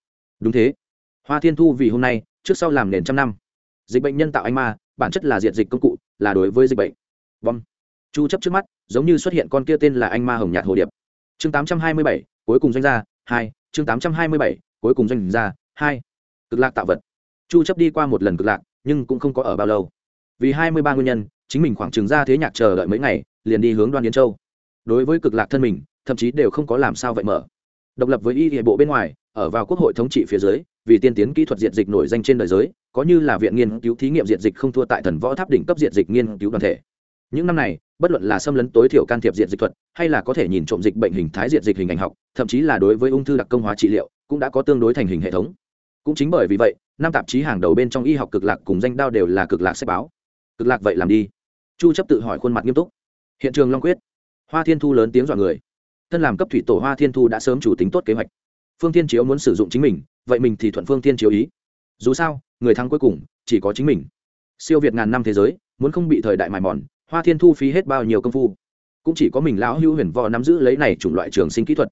Đúng thế. Hoa thiên thu vì hôm nay, trước sau làm nền trăm năm. Dịch bệnh nhân tạo anh ma, bản chất là diệt dịch công cụ, là đối với dịch bệnh. Vâng chu chấp trước mắt giống như xuất hiện con kia tên là anh ma hồng nhạt hồ điệp. Chương 827, cuối cùng doanh gia hai chương 827, cuối cùng doanh gia hai. Cực lạc tạo vật. Chu chấp đi qua một lần cực lạc nhưng cũng không có ở bao lâu. Vì 23 nguyên nhân chính mình khoảng chừng ra thế nhạc chờ đợi mấy ngày liền đi hướng đoan yến châu. Đối với cực lạc thân mình thậm chí đều không có làm sao vậy mở. Độc lập với y hệ bộ bên ngoài ở vào quốc hội thống trị phía dưới vì tiên tiến kỹ thuật diệt dịch nổi danh trên đời giới có như là viện nghiên cứu thí nghiệm diệt dịch không thua tại thần võ tháp đỉnh cấp diệt dịch nghiên cứu đoàn thể. Những năm này bất luận là xâm lấn tối thiểu can thiệp diện dịch thuật, hay là có thể nhìn trộm dịch bệnh hình thái diện dịch hình ảnh học, thậm chí là đối với ung thư đặc công hóa trị liệu, cũng đã có tương đối thành hình hệ thống. Cũng chính bởi vì vậy, năm tạp chí hàng đầu bên trong y học cực lạc cùng danh đao đều là cực lạc sách báo. Cực lạc vậy làm đi. Chu chấp tự hỏi khuôn mặt nghiêm túc. Hiện trường long quyết. Hoa thiên thu lớn tiếng dọa người. Thân làm cấp thủy tổ hoa thiên thu đã sớm chủ tính tốt kế hoạch. Phương thiên chiếu muốn sử dụng chính mình, vậy mình thì thuận phương thiên chiếu ý. Dù sao, người thắng cuối cùng chỉ có chính mình. Siêu việt ngàn năm thế giới, muốn không bị thời đại mài mòn hoa thiên thu phí hết bao nhiêu công phu. Cũng chỉ có mình lão hữu huyền võ nắm giữ lấy này chủng loại trường sinh kỹ thuật.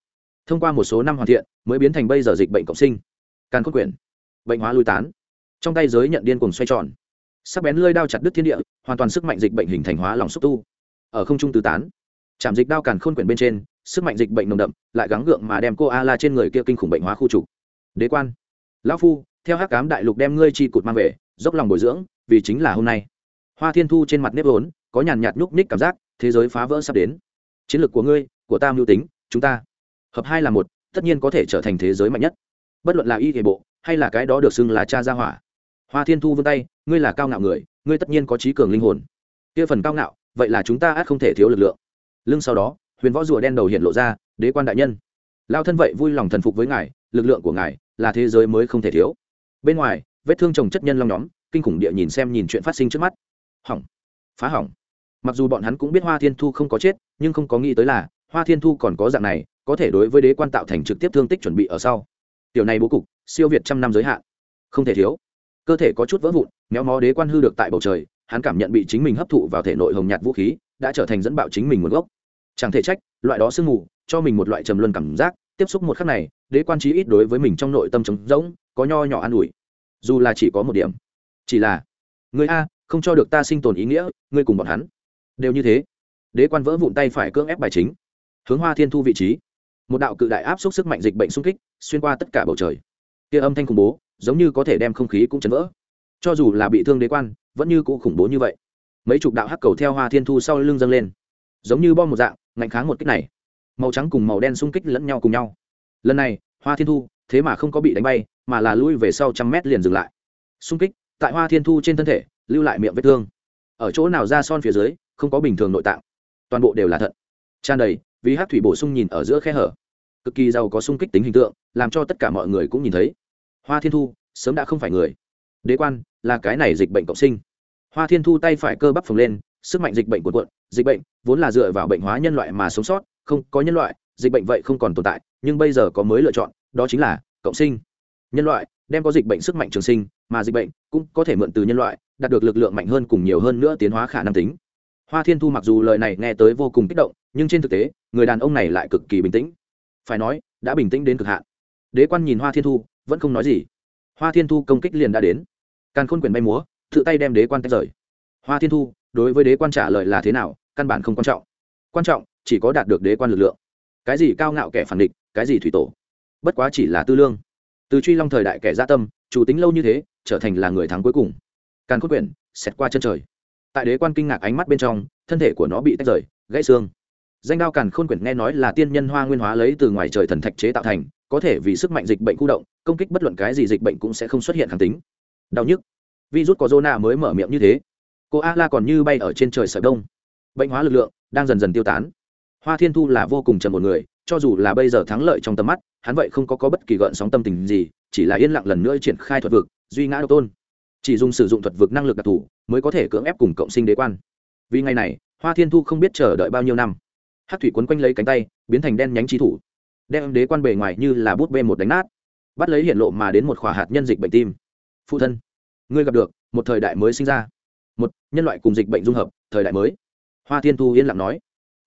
Thông qua một số năm hoàn thiện, mới biến thành bây giờ dịch bệnh cộng sinh. Càn khôn quyển. Bệnh hóa lui tán. Trong tay giới nhận điên cùng xoay tròn. Sắc bén lơi đao chặt đứt thiên địa, hoàn toàn sức mạnh dịch bệnh hình thành hóa lòng xúc tu. Ở không trung tứ tán, chạm dịch đao càn khôn quyển bên trên, sức mạnh dịch bệnh nồng đậm, lại gắng gượng mà đem cô a la trên người kia kinh khủng bệnh hóa khu trục. Đế quan. Lão phu, theo hắc cám đại lục đem ngươi chi cụt mang về, dốc lòng bồi dưỡng, vì chính là hôm nay. Hoa thiên thu trên mặt nếp vốn có nhàn nhạt nhúc ních cảm giác, thế giới phá vỡ sắp đến. Chiến lược của ngươi, của ta mưu tính, chúng ta. Hợp hai là một, tất nhiên có thể trở thành thế giới mạnh nhất. Bất luận là y thể bộ, hay là cái đó được xưng là cha gia hỏa. Hoa thiên thu vươn tay, ngươi là cao ngạo người, ngươi tất nhiên có trí cường linh hồn. Kia phần cao ngạo, vậy là chúng ta át không thể thiếu lực lượng. Lưng sau đó, huyền võ rùa đen đầu hiện lộ ra, đế quan đại nhân. Lao thân vậy vui lòng thần phục với ngài, lực lượng của ngài là thế giới mới không thể thiếu. Bên ngoài, vết thương chồng chất nhân long nhóm, kinh khủng địa nhìn xem nhìn chuyện phát sinh trước mắt. Hỏng. Phá hỏng mặc dù bọn hắn cũng biết hoa thiên thu không có chết, nhưng không có nghĩ tới là, hoa thiên thu còn có dạng này, có thể đối với đế quan tạo thành trực tiếp thương tích chuẩn bị ở sau. Tiểu này bố cục, siêu việt trăm năm giới hạn. Không thể thiếu. Cơ thể có chút vỡ vụn, méo mó đế quan hư được tại bầu trời, hắn cảm nhận bị chính mình hấp thụ vào thể nội hồng nhạt vũ khí, đã trở thành dẫn bạo chính mình nguồn gốc. Chẳng thể trách, loại đó sương mù, cho mình một loại trầm luân cảm giác, tiếp xúc một khắc này, đế quan trí ít đối với mình trong nội tâm trống rỗng, có nho nhỏ an ủi. Dù là chỉ có một điểm, chỉ là người a, không cho được ta sinh tồn ý nghĩa, ngươi cùng bọn hắn đều như thế. Đế quan vỡ vụn tay phải cưỡng ép bài chính, hướng hoa thiên thu vị trí. Một đạo cự đại áp suất sức mạnh dịch bệnh xung kích, xuyên qua tất cả bầu trời. Kia âm thanh khủng bố, giống như có thể đem không khí cũng chấn vỡ. Cho dù là bị thương đế quan, vẫn như cũ khủng bố như vậy. Mấy chục đạo hắc cầu theo hoa thiên thu sau lưng dâng lên. Giống như bom một dạng, ngạnh kháng một kích này. Màu trắng cùng màu đen xung kích lẫn nhau cùng nhau. Lần này, hoa thiên thu, thế mà không có bị đánh bay, mà là lui về sau trăm mét liền dừng lại. Xung kích, tại hoa thiên thu trên thân thể, lưu lại miệng vết thương. Ở chỗ nào ra son phía dưới không có bình thường nội tạng. Toàn bộ đều là thận tràn đầy vì hát thủy bổ sung nhìn ở giữa khe hở. Cực kỳ giàu có sung kích tính hình tượng làm cho tất cả mọi người cũng nhìn thấy. Hoa thiên thu sớm đã không phải người. Đế quan là cái này dịch bệnh cộng sinh. Hoa thiên thu tay phải cơ bắp phồng lên sức mạnh dịch bệnh của quận, dịch bệnh vốn là dựa vào bệnh hóa nhân loại mà sống sót không có nhân loại dịch bệnh vậy không còn tồn tại nhưng bây giờ có mới lựa chọn đó chính là cộng sinh. Nhân loại đem có dịch bệnh sức mạnh trường sinh mà dịch bệnh cũng có thể mượn từ nhân loại đạt được lực lượng mạnh hơn cùng nhiều hơn nữa tiến hóa khả năng tính hoa thiên thu mặc dù lời này nghe tới vô cùng kích động nhưng trên thực tế người đàn ông này lại cực kỳ bình tĩnh. Phải nói đã bình tĩnh đến cực hạn. Đế quan nhìn hoa thiên thu vẫn không nói gì. Hoa thiên thu công kích liền đã đến. Càn khôn quyền bay múa tự tay đem đế quan tách rời. Hoa thiên thu đối với đế quan trả lời là thế nào căn bản không quan trọng. Quan trọng chỉ có đạt được đế quan lực lượng. Cái gì cao ngạo kẻ phản địch cái gì thủy tổ. Bất quá chỉ là tư lương. Từ truy long thời đại kẻ gia tâm chủ tính lâu như thế trở thành là người thắng cuối cùng. Càn khôn Quyền, xẹt qua chân trời tại đế quan kinh ngạc ánh mắt bên trong thân thể của nó bị tách rời gãy xương. Danh đao càn khôn quyển nghe nói là tiên nhân hoa nguyên hóa lấy từ ngoài trời thần thạch chế tạo thành có thể vì sức mạnh dịch bệnh khu động công kích bất luận cái gì dịch bệnh cũng sẽ không xuất hiện kháng tính. Đau nhức. Virus có zona mới mở miệng như thế. Cô a la còn như bay ở trên trời sợi đông bệnh hóa lực lượng đang dần dần tiêu tán. Hoa thiên thu là vô cùng trầm một người cho dù là bây giờ thắng lợi trong tầm mắt hắn vậy không có, có bất kỳ gợn sóng tâm tình gì chỉ là yên lặng lần nữa triển khai thuật vực duy ngã độc tôn chỉ dùng sử dụng thuật vực năng lực đặc thù mới có thể cưỡng ép cùng cộng sinh đế quan. Vì ngày này, hoa thiên thu không biết chờ đợi bao nhiêu năm. Hát thủy quấn quanh lấy cánh tay, biến thành đen nhánh trí thủ, đem đế quan bề ngoài như là bút bê một đánh nát, bắt lấy hiện lộ mà đến một khỏa hạt nhân dịch bệnh tim. Phụ thân, ngươi gặp được một thời đại mới sinh ra, một nhân loại cùng dịch bệnh dung hợp, thời đại mới. Hoa thiên thu yên lặng nói,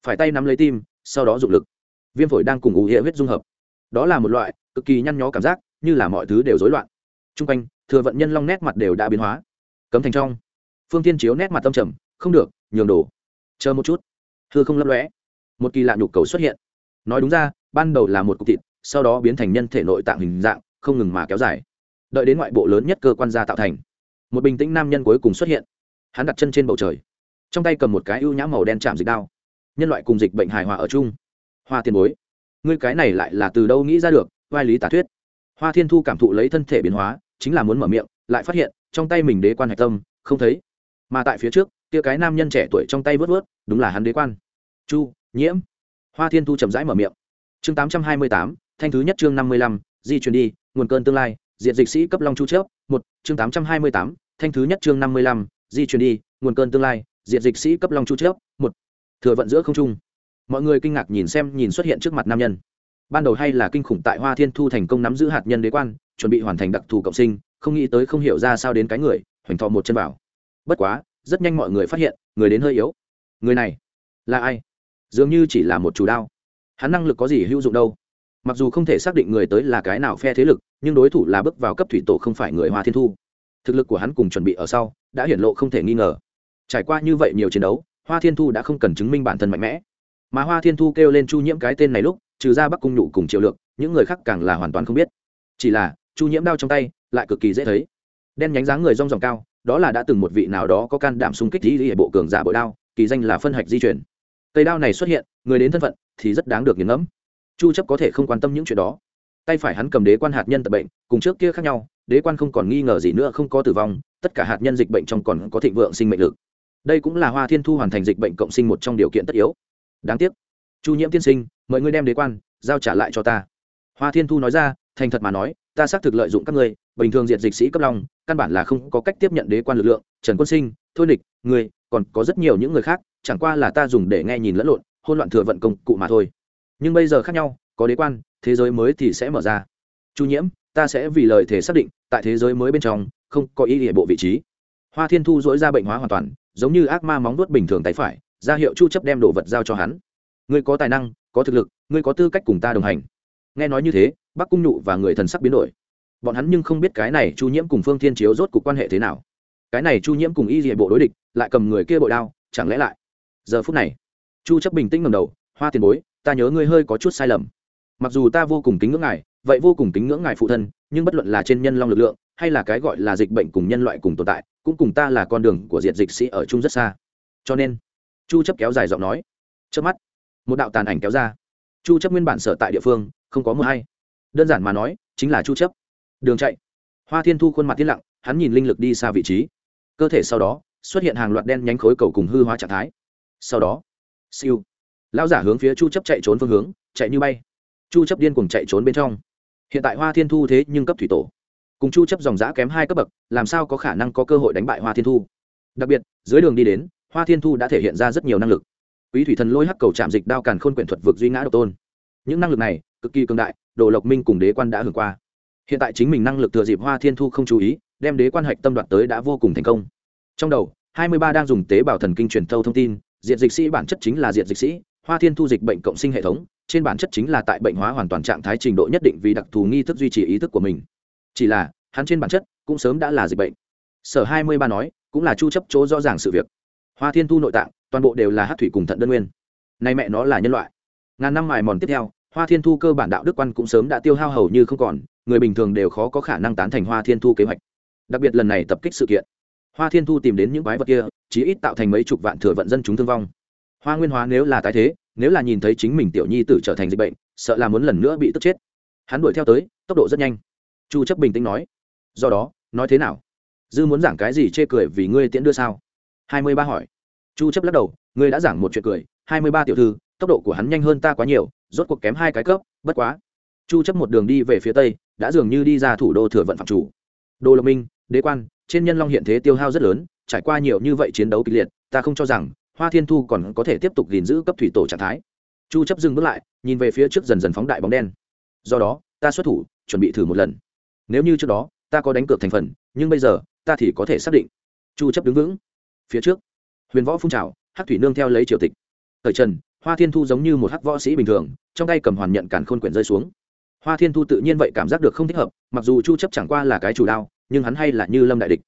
phải tay nắm lấy tim, sau đó dụng lực. Viêm phổi đang cùng ủ hệ huyết dung hợp. Đó là một loại cực kỳ nhăn nhó cảm giác, như là mọi thứ đều rối loạn. T r u n g quanh thừa vận nhân long nét mặt đều đã biến hóa. Cấm thành trong. Phương tiên chiếu nét mặt tâm trầm, không được, nhường đổ. Chờ một chút. Thưa không lấp lóe. Một kỳ lạ nhục cầu xuất hiện. Nói đúng ra, ban đầu là một cục thịt, sau đó biến thành nhân thể nội tạng hình dạng, không ngừng mà kéo dài. Đợi đến ngoại bộ lớn nhất cơ quan gia tạo thành, một bình tĩnh nam nhân cuối cùng xuất hiện. Hắn đặt chân trên bầu trời. Trong tay cầm một cái ưu nhã màu đen chạm dịch đao. Nhân loại cùng dịch bệnh hài hòa ở chung. Hoa tiền bối, ngươi cái này lại là từ đâu nghĩ ra được? Vai lý tả thuyết. Hoa thiên thu cảm thụ lấy thân thể biến hóa chính là muốn mở miệng, lại phát hiện, trong tay mình đế quan hạch tâm, không thấy. Mà tại phía trước, kia cái nam nhân trẻ tuổi trong tay vớt vớt, đúng là hắn đế quan. Chu, nhiễm. Hoa thiên thu chậm rãi mở miệng. Chương tám trăm hai mươi tám, thanh thứ nhất chương năm mươi lăm, di chuyển đi, nguồn cơn tương lai diện dịch sĩ cấp long chu chớp, một, chương tám trăm hai mươi tám, thanh thứ nhất chương năm mươi lăm, di chuyển đi, nguồn cơn tương lai diện dịch sĩ cấp long chu chớp, một, thừa vận giữa không trung. Mọi người kinh ngạc nhìn xem, nhìn xuất hiện trước mặt nam nhân ban đầu hay là kinh khủng tại hoa thiên thu thành công nắm giữ hạt nhân đế quan, chuẩn bị hoàn thành đặc thù cộng sinh, không nghĩ tới không hiểu ra sao đến cái người, hoành thọ một chân vào. Bất quá, rất nhanh mọi người phát hiện, người đến hơi yếu. Người này là ai? Dường như chỉ là một chủ đao. Hắn năng lực có gì hữu dụng đâu? Mặc dù không thể xác định người tới là cái nào phe thế lực, nhưng đối thủ là bước vào cấp thủy tổ không phải người hoa thiên thu. Thực lực của hắn cùng chuẩn bị ở sau, đã hiển lộ không thể nghi ngờ. Trải qua như vậy nhiều chiến đấu, hoa thiên thu đã không cần chứng minh bản thân mạnh mẽ. Mà hoa thiên thu kêu lên chu nhiễm cái tên này lúc trừ ra bắc cung nhụ cùng triệu lượng những người khác càng là hoàn toàn không biết. Chỉ là, chu nhiễm đao trong tay, lại cực kỳ dễ thấy. Đen nhánh dáng người rong ròng cao, đó là đã từng một vị nào đó có can đảm xung kích di hệ bộ cường giả bội đao, kỳ danh là phân hạch di chuyển. Cây đao này xuất hiện, người đến thân phận thì rất đáng được nghiền ngẫm. Chu chấp có thể không quan tâm những chuyện đó. Tay phải hắn cầm đế quan hạt nhân tật bệnh, cùng trước kia khác nhau, đế quan không còn nghi ngờ gì nữa, không có tử vong, tất cả hạt nhân dịch bệnh trong còn có thịnh vượng sinh mệnh lực. Đây cũng là hoa thiên thu hoàn thành dịch bệnh cộng sinh một trong điều kiện tất yếu. Đáng tiếc, chu nhiễm tiên sinh mời ngươi đem đế quan giao trả lại cho ta. Hoa thiên thu nói ra, thành thật mà nói, ta xác thực lợi dụng các ngươi, bình thường diệt dịch sĩ cấp long, căn bản là không có cách tiếp nhận đế quan lực lượng, trần quân sinh, thôi địch ngươi, còn có rất nhiều những người khác, chẳng qua là ta dùng để nghe nhìn lẫn lộn hôn loạn thừa vận công cụ mà thôi. Nhưng bây giờ khác nhau, có đế quan, thế giới mới thì sẽ mở ra. Chu nhiễm, ta sẽ vì lời thể xác định, tại thế giới mới bên trong, không có ý địa bộ vị trí. Hoa thiên thu dỗi ra bệnh hóa hoàn toàn, giống như ác ma móng vuốt bình thường tay phải, ra hiệu chu chấp đem đồ vật giao cho hắn. Ngươi có tài năng có thực lực, ngươi có tư cách cùng ta đồng hành. Nghe nói như thế, bắc cung nhụ và người thần sắc biến đổi. Bọn hắn nhưng không biết cái này chu nhiễm cùng phương thiên chiếu rốt cuộc quan hệ thế nào. Cái này chu nhiễm cùng y địa bộ đối địch, lại cầm người kia bội đao, chẳng lẽ lại? Giờ phút này, chu chấp bình tĩnh ngầm đầu, hoa tiền bối, ta nhớ ngươi hơi có chút sai lầm. Mặc dù ta vô cùng kính ngưỡng ngài, vậy vô cùng kính ngưỡng ngài phụ thân, nhưng bất luận là trên nhân long lực lượng, hay là cái gọi là dịch bệnh cùng nhân loại cùng tồn tại, cũng cùng ta là con đường của diện dịch sĩ ở chung rất xa. Cho nên, chu chấp kéo dài giọng nói trước mắt một đạo tàn ảnh kéo ra. Chu chấp nguyên bản sở tại địa phương, không có mưa hay. Đơn giản mà nói, chính là chu chấp. Đường chạy. Hoa thiên thu khuôn mặt tiên lặng, hắn nhìn linh lực đi xa vị trí. Cơ thể sau đó, xuất hiện hàng loạt đen nhánh khối cầu cùng hư hóa trạng thái. Sau đó, siêu. Lão giả hướng phía chu chấp chạy trốn phương hướng, chạy như bay. Chu chấp điên cuồng chạy trốn bên trong. Hiện tại hoa thiên thu thế nhưng cấp thủy tổ. Cùng chu chấp dòng giã kém hai cấp bậc, làm sao có khả năng có cơ hội đánh bại hoa thiên thu? Đặc biệt, dưới đường đi đến, hoa thiên thu đã thể hiện ra rất nhiều năng lực quý thủy thần lôi hắc cầu chạm dịch đao càn khôn quyển thuật vực duy ngã độc tôn. Những năng lực này, cực kỳ cường đại, đồ lộc minh cùng đế quan đã hưởng qua. Hiện tại chính mình năng lực thừa dịp hoa thiên thu không chú ý, đem đế quan hạch tâm đoạt tới đã vô cùng thành công. Trong đầu 23 đang dùng tế bào thần kinh truyền thâu thông tin diện dịch sĩ bản chất chính là diện dịch sĩ, hoa thiên thu dịch bệnh cộng sinh hệ thống, trên bản chất chính là tại bệnh hóa hoàn toàn trạng thái trình độ nhất định vì đặc thù nghi thức duy trì ý thức của mình. Chỉ là, hắn trên bản chất cũng sớm đã là dịch bệnh. Sở 23 nói, cũng là chu chấp chỗ rõ ràng sự việc hoa thiên thu nội tạng, toàn bộ đều là hát thủy cùng thận đơn nguyên. Nay mẹ nó là nhân loại. Ngàn năm mài mòn tiếp theo, hoa thiên thu cơ bản đạo đức quan cũng sớm đã tiêu hao hầu như không còn, người bình thường đều khó có khả năng tán thành hoa thiên thu kế hoạch. Đặc biệt lần này tập kích sự kiện, hoa thiên thu tìm đến những quái vật kia, chí ít tạo thành mấy chục vạn thừa vận dân chúng thương vong. Hoa nguyên hóa nếu là tái thế, nếu là nhìn thấy chính mình tiểu nhi tử trở thành dịch bệnh, sợ là muốn lần nữa bị tức chết. Hắn đuổi theo tới, tốc độ rất nhanh. Chu chấp bình tĩnh nói, do đó, nói thế nào? Dư muốn giảng cái gì chê cười vì ngươi tiễn đưa sao? Hai mươi ba hỏi. Chu chấp lắc đầu, ngươi đã giảng một chuyện cười, hai mươi ba tiểu thư, tốc độ của hắn nhanh hơn ta quá nhiều, rốt cuộc kém hai cái cấp, bất quá. Chu chấp một đường đi về phía tây, đã dường như đi ra thủ đô thừa vận phạm chủ. Đô lộc minh, đế quan, trên nhân long hiện thế tiêu hao rất lớn, trải qua nhiều như vậy chiến đấu kịch liệt, ta không cho rằng, hoa thiên thu còn có thể tiếp tục gìn giữ cấp thủy tổ trạng thái. Chu chấp dừng bước lại, nhìn về phía trước dần dần phóng đại bóng đen. Do đó, ta xuất thủ, chuẩn bị thử một lần. Nếu như trước đó, ta có đánh cược thành phần, nhưng bây giờ, ta thì có thể xác định. Chu chấp đứng vững phía trước. Huyền võ phun trào, hắc thủy nương theo lấy triều tịch. Thời trần, hoa thiên thu giống như một hắc võ sĩ bình thường, trong tay cầm hoàn nhận cản khôn quyển rơi xuống. Hoa thiên thu tự nhiên vậy cảm giác được không thích hợp, mặc dù chu chấp chẳng qua là cái chủ đao, nhưng hắn hay là như lâm đại địch.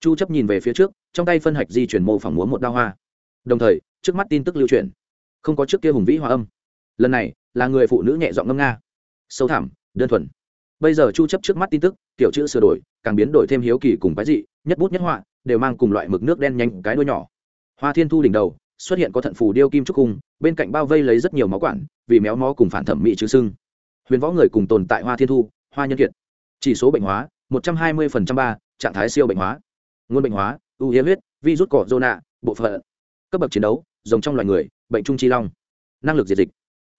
Chu chấp nhìn về phía trước, trong tay phân hạch di chuyển mô phỏng múa một đao hoa. Đồng thời, trước mắt tin tức lưu truyền. Không có trước kia hùng vĩ hòa âm. Lần này, là người phụ nữ nhẹ giọng ngâm nga. Sâu thẳm, đơn thuần. Bây giờ chu chấp trước mắt tin tức, tiểu chữ sửa đổi, càng biến đổi thêm hiếu kỳ cùng cái dị, nhất bút nhất họa đều mang cùng loại mực nước đen nhanh cái đuôi nhỏ. Hoa thiên thu đỉnh đầu, xuất hiện có thận phù điêu kim trúc cung, bên cạnh bao vây lấy rất nhiều máu quản, vì méo mó cùng phản thẩm mỹ chứ sưng. Huyền võ người cùng tồn tại hoa thiên thu, hoa nhân kiệt. Chỉ số bệnh hóa, một trăm hai mươi ba, trạng thái siêu bệnh hóa. Nguồn bệnh hóa, ưu hiếm huyết, virus cỏ zona, bộ phận. Cấp bậc chiến đấu, giống trong loài người, bệnh trung chi long. Năng lực diệt dịch.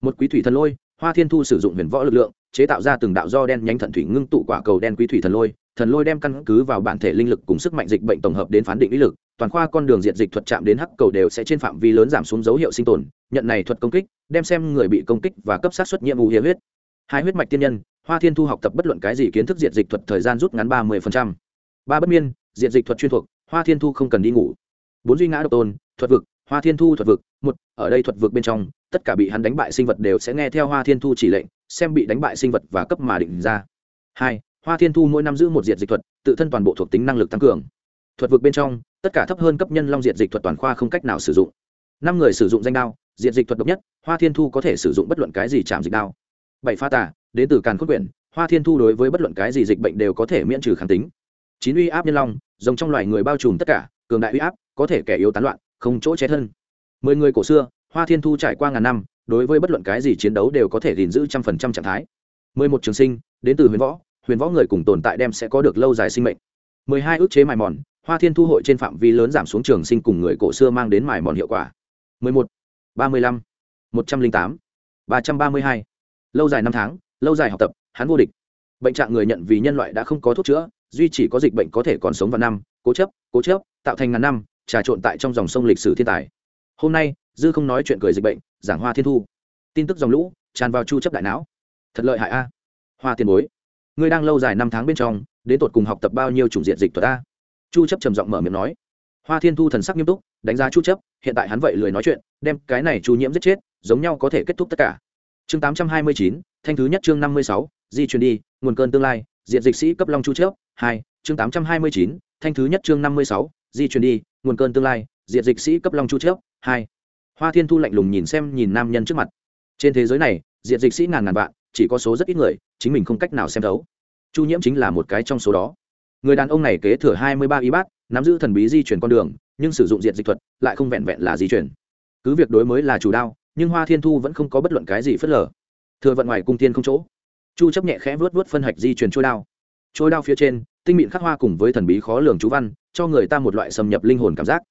Một quý thủy thần lôi, hoa thiên thu sử dụng huyền võ lực lượng, chế tạo ra từng đạo do đen nhánh thận thủy ngưng tụ quả cầu đen quý thủy thần lôi thần lôi đem căn cứ vào bản thể linh lực cùng sức mạnh dịch bệnh tổng hợp đến phán định lý lực, toàn khoa con đường diện dịch thuật chạm đến hắc cầu đều sẽ trên phạm vi lớn giảm xuống dấu hiệu sinh tồn, nhận này thuật công kích, đem xem người bị công kích và cấp sát xuất nhiệm vụ hiếm huyết. Hai huyết mạch tiên nhân, hoa thiên thu học tập bất luận cái gì kiến thức diện dịch thuật thời gian rút ngắn ba mươi ba bất miên diện dịch thuật chuyên thuộc, hoa thiên thu không cần đi ngủ. Bốn duy ngã độc tôn, thuật vực, hoa thiên thu thuật vực, một, ở đây thuật vực bên trong, tất cả bị hắn đánh bại sinh vật đều sẽ nghe theo hoa thiên thu chỉ lệnh, xem bị đánh bại sinh vật và cấp mà định ra. Hai hoa thiên thu mỗi năm giữ một diệt dịch thuật, tự thân toàn bộ thuộc tính năng lực tăng cường. Thuật vực bên trong, tất cả thấp hơn cấp nhân long diệt dịch thuật toàn khoa không cách nào sử dụng. Năm người sử dụng danh đao, diệt dịch thuật độc nhất, hoa thiên thu có thể sử dụng bất luận cái gì chạm dịch đao. Bảy pha tả đến từ càn khôn quyển, hoa thiên thu đối với bất luận cái gì dịch bệnh đều có thể miễn trừ kháng tính. Chín uy áp nhân long giống trong loài người bao trùm tất cả, cường đại uy áp, có thể kẻ yếu tán loạn, không chỗ che thân. Mười người cổ xưa, hoa thiên thu trải qua ngàn năm, đối với bất luận cái gì chiến đấu đều có thể gìn giữ trăm phần trăm trạng thái. Mười một trường sinh, đến từ huyền võ huyền võ người cùng tồn tại đem sẽ có được lâu dài sinh mệnh. Mười hai ước chế mài mòn, hoa thiên thu hội trên phạm vi lớn giảm xuống trường sinh cùng người cổ xưa mang đến mài mòn hiệu quả. Mười một, ba mươi lăm, một trăm linh tám, ba trăm ba mươi hai. Lâu dài năm tháng, lâu dài học tập, hắn vô địch. Bệnh trạng người nhận vì nhân loại đã không có thuốc chữa, duy chỉ có dịch bệnh có thể còn sống vào năm, cố chấp cố chấp, tạo thành ngàn năm, trà trộn tại trong dòng sông lịch sử thiên tài. Hôm nay, dư không nói chuyện cười dịch bệnh, giảng hoa thiên thu. Tin tức dòng lũ, tràn vào chu chấp đại não. Thật lợi hại a. Hoa tiền bối ngươi đang lâu dài năm tháng bên trong đến tột cùng học tập bao nhiêu chủng diện dịch thuật ta? Chu chấp trầm giọng mở miệng nói. Hoa thiên thu thần sắc nghiêm túc đánh giá chu chấp hiện tại hắn vậy lười nói chuyện đem cái này chu nhiễm giết chết giống nhau có thể kết thúc tất cả. Chương 829, thanh thứ nhất chương 56, di chuyển đi nguồn cơn tương lai diện dịch sĩ cấp long chu chấp hai chương 829, thanh thứ nhất chương 56, di chuyển đi nguồn cơn tương lai diện dịch sĩ cấp long chu chấp hai. Hoa thiên thu lạnh lùng nhìn xem nhìn nam nhân trước mặt. Trên thế giới này diện dịch sĩ ngàn ngàn vạn chỉ có số rất ít người, chính mình không cách nào xem thấu. Chu nhiễm chính là một cái trong số đó. Người đàn ông này kế thừa hai mươi ba y bát, nắm giữ thần bí di chuyển con đường, nhưng sử dụng diện dịch thuật, lại không vẹn vẹn là di chuyển cứ việc đối mới là chủ đao, nhưng hoa thiên thu vẫn không có bất luận cái gì phớt lờ. Thừa vận ngoài cung tiên không chỗ. Chu chấp nhẹ khẽ vớt vớt phân hạch di chuyển trôi đao. Trôi đao phía trên, tinh mịn khắc hoa cùng với thần bí khó lường chú văn, cho người ta một loại xâm nhập linh hồn cảm giác.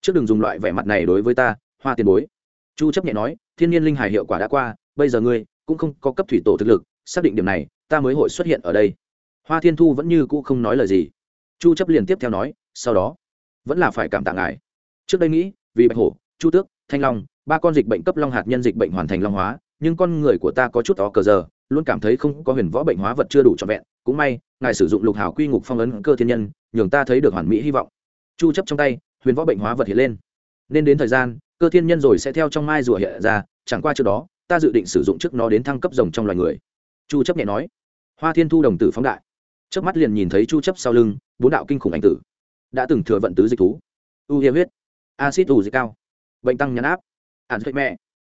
Trước đừng dùng loại vẻ mặt này đối với ta, hoa tiền bối. Chu chấp nhẹ nói, thiên nhiên linh hải hiệu quả đã qua, bây giờ ngươi cũng không có cấp thủy tổ thực lực, xác định điểm này, ta mới hội xuất hiện ở đây. Hoa thiên thu vẫn như cũ không nói lời gì. Chu chấp liền tiếp theo nói, sau đó, vẫn là phải cảm tạ ngài. Trước đây nghĩ, vì bạch hổ, chu tước, thanh long, ba con dịch bệnh cấp long hạt nhân dịch bệnh hoàn thành long hóa, nhưng con người của ta có chút ó cờ giờ, luôn cảm thấy không có huyền võ bệnh hóa vật chưa đủ trọn vẹn. Cũng may, ngài sử dụng lục hào quy ngục phong ấn cơ thiên nhân, nhường ta thấy được hoàn mỹ hy vọng. Chu chấp trong tay, huyền võ bệnh hóa vật hiện lên. Nên đến thời gian, cơ thiên nhân rồi sẽ theo trong mai rùa hiện ra, chẳng qua trước đó ta dự định sử dụng trước nó đến thăng cấp rồng trong loài người. Chu chấp nhẹ nói. Hoa thiên thu đồng tử phóng đại. Trước mắt liền nhìn thấy chu chấp sau lưng, bốn đạo kinh khủng ảnh tử. Đã từng thừa vận tứ dịch thú. U hiếm huyết. Acid ủ dịch cao. Bệnh tăng nhãn áp. Ản thuệ mẹ.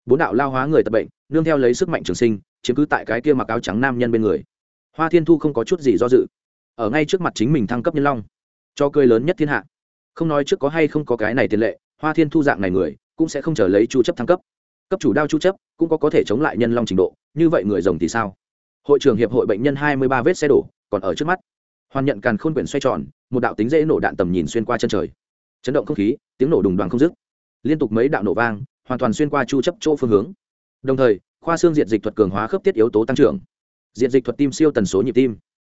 Bốn đạo lao hóa người tập bệnh, nương theo lấy sức mạnh trường sinh, chiếm cứ tại cái kia mặc áo trắng nam nhân bên người. Hoa thiên thu không có chút gì do dự. Ở ngay trước mặt chính mình thăng cấp nhân long. Cho cười lớn nhất thiên hạ. Không nói trước có hay không có cái này tiền lệ, hoa thiên thu dạng này người, cũng sẽ không trở lấy chu chấp thăng cấp cấp chủ đao chu chấp, cũng có có thể chống lại nhân long trình độ, như vậy người rồng thì sao? Hội trưởng hiệp hội bệnh nhân 23 vết xe đổ, còn ở trước mắt. Hoàn nhận càn khôn quyển xoay tròn, một đạo tính dễ nổ đạn tầm nhìn xuyên qua chân trời. Chấn động không khí, tiếng nổ đùng đoàn không dứt. Liên tục mấy đạo nổ vang, hoàn toàn xuyên qua chu chấp chỗ phương hướng. Đồng thời, khoa xương diệt dịch thuật cường hóa khớp tiết yếu tố tăng trưởng. Diệt dịch thuật tim siêu tần số nhịp tim.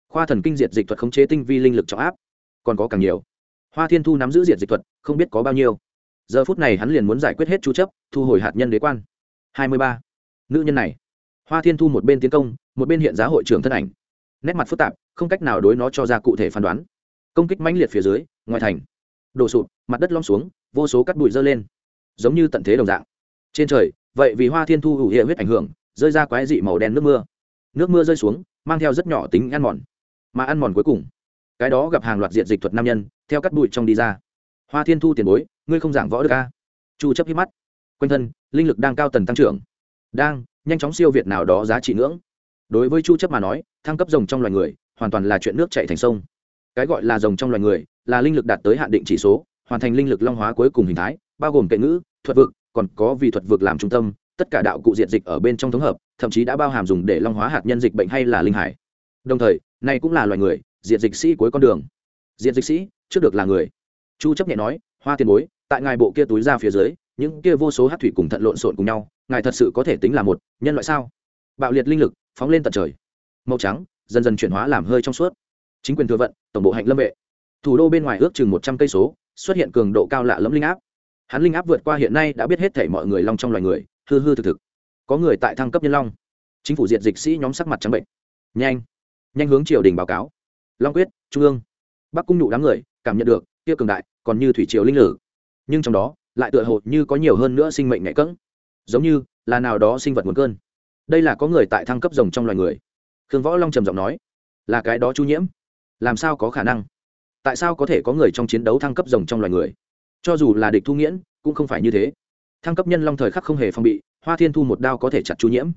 Khoa thần kinh diệt dịch thuật khống chế tinh vi linh lực trọng áp. Còn có càng nhiều. Hoa thiên thu nắm giữ diệt dịch thuật, không biết có bao nhiêu giờ phút này hắn liền muốn giải quyết hết chú chấp, thu hồi hạt nhân đế quan. 23. nữ nhân này. Hoa thiên thu một bên tiến công, một bên hiện giá hội trưởng thân ảnh. Nét mặt phức tạp, không cách nào đối nó cho ra cụ thể phán đoán. Công kích mãnh liệt phía dưới, ngoài thành. Đổ sụp, mặt đất lom xuống, vô số cắt bụi dơ lên. Giống như tận thế đồng dạng. Trên trời, vậy vì hoa thiên thu hữu hiệu huyết ảnh hưởng, rơi ra quái dị màu đen nước mưa. Nước mưa rơi xuống, mang theo rất nhỏ tính ăn mòn. Mà ăn mòn cuối cùng, cái đó gặp hàng loạt diện dịch thuật nam nhân, theo cắt bụi trong đi ra hoa thiên thu tiền bối, ngươi không giảng võ được a chu chấp hít mắt. Quanh thân, linh lực đang cao tần tăng trưởng. Đang, nhanh chóng siêu việt nào đó giá trị ngưỡng. Đối với chu chấp mà nói, thăng cấp rồng trong loài người, hoàn toàn là chuyện nước chảy thành sông. Cái gọi là rồng trong loài người, là linh lực đạt tới hạn định chỉ số, hoàn thành linh lực long hóa cuối cùng hình thái, bao gồm kệ ngữ, thuật vực, còn có vì thuật vực làm trung tâm, tất cả đạo cụ diệt dịch ở bên trong thống hợp, thậm chí đã bao hàm dùng để long hóa hạt nhân dịch bệnh hay là linh hải. Đồng thời, này cũng là loài người, diệt dịch sĩ cuối con đường. Diệt dịch sĩ, trước được là người chu chấp nhẹ nói, hoa tiền bối, tại ngài bộ kia túi ra phía dưới, những kia vô số hát thủy cùng thận lộn xộn cùng nhau, ngài thật sự có thể tính là một nhân loại sao? Bạo liệt linh lực phóng lên tận trời. Màu trắng dần dần chuyển hóa làm hơi trong suốt. Chính quyền thừa vận, tổng bộ hạnh lâm vệ. Thủ đô bên ngoài ước chừng một trăm cây số, xuất hiện cường độ cao lạ lẫm linh áp. Hắn linh áp vượt qua hiện nay đã biết hết thể mọi người long trong loài người, hư hư thực thực. Có người tại thăng cấp nhân long. Chính phủ diệt dịch sĩ nhóm sắc mặt trắng bệnh. Nhanh nhanh hướng triều đình báo cáo. Long quyết, trung ương. Bắc cung nhụ đám người cảm nhận được kia cường đại, còn như thủy triều linh lử nhưng trong đó, lại tựa hồ như có nhiều hơn nữa sinh mệnh nhạy cỡng giống như là nào đó sinh vật nguồn cơn. Đây là có người tại thăng cấp rồng trong loài người. Khương võ long trầm giọng nói, là cái đó chu nhiễm. Làm sao có khả năng? Tại sao có thể có người trong chiến đấu thăng cấp rồng trong loài người? Cho dù là địch thu nghiễn, cũng không phải như thế. Thăng cấp nhân long thời khắc không hề phong bị, hoa thiên thu một đao có thể chặt chu nhiễm.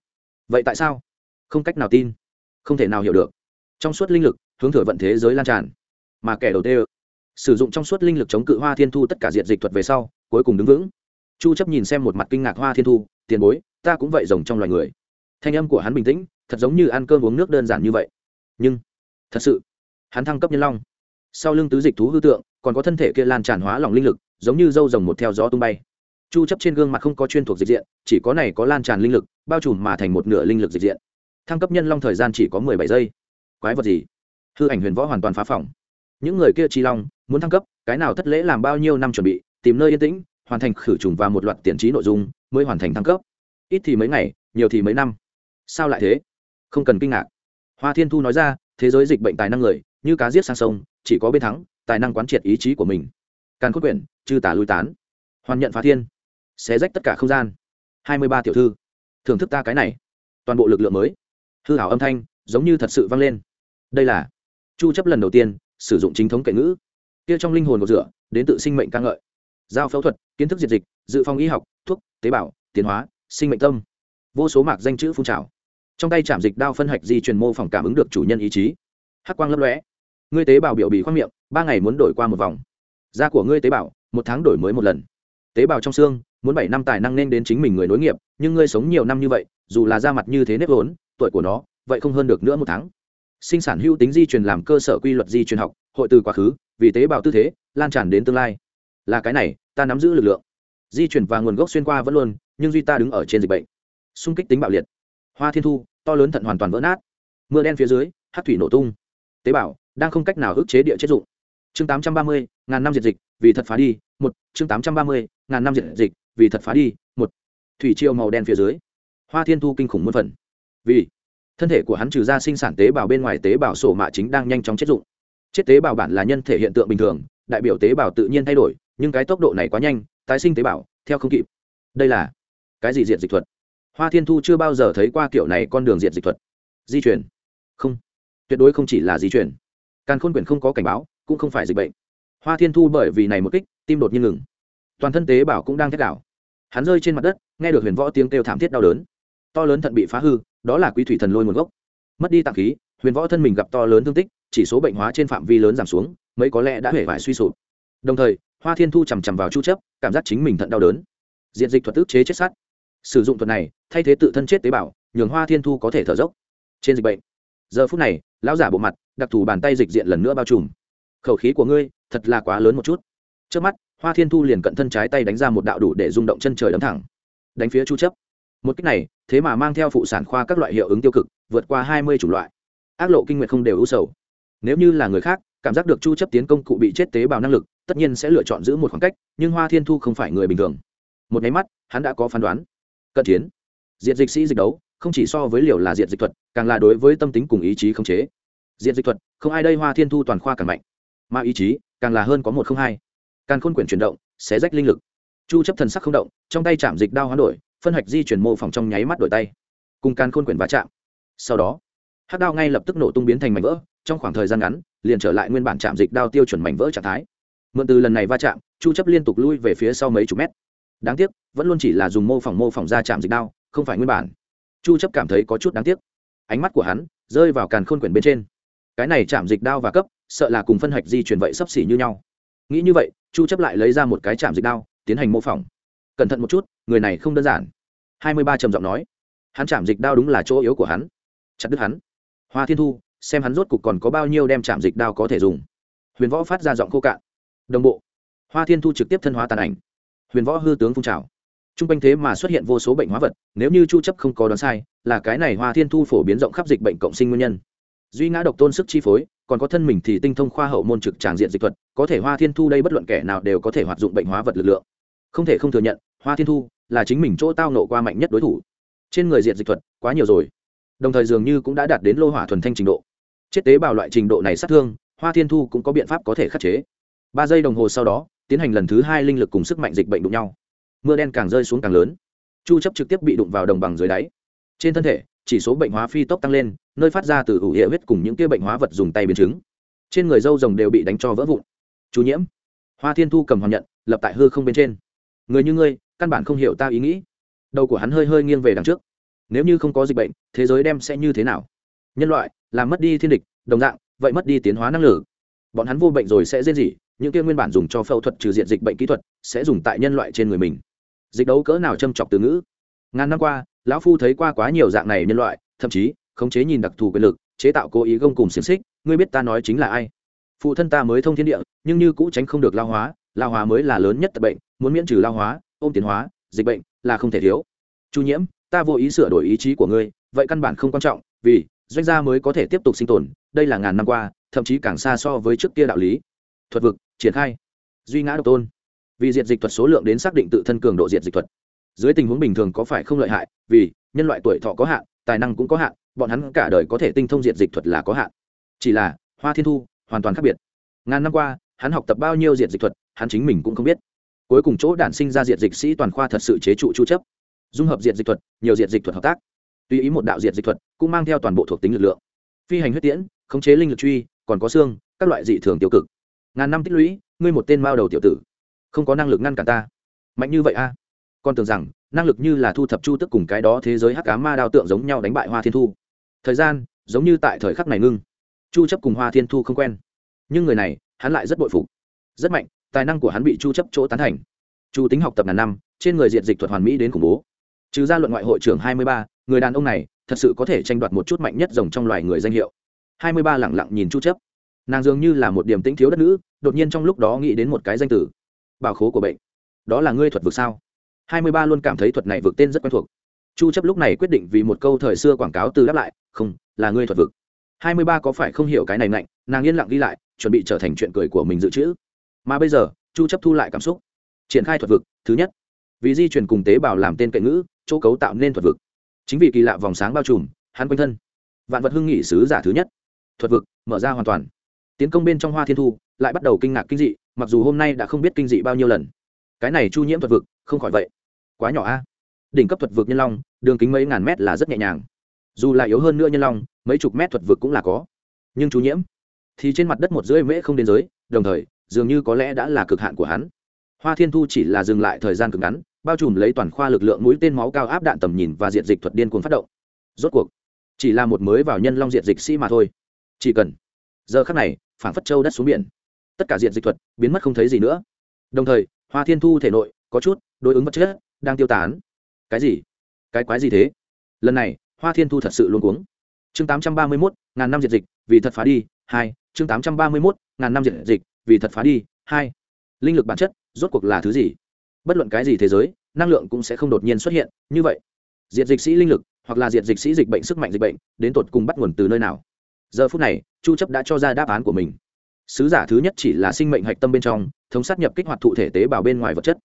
Vậy tại sao? Không cách nào tin. Không thể nào hiểu được. Trong suốt linh lực, hướng thừa vận thế giới lan tràn. Mà kẻ đầu tiên sử dụng trong suốt linh lực chống cự hoa thiên thu tất cả diện dịch thuật về sau, cuối cùng đứng vững. Chu chấp nhìn xem một mặt kinh ngạc hoa thiên thu, tiền bối, ta cũng vậy rồng trong loài người. Thanh âm của hắn bình tĩnh, thật giống như ăn cơm uống nước đơn giản như vậy. Nhưng, thật sự, hắn thăng cấp nhân long. Sau lưng tứ dịch thú hư tượng, còn có thân thể kia lan tràn hóa lòng linh lực, giống như dâu rồng một theo gió tung bay. Chu chấp trên gương mặt không có chuyên thuộc dịch diện, chỉ có này có lan tràn linh lực, bao trùm mà thành một nửa linh lực dịch diện. Thăng cấp nhân long thời gian chỉ có 17 giây. Quái vật gì? Hư ảnh huyền võ hoàn toàn phá phỏng những người kia chi long muốn thăng cấp, cái nào thất lễ làm bao nhiêu năm chuẩn bị, tìm nơi yên tĩnh, hoàn thành khử trùng và một loạt tiền trí nội dung, mới hoàn thành thăng cấp. Ít thì mấy ngày, nhiều thì mấy năm. Sao lại thế? Không cần kinh ngạc. Hoa thiên thu nói ra, thế giới dịch bệnh tài năng người, như cá giết sang sông, chỉ có bên thắng, tài năng quán triệt ý chí của mình. Càn cốt quyển, chư tả lui tán. Hoàn nhận phá thiên. Xé rách tất cả không gian. Hai mươi ba tiểu thư. Thưởng thức ta cái này. Toàn bộ lực lượng mới. Hư hảo âm thanh, giống như thật sự vang lên. Đây là chu chấp lần đầu tiên, sử dụng chính thống kệ ngữ kia trong linh hồn của rửa đến tự sinh mệnh ca ngợi. Giao phẫu thuật, kiến thức diệt dịch, dự phòng y học, thuốc, tế bào, tiến hóa, sinh mệnh tâm. Vô số mạc danh chữ phun trào. Trong tay chạm dịch đao phân hạch di truyền mô phỏng cảm ứng được chủ nhân ý chí. Hắc quang lấp lóe. Ngươi tế bào biểu bì khoang miệng, ba ngày muốn đổi qua một vòng. Da của ngươi tế bào, một tháng đổi mới một lần. Tế bào trong xương, muốn bảy năm tài năng nên đến chính mình người nối nghiệp, nhưng ngươi sống nhiều năm như vậy, dù là da mặt như thế nếp vốn, tuổi của nó, vậy không hơn được nữa một tháng sinh sản hữu tính di truyền làm cơ sở quy luật di truyền học, hội từ quá khứ, vì tế bào tư thế, lan tràn đến tương lai. Là cái này, ta nắm giữ lực lượng. Di chuyển và nguồn gốc xuyên qua vẫn luôn, nhưng duy ta đứng ở trên dịch bệnh. Xung kích tính bạo liệt. Hoa thiên thu, to lớn thận hoàn toàn vỡ nát. Mưa đen phía dưới, hát thủy nổ tung. Tế bào, đang không cách nào ức chế địa chất dụng. Chương tám trăm ba mươi, ngàn năm diệt dịch, vì thật phá đi, một. Chương tám trăm ba mươi, ngàn năm diệt dịch, vì thật phá đi, một. Thủy triều màu đen phía dưới. Hoa thiên thu kinh khủng muôn phần. Vì thân thể của hắn trừ ra sinh sản tế bào bên ngoài tế bào sổ mạ chính đang nhanh chóng chết dụng. Chết tế bào bản là nhân thể hiện tượng bình thường, đại biểu tế bào tự nhiên thay đổi, nhưng cái tốc độ này quá nhanh, tái sinh tế bào, theo không kịp. Đây là cái gì diệt dịch thuật? Hoa thiên thu chưa bao giờ thấy qua kiểu này con đường diệt dịch thuật. Di chuyển không. Tuyệt đối không chỉ là di chuyển càn khôn quyển không có cảnh báo, cũng không phải dịch bệnh. Hoa thiên thu bởi vì này một kích, tim đột nhiên ngừng. Toàn thân tế bào cũng đang thét đảo. Hắn rơi trên mặt đất, nghe được huyền võ tiếng kêu thảm thiết đau đớn. To lớn thận bị phá hư đó là quý thủy thần lôi nguồn gốc. Mất đi tạng khí, huyền võ thân mình gặp to lớn thương tích, chỉ số bệnh hóa trên phạm vi lớn giảm xuống, mấy có lẽ đã hể vải suy sụp. Đồng thời, hoa thiên thu chằm chằm vào chu chấp, cảm giác chính mình thận đau đớn. Diện dịch thuật tức chế chết sát. Sử dụng thuật này, thay thế tự thân chết tế bào, nhường hoa thiên thu có thể thở dốc. Trên dịch bệnh, giờ phút này, lão giả bộ mặt, đặc thù bàn tay dịch diện lần nữa bao trùm. Khẩu khí của ngươi, thật là quá lớn một chút. Trước mắt, hoa thiên thu liền cận thân trái tay đánh ra một đạo đủ để rung động chân trời đấm thẳng. Đánh phía chu chấp. Một cách này thế mà mang theo phụ sản khoa các loại hiệu ứng tiêu cực, vượt qua 20 chủng loại. Ác lộ kinh nguyệt không đều ưu sầu. Nếu như là người khác, cảm giác được chu chấp tiến công cụ bị chết tế bào năng lực, tất nhiên sẽ lựa chọn giữ một khoảng cách, nhưng hoa thiên thu không phải người bình thường. Một máy mắt, hắn đã có phán đoán. Cận chiến. Diện dịch sĩ dịch đấu, không chỉ so với liều là diện dịch thuật, càng là đối với tâm tính cùng ý chí không chế. Diện dịch thuật, không ai đây hoa thiên thu toàn khoa càng mạnh. Mà ý chí, càng là hơn có một không hai. Càng khôn quyển chuyển động, xé rách linh lực. Chu chấp thần sắc không động, trong tay chạm dịch đao hoán đổi phân hạch di chuyển mô phỏng trong nháy mắt đổi tay, cùng can khôn quyển va chạm. Sau đó hát đao ngay lập tức nổ tung biến thành mảnh vỡ, trong khoảng thời gian ngắn, liền trở lại nguyên bản chạm dịch đao tiêu chuẩn mảnh vỡ trạng thái. Mượn từ lần này va chạm, chu chấp liên tục lui về phía sau mấy chục mét. Đáng tiếc, vẫn luôn chỉ là dùng mô phỏng mô phỏng ra chạm dịch đao, không phải nguyên bản. Chu chấp cảm thấy có chút đáng tiếc. Ánh mắt của hắn rơi vào càn khôn quyển bên trên. Cái này chạm dịch đao và cấp, sợ là cùng phân hạch di chuyển vậy sắp xỉ như nhau. Nghĩ như vậy, chu chấp lại lấy ra một cái chạm dịch đao, tiến hành mô phỏng cẩn thận một chút, người này không đơn giản. 23 trầm giọng nói. Hắn chạm dịch đao đúng là chỗ yếu của hắn. Chặt đứt hắn. Hoa thiên thu, xem hắn rốt cục còn có bao nhiêu đem chạm dịch đao có thể dùng. Huyền võ phát ra giọng khô cạn. Đồng bộ. Hoa thiên thu trực tiếp thân hóa tàn ảnh. Huyền võ hư tướng phun trào. T r u n g quanh thế mà xuất hiện vô số bệnh hóa vật, nếu như chu chấp không có đoán sai, là cái này hoa thiên thu phổ biến rộng khắp dịch bệnh cộng sinh nguyên nhân. Duy ngã độc tôn sức chi phối, còn có thân mình thì tinh thông khoa hậu môn trực tràng diện dịch thuật, có thể hoa thiên thu đây bất luận kẻ nào đều có thể hoạt dụng bệnh hóa vật lực lượng. Không thể không thừa nhận hoa thiên thu là chính mình chỗ tao nộ qua mạnh nhất đối thủ. Trên người diện dịch thuật quá nhiều rồi. Đồng thời dường như cũng đã đạt đến lô hỏa thuần thanh trình độ. Chết tế bào loại trình độ này sát thương, hoa thiên thu cũng có biện pháp có thể khắc chế. Ba giây đồng hồ sau đó, tiến hành lần thứ hai linh lực cùng sức mạnh dịch bệnh đụng nhau. Mưa đen càng rơi xuống càng lớn. Chu chấp trực tiếp bị đụng vào đồng bằng dưới đáy. Trên thân thể, chỉ số bệnh hóa phi tốc tăng lên, nơi phát ra từ ủ hệ huyết cùng những kia bệnh hóa vật dùng tay biến chứng. Trên người dâu rồng đều bị đánh cho vỡ vụn. Chú nhiễm. Hoa thiên thu cầm hoàn nhận, lập tại hư không bên trên. Người như ngươi căn bản không hiểu ta ý nghĩ. Đầu của hắn hơi hơi nghiêng về đằng trước. Nếu như không có dịch bệnh, thế giới đem sẽ như thế nào? Nhân loại làm mất đi thiên địch, đồng dạng, vậy mất đi tiến hóa năng lực. Bọn hắn vô bệnh rồi sẽ dễ gì? Những kia nguyên bản dùng cho phẫu thuật trừ diện dịch bệnh kỹ thuật, sẽ dùng tại nhân loại trên người mình. Dịch đấu cỡ nào châm chọc từ ngữ? Ngàn năm qua, lão phu thấy qua quá nhiều dạng này nhân loại, thậm chí, khống chế nhìn đặc thù quyền lực, chế tạo cố ý gông cùng xiềng xích, ngươi biết ta nói chính là ai? Phụ thân ta mới thông thiên địa, nhưng như cũ tránh không được lao hóa lao hóa mới là lớn nhất tập bệnh, muốn miễn trừ lao hóa ôm tiến hóa, dịch bệnh là không thể thiếu. Chu nhiễm, ta vô ý sửa đổi ý chí của ngươi, vậy căn bản không quan trọng, vì doanh gia mới có thể tiếp tục sinh tồn, đây là ngàn năm qua, thậm chí càng xa so với trước kia đạo lý. Thuật vực, triển khai. Duy ngã độc tôn. Vì diệt dịch thuật số lượng đến xác định tự thân cường độ diệt dịch thuật. Dưới tình huống bình thường có phải không lợi hại, vì nhân loại tuổi thọ có hạn, tài năng cũng có hạn, bọn hắn cả đời có thể tinh thông diệt dịch thuật là có hạn. Chỉ là, hoa thiên thu hoàn toàn khác biệt. Ngàn năm qua, hắn học tập bao nhiêu diệt dịch thuật, hắn chính mình cũng không biết cuối cùng chỗ đản sinh ra diệt dịch sĩ toàn khoa thật sự chế trụ chu chấp. Dung hợp diệt dịch thuật, nhiều diệt dịch thuật hợp tác. Tùy ý một đạo diệt dịch thuật cũng mang theo toàn bộ thuộc tính lực lượng. Phi hành huyết tiễn, khống chế linh lực truy, còn có xương, các loại dị thường tiêu cực. Ngàn năm tích lũy, ngươi một tên mao đầu tiểu tử. Không có năng lực ngăn cản ta. Mạnh như vậy a. À? con tưởng rằng, năng lực như là thu thập chu tức cùng cái đó thế giới hắc cá ma đao tượng giống nhau đánh bại hoa thiên thu. Thời gian, giống như tại thời khắc này ngưng. Chu chấp cùng hoa thiên thu không quen. Nhưng người này, hắn lại rất bội phục. Rất mạnh tài năng của hắn bị chu chấp chỗ tán thành. Chu tính học tập ngàn năm trên người diện dịch thuật hoàn mỹ đến khủng bố. Trừ ra luận ngoại hội trưởng 23, người đàn ông này thật sự có thể tranh đoạt một chút mạnh nhất rồng trong loài người danh hiệu. hai mươi ba lẳng lặng nhìn chu chấp. Nàng dường như là một điểm tĩnh thiếu đất nữ đột nhiên trong lúc đó nghĩ đến một cái danh từ. Bảo khố của bệnh. Đó là ngươi thuật vực sao? hai mươi ba luôn cảm thấy thuật này vực tên rất quen thuộc. Chu chấp lúc này quyết định vì một câu thời xưa quảng cáo từ đáp lại không là ngươi thuật vực. hai mươi ba có phải không hiểu cái này mạnh nàng yên lặng đi lại chuẩn bị trở thành chuyện cười của mình dự trữ mà bây giờ, chu chấp thu lại cảm xúc. Triển khai thuật vực, thứ nhất. Vì di chuyển cùng tế bào làm tên kệ ngữ, chỗ cấu tạo nên thuật vực. Chính vì kỳ lạ vòng sáng bao trùm, hắn quanh thân. Vạn vật hưng nghị sứ giả thứ nhất. Thuật vực, mở ra hoàn toàn. Tiến công bên trong hoa thiên thu, lại bắt đầu kinh ngạc kinh dị, mặc dù hôm nay đã không biết kinh dị bao nhiêu lần. Cái này chu nhiễm thuật vực, không khỏi vậy. Quá nhỏ a. Đỉnh cấp thuật vực nhân long, đường kính mấy ngàn mét là rất nhẹ nhàng. Dù là yếu hơn nữa nhân long, mấy chục mét thuật vực cũng là có. Nhưng chu nhiễm thì trên mặt đất một rưỡi mễ không đến giới, đồng thời dường như có lẽ đã là cực hạn của hắn. Hoa thiên thu chỉ là dừng lại thời gian cực ngắn, bao trùm lấy toàn khoa lực lượng mũi tên máu cao áp đạn tầm nhìn và diện dịch thuật điên cuồng phát động. Rốt cuộc, chỉ là một mới vào nhân long diện dịch sĩ mà thôi. Chỉ cần, giờ khắc này phản phất châu đất xuống biển, tất cả diện dịch thuật biến mất không thấy gì nữa. Đồng thời, hoa thiên thu thể nội có chút đối ứng vật chất đang tiêu tán. Cái gì? Cái quái gì thế? Lần này, hoa thiên thu thật sự luôn cuống. Chương tám trăm ba mươi mốt, ngàn năm diệt dịch, vì thật phá đi. Hai, chương tám trăm ba mươi mốt, ngàn năm diệt dịch vì thật phá đi, hai, linh lực bản chất rốt cuộc là thứ gì? Bất luận cái gì thế giới, năng lượng cũng sẽ không đột nhiên xuất hiện, như vậy. Diệt dịch sĩ linh lực, hoặc là diệt dịch sĩ dịch bệnh, sức mạnh dịch bệnh, đến tột cùng bắt nguồn từ nơi nào? Giờ phút này, chu chấp đã cho ra đáp án của mình. Sứ giả thứ nhất chỉ là sinh mệnh hạch tâm bên trong, thống sát nhập kích hoạt thụ thể tế bào bên ngoài vật chất.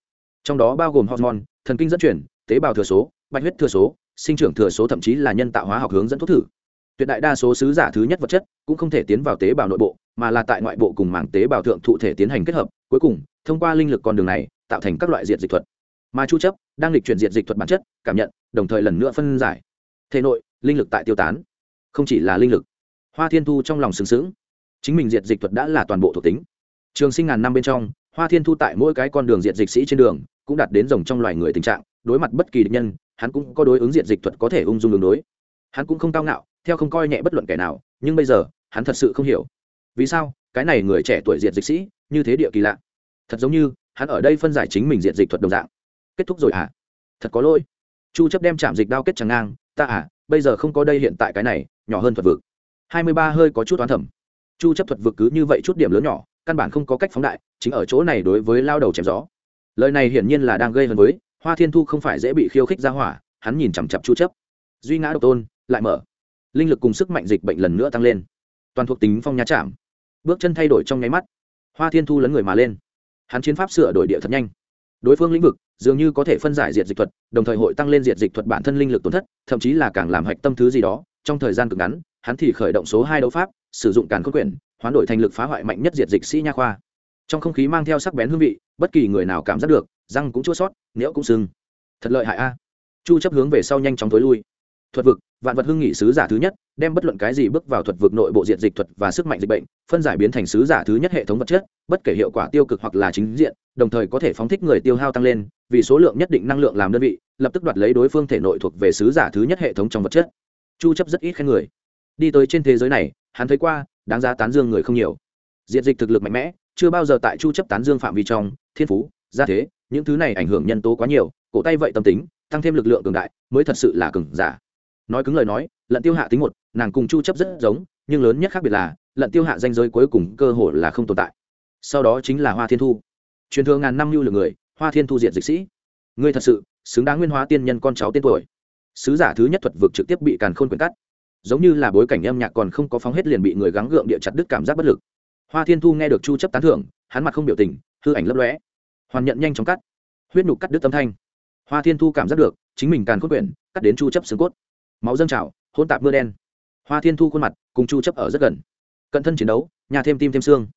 Trong đó bao gồm hormone, thần kinh dẫn chuyển, tế bào thừa số, bạch huyết thừa số, sinh trưởng thừa số thậm chí là nhân tạo hóa học hướng dẫn thuốc thử. Tuyệt đại đa số sứ giả thứ nhất vật chất cũng không thể tiến vào tế bào nội bộ mà là tại ngoại bộ cùng mảng tế bào thượng thụ thể tiến hành kết hợp, cuối cùng, thông qua linh lực con đường này, tạo thành các loại diện dịch thuật. Mà chu chấp đang lịch chuyển diện dịch thuật bản chất, cảm nhận, đồng thời lần nữa phân giải. Thể nội, linh lực tại tiêu tán. Không chỉ là linh lực, hoa thiên thu trong lòng sướng sướng chính mình diệt dịch thuật đã là toàn bộ thuộc tính. Trường sinh ngàn năm bên trong, hoa thiên thu tại mỗi cái con đường diệt dịch sĩ trên đường, cũng đạt đến rồng trong loài người tình trạng, đối mặt bất kỳ địch nhân, hắn cũng có đối ứng diệt dịch thuật có thể ung dung đường đối. Hắn cũng không cao ngạo, theo không coi nhẹ bất luận kẻ nào, nhưng bây giờ, hắn thật sự không hiểu vì sao cái này người trẻ tuổi diệt dịch sĩ như thế địa kỳ lạ? Thật giống như hắn ở đây phân giải chính mình diệt dịch thuật đồng dạng. Kết thúc rồi à thật có lỗi. Chu chấp đem chạm dịch đao kết chẳng ngang, ta à bây giờ không có đây hiện tại cái này, nhỏ hơn thuật vực. 23 hơi có chút oán thẩm chu chấp thuật vực cứ như vậy chút điểm lớn nhỏ, căn bản không có cách phóng đại, chính ở chỗ này đối với lao đầu chém gió. Lời này hiển nhiên là đang gây hấn với, hoa thiên thu không phải dễ bị khiêu khích ra hỏa, hắn nhìn chằm chặp chu chấp. Duy ngã độc tôn, lại mở. Linh lực cùng sức mạnh dịch bệnh lần nữa tăng lên. Toàn thuộc tính phong nhá chạm bước chân thay đổi trong nháy mắt. Hoa thiên thu lấn người mà lên. Hắn chiến pháp sửa đổi địa thật nhanh. Đối phương lĩnh vực dường như có thể phân giải diệt dịch thuật, đồng thời hội tăng lên diệt dịch thuật bản thân linh lực tổn thất, thậm chí là càng làm hạch tâm thứ gì đó. Trong thời gian cực ngắn, hắn thì khởi động số hai đấu pháp, sử dụng càn khôn quyển, hoán đổi thành lực phá hoại mạnh nhất diệt dịch sĩ nha khoa. Trong không khí mang theo sắc bén hương vị, bất kỳ người nào cảm giác được, răng cũng chua sót nhỡ cũng sưng. Thật lợi hại a. Chu chấp hướng về sau nhanh chóng tối lui thuật vực, vạn vật hưng nghị sứ giả thứ nhất, đem bất luận cái gì bước vào thuật vực nội bộ diện dịch thuật và sức mạnh dịch bệnh, phân giải biến thành sứ giả thứ nhất hệ thống vật chất, bất kể hiệu quả tiêu cực hoặc là chính diện, đồng thời có thể phóng thích người tiêu hao tăng lên, vì số lượng nhất định năng lượng làm đơn vị, lập tức đoạt lấy đối phương thể nội thuộc về sứ giả thứ nhất hệ thống trong vật chất. Chu chấp rất ít khen người. Đi tới trên thế giới này, hắn thấy qua, đáng giá tán dương người không nhiều. Diện dịch thực lực mạnh mẽ, chưa bao giờ tại chu chấp tán dương phạm vi trong, thiên phú, gia thế, những thứ này ảnh hưởng nhân tố quá nhiều, cổ tay vậy tâm tính, tăng thêm lực lượng cường đại, mới thật sự là cường giả nói cứng lời nói, lận tiêu hạ tính một, nàng cùng chu chấp rất giống, nhưng lớn nhất khác biệt là, lận tiêu hạ danh giới cuối cùng cơ hội là không tồn tại. Sau đó chính là hoa thiên thu. Truyền thừa ngàn năm lưu lượng người, hoa thiên thu diện dịch sĩ. Ngươi thật sự, xứng đáng nguyên hóa tiên nhân con cháu tên tuổi. Sứ giả thứ nhất thuật vực trực tiếp bị càn khôn quyển cắt. Giống như là bối cảnh âm nhạc còn không có phóng hết liền bị người gắng gượng địa chặt đứt cảm giác bất lực. Hoa thiên thu nghe được chu chấp tán thưởng, hắn mặt không biểu tình, hư ảnh lấp lóe. Hoàn nhận nhanh chóng cắt. Huyết nhục cắt đứt tâm thanh. Hoa thiên thu cảm giác được, chính mình càn khôn quyển, cắt đến chu chấp xương cốt máu dâng trào hôn tạp mưa đen. Hoa thiên thu khuôn mặt cùng chu chấp ở rất gần. Cận thân chiến đấu, nhà thêm tim thêm xương.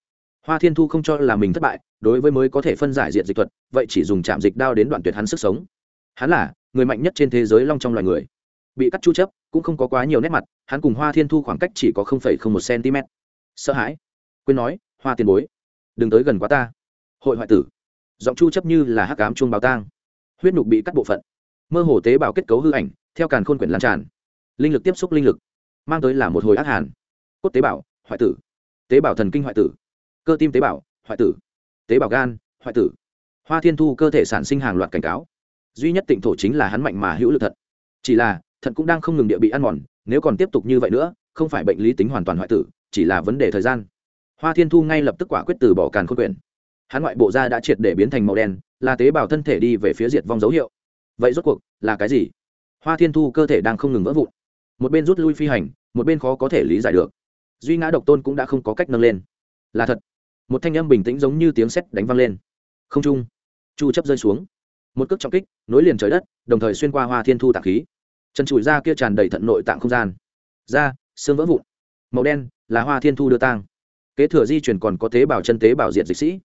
Hoa thiên thu không cho là mình thất bại, đối với mới có thể phân giải diện dịch thuật, vậy chỉ dùng chạm dịch đao đến đoạn tuyệt hắn sức sống. Hắn là người mạnh nhất trên thế giới long trong loài người. Bị cắt chu chấp, cũng không có quá nhiều nét mặt, hắn cùng hoa thiên thu khoảng cách chỉ có một cm sợ hãi. Quên nói, hoa tiền bối, đừng tới gần quá ta. Hội hoại tử. Giọng chu chấp như là hắc ám chuông báo tang. Huyết nhục bị cắt bộ phận. Mơ hồ tế bào kết cấu hư ảnh theo càn khôn quyển lan tràn. Linh lực tiếp xúc linh lực, mang tới là một hồi ác hàn. Cốt tế bào, hoại tử. Tế bào thần kinh hoại tử. Cơ tim tế bào, hoại tử. Tế bào gan, hoại tử. Hoa thiên thu cơ thể sản sinh hàng loạt cảnh cáo. Duy nhất tịnh thổ chính là hắn mạnh mà hữu lực thật chỉ là, thận cũng đang không ngừng địa bị ăn mòn, nếu còn tiếp tục như vậy nữa, không phải bệnh lý tính hoàn toàn hoại tử, chỉ là vấn đề thời gian. Hoa thiên thu ngay lập tức quả quyết từ bỏ càn khôn quyển. Hắn ngoại bộ da đã triệt để biến thành màu đen, là tế bào thân thể đi về phía diệt vong dấu hiệu. Vậy rốt cuộc, là cái gì? Hoa thiên thu cơ thể đang không ngừng vỡ vụn. Một bên rút lui phi hành, một bên khó có thể lý giải được. Duy ngã độc tôn cũng đã không có cách nâng lên. Là thật. Một thanh âm bình tĩnh giống như tiếng sét đánh văng lên. Không trung, chu chấp rơi xuống. Một cước trọng kích, nối liền trời đất, đồng thời xuyên qua hoa thiên thu tạng khí. Chân chùi ra kia tràn đầy thận nội tạng không gian. Da, xương vỡ vụn. Màu đen là hoa thiên thu đưa tang. Kế thừa di chuyển còn có tế bào chân tế bào diện dịch sĩ.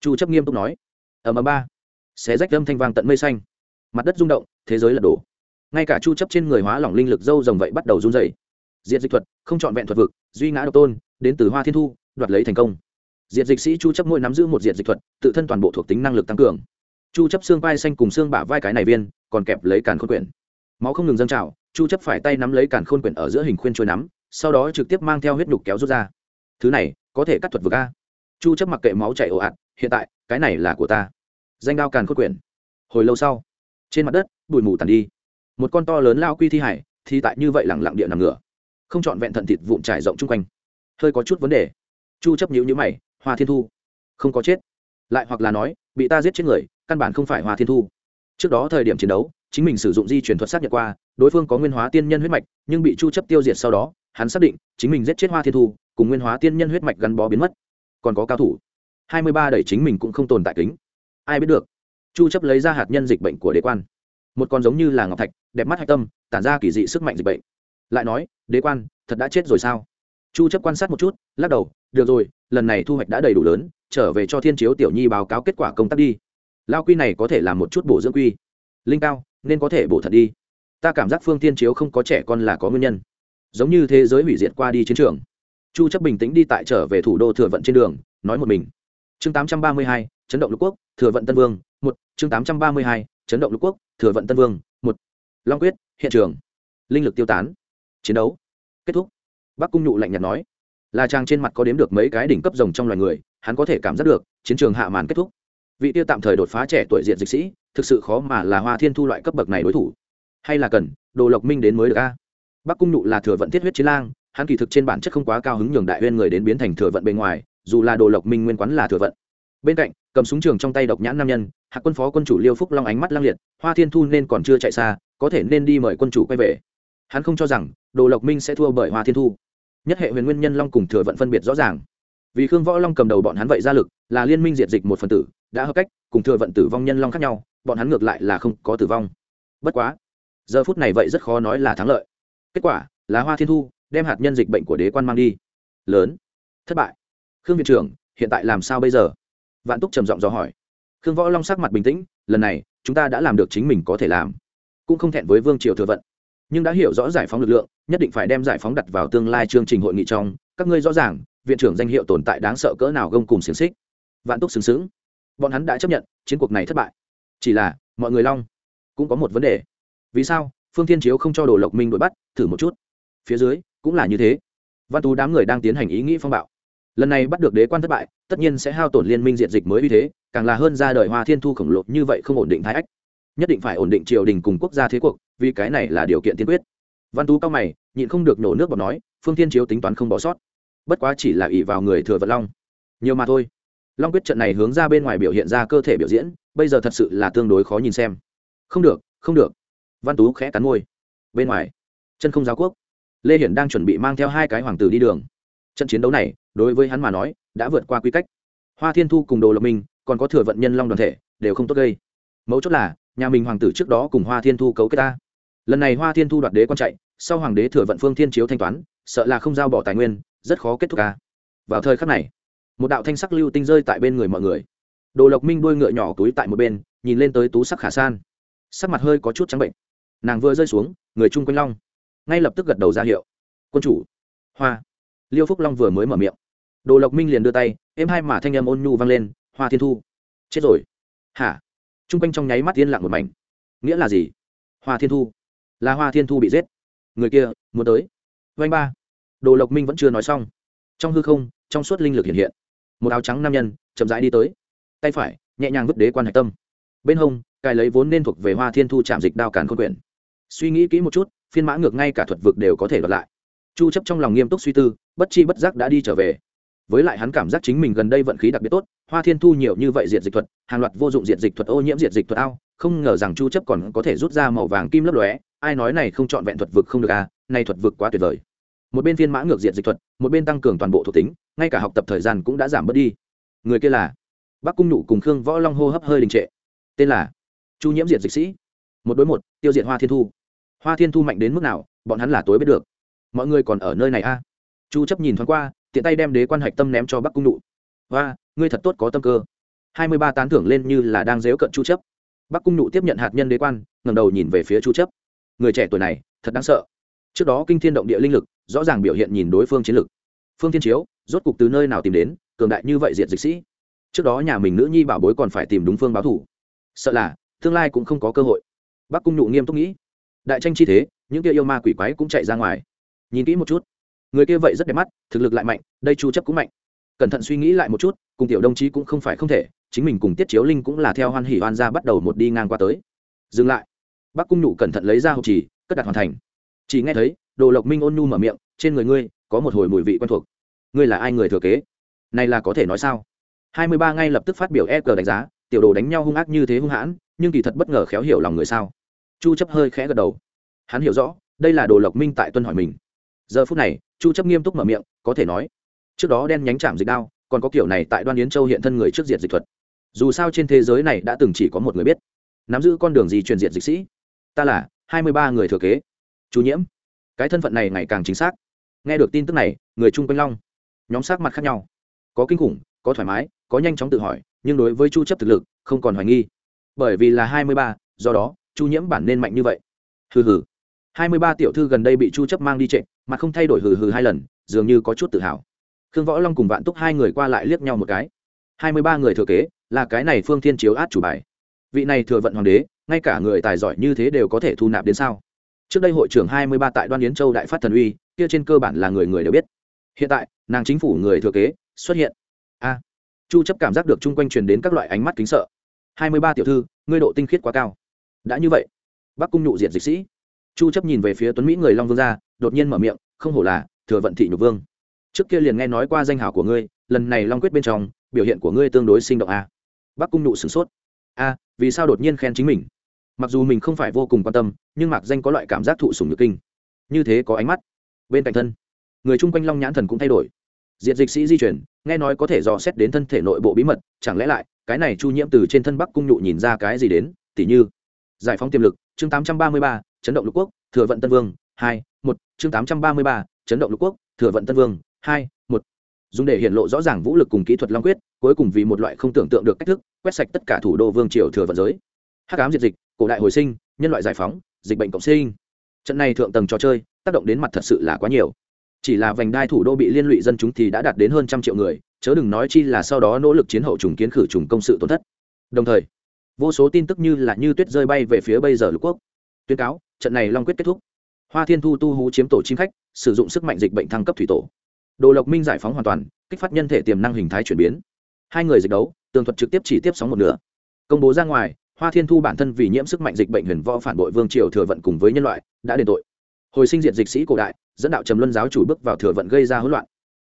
Chu chấp nghiêm túc nói. Ở mờ ba. Xé rách âm thanh vang tận mây xanh. Mặt đất rung động, thế giới lật đổ ngay cả chu chấp trên người hóa lỏng linh lực dâu rồng vậy bắt đầu run rẩy. Diệt dịch thuật, không chọn vẹn thuật vực, duy ngã độc tôn, đến từ hoa thiên thu, đoạt lấy thành công. Diệt dịch sĩ chu chấp mỗi nắm giữ một diệt dịch thuật, tự thân toàn bộ thuộc tính năng lực tăng cường. Chu chấp xương vai xanh cùng xương bả vai cái này viên, còn kẹp lấy càn khôn quyển. Máu không ngừng dâng trào, chu chấp phải tay nắm lấy càn khôn quyển ở giữa hình khuyên trôi nắm, sau đó trực tiếp mang theo huyết nhục kéo rút ra. Thứ này, có thể cắt thuật vực a. Chu chấp mặc kệ máu chảy ồ ạt, hiện tại, cái này là của ta. Danh đao càn khôn quyển. Hồi lâu sau, trên mặt đất, bụi mù tàn đi một con to lớn lao quy thi hải, thì tại như vậy lẳng lặng địa nằm ngửa, không chọn vẹn thận thịt vụn trải rộng chung quanh. Hơi có chút vấn đề. Chu chấp nhíu nhíu mày, hoa thiên thu. Không có chết. Lại hoặc là nói, bị ta giết chết người, căn bản không phải hoa thiên thu. Trước đó thời điểm chiến đấu, chính mình sử dụng di chuyển thuật xác nhận qua, đối phương có nguyên hóa tiên nhân huyết mạch, nhưng bị chu chấp tiêu diệt sau đó, hắn xác định, chính mình giết chết hoa thiên thu, cùng nguyên hóa tiên nhân huyết mạch gắn bó biến mất. Còn có cao thủ. 23 đẩy chính mình cũng không tồn tại kính. Ai biết được? Chu chấp lấy ra hạt nhân dịch bệnh của đế quan một con giống như là ngọc thạch đẹp mắt hạch tâm tản ra kỳ dị sức mạnh dịch bệnh. Lại nói đế quan thật đã chết rồi sao? Chu chấp quan sát một chút lắc đầu được rồi lần này thu hoạch đã đầy đủ lớn trở về cho thiên chiếu tiểu nhi báo cáo kết quả công tác đi. Lao quy này có thể làm một chút bổ dưỡng quy. Linh cao nên có thể bổ thật đi. Ta cảm giác phương thiên chiếu không có trẻ con là có nguyên nhân. Giống như thế giới hủy diệt qua đi chiến trường. Chu chấp bình tĩnh đi tại trở về thủ đô thừa vận trên đường nói một mình. Chương 832, chấn động lục quốc thừa vận tân vương một chương 832, chấn động lục quốc thừa vận tân vương một. Long quyết hiện trường. Linh lực tiêu tán. Chiến đấu. Kết thúc. Bắc cung nhụ lạnh nhạt nói. Là trang trên mặt có đếm được mấy cái đỉnh cấp rồng trong loài người hắn có thể cảm giác được chiến trường hạ màn kết thúc. Vị tiêu tạm thời đột phá trẻ tuổi diện dịch sĩ thực sự khó mà là hoa thiên thu loại cấp bậc này đối thủ. Hay là cần đồ lộc minh đến mới được a? Bắc cung nhụ là thừa vận thiết huyết chiến lang hắn kỳ thực trên bản chất không quá cao hứng nhường đại huyên người đến biến thành thừa vận bên ngoài dù là đồ lộc minh nguyên quán là thừa vận. Bên cạnh cầm súng trường trong tay độc nhãn nam nhân, hạ quân phó quân chủ liêu phúc long ánh mắt lang liệt, hoa thiên thu nên còn chưa chạy xa, có thể nên đi mời quân chủ quay về. Hắn không cho rằng, đồ lộc minh sẽ thua bởi hoa thiên thu. Nhất hệ huyền nguyên nhân long cùng thừa vận phân biệt rõ ràng. Vì khương võ long cầm đầu bọn hắn vậy ra lực, là liên minh diệt dịch một phần tử, đã hợp cách, cùng thừa vận tử vong nhân long khác nhau, bọn hắn ngược lại là không có tử vong. Bất quá, giờ phút này vậy rất khó nói là thắng lợi. Kết quả, là hoa thiên thu đem hạt nhân dịch bệnh của đế quan mang đi. Lớn. Thất bại. Khương viện trưởng, hiện tại làm sao bây giờ? Vạn túc trầm giọng do hỏi. Khương võ long sắc mặt bình tĩnh, lần này, chúng ta đã làm được chính mình có thể làm. Cũng không thẹn với vương triều thừa vận. Nhưng đã hiểu rõ giải phóng lực lượng, nhất định phải đem giải phóng đặt vào tương lai chương trình hội nghị trong. Các ngươi rõ ràng, viện trưởng danh hiệu tồn tại đáng sợ cỡ nào gông cùng xiềng xích. Vạn túc xứng xứng bọn hắn đã chấp nhận, chiến cuộc này thất bại. Chỉ là, mọi người long, cũng có một vấn đề. Vì sao, phương thiên chiếu không cho đồ lộc minh đuổi bắt, thử một chút. Phía dưới, cũng là như thế. Văn tú đám người đang tiến hành ý nghĩ phong bạo lần này bắt được đế quan thất bại, tất nhiên sẽ hao tổn liên minh diện dịch mới uy thế, càng là hơn ra đời hoa thiên thu khổng lồ như vậy không ổn định thái ách. Nhất định phải ổn định triều đình cùng quốc gia thế cuộc, vì cái này là điều kiện tiên quyết. Văn tú cao mày, nhịn không được nổ nước bọt nói, phương thiên chiếu tính toán không bỏ sót. Bất quá chỉ là ỷ vào người thừa vật long. Nhiều mà thôi. Long quyết trận này hướng ra bên ngoài biểu hiện ra cơ thể biểu diễn, bây giờ thật sự là tương đối khó nhìn xem. Không được không được. Văn tú khẽ cắn môi. Bên ngoài, chân không giáo quốc. Lê hiển đang chuẩn bị mang theo hai cái hoàng tử đi đường trận chiến đấu này, đối với hắn mà nói, đã vượt qua quy cách. Hoa thiên thu cùng đồ Lộc minh, còn có thừa vận nhân long đoàn thể, đều không tốt gây. Mấu chốt là, nhà mình hoàng tử trước đó cùng hoa thiên thu cấu kết ta. Lần này hoa thiên thu đoạt đế quan chạy, sau hoàng đế thừa vận phương thiên chiếu thanh toán, sợ là không giao bỏ tài nguyên, rất khó kết thúc ca vào thời khắc này, một đạo thanh sắc lưu tinh rơi tại bên người mọi người. Đồ lộc minh đuôi ngựa nhỏ túi tại một bên, nhìn lên tới tú sắc khả san. Sắc mặt hơi có chút trắng bệnh. Nàng vừa rơi xuống, người chung quanh long, ngay lập tức gật đầu ra hiệu. Quân chủ, hoa liêu phúc long vừa mới mở miệng. Đồ lộc minh liền đưa tay, êm hai mà thanh âm ôn nhu vang lên, hoa thiên thu, chết rồi. Hả? T r u n g quanh trong nháy mắt yên lặng một mảnh. Nghĩa là gì? Hoa thiên thu, là hoa thiên thu bị giết. Người kia, muốn tới. Vanh ba. Đồ lộc minh vẫn chưa nói xong. Trong hư không, trong suốt linh lực hiện hiện. Một áo trắng nam nhân chậm rãi đi tới. Tay phải, nhẹ nhàng vứt đế quan hạch tâm. Bên hông, cài lấy vốn nên thuộc về hoa thiên thu chạm dịch đao càn khôn quyển. Suy nghĩ kỹ một chút, phiên mã ngược ngay cả thuật vực đều có thể đoạt lại. Chu chấp trong lòng nghiêm túc suy tư bất chi bất giác đã đi trở về. Với lại hắn cảm giác chính mình gần đây vận khí đặc biệt tốt, hoa thiên thu nhiều như vậy diệt dịch thuật, hàng loạt vô dụng diệt dịch thuật, ô nhiễm diệt dịch thuật ao, không ngờ rằng chu chấp còn có thể rút ra màu vàng kim lấp lóe, ai nói này không chọn vẹn thuật vực không được à này thuật vực quá tuyệt vời. Một bên phiên mã ngược diệt dịch thuật, một bên tăng cường toàn bộ thuộc tính, ngay cả học tập thời gian cũng đã giảm bớt đi. Người kia là bắc cung Nụ cùng khương võ long hô hấp hơi đình trệ. Tên là chu nhiễm diệt dịch sĩ. Một đối một, tiêu diệt hoa thiên thu. Hoa thiên thu mạnh đến mức nào, bọn hắn là tối biết được. Mọi người còn ở nơi này a à? Chu chấp nhìn thoáng qua, tiện tay đem đế quan hạch tâm ném cho bắc cung Nụ. và ngươi thật tốt có tâm cơ. Hai mươi ba tán thưởng lên như là đang dếu cận chu chấp. Bắc cung Nụ tiếp nhận hạt nhân đế quan, ngẩng đầu nhìn về phía chu chấp. Người trẻ tuổi này, thật đáng sợ. Trước đó kinh thiên động địa linh lực, rõ ràng biểu hiện nhìn đối phương chiến lực. Phương thiên chiếu, rốt cục từ nơi nào tìm đến, cường đại như vậy diện dịch sĩ. Trước đó nhà mình nữ nhi bảo bối còn phải tìm đúng phương báo thủ. Sợ là, tương lai cũng không có cơ hội. Bắc cung Nụ nghiêm túc nghĩ. Đại tranh chi thế, những kia yêu ma quỷ quái cũng chạy ra ngoài. Nhìn kỹ một chút người kia vậy rất đẹp mắt, thực lực lại mạnh, đây chu chấp cũng mạnh. Cẩn thận suy nghĩ lại một chút, cùng tiểu đồng chí cũng không phải không thể, chính mình cùng tiết chiếu linh cũng là theo hoan hỉ hoan ra bắt đầu một đi ngang qua tới. Dừng lại. Bắc cung nhụ cẩn thận lấy ra hộp chỉ, cất đặt hoàn thành. Chỉ nghe thấy, đồ lộc minh ôn nhu mở miệng, trên người ngươi, có một hồi mùi vị quen thuộc. Ngươi là ai người thừa kế? Này là có thể nói sao? Hai mươi ba ngay lập tức phát biểu e đánh giá, tiểu đồ đánh nhau hung ác như thế hung hãn, nhưng kỳ thật bất ngờ khéo hiểu lòng người sao. Chu chấp hơi khẽ gật đầu. Hắn hiểu rõ, đây là đồ lộc minh tại tuân hỏi mình giờ phút này chu chấp nghiêm túc mở miệng có thể nói trước đó đen nhánh chạm dịch đao còn có kiểu này tại đoan yến châu hiện thân người trước diệt dịch thuật. Dù sao trên thế giới này đã từng chỉ có một người biết. Nắm giữ con đường gì truyền diệt dịch sĩ? Ta là 23 người thừa kế. Chú nhiễm cái thân phận này ngày càng chính xác. Nghe được tin tức này người chung quanh long nhóm sắc mặt khác nhau. Có kinh khủng có thoải mái có nhanh chóng tự hỏi nhưng đối với chu chấp thực lực không còn hoài nghi. Bởi vì là 23, do đó chu nhiễm bản nên mạnh như vậy. Hừ hừ. 23 tiểu thư gần đây bị chu chấp mang đi trệ mà không thay đổi hừ hừ hai lần, dường như có chút tự hào. Khương võ long cùng vạn túc hai người qua lại liếc nhau một cái. 23 người thừa kế, là cái này phương thiên chiếu át chủ bài. Vị này thừa vận hoàng đế, ngay cả người tài giỏi như thế đều có thể thu nạp đến sao? Trước đây hội trưởng 23 tại đoan yến châu đại phát thần uy, kia trên cơ bản là người người đều biết. Hiện tại, nàng chính phủ người thừa kế, xuất hiện. A. À, Chu chấp cảm giác được chung quanh truyền đến các loại ánh mắt kính sợ. 23 tiểu thư, ngươi độ tinh khiết quá cao. Đã như vậy, bắc cung nhụ diệt dịch sĩ chu chấp nhìn về phía tuấn mỹ người long vương gia đột nhiên mở miệng không hổ là thừa vận thị nhục vương. Trước kia liền nghe nói qua danh hào của ngươi lần này long quyết bên trong biểu hiện của ngươi tương đối sinh động a. Bắc cung Nụ sửng sốt. A vì sao đột nhiên khen chính mình? Mặc dù mình không phải vô cùng quan tâm nhưng mạc danh có loại cảm giác thụ sủng nhược kinh. Như thế có ánh mắt. Bên cạnh thân người chung quanh long nhãn thần cũng thay đổi. Diện dịch sĩ di chuyển nghe nói có thể dò xét đến thân thể nội bộ bí mật chẳng lẽ lại cái này chu nhiễm từ trên thân bắc cung nhụ nhìn ra cái gì đến? Tỉ như giải phóng tiềm lực chương 833, chấn động lục quốc thừa vận tân vương hai một chương 833, chấn động lục quốc thừa vận tân vương hai một. Dùng để hiện lộ rõ ràng vũ lực cùng kỹ thuật long quyết cuối cùng vì một loại không tưởng tượng được cách thức quét sạch tất cả thủ đô vương triều thừa vận giới. Hắc ám diệt dịch cổ đại hồi sinh nhân loại giải phóng dịch bệnh cộng sinh. Trận này thượng tầng trò chơi tác động đến mặt thật sự là quá nhiều. Chỉ là vành đai thủ đô bị liên lụy dân chúng thì đã đạt đến hơn trăm triệu người chớ đừng nói chi là sau đó nỗ lực chiến hậu trùng kiến khử trùng công sự tổn thất. Đồng thời vô số tin tức như là như tuyết rơi bay về phía bây giờ lục quốc. Tuyên cáo trận này long quyết kết thúc. Hoa thiên thu tu hú chiếm tổ chim khách, sử dụng sức mạnh dịch bệnh thăng cấp thủy tổ. Đồ lộc minh giải phóng hoàn toàn, kích phát nhân thể tiềm năng hình thái chuyển biến. Hai người dịch đấu, tường thuật trực tiếp chỉ tiếp sóng một nửa. Công bố ra ngoài, hoa thiên thu bản thân vì nhiễm sức mạnh dịch bệnh huyền võ phản bội vương triều thừa vận cùng với nhân loại, đã đền tội. Hồi sinh diện dịch sĩ cổ đại, dẫn đạo trầm luân giáo chủ bước vào thừa vận gây ra hỗn loạn.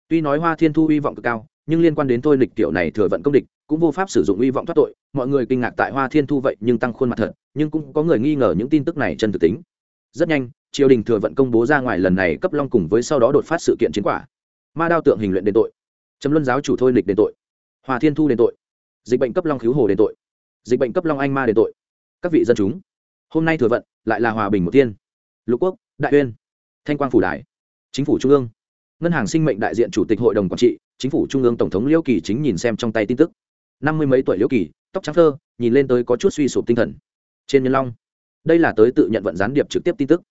Tuy nói hoa thiên thu hy vọng cực cao, nhưng liên quan đến tôi lịch tiểu này thừa vận công địch cũng vô pháp sử dụng hy vọng thoát tội. Mọi người kinh ngạc tại hoa thiên thu vậy nhưng tăng khuôn mặt thật, nhưng cũng có người nghi ngờ những tin tức này chân thực tính. Rất nhanh, triều đình thừa vận công bố ra ngoài lần này cấp long cùng với sau đó đột phát sự kiện chiến quả. Ma đao tượng hình luyện đền tội. Trầm luân giáo chủ thôi lịch đền tội. Hoa thiên thu đền tội. Dịch bệnh cấp long cứu hồ đền tội. Dịch bệnh cấp long anh ma đền tội. Các vị dân chúng, hôm nay thừa vận, lại là hòa bình một tiên lục quốc, đại uyên, thanh quang phủ đại chính phủ trung ương. Ngân hàng sinh mệnh đại diện chủ tịch hội đồng quản trị, chính phủ trung ương tổng thống liêu kỳ chính nhìn xem trong tay tin tức năm mươi mấy tuổi liễu kỳ, tóc trắng thơ nhìn lên tới có chút suy sụp tinh thần. Trên nhân long, đây là tới tự nhận vận gián điệp trực tiếp tin tức.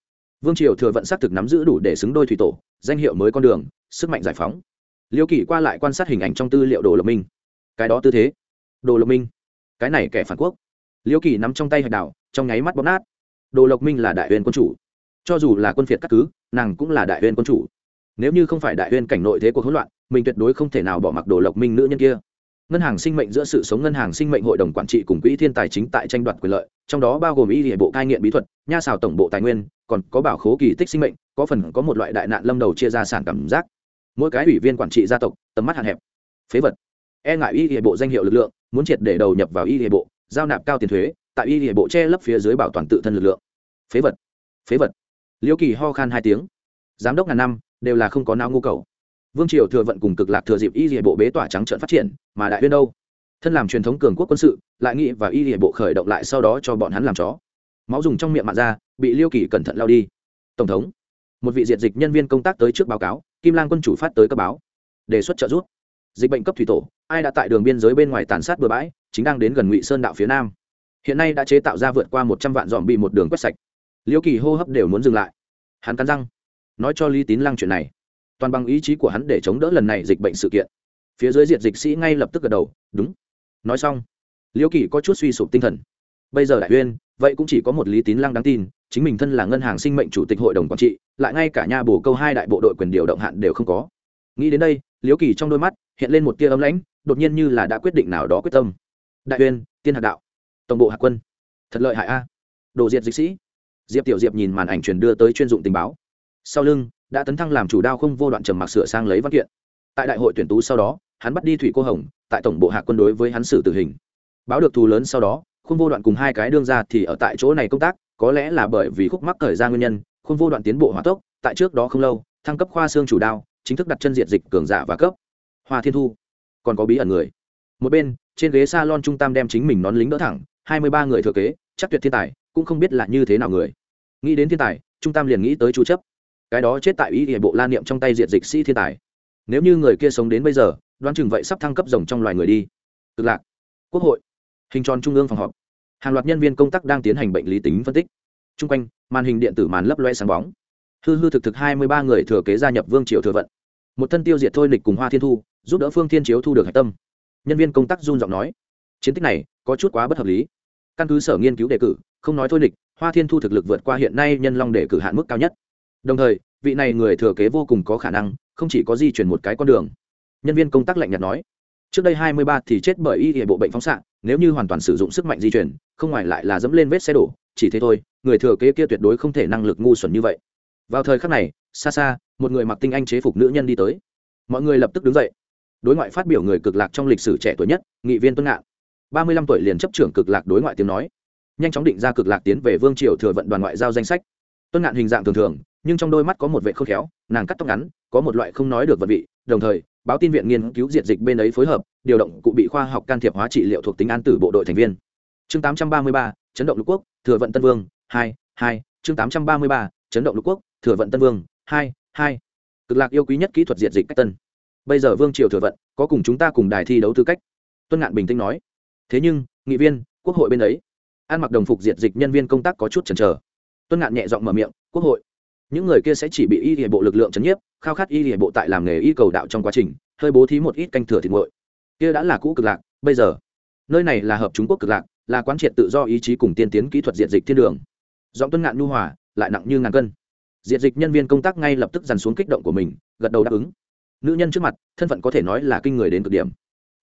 Vương triều thừa vận xác thực nắm giữ đủ để xứng đôi thủy tổ, danh hiệu mới con đường, sức mạnh giải phóng. Liễu kỳ qua lại quan sát hình ảnh trong tư liệu đồ lộc minh. Cái đó tư thế. Đồ lộc minh. Cái này kẻ phản quốc. Liễu kỳ nắm trong tay hạch đảo, trong nháy mắt bóp nát. Đồ lộc minh là đại huyền quân chủ. Cho dù là quân phiệt các cứ, nàng cũng là đại huyền quân chủ. Nếu như không phải đại huyền cảnh nội thế cuộc hỗn loạn, mình tuyệt đối không thể nào bỏ mặc đồ lộc minh nữ nhân kia ngân hàng sinh mệnh giữa sự sống ngân hàng sinh mệnh hội đồng quản trị cùng quỹ thiên tài chính tại tranh đoạt quyền lợi, trong đó bao gồm y hệ bộ cai nghiện bí thuật, nha xào tổng bộ tài nguyên, còn có bảo khố kỳ tích sinh mệnh, có phần có một loại đại nạn lâm đầu chia ra sản cảm giác. Mỗi cái ủy viên quản trị gia tộc, tầm mắt hạn hẹp, phế vật. E ngại y hệ bộ danh hiệu lực lượng, muốn triệt để đầu nhập vào y hệ bộ, giao nạp cao tiền thuế, tại y hệ bộ che lấp phía dưới bảo toàn tự thân lực lượng. Phế vật. Phế vật. Liêu kỳ ho khan hai tiếng. Giám đốc ngàn năm, đều là không có não ngu cầu vương triều thừa vận cùng cực lạc thừa dịp y địa bộ bế tỏa trắng trợn phát triển, mà đại huyên đâu? Thân làm truyền thống cường quốc quân sự, lại nghĩ và y địa bộ khởi động lại sau đó cho bọn hắn làm chó. Máu dùng trong miệng mạn ra, bị liêu kỳ cẩn thận lao đi. Tổng thống, một vị diệt dịch nhân viên công tác tới trước báo cáo, kim lang quân chủ phát tới cấp báo. Đề xuất trợ giúp. Dịch bệnh cấp thủy tổ, ai đã tại đường biên giới bên ngoài tàn sát bừa bãi, chính đang đến gần ngụy sơn đạo phía nam. Hiện nay đã chế tạo ra vượt qua một trăm vạn dòm bị một đường quét sạch. Liêu kỳ hô hấp đều muốn dừng lại. Hắn cắn răng, nói cho lý tín lăng chuyện này toàn bằng ý chí của hắn để chống đỡ lần này dịch bệnh sự kiện. Phía dưới diệt dịch sĩ ngay lập tức gật đầu, đúng. Nói xong. Liễu kỳ có chút suy sụp tinh thần. Bây giờ đại uyên, vậy cũng chỉ có một lý tín lăng đáng tin, chính mình thân là ngân hàng sinh mệnh chủ tịch hội đồng quản trị, lại ngay cả nhà bổ câu hai đại bộ đội quyền điều động hạn đều không có. Nghĩ đến đây liễu kỳ trong đôi mắt hiện lên một tia ấm lãnh, đột nhiên như là đã quyết định nào đó quyết tâm. Đại uyên, tiên hạt đạo, tổng bộ hạc quân, thật lợi hại a. Đồ diệt dịch sĩ. Diệp tiểu diệp nhìn màn ảnh truyền đưa tới chuyên dụng tình báo. Sau lưng đã tấn thăng làm chủ đao không vô đoạn trầm mặc sửa sang lấy văn kiện. Tại đại hội tuyển tú sau đó, hắn bắt đi thủy cô hồng, tại tổng bộ hạ quân đối với hắn xử tử hình. Báo được thù lớn sau đó, không vô đoạn cùng hai cái đương ra thì ở tại chỗ này công tác, có lẽ là bởi vì khúc mắc thời gian nguyên nhân, không vô đoạn tiến bộ hỏa tốc, tại trước đó không lâu, thăng cấp khoa xương chủ đao, chính thức đặt chân diện dịch cường giả và cấp. Hoa thiên thu, còn có bí ẩn người. Một bên, trên ghế s a lon trung tam đem chính mình nón lính đỡ thẳng, hai mươi ba người thừa kế, chắc tuyệt thiên tài, cũng không biết là như thế nào người. Nghĩ đến thiên tài, trung tam liền nghĩ tới chú chấp cái đó chết tại ý địa bộ la niệm trong tay diệt dịch sĩ thiên tài. Nếu như người kia sống đến bây giờ, đoán chừng vậy sắp thăng cấp rồng trong loài người đi. Cực lạc. Quốc hội. Hình tròn trung ương phòng họp. Hàng loạt nhân viên công tác đang tiến hành bệnh lý tính phân tích. T r u n g quanh, màn hình điện tử màn lấp loe sáng bóng. Hư hư thực thực hai mươi ba người thừa kế gia nhập vương triều thừa vận. Một thân tiêu diệt thôi nịch cùng hoa thiên thu, giúp đỡ phương thiên chiếu thu được hạch tâm. Nhân viên công tác run giọng nói. Chiến tích này có chút quá bất hợp lý. Căn cứ sở nghiên cứu đề cử, không nói thôi nịch, hoa thiên thu thực lực vượt qua hiện nay nhân long đề cử hạn mức cao nhất đồng thời, vị này người thừa kế vô cùng có khả năng, không chỉ có di chuyển một cái con đường. Nhân viên công tác lạnh nhạt nói, trước đây hai mươi ba thì chết bởi y hệ bộ bệnh phóng xạ, nếu như hoàn toàn sử dụng sức mạnh di chuyển, không ngoài lại là dẫm lên vết xe đổ, chỉ thế thôi, người thừa kế kia tuyệt đối không thể năng lực ngu xuẩn như vậy. Vào thời khắc này, xa xa, một người mặc tinh anh chế phục nữ nhân đi tới. Mọi người lập tức đứng dậy. Đối ngoại phát biểu người cực lạc trong lịch sử trẻ tuổi nhất, nghị viên tuân ngạn. ba mươi lăm tuổi liền chấp trưởng cực lạc đối ngoại tiếng nói. Nhanh chóng định ra cực lạc tiến về vương triều thừa vận đoàn ngoại giao danh sách. Tuân ngạn hình dạng thường thường nhưng trong đôi mắt có một vệ khôn khéo nàng cắt tóc ngắn có một loại không nói được vật vị đồng thời báo tin viện nghiên cứu diệt dịch bên ấy phối hợp điều động cụ bị khoa học can thiệp hóa trị liệu thuộc tính an tử bộ đội thành viên. Chương 833, chấn động lục quốc thừa vận tân vương hai hai chương 833, chấn động lục quốc thừa vận tân vương hai hai. Cực lạc yêu quý nhất kỹ thuật diệt dịch cách tân. Bây giờ vương triều thừa vận có cùng chúng ta cùng đài thi đấu tư cách. Tuân ngạn bình tĩnh nói. Thế nhưng nghị viên quốc hội bên ấy ăn mặc đồng phục diệt dịch nhân viên công tác có chút chần chờ. Tuân ngạn nhẹ giọng mở miệng quốc hội những người kia sẽ chỉ bị y hệ bộ lực lượng chấn nhiếp, khao khát y hệ bộ tại làm nghề y cầu đạo trong quá trình, hơi bố thí một ít canh thừa thịt nguội. Kia đã là cũ cực lạc, bây giờ, nơi này là hợp trung quốc cực lạc, là quán triệt tự do ý chí cùng tiên tiến kỹ thuật diệt dịch thiên đường. Giọng tuân ngạn nhu hòa, lại nặng như ngàn cân. Diệt dịch nhân viên công tác ngay lập tức dằn xuống kích động của mình, gật đầu đáp ứng. Nữ nhân trước mặt, thân phận có thể nói là kinh người đến cực điểm.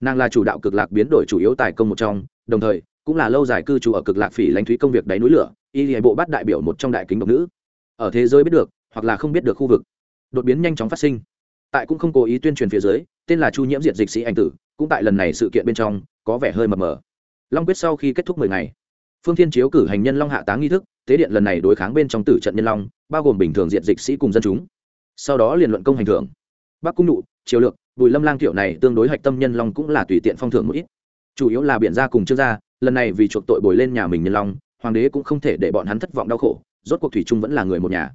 Nàng là chủ đạo cực lạc biến đổi chủ yếu tài công một trong, đồng thời, cũng là lâu dài cư trú ở cực lạc phỉ lãnh thúy công việc đáy núi lửa, y hệ bộ bắt đại biểu một trong đại kính độc nữ ở thế giới biết được, hoặc là không biết được khu vực, đột biến nhanh chóng phát sinh. Tại cũng không cố ý tuyên truyền phía dưới, tên là chu nhiễm diệt dịch sĩ anh tử, cũng tại lần này sự kiện bên trong, có vẻ hơi mờ mờ. Long quyết sau khi kết thúc mười ngày, phương thiên chiếu cử hành nhân long hạ táng nghi thức, tế điện lần này đối kháng bên trong tử trận nhân long, bao gồm bình thường diện dịch sĩ cùng dân chúng. Sau đó liền luận công hành thưởng. Bắc cung nụ, triều lược, bùi lâm lang kiểu này tương đối hạch tâm nhân long cũng là tùy tiện phong thưởng một ít. Chủ yếu là biện gia cùng trương gia, lần này vì chuộc tội bồi lên nhà mình nhân long, hoàng đế cũng không thể để bọn hắn thất vọng đau khổ rốt cuộc thủy trung vẫn là người một nhà.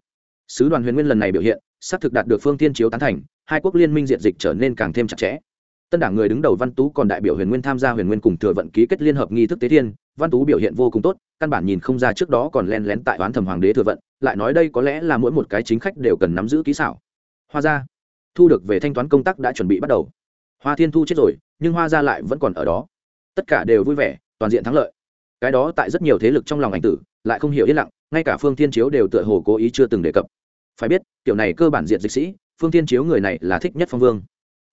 Sứ đoàn huyền nguyên lần này biểu hiện, xác thực đạt được phương tiên chiếu tán thành, hai quốc liên minh diện dịch trở nên càng thêm chặt chẽ. Tân đảng người đứng đầu văn tú còn đại biểu huyền nguyên tham gia huyền nguyên cùng thừa vận ký kết liên hợp nghi thức tế thiên, văn tú biểu hiện vô cùng tốt, căn bản nhìn không ra trước đó còn len lén tại oán thẩm hoàng đế thừa vận, lại nói đây có lẽ là mỗi một cái chính khách đều cần nắm giữ kỹ xảo. Hoa gia, thu được về thanh toán công tác đã chuẩn bị bắt đầu. Hoa thiên thu chết rồi, nhưng hoa gia lại vẫn còn ở đó. Tất cả đều vui vẻ, toàn diện thắng lợi cái đó tại rất nhiều thế lực trong lòng ảnh tử, lại không hiểu yên lặng, ngay cả phương thiên chiếu đều tựa hồ cố ý chưa từng đề cập. Phải biết, kiểu này cơ bản diện dịch sĩ, phương thiên chiếu người này là thích nhất phong vương.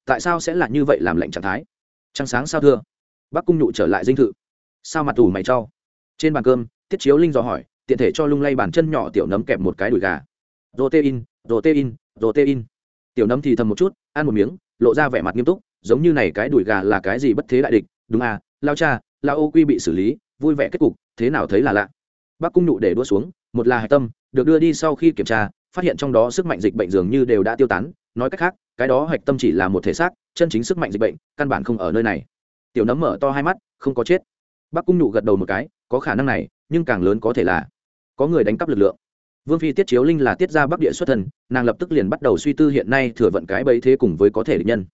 Tại sao sẽ là như vậy làm lệnh trạng thái? Trăng sáng sao thưa? Bắc cung nhụ trở lại dinh thự. Sao mặt tù mày cho? trên bàn cơm, tiết chiếu linh dò hỏi, tiện thể cho lung lay bàn chân nhỏ tiểu nấm kẹp một cái đùi gà. Protein protein protein. Tiểu nấm thì thầm một chút, ăn một miếng, lộ ra vẻ mặt nghiêm túc, giống như này cái đùi gà là cái gì bất thế đại địch. Đúng à lao cha, lao ô quy bị xử lý vui vẻ kết cục, thế nào thấy là lạ. Bác cung nụ để đua xuống, một là hạch tâm, được đưa đi sau khi kiểm tra, phát hiện trong đó sức mạnh dịch bệnh dường như đều đã tiêu tán. Nói cách khác, cái đó hạch tâm chỉ là một thể xác, chân chính sức mạnh dịch bệnh, căn bản không ở nơi này. Tiểu nấm mở to hai mắt, không có chết. Bác cung nụ gật đầu một cái, có khả năng này, nhưng càng lớn có thể là có người đánh cắp lực lượng. Vương phi tiết chiếu linh là tiết ra bắc địa xuất thần nàng lập tức liền bắt đầu suy tư hiện nay thừa vận cái bấy thế cùng với có thể định nhân.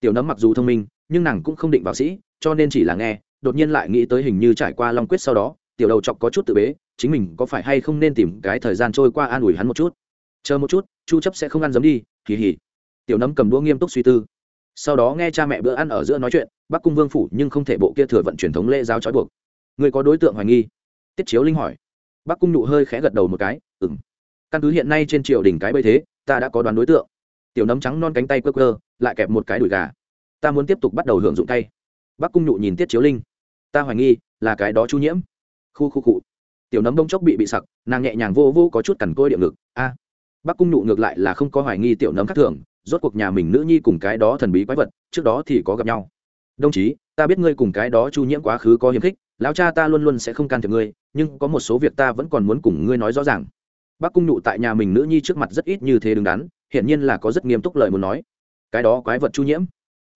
Tiểu nấm mặc dù thông minh, nhưng nàng cũng không định vào sĩ, cho nên chỉ là nghe đột nhiên lại nghĩ tới hình như trải qua long quyết sau đó, tiểu đầu chọc có chút tự bế, chính mình có phải hay không nên tìm cái thời gian trôi qua an ủi hắn một chút? Chờ một chút, chu chấp sẽ không ăn giấm đi kỳ hỉ tiểu nấm cầm đũa nghiêm túc suy tư. Sau đó nghe cha mẹ bữa ăn ở giữa nói chuyện, bắc cung vương phủ nhưng không thể bộ kia thừa vận truyền thống lễ giáo trói buộc. Người có đối tượng hoài nghi? Tiết chiếu linh hỏi. Bắc cung nụ hơi khẽ gật đầu một cái, ừm. Căn cứ hiện nay trên triều đình cái bây thế, ta đã có đoán đối tượng. Tiểu nấm trắng non cánh tay quơ quơ, lại kẹp một cái đùi gà. Ta muốn tiếp tục bắt đầu hưởng dụng tay. Bắc cung nụ nhìn tiết chiếu linh ta hoài nghi, là cái đó chu nhiễm. Khu khu cụ tiểu nấm bông chốc bị bị sặc, nàng nhẹ nhàng vô vô có chút cằn côi địa ngực. A. À. bắc cung nụ ngược lại là không có hoài nghi tiểu nấm khác thường, rốt cuộc nhà mình nữ nhi cùng cái đó thần bí quái vật, trước đó thì có gặp nhau. Đồng chí, ta biết ngươi cùng cái đó chu nhiễm quá khứ có hiềm khích, lão cha ta luôn luôn sẽ không can thiệp ngươi, nhưng có một số việc ta vẫn còn muốn cùng ngươi nói rõ ràng. Bác cung nụ tại nhà mình nữ nhi trước mặt rất ít như thế đứng đắn, hiển nhiên là có rất nghiêm túc lời muốn nói. Cái đó quái vật chu nhiễm.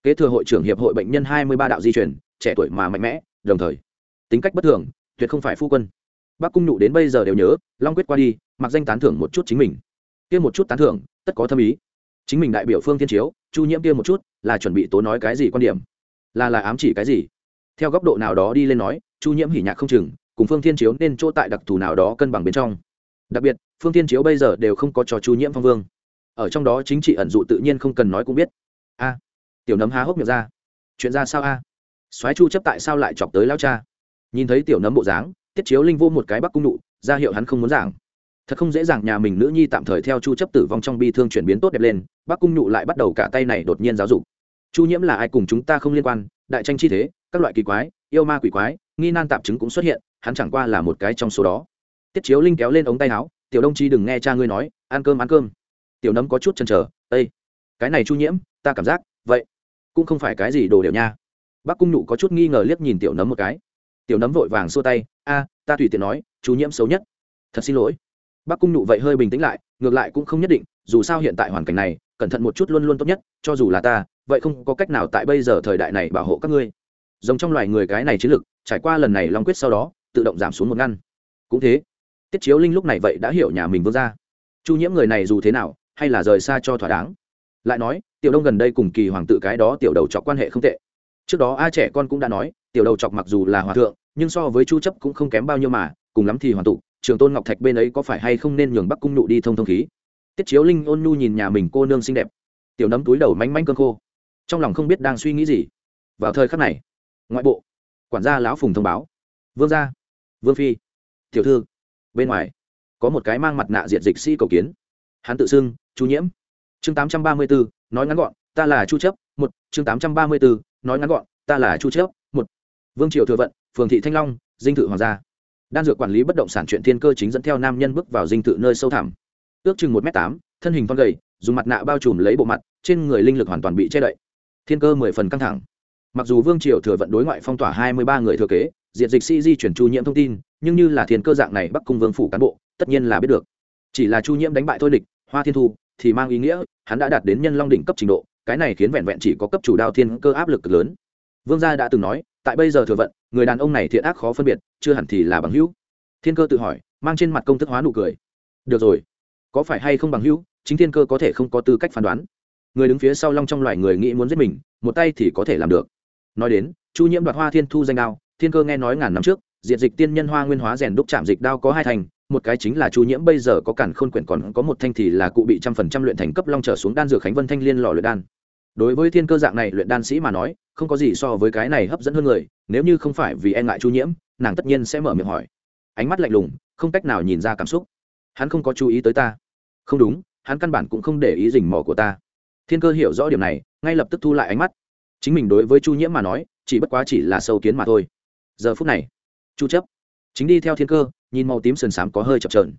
Kế thừa hội trưởng hiệp hội bệnh nhân hai mươi ba đạo di chuyển trẻ tuổi mà mạnh mẽ đồng thời, tính cách bất thường, tuyệt không phải phu quân. Bác cung nụ đến bây giờ đều nhớ, long quyết qua đi, mặc danh tán thưởng một chút chính mình. Kia một chút tán thưởng, tất có thâm ý. Chính mình đại biểu phương thiên chiếu, chu nhiễm kia một chút, là chuẩn bị tố nói cái gì quan điểm? Là là ám chỉ cái gì? Theo góc độ nào đó đi lên nói, chu nhiễm hỉ nhạc không chừng, cùng phương thiên chiếu nên chỗ tại đặc thù nào đó cân bằng bên trong. Đặc biệt, phương thiên chiếu bây giờ đều không có cho chu nhiễm phong vương. Ở trong đó chính trị ẩn dụ tự nhiên không cần nói cũng biết. A, tiểu nấm há hốc miệng ra. Chuyện ra sao a? à? Soái chu chấp tại sao lại chọc tới lao cha? Nhìn thấy tiểu nấm bộ dáng, tiết chiếu linh vô một cái bắc cung nụ, ra hiệu hắn không muốn giảng. Thật không dễ dàng nhà mình nữ nhi tạm thời theo chu chấp tử vong trong bi thương chuyển biến tốt đẹp lên, bắc cung nụ lại bắt đầu cả tay này đột nhiên giáo dục. Chu nhiễm là ai cùng chúng ta không liên quan, đại tranh chi thế, các loại kỳ quái, yêu ma quỷ quái, nghi nan tạp chứng cũng xuất hiện, hắn chẳng qua là một cái trong số đó. Tiết chiếu linh kéo lên ống tay áo, tiểu đông chi đừng nghe cha ngươi nói, ăn cơm ăn cơm. Tiểu nấm có chút chần chờ ây cái này chu nhiễm, ta cảm giác, vậy cũng không phải cái gì đồ đều nha bác cung nụ có chút nghi ngờ liếc nhìn tiểu nấm một cái. Tiểu nấm vội vàng xua tay, a, ta tùy tiện nói, chú nhiễm xấu nhất. Thật xin lỗi. Bác cung nụ vậy hơi bình tĩnh lại, ngược lại cũng không nhất định, dù sao hiện tại hoàn cảnh này, cẩn thận một chút luôn luôn tốt nhất, cho dù là ta, vậy không có cách nào tại bây giờ thời đại này bảo hộ các ngươi. Giống trong loài người cái này chiến lược, trải qua lần này long quyết sau đó, tự động giảm xuống một ngăn. Cũng thế, tiết chiếu linh lúc này vậy đã hiểu nhà mình vương ra chu nhiễm người này dù thế nào, hay là rời xa cho thỏa đáng. Lại nói, tiểu đông gần đây cùng kỳ hoàng tự cái đó tiểu đầu chọc quan hệ không tệ trước đó a trẻ con cũng đã nói tiểu đầu chọc mặc dù là hòa thượng nhưng so với chu chấp cũng không kém bao nhiêu mà cùng lắm thì hoàn tụ trường tôn ngọc thạch bên ấy có phải hay không nên nhường bắc cung nụ đi thông thông khí? Tiết chiếu linh ôn nhu nhìn nhà mình cô nương xinh đẹp. Tiểu nấm túi đầu mánh mánh cơn khô. Trong lòng không biết đang suy nghĩ gì. Vào thời khắc này ngoại bộ quản gia lão phùng thông báo. Vương gia vương phi tiểu thư bên ngoài có một cái mang mặt nạ diện dịch sĩ cầu kiến. Hắn tự xưng chu nhiễm. Chương 834, nói ngắn gọn ta là chu chấp. Một chương 834, nói ngắn gọn, ta là chu chớp một, vương triều thừa vận, phường thị thanh long, dinh thự hoàng gia. Đan dược quản lý bất động sản chuyện thiên cơ chính dẫn theo nam nhân bước vào dinh thự nơi sâu thẳm. Ước chừng một m tám, thân hình con gầy, dùng mặt nạ bao trùm lấy bộ mặt, trên người linh lực hoàn toàn bị che đậy. Thiên cơ mười phần căng thẳng. Mặc dù vương triều thừa vận đối ngoại phong tỏa hai mươi ba người thừa kế diện dịch sĩ di chuyển chu nhiễm thông tin, nhưng như là thiên cơ dạng này bắc cung vương phủ cán bộ, tất nhiên là biết được. Chỉ là chu nhiễm đánh bại thôi địch, hoa thiên thu, thì mang ý nghĩa hắn đã đạt đến nhân long đỉnh cấp trình độ cái này khiến vẹn vẹn chỉ có cấp chủ đao thiên cơ áp lực cực lớn. Vương gia đã từng nói, tại bây giờ thừa vận, người đàn ông này thiện ác khó phân biệt, chưa hẳn thì là bằng hữu. Thiên cơ tự hỏi, mang trên mặt công thức hóa nụ cười. Được rồi. Có phải hay không bằng hữu, chính thiên cơ có thể không có tư cách phán đoán. Người đứng phía sau long trong loài người nghĩ muốn giết mình, một tay thì có thể làm được. Nói đến, chu nhiễm đoạt hoa thiên thu danh đao, thiên cơ nghe nói ngàn năm trước diện dịch tiên nhân hoa nguyên hóa rèn đúc chạm dịch đao có hai thành một cái chính là chu nhiễm, bây giờ có cản khôn quyển còn có một thanh thì là cụ bị trăm phần trăm luyện thành cấp long trở xuống đan dược khánh vân thanh liên lò luyện đan. Đối với thiên cơ dạng này luyện đan sĩ mà nói, không có gì so với cái này hấp dẫn hơn người, nếu như không phải vì e ngại chu nhiễm, nàng tất nhiên sẽ mở miệng hỏi. Ánh mắt lạnh lùng, không cách nào nhìn ra cảm xúc. Hắn không có chú ý tới ta. Không đúng, hắn căn bản cũng không để ý rình mò của ta. Thiên cơ hiểu rõ điểm này, ngay lập tức thu lại ánh mắt. Chính mình đối với chu nhiễm mà nói, chỉ bất quá chỉ là sâu kiến mà thôi. Giờ phút này, chu chấp, chính đi theo thiên cơ nhìn màu tím sườn xám có hơi chập trờn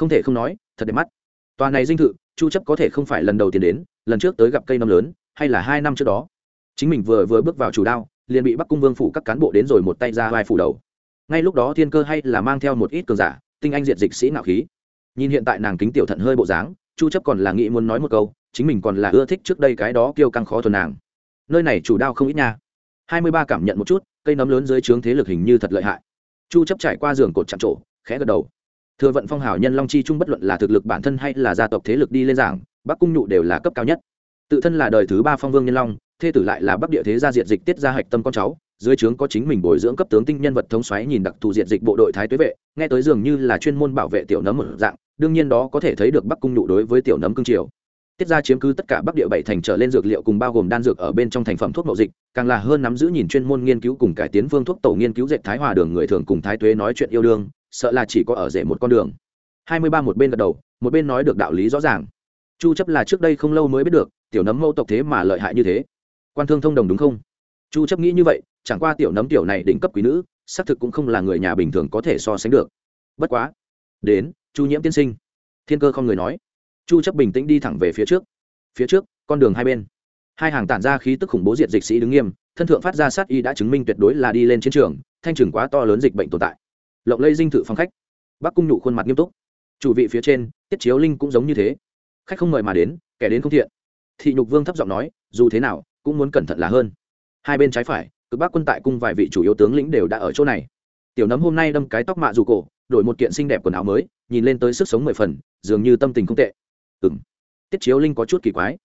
không thể không nói, thật đẹp mắt. Tòa này dinh thự, chu chấp có thể không phải lần đầu tiên đến, lần trước tới gặp cây nấm lớn, hay là hai năm trước đó. Chính mình vừa vừa bước vào chủ đao, liền bị bắc cung vương phủ các cán bộ đến rồi một tay ra vai phủ đầu. Ngay lúc đó thiên cơ hay là mang theo một ít cường giả, tinh anh diện dịch sĩ nạo khí. Nhìn hiện tại nàng kính tiểu thận hơi bộ dáng, chu chấp còn là nghĩ muốn nói một câu, chính mình còn là ưa thích trước đây cái đó kêu căng khó thuần nàng. Nơi này chủ đao không ít nha. 23 cảm nhận một chút, cây nấm lớn dưới trướng thế lực hình như thật lợi hại. Chu chấp trải qua giường cột chạm trổ khẽ gật đầu. Thừa vận phong hào nhân long chi trung bất luận là thực lực bản thân hay là gia tộc thế lực đi lên giảng, bắc cung nhụ đều là cấp cao nhất. Tự thân là đời thứ ba phong vương nhân long, thê tử lại là bắc địa thế gia diện dịch tiết gia hạch tâm con cháu, dưới trướng có chính mình bồi dưỡng cấp tướng tinh nhân vật thống xoáy nhìn đặc thù diện dịch bộ đội thái tuế vệ, nghe tới dường như là chuyên môn bảo vệ tiểu nấm một dạng, đương nhiên đó có thể thấy được bắc cung nhụ đối với tiểu nấm cương triều. Tiết gia chiếm cứ tất cả bắc địa bảy thành trở lên dược liệu cùng bao gồm đan dược ở bên trong thành phẩm thuốc mậu dịch, càng là hơn nắm giữ nhìn chuyên môn nghiên cứu cùng cải tiến phương thuốc tổ nghiên cứu dệt thái hòa đường người thường cùng thái tuế nói chuyện yêu đương sợ là chỉ có ở rể một con đường. Hai mươi ba một bên gật đầu, một bên nói được đạo lý rõ ràng. Chu chấp là trước đây không lâu mới biết được, tiểu nấm mẫu tộc thế mà lợi hại như thế. Quan thương thông đồng đúng không? Chu chấp nghĩ như vậy, chẳng qua tiểu nấm tiểu này đỉnh cấp quý nữ, xác thực cũng không là người nhà bình thường có thể so sánh được. Bất quá, đến, chu nhiễm tiên sinh. Thiên cơ không người nói. Chu chấp bình tĩnh đi thẳng về phía trước. Phía trước, con đường hai bên. Hai hàng tản ra khí tức khủng bố diệt dịch sĩ đứng nghiêm, thân thượng phát ra sát y đã chứng minh tuyệt đối là đi lên chiến trường, thanh trường quá to lớn dịch bệnh tồn tại lộng lây dinh thự phòng khách. Bắc cung nhụ khuôn mặt nghiêm túc. Chủ vị phía trên, tiết chiếu linh cũng giống như thế. Khách không mời mà đến, kẻ đến không thiện. Thị nhục vương thấp giọng nói, dù thế nào, cũng muốn cẩn thận là hơn. Hai bên trái phải, cực bắc quân tại cung vài vị chủ yếu tướng lĩnh đều đã ở chỗ này. Tiểu nấm hôm nay đâm cái tóc mạ dù cổ, đổi một kiện xinh đẹp quần áo mới, nhìn lên tới sức sống mười phần, dường như tâm tình không tệ. Ừng tiết chiếu linh có chút kỳ quái.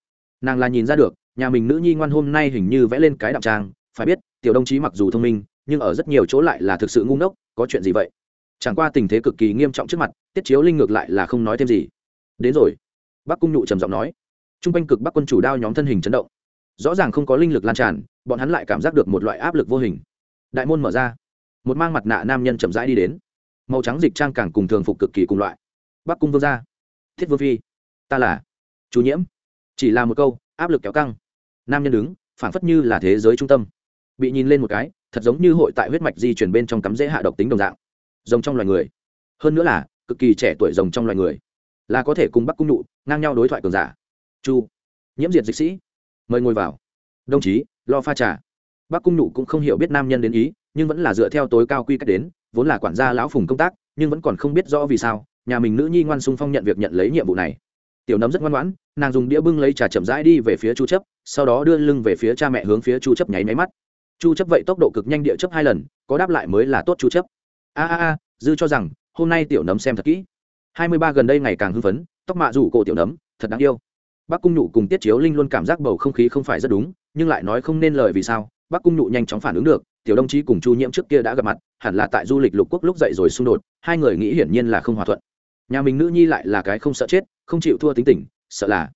Nàng là nhìn ra được, nhà mình nữ nhi ngoan hôm nay hình như vẽ lên cái đạm trang, phải biết, tiểu đồng chí mặc dù thông minh nhưng ở rất nhiều chỗ lại là thực sự ngu ngốc, có chuyện gì vậy? Chẳng qua tình thế cực kỳ nghiêm trọng trước mặt, tiết chiếu linh ngược lại là không nói thêm gì. Đến rồi. Bắc cung nhụ trầm giọng nói. T r u n g quanh cực bắc quân chủ đao nhóm thân hình chấn động. Rõ ràng không có linh lực lan tràn, bọn hắn lại cảm giác được một loại áp lực vô hình. Đại môn mở ra. Một mang mặt nạ nam nhân chậm rãi đi đến. Màu trắng dịch trang càng cùng thường phục cực kỳ cùng loại. Bắc cung vương gia. Thiết vương phi. Ta là chú nhiễm. Chỉ là một câu, áp lực kéo căng. Nam nhân đứng phản phất như là thế giới trung tâm. Bị nhìn lên một cái thật giống như hội tại huyết mạch di chuyển bên trong cắm dễ hạ độc tính đồng dạng. Rồng trong loài người. Hơn nữa là, cực kỳ trẻ tuổi rồng trong loài người. Là có thể cùng bắc cung nụ, ngang nhau đối thoại cường giả. Chu. Nhiễm diệt dịch sĩ. Mời ngồi vào. Đồng chí, lo pha trà. Bắc cung nụ cũng không hiểu biết nam nhân đến ý, nhưng vẫn là dựa theo tối cao quy cách đến, vốn là quản gia lão phùng công tác, nhưng vẫn còn không biết rõ vì sao, nhà mình nữ nhi ngoan sung phong nhận việc nhận lấy nhiệm vụ này. Tiểu nấm rất ngoan ngoãn, nàng dùng đĩa bưng lấy trà chậm rãi đi về phía chu chấp, sau đó đưa lưng về phía cha mẹ hướng phía chu chấp nháy máy mắt chu chấp vậy tốc độ cực nhanh địa chấp hai lần, có đáp lại mới là tốt chu chấp. A a a, dư cho rằng, hôm nay tiểu nấm xem thật kỹ. Hai mươi ba gần đây ngày càng hưng phấn, tóc mạ rủ cổ tiểu nấm, thật đáng yêu. Bác cung nhụ cùng tiết chiếu linh luôn cảm giác bầu không khí không phải rất đúng, nhưng lại nói không nên lời vì sao, bác cung nhụ nhanh chóng phản ứng được, tiểu đồng chí cùng chu nhiễm trước kia đã gặp mặt, hẳn là tại du lịch lục quốc lúc dậy rồi xung đột, hai người nghĩ hiển nhiên là không hòa thuận. Nhà mình nữ nhi lại là cái không sợ chết, không chịu thua tính tình, sợ là.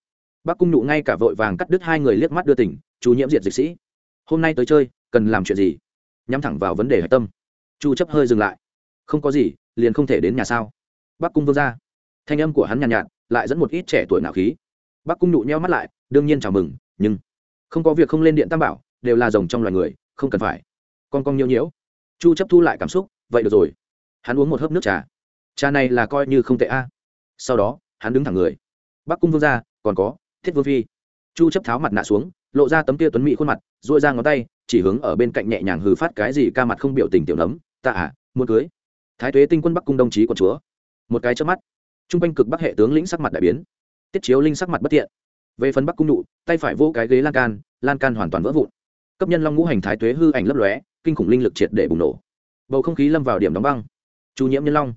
Bác cung nhụ ngay cả vội vàng cắt đứt hai người liếc mắt đưa tỉnh chu nhiễm diệt dịch sĩ hôm nay tới chơi cần làm chuyện gì? Nhắm thẳng vào vấn đề hạch tâm. Chu chấp hơi dừng lại. Không có gì liền không thể đến nhà sao? Bắc cung vương ra. Thanh âm của hắn nhàn nhạt, nhạt lại dẫn một ít trẻ tuổi nạo khí. Bắc cung nụ nheo mắt lại đương nhiên chào mừng nhưng không có việc không lên điện tam bảo đều là rồng trong loài người không cần phải. Con con nhiễu nhiễu. Chu chấp thu lại cảm xúc vậy được rồi. Hắn uống một hớp nước trà. Trà này là coi như không tệ a. Sau đó hắn đứng thẳng người. Bắc cung vương ra còn có thiết vương phi. Chu chấp tháo mặt nạ xuống lộ ra tấm kia tuấn mỹ khuôn mặt duỗi ra ngón tay, chỉ hướng ở bên cạnh nhẹ nhàng hừ phát cái gì ca mặt không biểu tình tiểu nấm, ta à muốn cưới. Thái tuế tinh quân bắc cung đồng chí của chúa. Một cái trước mắt, trung quanh cực bắc hệ tướng lĩnh sắc mặt đại biến. Tiết chiếu linh sắc mặt bất tiện về phần bắc cung nụ, tay phải vô cái ghế lan can lan can hoàn toàn vỡ vụn. Cấp nhân long ngũ hành thái tuế hư ảnh lấp lóe, kinh khủng linh lực triệt để bùng nổ. Bầu không khí lâm vào điểm đóng băng. Chu nhiễm nhân long,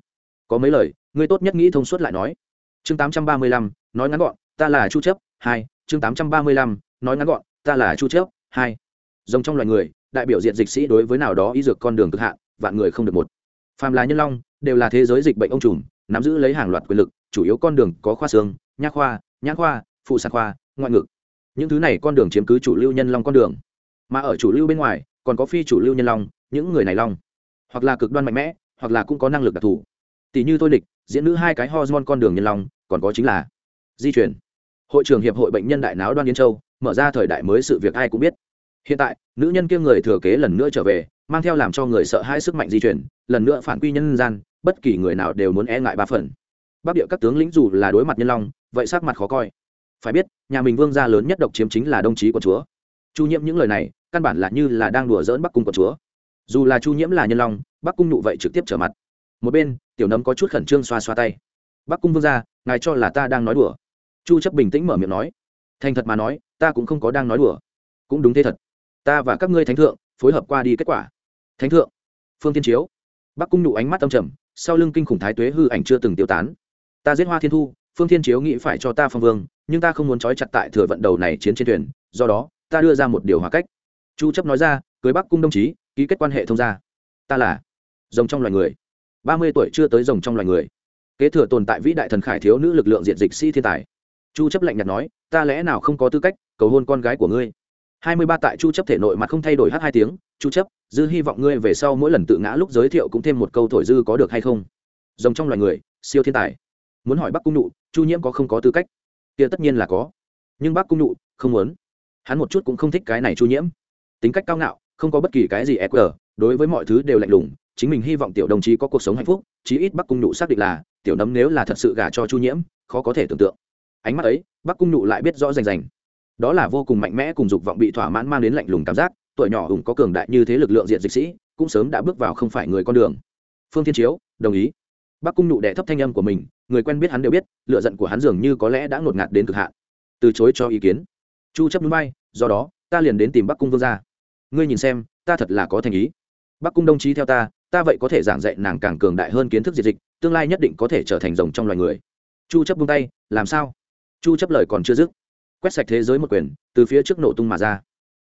có mấy lời người tốt nhất nghĩ thông suốt lại nói. Chương tám trăm ba mươi lăm, nói ngắn gọn, ta là chu chấp, hai, chương tám trăm ba mươi lăm, nói ngắn gọn, ta là chu chấp hai. Rồng trong loài người, đại biểu diện dịch sĩ đối với nào đó y dược con đường cực hạn, vạn người không được một. Phàm là nhân long, đều là thế giới dịch bệnh ông trùm, nắm giữ lấy hàng loạt quyền lực, chủ yếu con đường có khoa xương nha khoa nhãn khoa, phụ sản khoa, ngoại ngực. Những thứ này con đường chiếm cứ chủ lưu nhân long con đường. Mà ở chủ lưu bên ngoài, còn có phi chủ lưu nhân long, những người này long. Hoặc là cực đoan mạnh mẽ, hoặc là cũng có năng lực đặc thù. Tỷ như tôi địch diễn nữ hai cái hormone con đường nhân long, còn có chính là di chuyển hội trưởng hiệp hội bệnh nhân đại não đoan yên châu, mở ra thời đại mới sự việc ai cũng biết hiện tại, nữ nhân kia người thừa kế lần nữa trở về, mang theo làm cho người sợ hãi sức mạnh di chuyển, lần nữa phản quy nhân gian, bất kỳ người nào đều muốn e ngại ba phần. Bắc địa các tướng lĩnh dù là đối mặt nhân long, vậy sắc mặt khó coi. Phải biết, nhà mình vương gia lớn nhất độc chiếm chính là đồng chí của chúa. Chu nhiễm những lời này, căn bản là như là đang đùa dỡn bắc cung của chúa. Dù là chu nhiễm là nhân long, bắc cung nụ vậy trực tiếp trở mặt. Một bên, tiểu nấm có chút khẩn trương xoa xoa tay. Bắc cung vương gia, ngài cho là ta đang nói đùa. Chu chấp bình tĩnh mở miệng nói. Thành thật mà nói, ta cũng không có đang nói đùa. Cũng đúng thế thật ta và các ngươi thánh thượng phối hợp qua đi kết quả. Thánh thượng, phương tiên chiếu. Bắc cung nụ ánh mắt tâm trầm, sau lưng kinh khủng thái tuế hư ảnh chưa từng tiêu tán. Ta giết hoa thiên thu, phương thiên chiếu nghĩ phải cho ta phong vương, nhưng ta không muốn trói chặt tại thừa vận đầu này chiến trên thuyền, do đó, ta đưa ra một điều hòa cách. Chu chấp nói ra, cưới bắc cung đồng chí, ký kết quan hệ thông gia. Ta là rồng trong loài người. Ba mươi tuổi chưa tới rồng trong loài người. Kế thừa tồn tại vĩ đại thần khải thiếu nữ lực lượng diện dịch sĩ thiên tài. Chu chấp lạnh nhạt nói, ta lẽ nào không có tư cách cầu hôn con gái của ngươi? Hai mươi ba tại chu chấp thể nội mặt không thay đổi hát hai tiếng, chu chấp, dư hy vọng ngươi về sau mỗi lần tự ngã lúc giới thiệu cũng thêm một câu thổi dư có được hay không? Rồng trong loài người, siêu thiên tài. Muốn hỏi bắc cung nụ, chu nhiễm có không có tư cách? Kia tất nhiên là có. Nhưng bắc cung nụ, không muốn. Hắn một chút cũng không thích cái này chu nhiễm. Tính cách cao ngạo, không có bất kỳ cái gì eq đối với mọi thứ đều lạnh lùng, chính mình hy vọng tiểu đồng chí có cuộc sống hạnh phúc, chí ít bắc cung nụ xác định là, tiểu nấm nếu là thật sự gả cho chu nhiễm, khó có thể tưởng tượng. Ánh mắt ấy, bắc cung nụ lại biết rõ rành rành đó là vô cùng mạnh mẽ cùng dục vọng bị thỏa mãn mang đến lạnh lùng cảm giác, tuổi nhỏ hùng có cường đại như thế lực lượng diện dịch sĩ, cũng sớm đã bước vào không phải người con đường. Phương thiên chiếu, đồng ý. Bắc cung nụ đệ thấp thanh âm của mình, người quen biết hắn đều biết lựa giận của hắn dường như có lẽ đã ngột ngạt đến cực hạn. Từ chối cho ý kiến. Chu chấp núi bay, do đó, ta liền đến tìm bắc cung vương gia. Ngươi nhìn xem, ta thật là có thành ý. Bắc cung đồng chí theo ta ta vậy có thể giảng dạy nàng càng cường đại hơn kiến thức diệt dịch, tương lai nhất định có thể trở thành rồng trong loài người. Chu chấp buông tay, làm sao? Chu chấp lời còn chưa dứt quét sạch thế giới một quyền, từ phía trước nổ tung mà ra.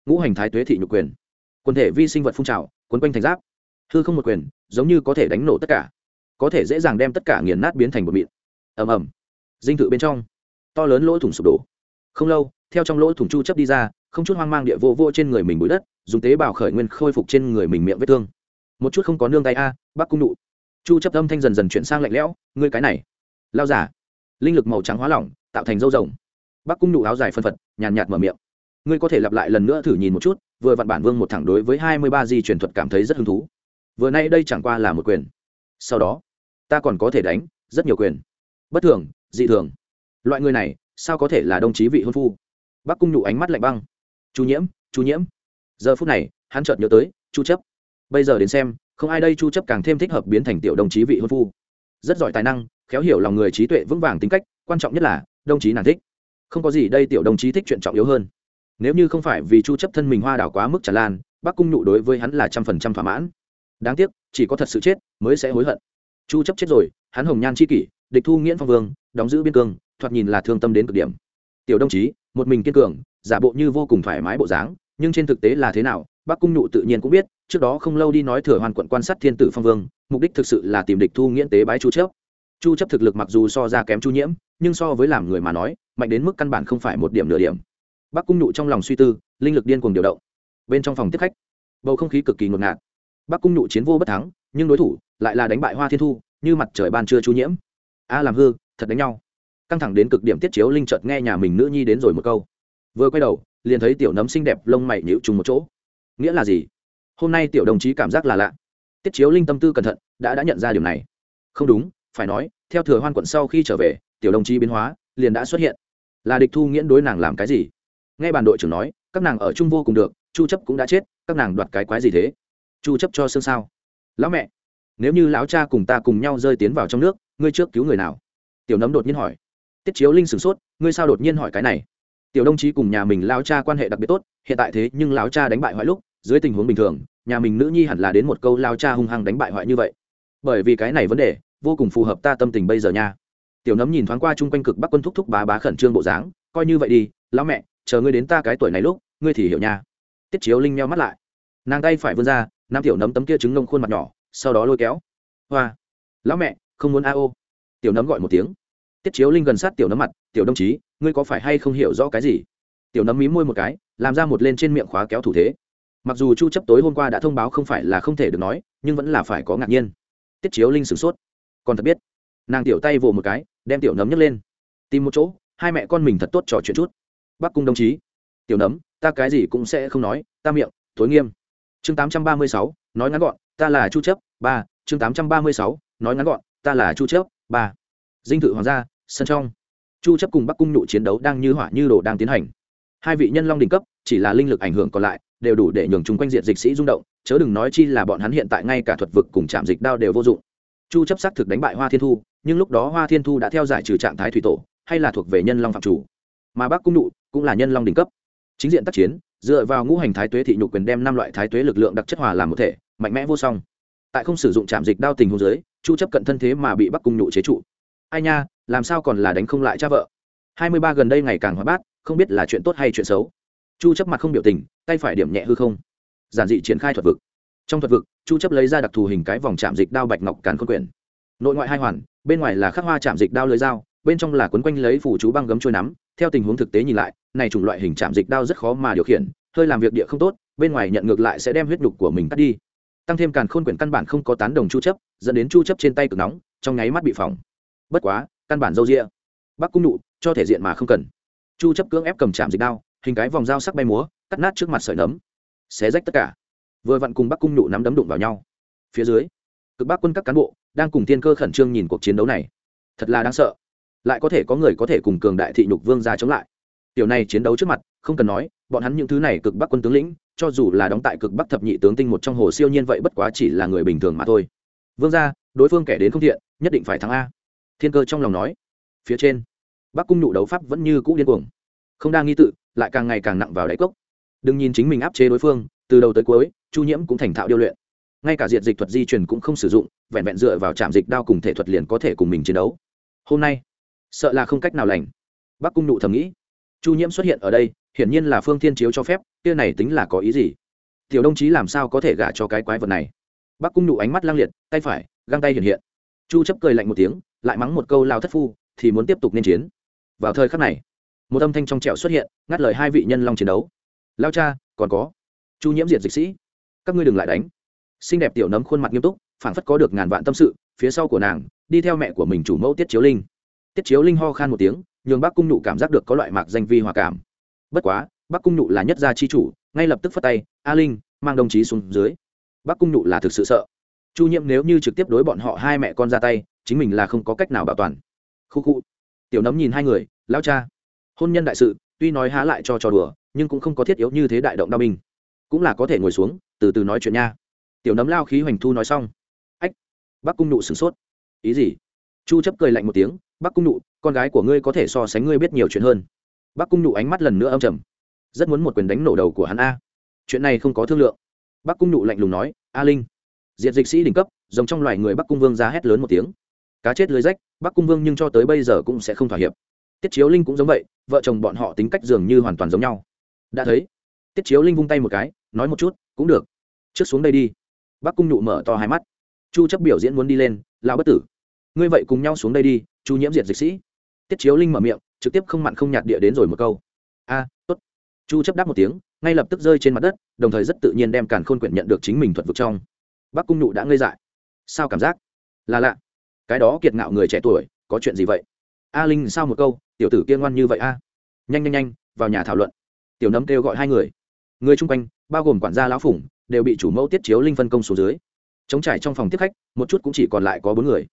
Ngũ hành thái tuế thị nhục quyền. Quần thể vi sinh vật phun trào, quấn quanh thành giáp. Hư không một quyền, giống như có thể đánh nổ tất cả. Có thể dễ dàng đem tất cả nghiền nát biến thành một mịn. Ầm ầm. Dinh thự bên trong, to lớn lỗ thủng sụp đổ. Không lâu, theo trong lỗ thủng chu chấp đi ra, không chút hoang mang địa vô vô trên người mình bụi đất, dùng tế bào khởi nguyên khôi phục trên người mình miệng vết thương. Một chút không có nương tay a, bác cung nụ. Chu chấp âm thanh dần dần chuyển sang lạnh lẽo, ngươi cái này, lao giả. Linh lực màu trắng hóa lỏng, tạo thành dâu rồng bác cung nụ áo dài phân phật, nhàn nhạt mở miệng. Ngươi có thể lặp lại lần nữa thử nhìn một chút, vừa vặn bản vương một thẳng đối với 23 di truyền thuật cảm thấy rất hứng thú. Vừa nay đây chẳng qua là một quyền. Sau đó, ta còn có thể đánh rất nhiều quyền. Bất thường, dị thường. Loại người này, sao có thể là đồng chí vị hôn phu? Bác cung nhụ ánh mắt lạnh băng. Chu nhiễm chu nhiễm. Giờ phút này, hắn chợt nhớ tới, chu chấp. Bây giờ đến xem, không ai đây chu chấp càng thêm thích hợp biến thành tiểu đồng chí vị hôn phu. Rất giỏi tài năng, khéo hiểu lòng người trí tuệ vững vàng tính cách, quan trọng nhất là, đồng chí nàng thích không có gì đây tiểu đồng chí thích chuyện trọng yếu hơn. Nếu như không phải vì chu chấp thân mình hoa đảo quá mức tràn lan bác cung nhụ đối với hắn là trăm phần trăm thỏa mãn. Đáng tiếc, chỉ có thật sự chết mới sẽ hối hận. Chu chấp chết rồi, hắn hồng nhan chi kỷ, địch thu nghiễn phong vương, đóng giữ biên cương, thoạt nhìn là thương tâm đến cực điểm. Tiểu đồng chí, một mình kiên cường, giả bộ như vô cùng thoải mái bộ dáng, nhưng trên thực tế là thế nào bác cung nhụ tự nhiên cũng biết, trước đó không lâu đi nói thừa hoàn quận quan sát thiên tử phong vương, mục đích thực sự là tìm địch thu nghiễn tế bái chu chấp. Chu chấp thực lực mặc dù so ra kém chu nhiễm, nhưng so với làm người mà nói mạnh đến mức căn bản không phải một điểm nửa điểm. Bác cung nhụ trong lòng suy tư, linh lực điên cuồng điều động. Bên trong phòng tiếp khách, bầu không khí cực kỳ ngột ngạt. Bác cung nhụ chiến vô bất thắng, nhưng đối thủ lại là đánh bại hoa thiên thu, như mặt trời ban trưa chú nhiễm. A làm hư, thật đánh nhau. Căng thẳng đến cực điểm tiết chiếu linh chợt nghe nhà mình nữ nhi đến rồi một câu. Vừa quay đầu, liền thấy tiểu nấm xinh đẹp lông mày nhịu trùng một chỗ. Nghĩa là gì? Hôm nay tiểu đồng chí cảm giác là lạ. Tiết chiếu linh tâm tư cẩn thận, đã đã nhận ra điều này. Không đúng, phải nói, theo thừa hoan quận sau khi trở về, tiểu đồng chí biến hóa liền đã xuất hiện là địch thu nghiễn đối nàng làm cái gì? Nghe bàn đội trưởng nói, các nàng ở chung vô cùng được, chu chấp cũng đã chết, các nàng đoạt cái quái gì thế? Chu chấp cho xương sao? Lão mẹ, nếu như lão cha cùng ta cùng nhau rơi tiến vào trong nước, ngươi trước cứu người nào? Tiểu nấm đột nhiên hỏi. Tiết chiếu linh sửng sốt, ngươi sao đột nhiên hỏi cái này? Tiểu đồng chí cùng nhà mình lão cha quan hệ đặc biệt tốt, hiện tại thế nhưng lão cha đánh bại hoại lúc, dưới tình huống bình thường, nhà mình nữ nhi hẳn là đến một câu lao cha hung hăng đánh bại hoại như vậy. Bởi vì cái này vấn đề, vô cùng phù hợp ta tâm tình bây giờ nha tiểu nấm nhìn thoáng qua chung quanh cực bắc quân thúc thúc bá bá khẩn trương bộ dáng, coi như vậy đi, lão mẹ, chờ ngươi đến ta cái tuổi này lúc, ngươi thì hiểu nha. Tiết chiếu linh meo mắt lại. Nàng tay phải vươn ra nam tiểu nấm tấm kia trứng nông khuôn mặt nhỏ, sau đó lôi kéo. Hoa. Lão mẹ, không muốn a ô. Tiểu nấm gọi một tiếng. Tiết chiếu linh gần sát tiểu nấm mặt, tiểu đồng chí, ngươi có phải hay không hiểu rõ cái gì? Tiểu nấm mí môi một cái, làm ra một lên trên miệng khóa kéo thủ thế. Mặc dù chu chấp tối hôm qua đã thông báo không phải là không thể được nói, nhưng vẫn là phải có ngạc nhiên. Tiết chiếu linh sửng sốt. Còn thật biết nàng tiểu tay vồ một cái, đem tiểu nấm nhấc lên. Tìm một chỗ, hai mẹ con mình thật tốt trò chuyện chút. Bắc cung đồng chí. Tiểu nấm, ta cái gì cũng sẽ không nói, ta miệng tối nghiêm. Chương tám trăm ba mươi sáu, nói ngắn gọn, ta là chu chấp ba. Chương tám trăm ba mươi sáu, nói ngắn gọn, ta là chu chấp ba. Dinh thự hoàng gia, sân trong. Chu chấp cùng bắc cung nụ chiến đấu đang như hỏa như đồ đang tiến hành. Hai vị nhân long đỉnh cấp, chỉ là linh lực ảnh hưởng còn lại, đều đủ để nhường chúng quanh diện dịch sĩ rung động, chớ đừng nói chi là bọn hắn hiện tại ngay cả thuật vực cùng chạm dịch đao đều vô dụng. Chu chấp xác thực đánh bại hoa thiên thu nhưng lúc đó hoa thiên thu đã theo giải trừ trạng thái thủy tổ, hay là thuộc về nhân long phạm chủ. Mà bắc cung Nụ cũng là nhân long đỉnh cấp. Chính diện tác chiến, dựa vào ngũ hành thái tuế thị nhục quyền đem năm loại thái tuế lực lượng đặc chất hòa làm một thể, mạnh mẽ vô song. Tại không sử dụng chạm dịch đao tình hôn giới chu chấp cận thân thế mà bị bắc cung Nụ chế trụ. Ai nha, làm sao còn là đánh không lại cha vợ? 23 gần đây ngày càng hóa bát, không biết là chuyện tốt hay chuyện xấu. Chu chấp mặt không biểu tình, tay phải điểm nhẹ hư không. Giản dị triển khai thuật vực. Trong thuật vực, chu chấp lấy ra đặc thù hình cái vòng chạm dịch đao bạch ngọc càn khôn quyển nội ngoại hai hoàn, bên ngoài là khắc hoa chạm dịch đao lưới dao, bên trong là quấn quanh lấy phủ chú băng gấm trôi nắm. Theo tình huống thực tế nhìn lại, này chủng loại hình chạm dịch đao rất khó mà điều khiển, hơi làm việc địa không tốt, bên ngoài nhận ngược lại sẽ đem huyết đục của mình cắt đi. Tăng thêm càn khôn quyển căn bản không có tán đồng chu chấp, dẫn đến chu chấp trên tay cực nóng, trong nháy mắt bị phỏng. Bất quá, căn bản dâu dịa. Bắc cung nụ, cho thể diện mà không cần. Chu chấp cưỡng ép cầm chạm dịch đao, hình cái vòng dao sắc bay múa, cắt nát trước mặt sợi nấm. Xé rách tất cả. Vừa vặn cùng bắc cung nụ nắm đấm đụng vào nhau. Phía dưới, cực bắc quân các cán bộ đang cùng thiên cơ khẩn trương nhìn cuộc chiến đấu này. Thật là đáng sợ. Lại có thể có người có thể cùng cường đại thị nhục vương ra chống lại. Tiểu này chiến đấu trước mặt, không cần nói, bọn hắn những thứ này cực bắc quân tướng lĩnh, cho dù là đóng tại cực bắc thập nhị tướng tinh một trong hồ siêu nhiên vậy bất quá chỉ là người bình thường mà thôi. Vương ra đối phương kẻ đến không thiện, nhất định phải thắng a. Thiên cơ trong lòng nói. Phía trên, bắc cung nụ đấu pháp vẫn như cũ điên cuồng. Không đang nghi tự, lại càng ngày càng nặng vào đáy cốc. Đừng nhìn chính mình áp chế đối phương, từ đầu tới cuối, chu nhiễm cũng thành thạo điêu luyện. Ngay cả diện dịch thuật di truyền cũng không sử dụng vẹn vẹn dựa vào trạm dịch đao cùng thể thuật liền có thể cùng mình chiến đấu. Hôm nay, sợ là không cách nào lành. Bắc cung nụ thầm nghĩ. Chu nhiễm xuất hiện ở đây, hiển nhiên là phương thiên chiếu cho phép, kia này tính là có ý gì? Tiểu đồng chí làm sao có thể gả cho cái quái vật này? Bắc cung nụ ánh mắt lang liệt, tay phải, găng tay hiện hiện. Chu chấp cười lạnh một tiếng, lại mắng một câu lao thất phu, thì muốn tiếp tục nên chiến. Vào thời khắc này, một âm thanh trong trẻo xuất hiện, ngắt lời hai vị nhân long chiến đấu. Lao cha, còn có. Chu nhiễm diệt dịch sĩ. Các ngươi đừng lại đánh. Xinh đẹp tiểu nấm khuôn mặt nghiêm túc phảng phất có được ngàn vạn tâm sự, phía sau của nàng, đi theo mẹ của mình chủ mẫu tiết chiếu linh. Tiết chiếu linh ho khan một tiếng, nhường bác cung nụ cảm giác được có loại mạc danh vi hòa cảm. Bất quá bác cung nụ là nhất gia chi chủ, ngay lập tức phất tay, a linh, mang đồng chí xuống dưới. Bác cung nụ là thực sự sợ. Chu nhiễm nếu như trực tiếp đối bọn họ hai mẹ con ra tay, chính mình là không có cách nào bảo toàn. Khu khu. Tiểu nấm nhìn hai người lao cha, hôn nhân đại sự, tuy nói há lại cho trò đùa, nhưng cũng không có thiết yếu như thế đại động đao binh. Cũng là có thể ngồi xuống, từ từ nói chuyện nha. Tiểu nấm lao khí hoành thu nói xong bác cung nụ sửng sốt. Ý gì? Chu chấp cười lạnh một tiếng bác cung nụ, con gái của ngươi có thể so sánh ngươi biết nhiều chuyện hơn. Bác cung nụ ánh mắt lần nữa âm trầm. Rất muốn một quyền đánh nổ đầu của hắn a. Chuyện này không có thương lượng. Bác cung nụ lạnh lùng nói, a linh. Diệt dịch sĩ đỉnh cấp giống trong loài người bắc cung vương ra hét lớn một tiếng. Cá chết lưới rách, bắc cung vương nhưng cho tới bây giờ cũng sẽ không thỏa hiệp. Tiết chiếu linh cũng giống vậy, vợ chồng bọn họ tính cách dường như hoàn toàn giống nhau. Đã thấy. Tiết chiếu linh vung tay một cái, nói một chút, cũng được. Trước xuống đây đi. Bắc cung Nụ mở to hai mắt chu chấp biểu diễn muốn đi lên lao bất tử. Ngươi vậy cùng nhau xuống đây đi, chu nhiễm diệt dịch sĩ. Tiết chiếu linh mở miệng, trực tiếp không mặn không nhạt địa đến rồi một câu. A, tốt. Chu chấp đáp một tiếng, ngay lập tức rơi trên mặt đất, đồng thời rất tự nhiên đem càn khôn quyển nhận được chính mình thuật vực trong. Bắc cung nụ đã ngây dại. Sao cảm giác? Là lạ. Cái đó kiệt ngạo người trẻ tuổi, có chuyện gì vậy? A linh sao một câu, tiểu tử kia ngoan như vậy a? Nhanh nhanh nhanh, vào nhà thảo luận. Tiểu nấm kêu gọi hai người. Người chung quanh, bao gồm quản gia lão phủng, đều bị chủ mẫu tiết chiếu linh phân công xuống dưới chống trải trong phòng tiếp khách, một chút cũng chỉ còn lại có bốn người.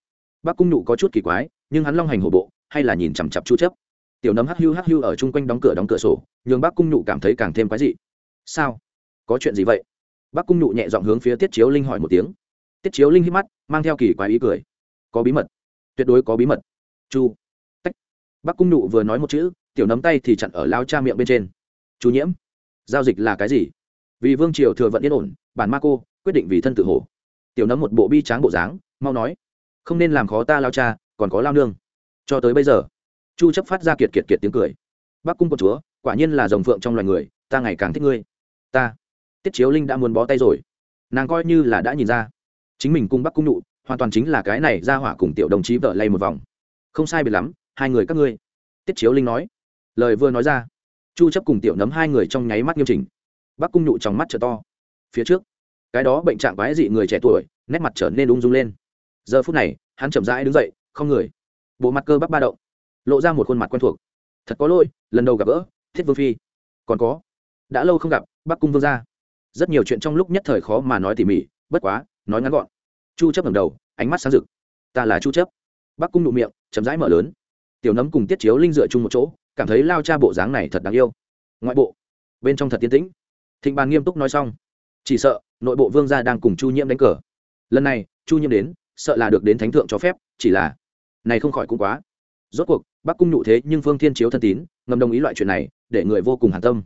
Bác cung nụ có chút kỳ quái, nhưng hắn long hành hổ bộ, hay là nhìn chằm chặp chu chấp. Tiểu nấm hắc hưu hắc hưu ở chung quanh đóng cửa đóng cửa sổ, nhường bác cung nụ cảm thấy càng thêm quái dị. Sao? Có chuyện gì vậy? Bác cung nụ nhẹ giọng hướng phía tiết chiếu linh hỏi một tiếng. Tiết chiếu linh hít mắt, mang theo kỳ quái ý cười. Có bí mật. Tuyệt đối có bí mật. Chu. Tách. Bác cung nụ vừa nói một chữ, tiểu nấm tay thì chặn ở lao cha miệng bên trên. Chú nhiễm, giao dịch là cái gì? Vì vương triều thừa vận yên ổn, bản ma cô quyết định vì thân tự hổ tiểu nấm một bộ bi tráng bộ dáng, mau nói. Không nên làm khó ta lao cha, còn có lao nương. Cho tới bây giờ, chu chấp phát ra kiệt kiệt kiệt tiếng cười. Bác cung con chúa, quả nhiên là rồng phượng trong loài người, ta ngày càng thích ngươi. Ta, tiết chiếu linh đã muốn bó tay rồi. Nàng coi như là đã nhìn ra. Chính mình cung bác cung nụ, hoàn toàn chính là cái này ra hỏa cùng tiểu đồng chí vợ lay một vòng. Không sai biệt lắm, hai người các ngươi. Tiết chiếu linh nói. Lời vừa nói ra, chu chấp cùng tiểu nấm hai người trong nháy mắt nghiêm chỉnh. Bác cung nụ trong mắt trợ to. Phía trước cái đó bệnh trạng quái dị người trẻ tuổi, nét mặt trở nên ung dung lên. Giờ phút này, hắn chậm rãi đứng dậy, không người. Bộ mặt cơ bắp ba động, lộ ra một khuôn mặt quen thuộc. Thật có lỗi, lần đầu gặp gỡ, thiết vương phi. Còn có, đã lâu không gặp, bắc cung vương gia. Rất nhiều chuyện trong lúc nhất thời khó mà nói tỉ mỉ, bất quá, nói ngắn gọn. Chu chấp ngẩng đầu, ánh mắt sáng rực. Ta là chu chấp. Bắc cung nụ miệng, chậm rãi mở lớn. Tiểu nấm cùng tiết chiếu linh dựa chung một chỗ, cảm thấy lao cha bộ dáng này thật đáng yêu. Ngoại bộ, bên trong thật tiến tĩnh. Thịnh bàn nghiêm túc nói xong chỉ sợ, nội bộ vương gia đang cùng chu nhiễm đánh cờ. Lần này, chu nhiễm đến, sợ là được đến thánh thượng cho phép, chỉ là, này không khỏi cũng quá. Rốt cuộc, bắc cung nhụ thế nhưng phương thiên chiếu thân tín, ngầm đồng ý loại chuyện này, để người vô cùng hàn tâm.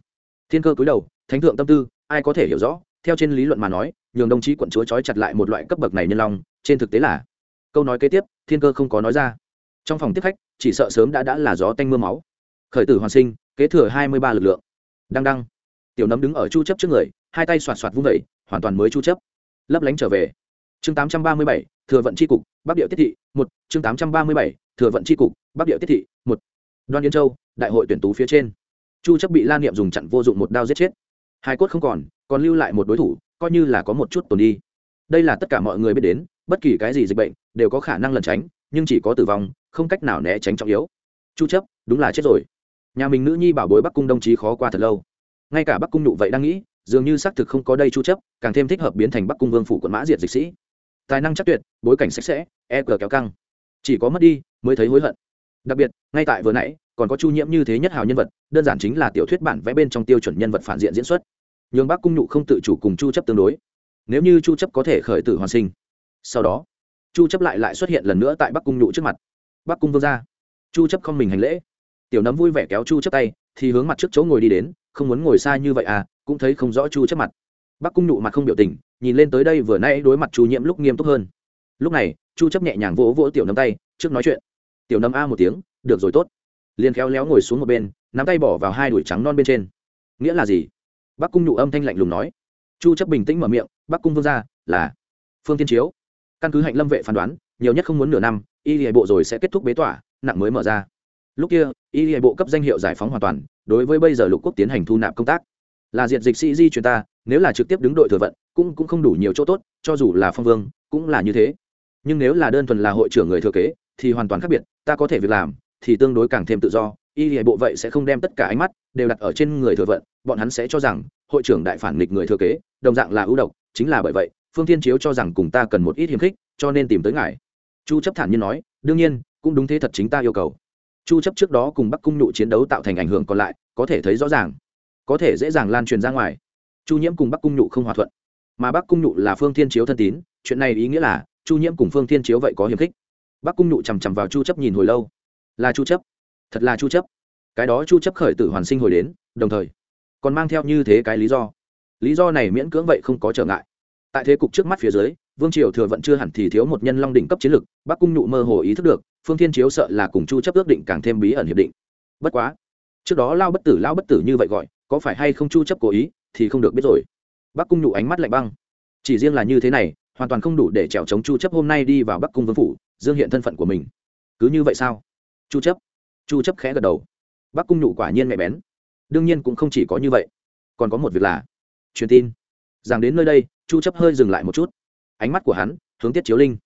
Thiên cơ cúi đầu, thánh thượng tâm tư, ai có thể hiểu rõ? Theo trên lý luận mà nói, nhường đồng chí quận chúa trói chặt lại một loại cấp bậc này nhân long, trên thực tế là, câu nói kế tiếp, thiên cơ không có nói ra. Trong phòng tiếp khách, chỉ sợ sớm đã đã là gió tanh mưa máu. Khởi tử hoàn sinh, kế thừa hai mươi ba lực lượng. Đăng đăng. Tiểu nấm đứng ở chu chấp trước người hai tay xoạt xoạt vung vẩy hoàn toàn mới chu chấp. Lấp lánh trở về. Chương 837, thừa vận chi cục bắc điệu tiết thị một. Chương 837, thừa vận chi cục bắc điệu tiết thị một. Đoan yên châu đại hội tuyển tú phía trên. Chu chấp bị lan niệm dùng chặn vô dụng một đao giết chết. Hai cốt không còn còn lưu lại một đối thủ coi như là có một chút tồn đi. Đây là tất cả mọi người biết đến bất kỳ cái gì dịch bệnh đều có khả năng lẩn tránh nhưng chỉ có tử vong không cách nào né tránh trọng yếu. Chu chấp đúng là chết rồi. Nhà mình nữ nhi bảo bối bắc cung đồng chí khó qua thật lâu. Ngay cả bắc cung nụ vậy đang nghĩ dường như xác thực không có đây chu chấp, càng thêm thích hợp biến thành bắc cung vương phủ quận mã diệt dịch sĩ. Tài năng chắc tuyệt, bối cảnh sạch sẽ e cờ kéo căng. Chỉ có mất đi, mới thấy hối hận. Đặc biệt, ngay tại vừa nãy, còn có chu nhiễm như thế nhất hào nhân vật, đơn giản chính là tiểu thuyết bản vẽ bên trong tiêu chuẩn nhân vật phản diện diễn xuất. Nhường bắc cung nhụ không tự chủ cùng chu chấp tương đối. Nếu như chu chấp có thể khởi tử hoàn sinh, sau đó, chu chấp lại lại xuất hiện lần nữa tại bắc cung nhụ trước mặt. Bắc cung vương gia. Chu chấp không mình hành lễ. Tiểu nấm vui vẻ kéo chu chấp tay, thì hướng mặt trước chỗ ngồi đi đến, không muốn ngồi xa như vậy à cũng thấy không rõ chu chấp mặt. Bắc cung nụ mặt không biểu tình, nhìn lên tới đây vừa nãy đối mặt chu nhiễm lúc nghiêm túc hơn. Lúc này, chu chấp nhẹ nhàng vỗ vỗ tiểu nấm tay, trước nói chuyện. Tiểu nấm a một tiếng, được rồi tốt. Liền khéo léo ngồi xuống một bên, nắm tay bỏ vào hai đùi trắng non bên trên. Nghĩa là gì? Bắc cung nụ âm thanh lạnh lùng nói. Chu chấp bình tĩnh mở miệng, bắc cung vương gia, là phương tiên chiếu. Căn cứ hạnh lâm vệ phán đoán, nhiều nhất không muốn nửa năm, y hệ bộ rồi sẽ kết thúc bế tỏa nặng mới mở ra. Lúc kia, y hệ bộ cấp danh hiệu giải phóng hoàn toàn, đối với bây giờ lục quốc tiến hành thu nạp công tác là diệt dịch sĩ di chuyển ta, nếu là trực tiếp đứng đội thừa vận, cũng cũng không đủ nhiều chỗ tốt, cho dù là phong vương, cũng là như thế. Nhưng nếu là đơn thuần là hội trưởng người thừa kế, thì hoàn toàn khác biệt, ta có thể việc làm, thì tương đối càng thêm tự do, y hệ bộ vậy sẽ không đem tất cả ánh mắt đều đặt ở trên người thừa vận, bọn hắn sẽ cho rằng, hội trưởng đại phản nghịch người thừa kế, đồng dạng là ưu độc, chính là bởi vậy, phương thiên chiếu cho rằng cùng ta cần một ít hiềm khích, cho nên tìm tới ngài. Chu chấp thản nhiên nói, đương nhiên, cũng đúng thế thật chính ta yêu cầu. Chu chấp trước đó cùng bắc cung nhụ chiến đấu tạo thành ảnh hưởng còn lại, có thể thấy rõ ràng có thể dễ dàng lan truyền ra ngoài. Chu nhiễm cùng bắc cung nhụ không hòa thuận. Mà bắc cung nhụ là phương thiên chiếu thân tín, chuyện này ý nghĩa là, chu nhiễm cùng phương thiên chiếu vậy có hiềm khích. Bắc cung nhụ chằm chằm vào chu chấp nhìn hồi lâu. Là chu chấp. Thật là chu chấp. Cái đó chu chấp khởi tử hoàn sinh hồi đến, đồng thời, còn mang theo như thế cái lý do. Lý do này miễn cưỡng vậy không có trở ngại. Tại thế cục trước mắt phía dưới, vương triều thừa vẫn chưa hẳn thì thiếu một nhân long đỉnh cấp chiến lực, bắc cung nhụ mơ hồ ý thức được, phương thiên chiếu sợ là cùng chu chấp ước định càng thêm bí ẩn hiệp định. Bất quá, trước đó lao bất tử, lao bất tử như vậy gọi có phải hay không chu chấp cố ý, thì không được biết rồi. Bắc cung nhụ ánh mắt lạnh băng. Chỉ riêng là như thế này, hoàn toàn không đủ để trèo chống chu chấp hôm nay đi vào bắc cung vương phủ, dương hiện thân phận của mình. Cứ như vậy sao? Chu chấp. Chu chấp khẽ gật đầu. Bắc cung nhụ quả nhiên mẹ bén. Đương nhiên cũng không chỉ có như vậy. Còn có một việc là, truyền tin. Rằng đến nơi đây, chu chấp hơi dừng lại một chút. Ánh mắt của hắn, hướng tiết chiếu linh.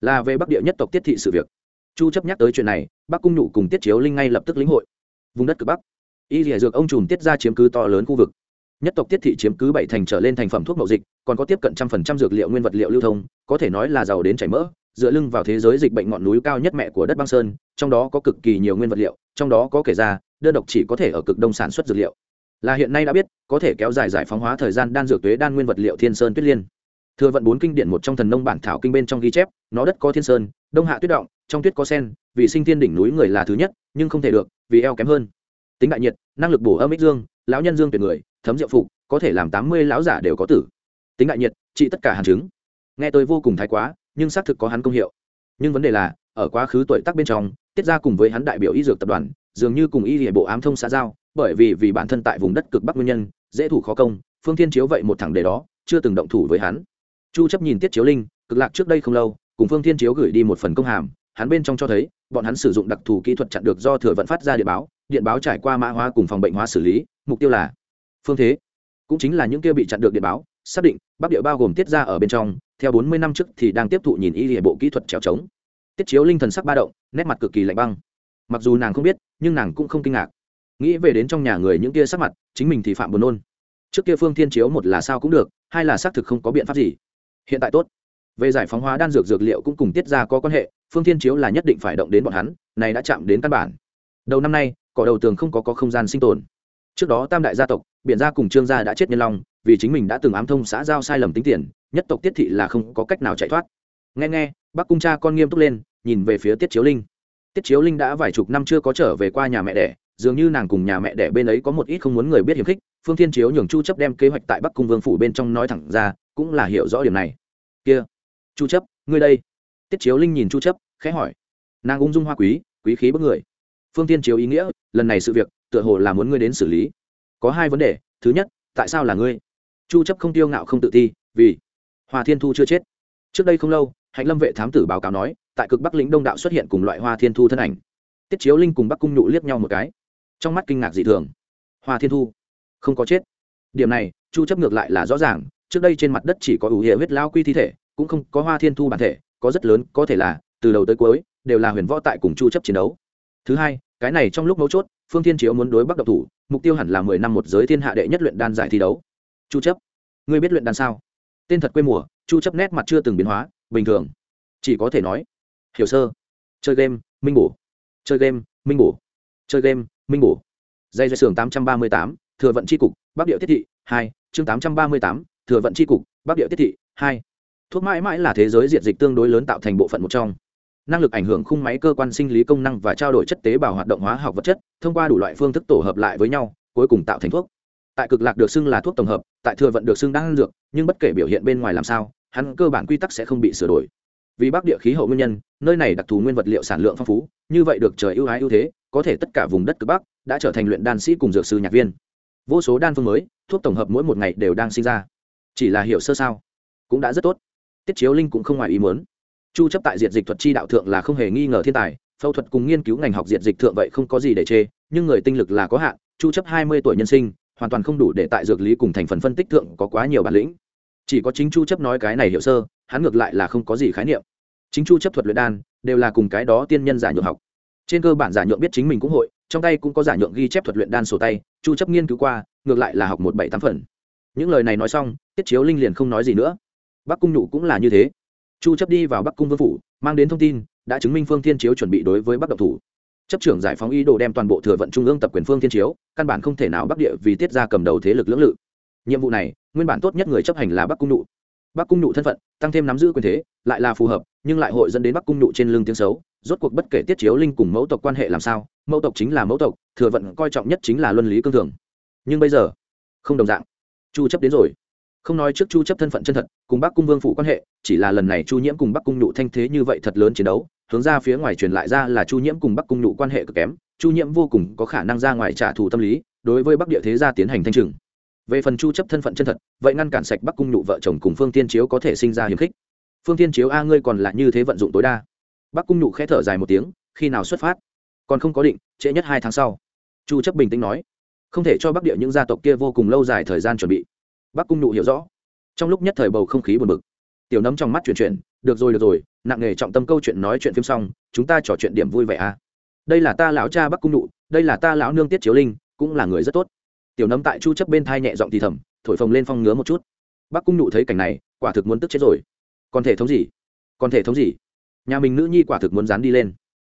Là về bắc địa nhất tộc tiết thị sự việc. Chu chấp nhắc tới chuyện này, bắc cung nhụ cùng tiết chiếu linh ngay lập tức lĩnh hội. Vùng đất cực bắc y rỉa dược ông trùm tiết ra chiếm cứ to lớn khu vực. Nhất tộc tiết thị chiếm cứ bảy thành trở lên thành phẩm thuốc mậu dịch, còn có tiếp cận trăm phần trăm dược liệu nguyên vật liệu lưu thông, có thể nói là giàu đến chảy mỡ, dựa lưng vào thế giới dịch bệnh ngọn núi cao nhất mẹ của đất băng sơn, trong đó có cực kỳ nhiều nguyên vật liệu, trong đó có kể ra, đơn độc chỉ có thể ở cực đông sản xuất dược liệu. Là hiện nay đã biết, có thể kéo dài giải phóng hóa thời gian đan dược tuế đan nguyên vật liệu thiên sơn tuyết liên. Thừa vận bốn kinh điển một trong thần nông bản thảo kinh bên trong ghi chép, nó đất có thiên sơn, đông hạ tuyết động, trong tuyết có sen, vì sinh thiên đỉnh núi người là thứ nhất, nhưng không thể được, vì eo kém hơn tính đại nhiệt, năng lực bổ âm ích dương, lão nhân dương tuyệt người, thấm diệu phục, có thể làm tám mươi lão giả đều có tử. Tính đại nhiệt, trị tất cả hàn chứng. Nghe tôi vô cùng thái quá, nhưng xác thực có hắn công hiệu. Nhưng vấn đề là, ở quá khứ tuổi tác bên trong, tiết ra cùng với hắn đại biểu y dược tập đoàn, dường như cùng y hệ bộ ám thông xã giao, bởi vì vì bản thân tại vùng đất cực bắc nguyên nhân, dễ thủ khó công, phương thiên chiếu vậy một thẳng đề đó, chưa từng động thủ với hắn. Chu chấp nhìn tiết chiếu linh, cực lạc trước đây không lâu, cùng phương thiên chiếu gửi đi một phần công hàm, hắn bên trong cho thấy bọn hắn sử dụng đặc thù kỹ thuật chặn được do thừa vận phát ra điện báo điện báo trải qua mã hóa cùng phòng bệnh hóa xử lý, mục tiêu là phương thế. Cũng chính là những kia bị chặn được điện báo, xác định, bắc địa bao gồm tiết ra ở bên trong, theo 40 năm trước thì đang tiếp thụ nhìn y hệ bộ kỹ thuật trèo trống. Tiết chiếu linh thần sắc ba động, nét mặt cực kỳ lạnh băng. Mặc dù nàng không biết, nhưng nàng cũng không kinh ngạc. Nghĩ về đến trong nhà người những kia sắc mặt, chính mình thì phạm buồn nôn. Trước kia phương thiên chiếu một là sao cũng được, hai là xác thực không có biện pháp gì. Hiện tại tốt về giải phóng hóa đan dược dược liệu cũng cùng tiết ra có quan hệ phương thiên chiếu là nhất định phải động đến bọn hắn này đã chạm đến căn bản. Đầu năm nay cỏ đầu tường không có, có không gian sinh tồn. Trước đó tam đại gia tộc biện gia cùng trương gia đã chết nhân long vì chính mình đã từng ám thông xã giao sai lầm tính tiền nhất tộc tiết thị là không có cách nào chạy thoát. Nghe nghe bác cung cha con nghiêm túc lên nhìn về phía tiết chiếu linh. Tiết chiếu linh đã vài chục năm chưa có trở về qua nhà mẹ đẻ dường như nàng cùng nhà mẹ đẻ bên ấy có một ít không muốn người biết hiềm khích phương thiên chiếu nhường chu chấp đem kế hoạch tại bắc cung vương phủ bên trong nói thẳng ra cũng là hiểu rõ điểm này. Kia chu chấp, ngươi đây. Tiết chiếu linh nhìn chu chấp, khẽ hỏi. Nàng ung dung hoa quý quý khí bức người. Phương thiên chiếu ý nghĩa, lần này sự việc, tựa hồ là muốn ngươi đến xử lý. Có hai vấn đề, thứ nhất, tại sao là ngươi? Chu chấp không tiêu ngạo không tự ti, vì hoa thiên thu chưa chết. Trước đây không lâu, hạnh lâm vệ thám tử báo cáo nói, tại cực bắc lĩnh đông đạo xuất hiện cùng loại hoa thiên thu thân ảnh. Tiết chiếu linh cùng bắc cung nhụ liếc nhau một cái. Trong mắt kinh ngạc dị thường. Hoa thiên thu, không có chết. Điểm này, chu chấp ngược lại là rõ ràng, trước đây trên mặt đất chỉ có ủ hệ huyết lao quy thi thể cũng không có hoa thiên thu bản thể có rất lớn có thể là từ đầu tới cuối đều là huyền võ tại cùng chu chấp chiến đấu. Thứ hai cái này trong lúc mấu chốt phương thiên chiếu muốn đối bắc độc thủ mục tiêu hẳn là 10 năm một giới thiên hạ đệ nhất luyện đan giải thi đấu. Chu chấp ngươi biết luyện đan sao? Tên thật quê mùa chu chấp nét mặt chưa từng biến hóa bình thường. Chỉ có thể nói hiểu sơ chơi game minh bổ chơi game minh bổ chơi game minh bổ. Dây dây sưởng 838, thừa vận chi cục bắc địa tiết thị 2, chương 838, thừa vận chi cục bắc địa tiết thị 2 thuốc mãi mãi là thế giới diện dịch tương đối lớn tạo thành bộ phận một trong. Năng lực ảnh hưởng khung máy cơ quan sinh lý công năng và trao đổi chất tế bào hoạt động hóa học vật chất, thông qua đủ loại phương thức tổ hợp lại với nhau, cuối cùng tạo thành thuốc. Tại cực lạc được xưng là thuốc tổng hợp, tại thừa vận được xưng đang dược, nhưng bất kể biểu hiện bên ngoài làm sao, hắn cơ bản quy tắc sẽ không bị sửa đổi. Vì bắc địa khí hậu nguyên nhân, nơi này đặc thù nguyên vật liệu sản lượng phong phú, như vậy được trời ưu ái ưu thế, có thể tất cả vùng đất cực bắc đã trở thành luyện đan sĩ cùng dược sư nhạc viên. Vô số đan phương mới, thuốc tổng hợp mỗi một ngày đều đang sinh ra. Chỉ là hiểu sơ sao, cũng đã rất tốt tiết chiếu linh cũng không ngoài ý muốn. Chu chấp tại diệt dịch thuật chi đạo thượng là không hề nghi ngờ thiên tài, phẫu thuật cùng nghiên cứu ngành học diệt dịch thượng vậy không có gì để chê, nhưng người tinh lực là có hạn, chu chấp 20 tuổi nhân sinh, hoàn toàn không đủ để tại dược lý cùng thành phần phân tích thượng có quá nhiều bản lĩnh. Chỉ có chính chu chấp nói cái này hiểu sơ, hắn ngược lại là không có gì khái niệm. Chính chu chấp thuật luyện đan, đều là cùng cái đó tiên nhân giả nhượng học. Trên cơ bản giả nhượng biết chính mình cũng hội, trong tay cũng có giả nhượng ghi chép thuật luyện đan sổ tay, chu chấp nghiên cứu qua, ngược lại là học một bảy tám phần. Những lời này nói xong, tiết chiếu linh liền không nói gì nữa bắc cung nhụ cũng là như thế. Chu chấp đi vào bắc cung vương phủ, mang đến thông tin, đã chứng minh phương thiên chiếu chuẩn bị đối với bắc động thủ. Chấp trưởng giải phóng ý đồ đem toàn bộ thừa vận trung ương tập quyền phương thiên chiếu, căn bản không thể nào bắc địa vì tiết ra cầm đầu thế lực lưỡng lự. Nhiệm vụ này, nguyên bản tốt nhất người chấp hành là bắc cung nhụ. Bắc cung nhụ thân phận, tăng thêm nắm giữ quyền thế, lại là phù hợp, nhưng lại hội dẫn đến bắc cung nhụ trên lưng tiếng xấu, rốt cuộc bất kể tiết chiếu linh cùng mẫu tộc quan hệ làm sao, mẫu tộc chính là mẫu tộc, thừa vận coi trọng nhất chính là luân lý cương thường. Nhưng bây giờ, không đồng dạng. Chu chấp đến rồi không nói trước chu chấp thân phận chân thật, cùng bắc cung vương phụ quan hệ, chỉ là lần này chu nhiễm cùng bắc cung nhụ thanh thế như vậy thật lớn chiến đấu, hướng ra phía ngoài truyền lại ra là chu nhiễm cùng bắc cung nhụ quan hệ cực kém, chu nhiễm vô cùng có khả năng ra ngoài trả thù tâm lý, đối với bắc địa thế gia tiến hành thanh trừng. Về phần chu chấp thân phận chân thật, vậy ngăn cản sạch bắc cung nhụ vợ chồng cùng phương tiên chiếu có thể sinh ra hiểm khích. Phương tiên chiếu, a, ngươi còn là như thế vận dụng tối đa. Bắc cung nhụ khẽ thở dài một tiếng, khi nào xuất phát? Còn không có định, trễ nhất hai tháng sau. Chu chấp bình tĩnh nói, không thể cho bắc địa những gia tộc kia vô cùng lâu dài thời gian chuẩn bị bắc cung Nụ hiểu rõ. Trong lúc nhất thời bầu không khí buồn bực. Tiểu nấm trong mắt chuyển chuyển được rồi được rồi nặng nghề trọng tâm câu chuyện nói chuyện phim xong chúng ta trò chuyện điểm vui vẻ à. Đây là ta lão cha bắc cung Nụ, đây là ta lão nương tiết chiếu linh cũng là người rất tốt. Tiểu nấm tại chu chấp bên thai nhẹ giọng thì thầm thổi phồng lên phong ngứa một chút. Bắc cung Nụ thấy cảnh này quả thực muốn tức chết rồi. Còn thể thống gì? Còn thể thống gì? Nhà mình nữ nhi quả thực muốn dán đi lên.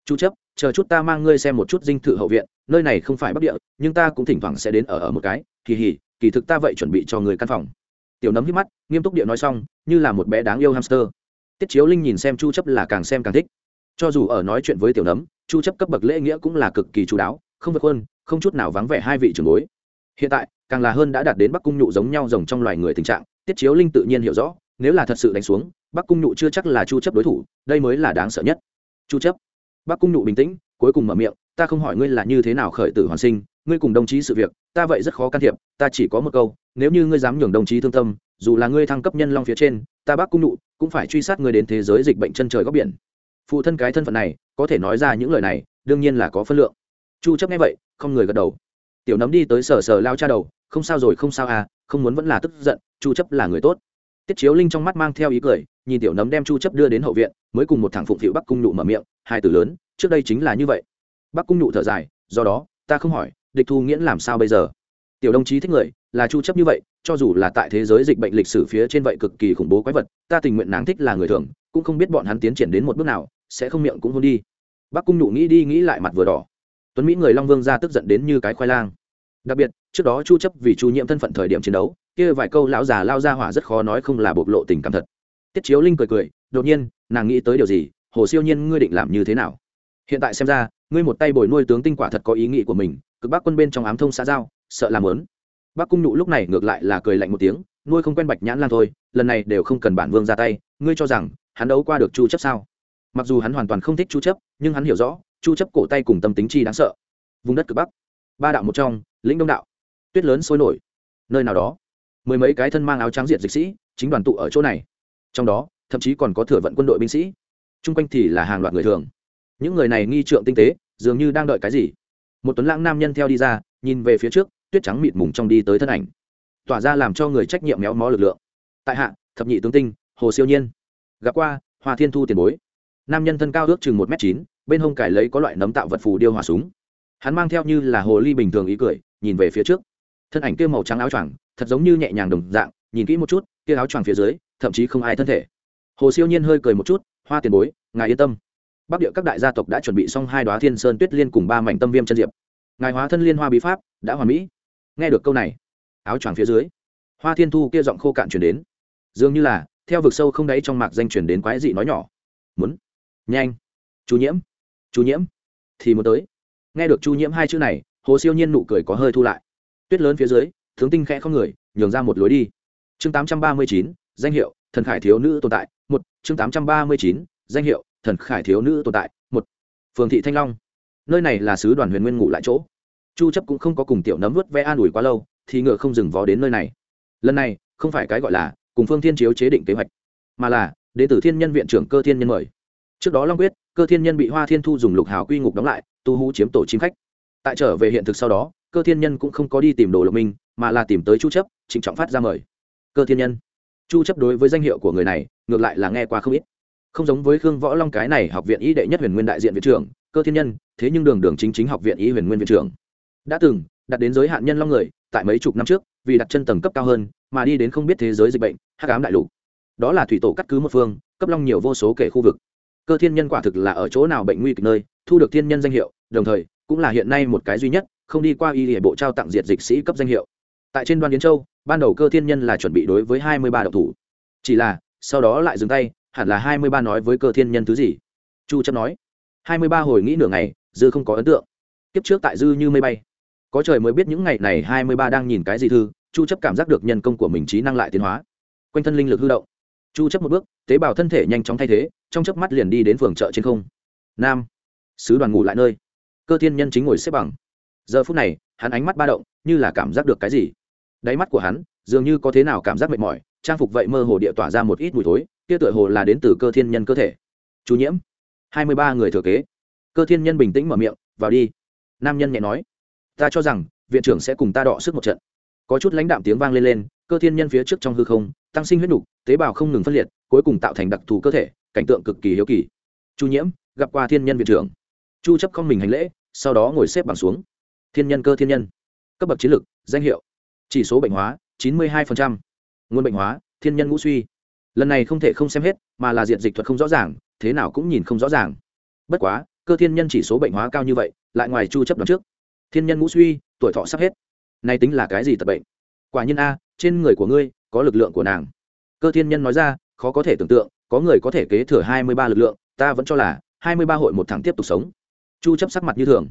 Chu chấp chờ chút ta mang ngươi xem một chút dinh thự hậu viện nơi này không phải bắc địa nhưng ta cũng thỉnh thoảng sẽ đến ở ở một cái kỳ hỉ kỳ thực ta vậy chuẩn bị cho người căn phòng. Tiểu nấm hít mắt, nghiêm túc địa nói xong, như là một bé đáng yêu hamster. Tiết chiếu linh nhìn xem chu chấp là càng xem càng thích. Cho dù ở nói chuyện với tiểu nấm, chu chấp cấp bậc lễ nghĩa cũng là cực kỳ chú đáo, không vượt hơn không chút nào vắng vẻ hai vị trưởng bối. Hiện tại, càng là hơn đã đạt đến bắc cung nhụ giống nhau rồng trong loài người tình trạng, tiết chiếu linh tự nhiên hiểu rõ, nếu là thật sự đánh xuống, bắc cung nhụ chưa chắc là chu chấp đối thủ, đây mới là đáng sợ nhất. Chu chấp, bắc cung nhụ bình tĩnh, cuối cùng mở miệng, ta không hỏi ngươi là như thế nào khởi tử hoàn sinh ngươi cùng đồng chí sự việc, ta vậy rất khó can thiệp, ta chỉ có một câu, nếu như ngươi dám nhường đồng chí thương tâm, dù là ngươi thăng cấp nhân long phía trên, ta bắc cung nụ, cũng phải truy sát ngươi đến thế giới dịch bệnh chân trời góc biển. Phụ thân cái thân phận này, có thể nói ra những lời này, đương nhiên là có phân lượng. Chu chấp nghe vậy, không người gật đầu. Tiểu nấm đi tới sờ sờ lao cha đầu, không sao rồi, không sao à không muốn vẫn là tức giận, chu chấp là người tốt. Tiết chiếu linh trong mắt mang theo ý cười, nhìn tiểu nấm đem chu chấp đưa đến hậu viện, mới cùng một thằng phụng phịu bắc cung nụ mở miệng, hai từ lớn, trước đây chính là như vậy. Bắc cung nụ thở dài, do đó, ta không hỏi địch thu nghiễn làm sao bây giờ? Tiểu đồng chí thích người, là chu chấp như vậy, cho dù là tại thế giới dịch bệnh lịch sử phía trên vậy cực kỳ khủng bố quái vật, ta tình nguyện nàng thích là người thường, cũng không biết bọn hắn tiến triển đến một bước nào, sẽ không miệng cũng hôn đi. Bác cung nhụ nghĩ đi nghĩ lại mặt vừa đỏ. Tuấn mỹ người long vương ra tức giận đến như cái khoai lang. Đặc biệt, trước đó chu chấp vì chu nhiễm thân phận thời điểm chiến đấu, kia vài câu lão già lao ra hỏa rất khó nói không là bộc lộ tình cảm thật. Tiết chiếu linh cười cười, đột nhiên, nàng nghĩ tới điều gì? Hồ siêu nhiên ngươi định làm như thế nào? Hiện tại xem ra, ngươi một tay bồi nuôi tướng tinh quả thật có ý nghĩ của mình cực bác quân bên trong ám thông xã giao, sợ làm lớn. Bác cung nụ lúc này ngược lại là cười lạnh một tiếng, nuôi không quen bạch nhãn lan thôi, lần này đều không cần bản vương ra tay, ngươi cho rằng, hắn đấu qua được chu chấp sao? Mặc dù hắn hoàn toàn không thích chu chấp, nhưng hắn hiểu rõ, chu chấp cổ tay cùng tâm tính chi đáng sợ. Vùng đất cực bắc, ba đạo một trong, lĩnh đông đạo. Tuyết lớn sôi nổi. Nơi nào đó, mười mấy cái thân mang áo trắng diện dịch sĩ, chính đoàn tụ ở chỗ này. Trong đó, thậm chí còn có thừa vận quân đội binh sĩ. Chung quanh thì là hàng loạt người thường. Những người này nghi trượng tinh tế, dường như đang đợi cái gì? Một tuấn lãng nam nhân theo đi ra, nhìn về phía trước, tuyết trắng mịt mùng trong đi tới thân ảnh. Tỏa ra làm cho người trách nhiệm méo mó lực lượng. Tại hạ, thập nhị tướng tinh, hồ siêu nhiên. Gặp qua, hoa thiên thu tiền bối. Nam nhân thân cao ước chừng một m chín, bên hông cải lấy có loại nấm tạo vật phù điêu hỏa súng. Hắn mang theo như là hồ ly bình thường ý cười, nhìn về phía trước. Thân ảnh kia màu trắng áo choàng, thật giống như nhẹ nhàng đồng dạng, nhìn kỹ một chút, kia áo choàng phía dưới, thậm chí không ai thân thể. Hồ siêu nhiên hơi cười một chút, hoa tiền bối, ngài yên tâm bắc địa các đại gia tộc đã chuẩn bị xong hai đoá thiên sơn tuyết liên cùng ba mảnh tâm viêm chân diệp. Ngài hóa thân liên hoa bí pháp, đã hoàn mỹ. Nghe được câu này, áo choàng phía dưới, hoa thiên thu kia giọng khô cạn chuyển đến. Dường như là, theo vực sâu không đáy trong mạc danh chuyển đến quái dị nói nhỏ. Muốn. Nhanh. Chú nhiễm. Chú nhiễm. Thì muốn tới. Nghe được chu nhiễm hai chữ này, hồ siêu nhiên nụ cười có hơi thu lại. Tuyết lớn phía dưới tướng tinh khẽ không người, nhường ra một lối đi. Chương tám trăm ba mươi chín, danh hiệu, thần khải thiếu nữ tồn tại. Một, chương tám trăm ba mươi chín, danh hiệu thần khải thiếu nữ tồn tại, một, phường thị thanh long. Nơi này là sứ đoàn huyền nguyên ngủ lại chỗ. Chu chấp cũng không có cùng tiểu nấm vớt ve an ủi quá lâu, thì ngựa không dừng vó đến nơi này. Lần này, không phải cái gọi là cùng phương thiên chiếu chế định kế hoạch, mà là đệ tử thiên nhân viện trưởng cơ thiên nhân mời. Trước đó long quyết, cơ thiên nhân bị hoa thiên thu dùng lục hào quy ngục đóng lại, tu hú chiếm tổ chim khách. Tại trở về hiện thực sau đó, cơ thiên nhân cũng không có đi tìm đồ lộc minh, mà là tìm tới chu chấp, trịnh trọng phát ra mời. Cơ thiên nhân. Chu chấp đối với danh hiệu của người này, ngược lại là nghe qua không ít không giống với khương võ long cái này học viện y đệ nhất huyền nguyên đại diện viện trưởng, cơ thiên nhân, thế nhưng đường đường chính chính học viện y huyền nguyên viện trưởng. Đã từng, đặt đến giới hạn nhân long người, tại mấy chục năm trước, vì đặt chân tầng cấp cao hơn, mà đi đến không biết thế giới dịch bệnh, hắc ám đại lục. Đó là thủy tổ cắt cứ một phương, cấp long nhiều vô số kể khu vực. Cơ thiên nhân quả thực là ở chỗ nào bệnh nguy kịch nơi, thu được thiên nhân danh hiệu, đồng thời, cũng là hiện nay một cái duy nhất, không đi qua y hệ bộ trao tặng diệt dịch sĩ cấp danh hiệu. Tại trên đoan yến châu, ban đầu cơ thiên nhân là chuẩn bị đối với hai mươi ba độc thủ. Chỉ là, sau đó lại dừng tay hẳn là hai mươi ba nói với cơ thiên nhân thứ gì? Chu chấp nói. Hai mươi ba hồi nghĩ nửa ngày, dư không có ấn tượng. Kiếp trước tại dư như mây bay. Có trời mới biết những ngày này hai mươi ba đang nhìn cái gì thư, chu chấp cảm giác được nhân công của mình trí năng lại tiến hóa. Quanh thân linh lực hư động. Chu chấp một bước, tế bào thân thể nhanh chóng thay thế, trong chớp mắt liền đi đến phường chợ trên không. Nam. Sứ đoàn ngủ lại nơi. Cơ thiên nhân chính ngồi xếp bằng. Giờ phút này, hắn ánh mắt ba động, như là cảm giác được cái gì. Đáy mắt của hắn, dường như có thế nào cảm giác mệt mỏi, trang phục vậy mơ hồ địa tỏa ra một ít mùi thối kia tựa hồ là đến từ cơ thiên nhân cơ thể. Chú nhiễm. Hai mươi ba người thừa kế. Cơ thiên nhân bình tĩnh mở miệng, vào đi. Nam nhân nhẹ nói, ta cho rằng, viện trưởng sẽ cùng ta đọ sức một trận. Có chút lãnh đạm tiếng vang lên lên, cơ thiên nhân phía trước trong hư không, tăng sinh huyết nục, tế bào không ngừng phân liệt, cuối cùng tạo thành đặc thù cơ thể, cảnh tượng cực kỳ hiếu kỳ. Chu nhiễm, gặp qua thiên nhân viện trưởng. Chu chấp không mình hành lễ, sau đó ngồi xếp bằng xuống. Thiên nhân cơ thiên nhân. Cấp bậc chiến lược danh hiệu. Chỉ số bệnh hóa 92%. nguồn bệnh hóa, thiên nhân ngũ suy lần này không thể không xem hết, mà là diện dịch thuật không rõ ràng, thế nào cũng nhìn không rõ ràng. Bất quá, cơ thiên nhân chỉ số bệnh hóa cao như vậy, lại ngoài chu chấp đoán trước. Thiên nhân ngũ suy, tuổi thọ sắp hết. Nay tính là cái gì tật bệnh? Quả nhiên a, trên người của ngươi, có lực lượng của nàng. Cơ thiên nhân nói ra, khó có thể tưởng tượng, có người có thể kế thừa hai mươi ba lực lượng, ta vẫn cho là hai mươi ba hội một thằng tiếp tục sống. Chu chấp sắc mặt như thường.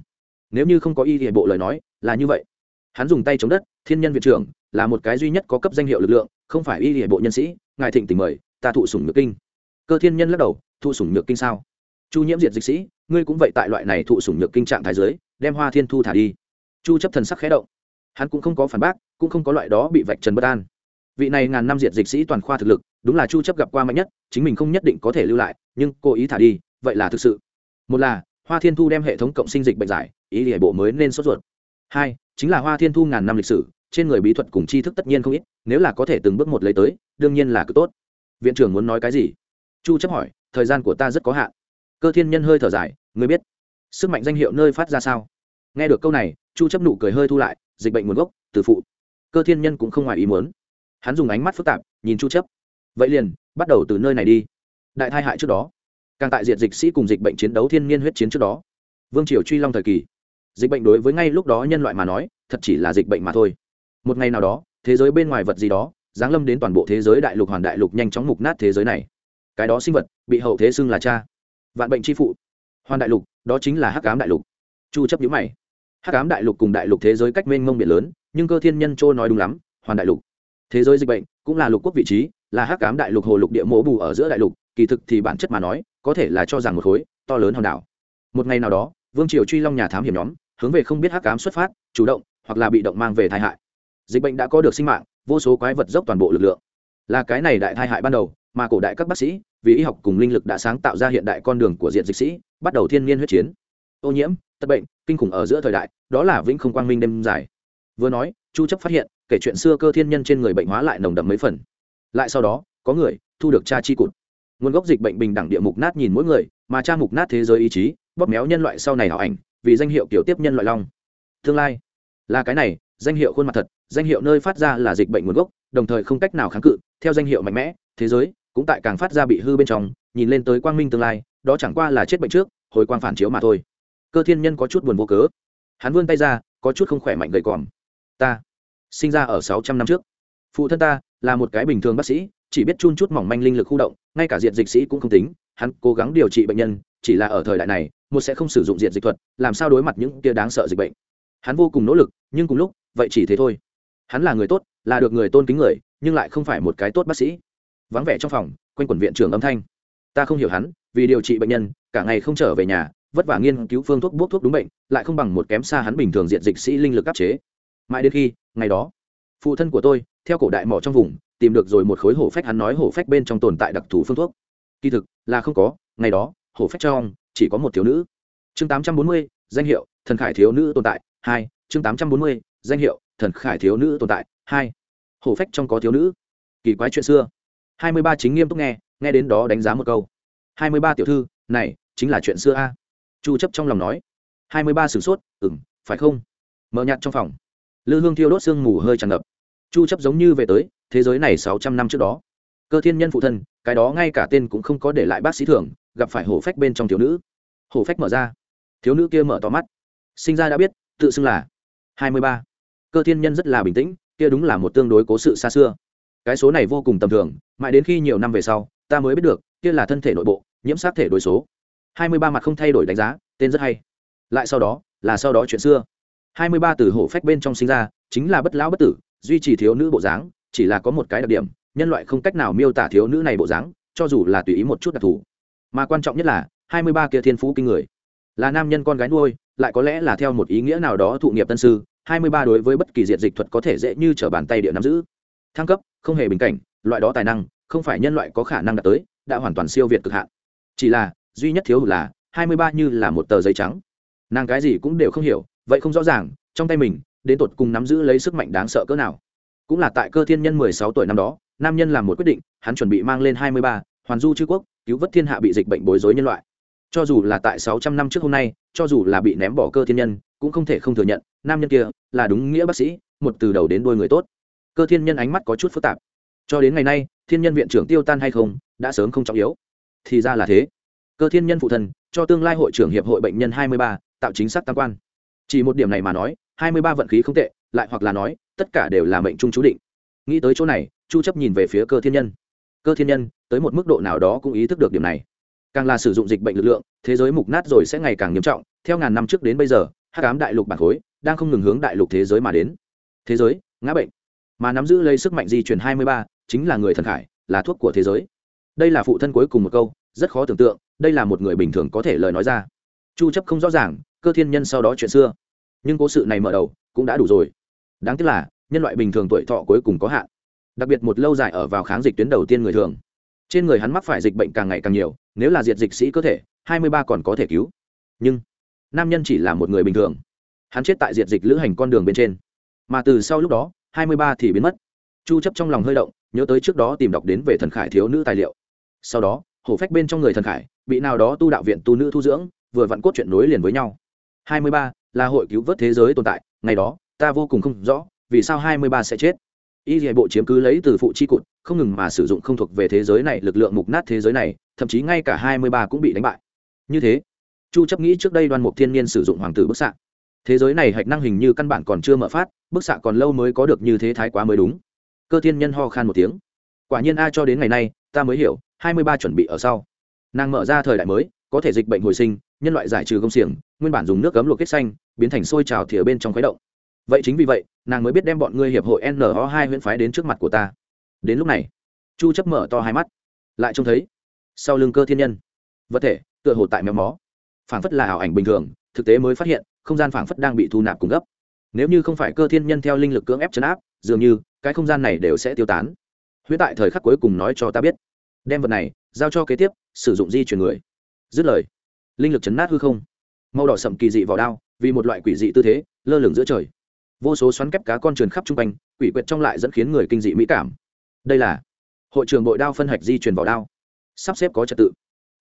Nếu như không có y hệ bộ lời nói, là như vậy. Hắn dùng tay chống đất, thiên nhân viện trưởng là một cái duy nhất có cấp danh hiệu lực lượng, không phải y địa bộ nhân sĩ, ngài thịnh tình mời, ta thụ sủng nhược kinh. Cơ thiên nhân lắc đầu, thụ sủng nhược kinh sao? Chu nhiễm diệt dịch sĩ, ngươi cũng vậy tại loại này thụ sủng nhược kinh trạng thái giới đem hoa thiên thu thả đi. Chu chấp thần sắc khẽ động. Hắn cũng không có phản bác, cũng không có loại đó bị vạch trần bất an. Vị này ngàn năm diệt dịch sĩ toàn khoa thực lực, đúng là chu chấp gặp qua mạnh nhất, chính mình không nhất định có thể lưu lại, nhưng cố ý thả đi, vậy là thực sự. Một là, hoa thiên thu đem hệ thống cộng sinh dịch bệnh giải, ý địa bộ mới nên sốt ruột. Hai, chính là hoa thiên thu ngàn năm lịch sử trên người bí thuật cùng tri thức tất nhiên không ít, nếu là có thể từng bước một lấy tới, đương nhiên là cực tốt. Viện trưởng muốn nói cái gì? Chu chấp hỏi, thời gian của ta rất có hạn. Cơ thiên nhân hơi thở dài, ngươi biết, sức mạnh danh hiệu nơi phát ra sao? Nghe được câu này, chu chấp nụ cười hơi thu lại, dịch bệnh nguồn gốc, từ phụ. Cơ thiên nhân cũng không ngoài ý muốn. Hắn dùng ánh mắt phức tạp, nhìn chu chấp. Vậy liền, bắt đầu từ nơi này đi. Đại thai hại trước đó. Càng tại diện dịch sĩ cùng dịch bệnh chiến đấu thiên niên huyết chiến trước đó. Vương triều truy long thời kỳ. Dịch bệnh đối với ngay lúc đó nhân loại mà nói, thật chỉ là dịch bệnh mà thôi một ngày nào đó, thế giới bên ngoài vật gì đó, giáng lâm đến toàn bộ thế giới đại lục hoàn đại lục nhanh chóng mục nát thế giới này. Cái đó sinh vật, bị hậu thế xưng là cha. Vạn bệnh chi phụ. Hoàn đại lục, đó chính là hắc ám đại lục. Chu chấp nhíu mày. Hắc ám đại lục cùng đại lục thế giới cách mênh mông biển lớn, nhưng cơ thiên nhân châu nói đúng lắm, hoàn đại lục. Thế giới dịch bệnh, cũng là lục quốc vị trí, là hắc ám đại lục hồ lục địa mộ bù ở giữa đại lục, kỳ thực thì bản chất mà nói, có thể là cho rằng một khối, to lớn hòn đảo. Một ngày nào đó, vương triều truy long nhà thám hiểm nhóm, hướng về không biết hắc ám xuất phát, chủ động, hoặc là bị động mang về tai hại dịch bệnh đã có được sinh mạng, vô số quái vật dốc toàn bộ lực lượng. Là cái này đại tai hại ban đầu, mà cổ đại các bác sĩ, vì y học cùng linh lực đã sáng tạo ra hiện đại con đường của diện dịch sĩ, bắt đầu thiên nhiên huyết chiến. Ô nhiễm, tật bệnh, kinh khủng ở giữa thời đại, đó là vĩnh không quang minh đêm dài. Vừa nói, chu chấp phát hiện, kể chuyện xưa cơ thiên nhân trên người bệnh hóa lại nồng đậm mấy phần. Lại sau đó, có người thu được cha chi cụt. Nguồn gốc dịch bệnh bình đẳng địa mục nát nhìn mỗi người, mà cha mục nát thế giới ý chí, bóp méo nhân loại sau này hảo ảnh, vì danh hiệu kiểu tiếp nhân loại long. Tương lai, là cái này danh hiệu khuôn mặt thật, danh hiệu nơi phát ra là dịch bệnh nguồn gốc, đồng thời không cách nào kháng cự, theo danh hiệu mạnh mẽ, thế giới cũng tại càng phát ra bị hư bên trong, nhìn lên tới quang minh tương lai, đó chẳng qua là chết bệnh trước, hồi quang phản chiếu mà thôi. Cơ thiên nhân có chút buồn vô cớ. Hắn vươn tay ra, có chút không khỏe mạnh gầy còm. Ta sinh ra ở sáu trăm năm trước. Phụ thân ta là một cái bình thường bác sĩ, chỉ biết chun chút mỏng manh linh lực khu động, ngay cả diện dịch sĩ cũng không tính, hắn cố gắng điều trị bệnh nhân, chỉ là ở thời đại này, một sẽ không sử dụng diện dịch thuật, làm sao đối mặt những kia đáng sợ dịch bệnh. Hắn vô cùng nỗ lực, nhưng cùng lúc vậy chỉ thế thôi. Hắn là người tốt, là được người tôn kính người, nhưng lại không phải một cái tốt bác sĩ. Vắng vẻ trong phòng, quanh quẩn viện trưởng âm thanh. Ta không hiểu hắn, vì điều trị bệnh nhân, cả ngày không trở về nhà, vất vả nghiên cứu phương thuốc bốc thuốc đúng bệnh, lại không bằng một kém xa hắn bình thường diện dịch sĩ linh lực áp chế. Mãi đến khi, ngày đó, phụ thân của tôi, theo cổ đại mỏ trong vùng, tìm được rồi một khối hổ phách, hắn nói hổ phách bên trong tồn tại đặc thù phương thuốc. Kỳ thực, là không có, ngày đó, hổ phách trong, chỉ có một thiếu nữ. Chương tám trăm bốn mươi, danh hiệu, thần khải thiếu nữ tồn tại, hai, chương tám trăm bốn mươi danh hiệu, thần khải thiếu nữ tồn tại. Hai, hổ phách trong có thiếu nữ. Kỳ quái chuyện xưa. Hai mươi ba chính nghiêm túc nghe nghe đến đó đánh giá một câu. Hai mươi ba tiểu thư, này, chính là chuyện xưa a. Chu chấp trong lòng nói. Hai mươi ba sửng sốt, ừm, phải không? Mở nhạt trong phòng. Lư hương thiêu đốt sương mù hơi tràn ngập. Chu chấp giống như về tới, thế giới này 600 năm trước đó. Cơ thiên nhân phụ thân, cái đó ngay cả tên cũng không có để lại bác sĩ thường, gặp phải hổ phách bên trong thiếu nữ. Hổ phách mở ra. Thiếu nữ kia mở to mắt. Sinh ra đã biết, tự xưng là 23 cơ thiên nhân rất là bình tĩnh, kia đúng là một tương đối cố sự xa xưa. Cái số này vô cùng tầm thường, mãi đến khi nhiều năm về sau, ta mới biết được, kia là thân thể nội bộ, nhiễm sát thể đối số. 23 mặt không thay đổi đánh giá, tên rất hay. Lại sau đó, là sau đó chuyện xưa. 23 từ hổ phách bên trong sinh ra, chính là bất lão bất tử, duy trì thiếu nữ bộ dáng, chỉ là có một cái đặc điểm, nhân loại không cách nào miêu tả thiếu nữ này bộ dáng, cho dù là tùy ý một chút đặc thù. Mà quan trọng nhất là 23 kia thiên phú kinh người. Là nam nhân con gái nuôi lại có lẽ là theo một ý nghĩa nào đó thụ nghiệp tân sư 23 đối với bất kỳ diện dịch thuật có thể dễ như trở bàn tay địa nắm giữ. Thăng cấp, không hề bình cảnh, loại đó tài năng, không phải nhân loại có khả năng đạt tới, đã hoàn toàn siêu việt cực hạn. Chỉ là, duy nhất thiếu hụt là 23 như là một tờ giấy trắng. Nàng cái gì cũng đều không hiểu, vậy không rõ ràng, trong tay mình, đến tột cùng nắm giữ lấy sức mạnh đáng sợ cỡ nào. Cũng là tại cơ thiên nhân mười sáu tuổi năm đó, nam nhân làm một quyết định, hắn chuẩn bị mang lên hai mươi ba, hoàn du chư quốc, cứu vớt thiên hạ bị dịch bệnh bối rối nhân loại cho dù là tại sáu trăm năm trước hôm nay cho dù là bị ném bỏ cơ thiên nhân cũng không thể không thừa nhận nam nhân kia là đúng nghĩa bác sĩ một từ đầu đến đôi người tốt. Cơ thiên nhân ánh mắt có chút phức tạp. Cho đến ngày nay thiên nhân viện trưởng tiêu tan hay không đã sớm không trọng yếu. Thì ra là thế. Cơ thiên nhân phụ thần, cho tương lai hội trưởng hiệp hội bệnh nhân hai mươi ba tạo chính xác tam quan. Chỉ một điểm này mà nói hai mươi ba vận khí không tệ lại hoặc là nói tất cả đều là mệnh trung chú định. Nghĩ tới chỗ này chu chấp nhìn về phía cơ thiên nhân. Cơ thiên nhân tới một mức độ nào đó cũng ý thức được điểm này càng là sử dụng dịch bệnh lực lượng thế giới mục nát rồi sẽ ngày càng nghiêm trọng. Theo ngàn năm trước đến bây giờ hắc ám đại lục bản khối đang không ngừng hướng đại lục thế giới mà đến. Thế giới ngã bệnh. Mà nắm giữ lấy sức mạnh di chuyển 23, chính là người thần khải là thuốc của thế giới. Đây là phụ thân cuối cùng một câu rất khó tưởng tượng đây là một người bình thường có thể lời nói ra. Chu chấp không rõ ràng cơ thiên nhân sau đó chuyện xưa. Nhưng cố sự này mở đầu cũng đã đủ rồi. Đáng tiếc là nhân loại bình thường tuổi thọ cuối cùng có hạn. Đặc biệt một lâu dài ở vào kháng dịch tuyến đầu tiên người thường trên người hắn mắc phải dịch bệnh càng ngày càng nhiều, nếu là diệt dịch sĩ cơ thể, hai mươi ba còn có thể cứu. Nhưng, nam nhân chỉ là một người bình thường. Hắn chết tại diệt dịch lữ hành con đường bên trên. Mà từ sau lúc đó, hai mươi ba thì biến mất. Chu chấp trong lòng hơi động, nhớ tới trước đó tìm đọc đến về thần khải thiếu nữ tài liệu. Sau đó, hổ phách bên trong người thần khải, bị nào đó tu đạo viện tu nữ thu dưỡng, vừa vặn cốt chuyện nối liền với nhau. hai mươi ba là hội cứu vớt thế giới tồn tại, ngày đó, ta vô cùng không rõ vì sao hai mươi ba sẽ chết y hệ bộ chiếm cứ lấy từ phụ chi cụt, không ngừng mà sử dụng không thuộc về thế giới này, lực lượng mục nát thế giới này, thậm chí ngay cả hai mươi ba cũng bị đánh bại. Như thế, chu chấp nghĩ trước đây đoan mục thiên niên sử dụng hoàng tử bức xạ. Thế giới này hạch năng hình như căn bản còn chưa mở phát, bức xạ còn lâu mới có được như thế thái quá mới đúng. Cơ thiên nhân ho khan một tiếng. Quả nhiên a cho đến ngày nay, ta mới hiểu, hai mươi ba chuẩn bị ở sau. Nàng mở ra thời đại mới, có thể dịch bệnh hồi sinh, nhân loại giải trừ công xiềng, nguyên bản dùng nước cấm luộc kết xanh, biến thành sôi trào thìa bên trong khuấy động vậy chính vì vậy, nàng mới biết đem bọn ngươi hiệp hội no hai huyễn phái đến trước mặt của ta. Đến lúc này, chu chấp mở to hai mắt, lại trông thấy sau lưng cơ thiên nhân. Vật thể, tựa hồ tại méo mó. Phảng phất là ảo ảnh bình thường, thực tế mới phát hiện, không gian phảng phất đang bị thu nạp cùng gấp. Nếu như không phải cơ thiên nhân theo linh lực cưỡng ép chấn áp, dường như cái không gian này đều sẽ tiêu tán. Huyết tại thời khắc cuối cùng nói cho ta biết. Đem vật này giao cho kế tiếp, sử dụng di chuyển người. Dứt lời, linh lực chấn nát hư không. Màu đỏ sậm kỳ dị vào đao, vì một loại quỷ dị tư thế, lơ lửng giữa trời vô số xoắn kép cá con trườn khắp chung quanh, quỷ quyệt trong lại dẫn khiến người kinh dị mỹ cảm. Đây là hội trường bội đao phân hạch di chuyển vào đao. Sắp xếp có trật tự.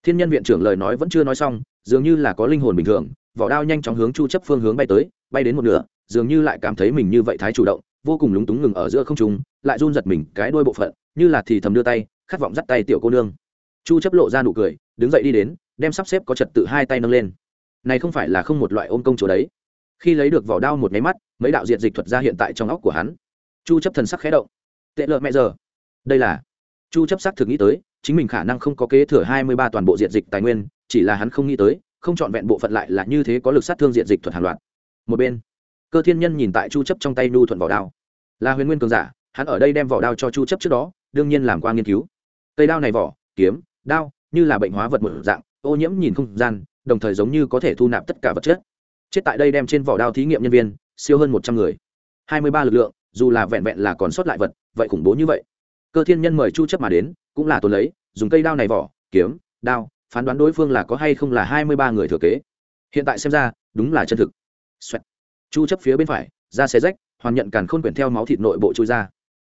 Thiên nhân viện trưởng lời nói vẫn chưa nói xong, dường như là có linh hồn bình thường, vỏ đao nhanh chóng hướng chu chấp phương hướng bay tới, bay đến một nửa, dường như lại cảm thấy mình như vậy thái chủ động, vô cùng lúng túng ngừng ở giữa không trung, lại run giật mình cái đuôi bộ phận, như là thì thầm đưa tay, khát vọng dắt tay tiểu cô nương. Chu chấp lộ ra nụ cười, đứng dậy đi đến, đem sắp xếp có trật tự hai tay nâng lên. Này không phải là không một loại ôm công chỗ đấy. Khi lấy được vỏ đao một máy mắt mấy đạo diệt dịch thuật ra hiện tại trong óc của hắn. Chu chấp thần sắc khẽ động. Tệ lợ mẹ giờ. Đây là. Chu chấp sắc thực nghĩ tới, chính mình khả năng không có kế thừa 23 toàn bộ diệt dịch tài nguyên, chỉ là hắn không nghĩ tới, không chọn vẹn bộ phận lại là như thế có lực sát thương diệt dịch thuật hàng loạt. Một bên, cơ thiên nhân nhìn tại chu chấp trong tay nu thuận vỏ đao. Là huyền nguyên cường giả, hắn ở đây đem vỏ đao cho chu chấp trước đó, đương nhiên làm qua nghiên cứu. Cây đao này vỏ, kiếm, đao, như là bệnh hóa vật một dạng, ô nhiễm nhìn không gian, đồng thời giống như có thể thu nạp tất cả vật chất. Chết tại đây đem trên vỏ đao thí nghiệm nhân viên siêu hơn một trăm người. Hai mươi ba lực lượng, dù là vẹn vẹn là còn sót lại vật, vậy khủng bố như vậy. Cơ thiên nhân mời chu chấp mà đến, cũng là tôi lấy, dùng cây đao này vỏ, kiếm, đao, phán đoán đối phương là có hay không là hai mươi ba người thừa kế. Hiện tại xem ra, đúng là chân thực. Xoẹt. chu chấp phía bên phải, ra xé rách, hoàn nhận càn khôn quyển theo máu thịt nội bộ chui ra.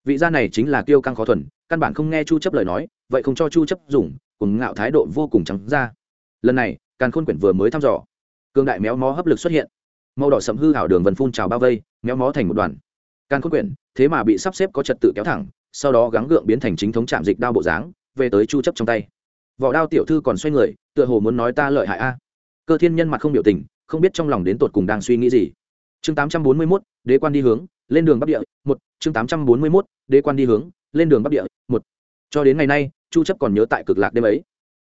Vị gia này chính là kiêu căng khó thuần, căn bản không nghe chu chấp lời nói, vậy không cho chu chấp dùng cùng ngạo thái độ vô cùng trắng ra. Lần này, càn khôn quyển vừa mới thăm dò. Cương đại méo mó hấp lực xuất hiện màu đỏ sẫm hư hảo đường vân phun trào bao vây méo mó thành một đoàn. Càn khôn quyển thế mà bị sắp xếp có trật tự kéo thẳng sau đó gắng gượng biến thành chính thống chạm dịch đao bộ dáng về tới chu chấp trong tay. Vỏ đao tiểu thư còn xoay người tựa hồ muốn nói ta lợi hại a. Cơ thiên nhân mặt không biểu tình không biết trong lòng đến tột cùng đang suy nghĩ gì. Chương 841, đế quan đi hướng lên đường bắc địa một. Chương 841, đế quan đi hướng lên đường bắc địa một. Cho đến ngày nay chu chấp còn nhớ tại cực lạc đêm ấy.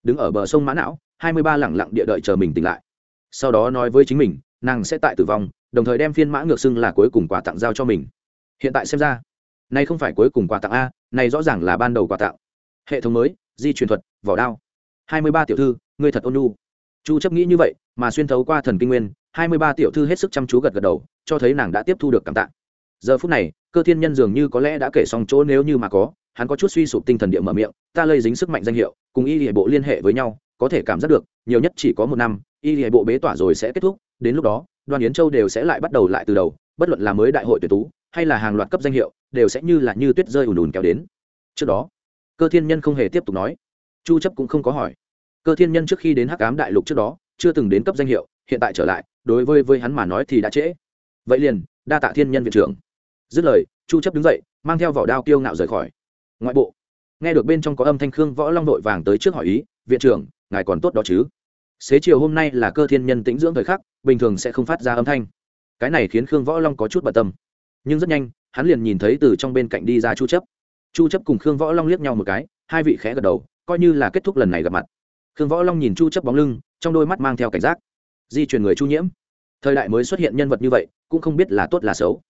Đứng ở bờ sông mã não hai mươi ba lẳng lặng địa đợi chờ mình tỉnh lại. Sau đó nói với chính mình nàng sẽ tại tử vong, đồng thời đem phiên mã ngược xưng là cuối cùng quà tặng giao cho mình. Hiện tại xem ra, này không phải cuối cùng quà tặng a, này rõ ràng là ban đầu quà tặng. Hệ thống mới, di truyền thuật, vỏ đao. Hai mươi ba tiểu thư, ngươi thật ôn nhu. Chu chấp nghĩ như vậy, mà xuyên thấu qua thần kinh nguyên, hai mươi ba tiểu thư hết sức chăm chú gật gật đầu, cho thấy nàng đã tiếp thu được cảm tạ. Giờ phút này, cơ thiên nhân dường như có lẽ đã kể xong chỗ nếu như mà có, hắn có chút suy sụp tinh thần địa mở miệng, ta lây dính sức mạnh danh hiệu, cùng y hệ bộ liên hệ với nhau, có thể cảm giác được, nhiều nhất chỉ có một năm, y hệ bộ bế tỏa rồi sẽ kết thúc đến lúc đó đoàn yến châu đều sẽ lại bắt đầu lại từ đầu, bất luận là mới đại hội tuyển tú, hay là hàng loạt cấp danh hiệu, đều sẽ như là như tuyết rơi ùn ùn kéo đến. Trước đó, cơ thiên nhân không hề tiếp tục nói. Chu chấp cũng không có hỏi. Cơ thiên nhân trước khi đến hắc ám đại lục trước đó, chưa từng đến cấp danh hiệu, hiện tại trở lại, đối với với hắn mà nói thì đã trễ. Vậy liền, đa tạ thiên nhân viện trưởng. Dứt lời, chu chấp đứng dậy, mang theo vỏ đao kiêu ngạo rời khỏi. Ngoại bộ, nghe được bên trong có âm thanh khương võ long đội vàng tới trước hỏi ý, viện trưởng, ngài còn tốt đó chứ? Xế chiều hôm nay là cơ thiên nhân tĩnh dưỡng thời khắc, bình thường sẽ không phát ra âm thanh. Cái này khiến khương võ long có chút bận tâm. Nhưng rất nhanh, hắn liền nhìn thấy từ trong bên cạnh đi ra chu chấp. Chu chấp cùng khương võ long liếc nhau một cái, hai vị khẽ gật đầu, coi như là kết thúc lần này gặp mặt. Khương võ long nhìn chu chấp bóng lưng, trong đôi mắt mang theo cảnh giác. Di chuyển người chu nhiễm. Thời đại mới xuất hiện nhân vật như vậy, cũng không biết là tốt là xấu.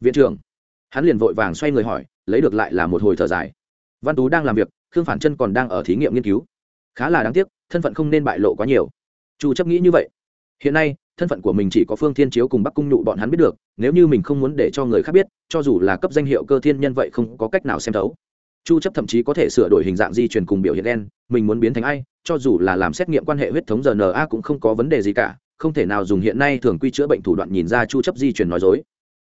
Viện trưởng. Hắn liền vội vàng xoay người hỏi, lấy được lại là một hồi thở dài. Văn tú đang làm việc, khương phản chân còn đang ở thí nghiệm nghiên cứu khá là đáng tiếc, thân phận không nên bại lộ quá nhiều. Chu chấp nghĩ như vậy. Hiện nay, thân phận của mình chỉ có phương thiên chiếu cùng bắc cung nhụ bọn hắn biết được, nếu như mình không muốn để cho người khác biết, cho dù là cấp danh hiệu cơ thiên nhân vậy không có cách nào xem thấu. Chu chấp thậm chí có thể sửa đổi hình dạng di truyền cùng biểu hiện đen, mình muốn biến thành ai, cho dù là làm xét nghiệm quan hệ huyết thống rna cũng không có vấn đề gì cả, không thể nào dùng hiện nay thường quy chữa bệnh thủ đoạn nhìn ra chu chấp di truyền nói dối.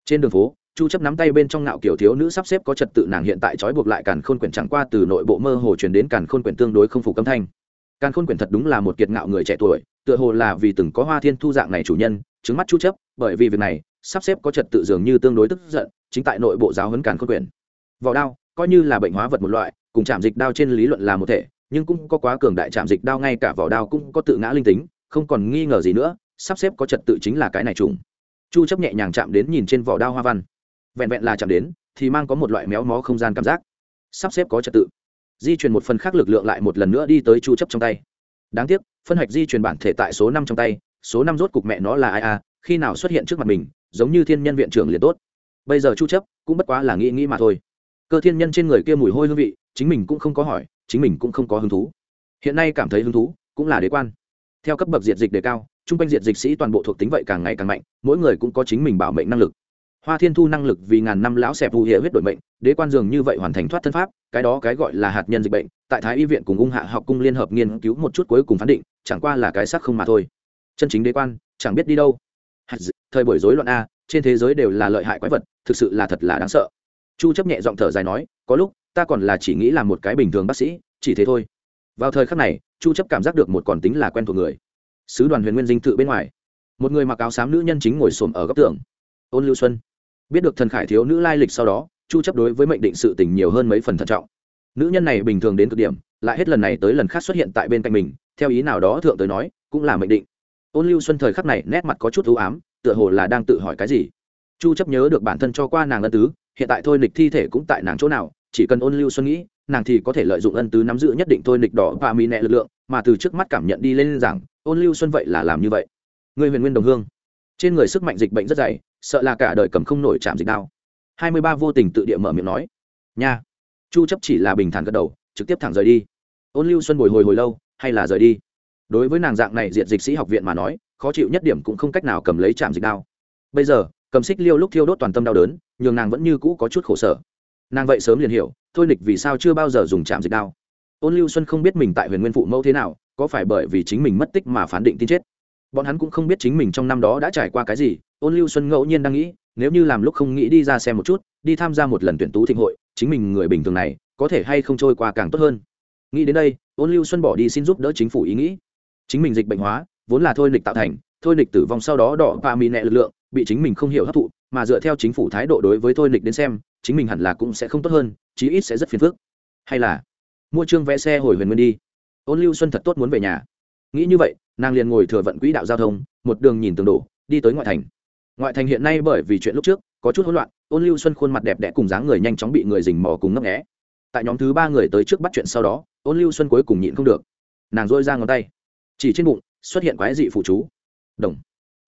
Trên đường phố, chu chấp nắm tay bên trong nạo kiểu thiếu nữ sắp xếp có trật tự nàng hiện tại trói buộc lại càn khôn quyển chẳng qua từ nội bộ mơ hồ truyền đến càn khôn quyển tương đối không phục âm thanh càn khôn quyển thật đúng là một kiệt ngạo người trẻ tuổi, tựa hồ là vì từng có hoa thiên thu dạng này chủ nhân, trứng mắt chú chấp, bởi vì việc này, sắp xếp có trật tự dường như tương đối tức giận, chính tại nội bộ giáo huấn càn khôn quyền. Vỏ đao, coi như là bệnh hóa vật một loại, cùng chạm dịch đao trên lý luận là một thể, nhưng cũng có quá cường đại chạm dịch đao, ngay cả vỏ đao cũng có tự ngã linh tính, không còn nghi ngờ gì nữa, sắp xếp có trật tự chính là cái này trùng. Chu chấp nhẹ nhàng chạm đến nhìn trên vỏ đao hoa văn. Vẹn vẹn là chạm đến, thì mang có một loại méo mó không gian cảm giác. Sắp xếp có trật tự di chuyển một phần khác lực lượng lại một lần nữa đi tới chu chấp trong tay. Đáng tiếc, phân hạch di chuyển bản thể tại số năm trong tay, số năm rốt cục mẹ nó là ai à khi nào xuất hiện trước mặt mình, giống như thiên nhân viện trưởng liền tốt. Bây giờ chu chấp cũng bất quá là nghĩ nghĩ mà thôi. Cơ thiên nhân trên người kia mùi hôi hương vị, chính mình cũng không có hỏi, chính mình cũng không có hứng thú. Hiện nay cảm thấy hứng thú, cũng là đế quan. Theo cấp bậc diệt dịch đề cao, trung quanh diệt dịch sĩ toàn bộ thuộc tính vậy càng ngày càng mạnh, mỗi người cũng có chính mình bảo mệnh năng lực. Hoa thiên thu năng lực vì ngàn năm lão xẹp phù hiệu huyết đổi mệnh đế quan dường như vậy hoàn thành thoát thân pháp, cái đó cái gọi là hạt nhân dịch bệnh, tại thái y viện cùng ung hạ học cung liên hợp nghiên cứu một chút cuối cùng phán định, chẳng qua là cái sắc không mà thôi. Chân chính đế quan, chẳng biết đi đâu. Thời buổi rối loạn a, trên thế giới đều là lợi hại quái vật, thực sự là thật là đáng sợ. Chu chấp nhẹ giọng thở dài nói, có lúc, ta còn là chỉ nghĩ là một cái bình thường bác sĩ, chỉ thế thôi. Vào thời khắc này, chu chấp cảm giác được một còn tính là quen thuộc người. Sứ đoàn huyền nguyên dinh tự bên ngoài. Một người mặc áo xám nữ nhân chính ngồi xổm ở góc tường. Ôn lưu xuân. Biết được thần khải thiếu nữ lai lịch sau đó chu chấp đối với mệnh định sự tình nhiều hơn mấy phần thận trọng. Nữ nhân này bình thường đến cực điểm, lại hết lần này tới lần khác xuất hiện tại bên cạnh mình, theo ý nào đó thượng tới nói, cũng là mệnh định. Ôn lưu xuân thời khắc này nét mặt có chút u ám, tựa hồ là đang tự hỏi cái gì. Chu chấp nhớ được bản thân cho qua nàng ân tứ, hiện tại thôi nịch thi thể cũng tại nàng chỗ nào, chỉ cần ôn lưu xuân nghĩ, nàng thì có thể lợi dụng ân tứ nắm giữ nhất định thôi nịch đỏ và mỹ nẹ lực lượng, mà từ trước mắt cảm nhận đi lên rằng, ôn lưu xuân vậy là làm như vậy. Người huyền nguyên đồng hương. Trên người sức mạnh dịch bệnh rất dày, sợ là cả đời cầm không nổi chạm dịch đau hai mươi ba vô tình tự địa mở miệng nói. Nha. Chu chấp chỉ là bình thản gật đầu, trực tiếp thẳng rời đi. Ôn lưu xuân bồi hồi hồi lâu, hay là rời đi? Đối với nàng dạng này diện dịch sĩ học viện mà nói, khó chịu nhất điểm cũng không cách nào cầm lấy chạm dịch đao. Bây giờ, cầm xích liêu lúc thiêu đốt toàn tâm đau đớn, nhường nàng vẫn như cũ có chút khổ sở. Nàng vậy sớm liền hiểu, thôi nịch vì sao chưa bao giờ dùng chạm dịch đao. Ôn lưu xuân không biết mình tại huyền nguyên phụ mẫu thế nào, có phải bởi vì chính mình mất tích mà phán định tin chết. Bọn hắn cũng không biết chính mình trong năm đó đã trải qua cái gì, ôn lưu xuân ngẫu nhiên đang nghĩ nếu như làm lúc không nghĩ đi ra xem một chút, đi tham gia một lần tuyển tú thịnh hội, chính mình người bình thường này, có thể hay không trôi qua càng tốt hơn. Nghĩ đến đây ôn lưu xuân bỏ đi xin giúp đỡ chính phủ ý nghĩ. Chính mình dịch bệnh hóa, vốn là thôi lịch tạo thành, thôi lịch tử vong sau đó đỏ và mì nẹ lực lượng, bị chính mình không hiểu hấp thụ, mà dựa theo chính phủ thái độ đối với thôi lịch đến xem, chính mình hẳn là cũng sẽ không tốt hơn, chí ít sẽ rất phiền phức. Hay là, mua trương vé xe hồi huyền nguyên đi. Ôn lưu xuân thật tốt muốn về nhà. Nghĩ như vậy, nàng liền ngồi thừa vận quỹ đạo giao thông, một đường nhìn tường đổ, đi tới ngoại thành ngoại thành hiện nay bởi vì chuyện lúc trước, có chút hỗn loạn ôn lưu xuân khuôn mặt đẹp đẽ cùng dáng người nhanh chóng bị người dình mò cùng ngấp nghẽ tại nhóm thứ ba người tới trước bắt chuyện sau đó ôn lưu xuân cuối cùng nhịn không được. Nàng dôi ra ngón tay. Chỉ trên bụng, xuất hiện quái dị phụ chú. Đồng.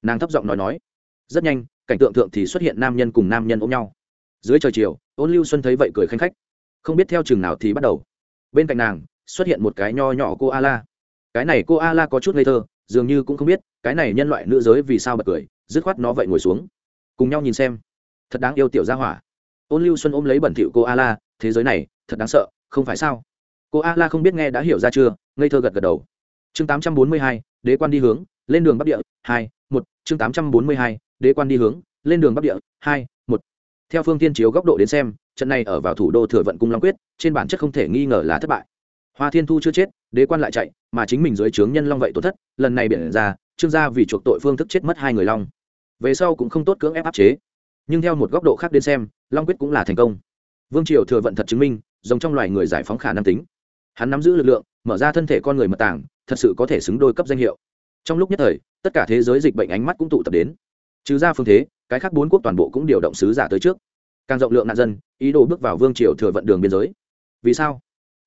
Nàng thấp giọng nói nói. Rất nhanh, cảnh tượng thượng thì xuất hiện nam nhân cùng nam nhân ôm nhau. Dưới trời chiều ôn lưu xuân thấy vậy cười khanh khách. Không biết theo chừng nào thì bắt đầu. Bên cạnh nàng, xuất hiện một cái nho nhỏ cô a la. Cái này cô a la có chút ngây thơ, dường như cũng không biết, cái này nhân loại nữ giới vì sao bật cười dứt khoát nó vậy ngồi xuống. Cùng nhau nhìn xem. Thật đáng yêu tiểu gia hỏa. Ôn lưu xuân ôm lấy bẩn thỉu cô a la, thế giới này, thật đáng sợ, không phải sao? Cô a la không biết nghe đã hiểu ra chưa, ngây thơ gật gật đầu. Chương tám trăm bốn mươi hai, đế quan đi hướng, lên đường bắc địa, hai, một, chương tám trăm bốn mươi hai, đế quan đi hướng, lên đường bắc địa, hai, một. Theo phương tiên chiếu góc độ đến xem, trận này ở vào thủ đô thừa vận cung long quyết, trên bản chất không thể nghi ngờ là thất bại. Hoa thiên thu chưa chết, đế quan lại chạy, mà chính mình dưới trướng nhân long vậy tổn thất, lần này biển ra, trương gia vì chuộc tội phương thức chết mất hai người long về sau cũng không tốt cưỡng ép áp chế. Nhưng theo một góc độ khác đến xem, long quyết cũng là thành công. Vương triều thừa vận thật chứng minh, giống trong loài người giải phóng khả năng tính. Hắn nắm giữ lực lượng, mở ra thân thể con người mật tảng thật sự có thể xứng đôi cấp danh hiệu. Trong lúc nhất thời, tất cả thế giới dịch bệnh ánh mắt cũng tụ tập đến. Trừ ra phương thế, cái khác bốn quốc toàn bộ cũng điều động sứ giả tới trước. Càng rộng lượng nạn dân, ý đồ bước vào vương triều thừa vận đường biên giới. Vì sao?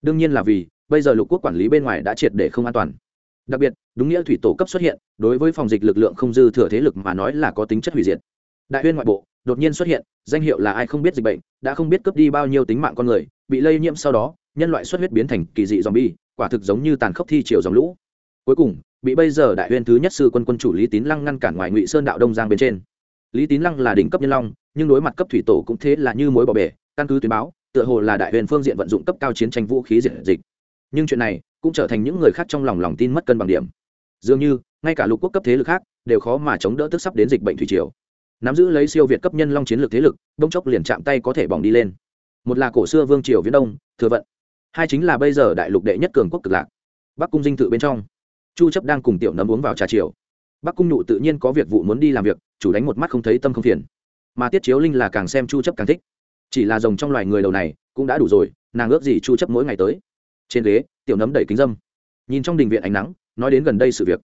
Đương nhiên là vì, bây giờ lục quốc quản lý bên ngoài đã triệt để không an toàn đặc biệt, đúng nghĩa thủy tổ cấp xuất hiện, đối với phòng dịch lực lượng không dư thừa thế lực mà nói là có tính chất hủy diệt. Đại huyên ngoại bộ, đột nhiên xuất hiện, danh hiệu là ai không biết dịch bệnh, đã không biết cướp đi bao nhiêu tính mạng con người, bị lây nhiễm sau đó, nhân loại xuất huyết biến thành kỳ dị zombie, quả thực giống như tàn khốc thi triều dòng lũ. Cuối cùng, bị bây giờ đại huyên thứ nhất sư quân quân chủ lý tín lăng ngăn cản ngoài ngụy sơn đạo đông giang bên trên. Lý tín lăng là đỉnh cấp nhân long, nhưng đối mặt cấp thủy tổ cũng thế là như mối bỏ bể, căn cứ tuyến báo, tựa hồ là đại huyền phương diện vận dụng cấp cao chiến tranh vũ khí diệt dịch. Nhưng chuyện này cũng trở thành những người khác trong lòng lòng tin mất cân bằng điểm. Dường như, ngay cả lục quốc cấp thế lực khác, đều khó mà chống đỡ tức sắp đến dịch bệnh thủy triều. Nắm giữ lấy siêu việt cấp nhân long chiến lược thế lực đông chốc liền chạm tay có thể bỏng đi lên. Một là cổ xưa vương triều viễn đông, thừa vận. Hai chính là bây giờ đại lục đệ nhất cường quốc cực lạc. Bắc cung dinh tự bên trong. Chu chấp đang cùng tiểu nấm uống vào trà chiều. Bắc cung nụ tự nhiên có việc vụ muốn đi làm việc, chủ đánh một mắt không thấy tâm không phiền. Mà tiết chiếu linh là càng xem chu chấp càng thích. Chỉ là rồng trong loài người đầu này, cũng đã đủ rồi, nàng ước gì chu chấp mỗi ngày tới trên ghế, tiểu nấm đẩy kính dâm. Nhìn trong đình viện ánh nắng, nói đến gần đây sự việc.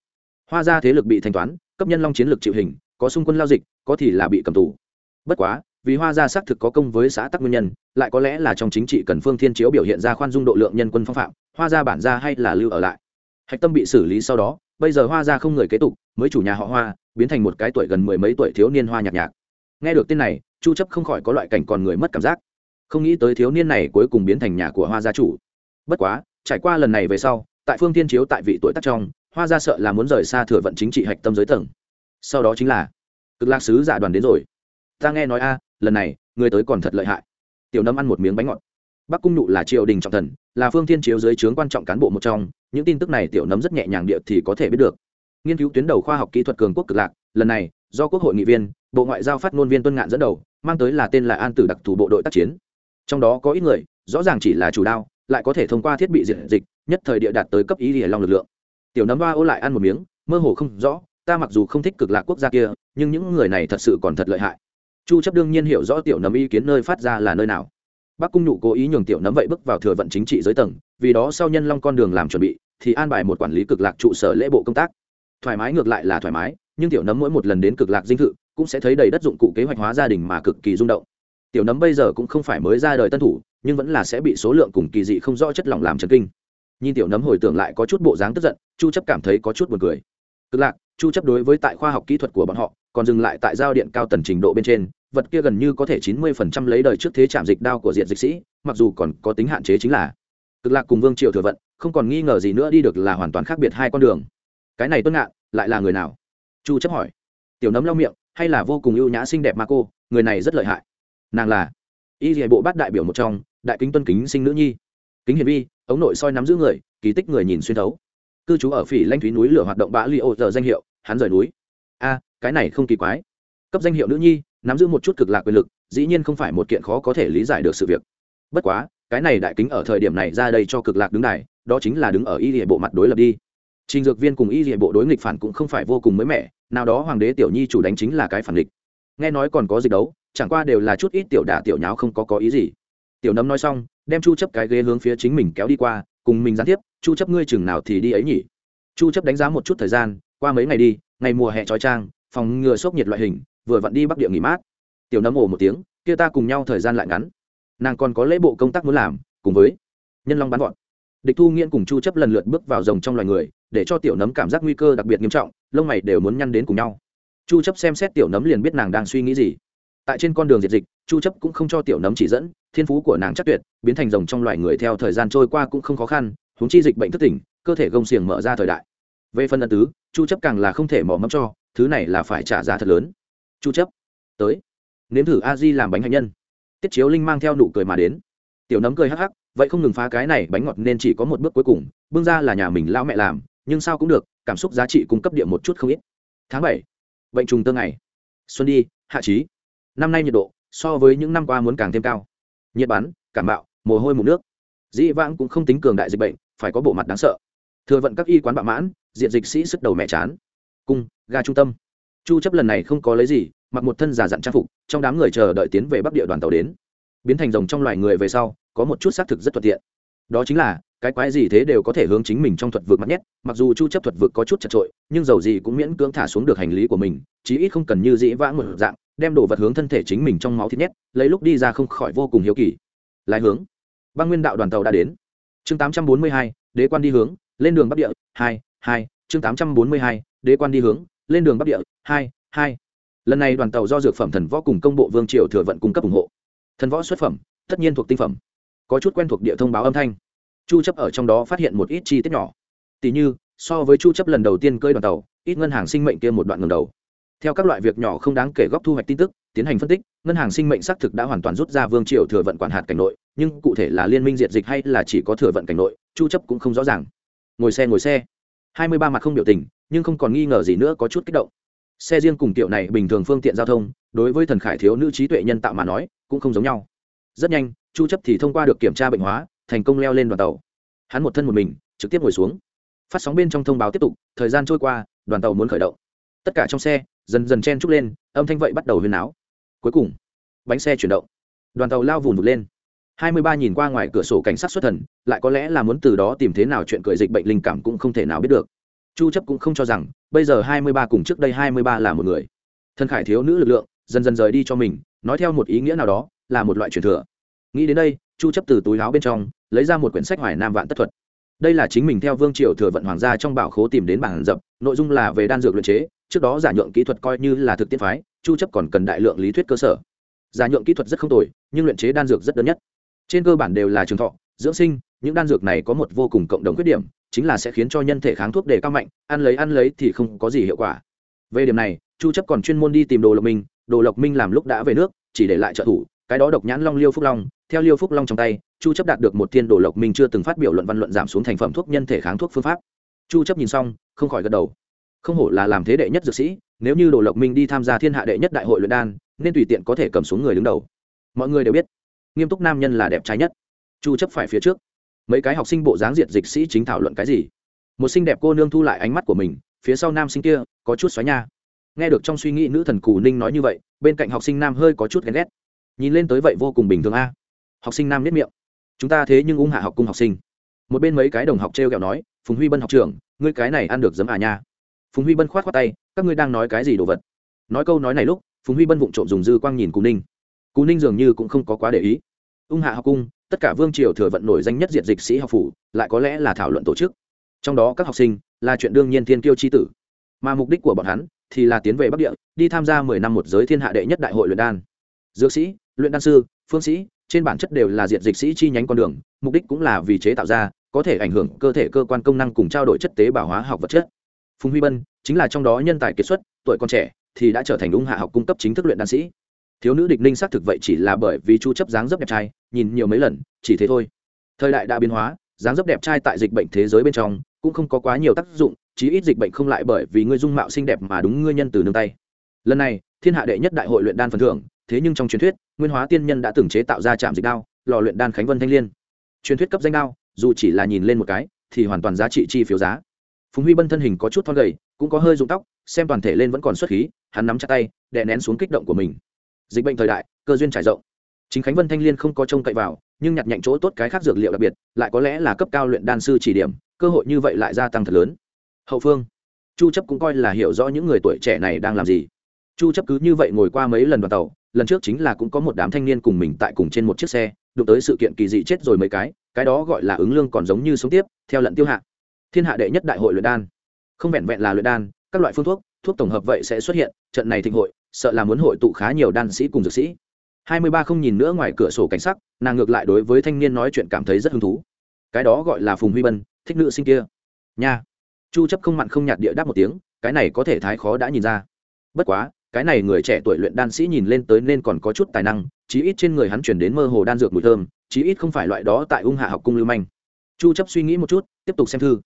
Hoa gia thế lực bị thanh toán, cấp nhân long chiến lược chịu hình, có xung quân lao dịch, có thì là bị cầm tù. Bất quá, vì hoa gia xác thực có công với xã tắc nguyên nhân, lại có lẽ là trong chính trị cần phương thiên chiếu biểu hiện ra khoan dung độ lượng nhân quân phong phạm, hoa gia bản gia hay là lưu ở lại. Hạch tâm bị xử lý sau đó, bây giờ hoa gia không người kế tục, mới chủ nhà họ hoa, biến thành một cái tuổi gần mười mấy tuổi thiếu niên hoa nhạc nhạc. Nghe được tên này, chu chấp không khỏi có loại cảnh còn người mất cảm giác. Không nghĩ tới thiếu niên này cuối cùng biến thành nhà của hoa gia chủ bất quá, trải qua lần này về sau, tại phương thiên chiếu tại vị tuổi tác trong, hoa gia sợ là muốn rời xa thừa vận chính trị hạch tâm giới tầng. Sau đó chính là, cực lạc sứ giả đoàn đến rồi. Ta nghe nói a, lần này, người tới còn thật lợi hại. Tiểu nấm ăn một miếng bánh ngọt. Bắc cung nụ là triều đình trọng thần, là phương thiên chiếu dưới trướng quan trọng cán bộ một trong, những tin tức này tiểu nấm rất nhẹ nhàng địa thì có thể biết được. Nghiên cứu tuyến đầu khoa học kỹ thuật cường quốc cực lạc, lần này, do quốc hội nghị viên, bộ ngoại giao phát ngôn viên tuân ngạn dẫn đầu, mang tới là tên là an tử đặc thù bộ đội tác chiến. Trong đó có ít người, rõ ràng chỉ là chủ đao lại có thể thông qua thiết bị diệt dịch, nhất thời địa đạt tới cấp ý địa long lực lượng. Tiểu nấm ba ô lại ăn một miếng, mơ hồ không rõ, ta mặc dù không thích cực lạc quốc gia kia, nhưng những người này thật sự còn thật lợi hại. Chu chấp đương nhiên hiểu rõ tiểu nấm ý kiến nơi phát ra là nơi nào. Bắc cung nhụ cố ý nhường tiểu nấm vậy bước vào thừa vận chính trị giới tầng, vì đó sau nhân long con đường làm chuẩn bị, thì an bài một quản lý cực lạc trụ sở lễ bộ công tác. Thoải mái ngược lại là thoải mái, nhưng tiểu nấm mỗi một lần đến cực lạc dinh thự, cũng sẽ thấy đầy đất dụng cụ kế hoạch hóa gia đình mà cực kỳ rung động. Tiểu nấm bây giờ cũng không phải mới ra đời tân thủ nhưng vẫn là sẽ bị số lượng cùng kỳ dị không rõ chất lỏng làm chấn kinh. Nhìn tiểu nấm hồi tưởng lại có chút bộ dáng tức giận, chu chấp cảm thấy có chút buồn cười. Cực lạc, chu chấp đối với tại khoa học kỹ thuật của bọn họ, còn dừng lại tại giao điện cao tần trình độ bên trên, vật kia gần như có thể 90% lấy đời trước thế chạm dịch đao của diện dịch sĩ, mặc dù còn có tính hạn chế chính là. Cực lạc cùng vương triều thừa vận, không còn nghi ngờ gì nữa đi được là hoàn toàn khác biệt hai con đường. Cái này tuân ngạn, lại là người nào? Chu chấp hỏi. Tiểu nấm lau miệng, hay là vô cùng ưu nhã xinh đẹp ma cô, người này rất lợi hại. Nàng là y dạy bộ bát đại biểu một trong, đại kính tuân kính sinh nữ nhi. Kính hiền vi, ống nội soi nắm giữ người, kỳ tích người nhìn xuyên thấu. Cư trú ở phỉ lanh thúy núi lửa hoạt động bã li ô giờ danh hiệu, hắn rời núi. A, cái này không kỳ quái. Cấp danh hiệu nữ nhi, nắm giữ một chút cực lạc quyền lực, dĩ nhiên không phải một kiện khó có thể lý giải được sự việc. Bất quá, cái này đại kính ở thời điểm này ra đây cho cực lạc đứng này đó chính là đứng ở y địa bộ mặt đối lập đi. Trình dược viên cùng y địa bộ đối nghịch phản cũng không phải vô cùng mới mẻ, nào đó hoàng đế tiểu nhi chủ đánh chính là cái phản địch nghe nói còn có dịch đấu chẳng qua đều là chút ít tiểu đả tiểu nháo không có có ý gì. Tiểu nấm nói xong, đem chu chấp cái ghế hướng phía chính mình kéo đi qua, cùng mình gián tiếp, chu chấp ngươi chừng nào thì đi ấy nhỉ? Chu chấp đánh giá một chút thời gian, qua mấy ngày đi, ngày mùa hè trói trang, phòng ngừa sốc nhiệt loại hình, vừa vặn đi bắc địa nghỉ mát. Tiểu nấm ồ một tiếng, kia ta cùng nhau thời gian lại ngắn. Nàng còn có lễ bộ công tác muốn làm, cùng với nhân long bắn gọn địch thu nghiễn cùng chu chấp lần lượt bước vào rồng trong loài người, để cho tiểu nấm cảm giác nguy cơ đặc biệt nghiêm trọng, lông mày đều muốn nhăn đến cùng nhau. Chu chấp xem xét tiểu nấm liền biết nàng đang suy nghĩ gì tại trên con đường diệt dịch, chu chấp cũng không cho tiểu nấm chỉ dẫn, thiên phú của nàng chắc tuyệt, biến thành rồng trong loài người theo thời gian trôi qua cũng không khó khăn, huống chi dịch bệnh thức tỉnh, cơ thể gông xiềng mở ra thời đại. Về phần ân tứ, chu chấp càng là không thể mỏ mẫm cho, thứ này là phải trả giá thật lớn. Chu chấp, tới. Nếm thử a di làm bánh hạnh nhân. Tiết chiếu linh mang theo nụ cười mà đến. Tiểu nấm cười hắc hắc, vậy không ngừng phá cái này bánh ngọt nên chỉ có một bước cuối cùng, bưng ra là nhà mình lão mẹ làm, nhưng sao cũng được, cảm xúc giá trị cung cấp điện một chút không ít. Tháng bảy, bệnh trùng tương ngày. Xuân đi, hạ trí năm nay nhiệt độ so với những năm qua muốn càng thêm cao. Nhiệt bắn, cảm bạo, mồ hôi mụn nước. Dĩ vãng cũng không tính cường đại dịch bệnh, phải có bộ mặt đáng sợ. Thừa vận các y quán bạo mãn, diện dịch sĩ sức đầu mẹ chán. Cung, ga trung tâm. Chu chấp lần này không có lấy gì, mặc một thân giả dặn trang phục, trong đám người chờ đợi tiến về bắc địa đoàn tàu đến. Biến thành rồng trong loài người về sau, có một chút xác thực rất thuận tiện. Đó chính là, cái quái gì thế đều có thể hướng chính mình trong thuật vực mắt nhét, mặc dù chu chấp thuật vực có chút chật trội nhưng dầu gì cũng miễn cưỡng thả xuống được hành lý của mình, chí ít không cần như dĩ vãng một dạng đem đồ vật hướng thân thể chính mình trong máu thịt nhét lấy lúc đi ra không khỏi vô cùng hiếu kỳ. Lái hướng. Băng nguyên đạo đoàn tàu đã đến. Chương 842, đế quan đi hướng lên đường bắc địa hai hai chương 842, đế quan đi hướng lên đường bắc địa hai hai. Lần này đoàn tàu do dược phẩm thần võ cùng công bộ vương triều thừa vận cung cấp ủng hộ. Thần võ xuất phẩm tất nhiên thuộc tinh phẩm. Có chút quen thuộc địa thông báo âm thanh. Chu chấp ở trong đó phát hiện một ít chi tiết nhỏ. Tỷ như so với chu chấp lần đầu tiên cơi đoàn tàu ít ngân hàng sinh mệnh kia một đoạn ngầm đầu theo các loại việc nhỏ không đáng kể góp thu hoạch tin tức, tiến hành phân tích, ngân hàng sinh mệnh xác thực đã hoàn toàn rút ra vương triều thừa vận quản hạt cảnh nội, nhưng cụ thể là liên minh diệt dịch hay là chỉ có thừa vận cảnh nội, chu chấp cũng không rõ ràng. Ngồi xe ngồi xe. 23 mặt không biểu tình, nhưng không còn nghi ngờ gì nữa có chút kích động. Xe riêng cùng tiểu này bình thường phương tiện giao thông, đối với thần khải thiếu nữ trí tuệ nhân tạo mà nói, cũng không giống nhau. Rất nhanh, chu chấp thì thông qua được kiểm tra bệnh hóa, thành công leo lên đoàn tàu. Hắn một thân một mình, trực tiếp ngồi xuống. Phát sóng bên trong thông báo tiếp tục, thời gian trôi qua, đoàn tàu muốn khởi động. Tất cả trong xe dần dần chen trúc lên, âm thanh vậy bắt đầu huyên áo cuối cùng, bánh xe chuyển động. Đoàn tàu lao vùn vụt lên. Hai mươi ba nhìn qua ngoài cửa sổ cảnh sát xuất thần, lại có lẽ là muốn từ đó tìm thế nào chuyện cười dịch bệnh linh cảm cũng không thể nào biết được. Chu chấp cũng không cho rằng, bây giờ hai mươi ba cùng trước đây hai mươi ba là một người. Thân khải thiếu nữ lực lượng, dần dần rời đi cho mình, nói theo một ý nghĩa nào đó, là một loại truyền thừa. Nghĩ đến đây, chu chấp từ túi áo bên trong, lấy ra một quyển sách hoài nam vạn tất thuật. Đây là chính mình theo vương triều thừa vận hoàng gia trong bảo khố tìm đến bảng dập nội dung là về đan dược luyện chế, trước đó giả nhượng kỹ thuật coi như là thực tiễn phái, chu chấp còn cần đại lượng lý thuyết cơ sở. Giả nhượng kỹ thuật rất không tồi, nhưng luyện chế đan dược rất đơn nhất. Trên cơ bản đều là trường thọ, dưỡng sinh, những đan dược này có một vô cùng cộng đồng khuyết điểm, chính là sẽ khiến cho nhân thể kháng thuốc đề cao mạnh, ăn lấy ăn lấy thì không có gì hiệu quả. Về điểm này, chu chấp còn chuyên môn đi tìm đồ lộc minh, đồ lộc minh làm lúc đã về nước, chỉ để lại trợ thủ, cái đó độc nhãn long liêu phúc long, theo liêu phúc long trong tay, chu chấp đạt được một thiên đồ lộc minh chưa từng phát biểu luận văn luận giảm xuống thành phẩm thuốc nhân thể kháng thuốc phương pháp chu chấp nhìn xong, không khỏi gật đầu. Không hổ là làm thế đệ nhất dược sĩ, nếu như đồ lộc minh đi tham gia thiên hạ đệ nhất đại hội luyện đan, nên tùy tiện có thể cầm xuống người đứng đầu. Mọi người đều biết, nghiêm túc nam nhân là đẹp trai nhất. Chu chấp phải phía trước. Mấy cái học sinh bộ dáng diệt dịch sĩ chính thảo luận cái gì? Một xinh đẹp cô nương thu lại ánh mắt của mình, phía sau nam sinh kia, có chút xoáy nha. Nghe được trong suy nghĩ nữ thần cù ninh nói như vậy, bên cạnh học sinh nam hơi có chút ghen ghét. Nhìn lên tới vậy vô cùng bình thường a. Học sinh nam nếp miệng. Chúng ta thế nhưng ung hạ học cung học sinh một bên mấy cái đồng học t r e o kẹo nói, phùng huy bân học trưởng, ngươi cái này ăn được giấm à nha. Phùng huy bân k h o á t khoác tay, các ngươi đang nói cái gì đồ vật? Nói câu nói này lúc, phùng huy bân vụng trộm dùng dư quang nhìn cù ninh. Cù ninh dường như cũng không có quá để ý. Ung hạ học cung, tất cả vương triều thừa vận nổi danh nhất diện dịch sĩ học phủ, lại có lẽ là thảo luận tổ chức. Trong đó các học sinh, là chuyện đương nhiên thiên kiêu tri tử. Mà mục đích của bọn hắn, thì là tiến về bắc địa, đi tham gia mười năm một giới thiên hạ đệ nhất đại hội luyện đan. Dược sĩ, luyện đan sư, phương sĩ, trên bản chất đều là diện dịch sĩ chi nhánh con đường, mục đích cũng là vì chế tạo ra có thể ảnh hưởng cơ thể cơ quan công năng cùng trao đổi chất tế bào hóa học vật chất. Phùng huy bân chính là trong đó nhân tài kiệt xuất, tuổi còn trẻ thì đã trở thành ung hạ học cung cấp chính thức luyện đan sĩ. Thiếu nữ địch ninh xác thực vậy chỉ là bởi vì chu chấp dáng dấp đẹp trai, nhìn nhiều mấy lần, chỉ thế thôi. Thời đại đã biến hóa, dáng dấp đẹp trai tại dịch bệnh thế giới bên trong cũng không có quá nhiều tác dụng, chí ít dịch bệnh không lại bởi vì ngươi dung mạo xinh đẹp mà đúng ngươi nhân từ nương tay. Lần này, thiên hạ đệ nhất đại hội luyện đan phần thưởng, thế nhưng trong truyền thuyết, nguyên hóa tiên nhân đã từng chế tạo ra trạm dịch đao, lò luyện đan khánh vân thanh liên. Truyền thuyết cấp danh đao dù chỉ là nhìn lên một cái, thì hoàn toàn giá trị chi phiếu giá. Phùng huy bân thân hình có chút thon gầy, cũng có hơi rụng tóc, xem toàn thể lên vẫn còn xuất khí, hắn nắm chặt tay, đè nén xuống kích động của mình. Dịch bệnh thời đại, cơ duyên trải rộng. Chính khánh vân thanh liên không có trông cậy vào, nhưng nhặt nhạnh chỗ tốt cái khác dược liệu đặc biệt, lại có lẽ là cấp cao luyện đan sư chỉ điểm, cơ hội như vậy lại gia tăng thật lớn. Hậu phương. Chu chấp cũng coi là hiểu rõ những người tuổi trẻ này đang làm gì. Chu chấp cứ như vậy ngồi qua mấy lần đoàn tàu, lần trước chính là cũng có một đám thanh niên cùng mình tại cùng trên một chiếc xe, đụng tới sự kiện kỳ dị chết rồi mấy cái cái đó gọi là ứng lương còn giống như sống tiếp, theo lận tiêu hạ. Thiên hạ đệ nhất đại hội luyện đan. Không vẹn vẹn là luyện đan, các loại phương thuốc thuốc tổng hợp vậy sẽ xuất hiện, trận này thịnh hội, sợ là muốn hội tụ khá nhiều đan sĩ cùng dược sĩ. Hai mươi ba không nhìn nữa ngoài cửa sổ cảnh sắc, nàng ngược lại đối với thanh niên nói chuyện cảm thấy rất hứng thú. Cái đó gọi là phùng huy bân, thích nữ sinh kia. Nha. Chu chấp không mặn không nhạt địa đáp một tiếng, cái này có thể thái khó đã nhìn ra. Bất quá, cái này người trẻ tuổi luyện đan sĩ nhìn lên tới nên còn có chút tài năng, chí ít trên người hắn chuyển đến mơ hồ đan dược mùi thơm chí ít không phải loại đó tại ung hạ học cung lưu manh. Chu chấp suy nghĩ một chút, tiếp tục xem thư.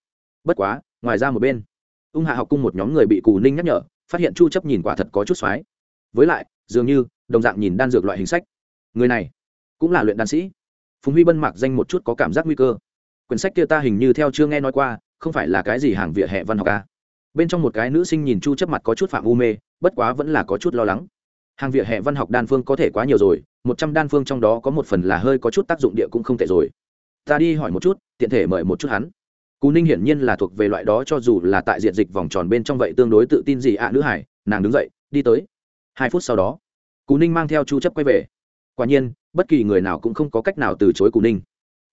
Bất quá, ngoài ra một bên, ung hạ học cung một nhóm người bị cù ninh nhắc nhở, phát hiện chu chấp nhìn quả thật có chút xoái. Với lại, dường như, đồng dạng nhìn đan dược loại hình sách. Người này, cũng là luyện đan sĩ. Phùng huy bân mặc danh một chút có cảm giác nguy cơ. Quyển sách kia ta hình như theo chưa nghe nói qua, không phải là cái gì hàng vỉa hè văn học a bên trong một cái nữ sinh nhìn chu chấp mặt có chút phạm u mê, bất quá vẫn là có chút lo lắng hàng vỉa hè văn học đan phương có thể quá nhiều rồi, một trăm đan phương trong đó có một phần là hơi có chút tác dụng địa cũng không tệ rồi. Ta đi hỏi một chút, tiện thể mời một chút hắn. Cú ninh hiển nhiên là thuộc về loại đó cho dù là tại diện dịch vòng tròn bên trong vậy tương đối tự tin gì ạ à, nữ hải, nàng đứng dậy, đi tới. Hai phút sau đó cú ninh mang theo chu chấp quay về. Quả nhiên, bất kỳ người nào cũng không có cách nào từ chối cú ninh.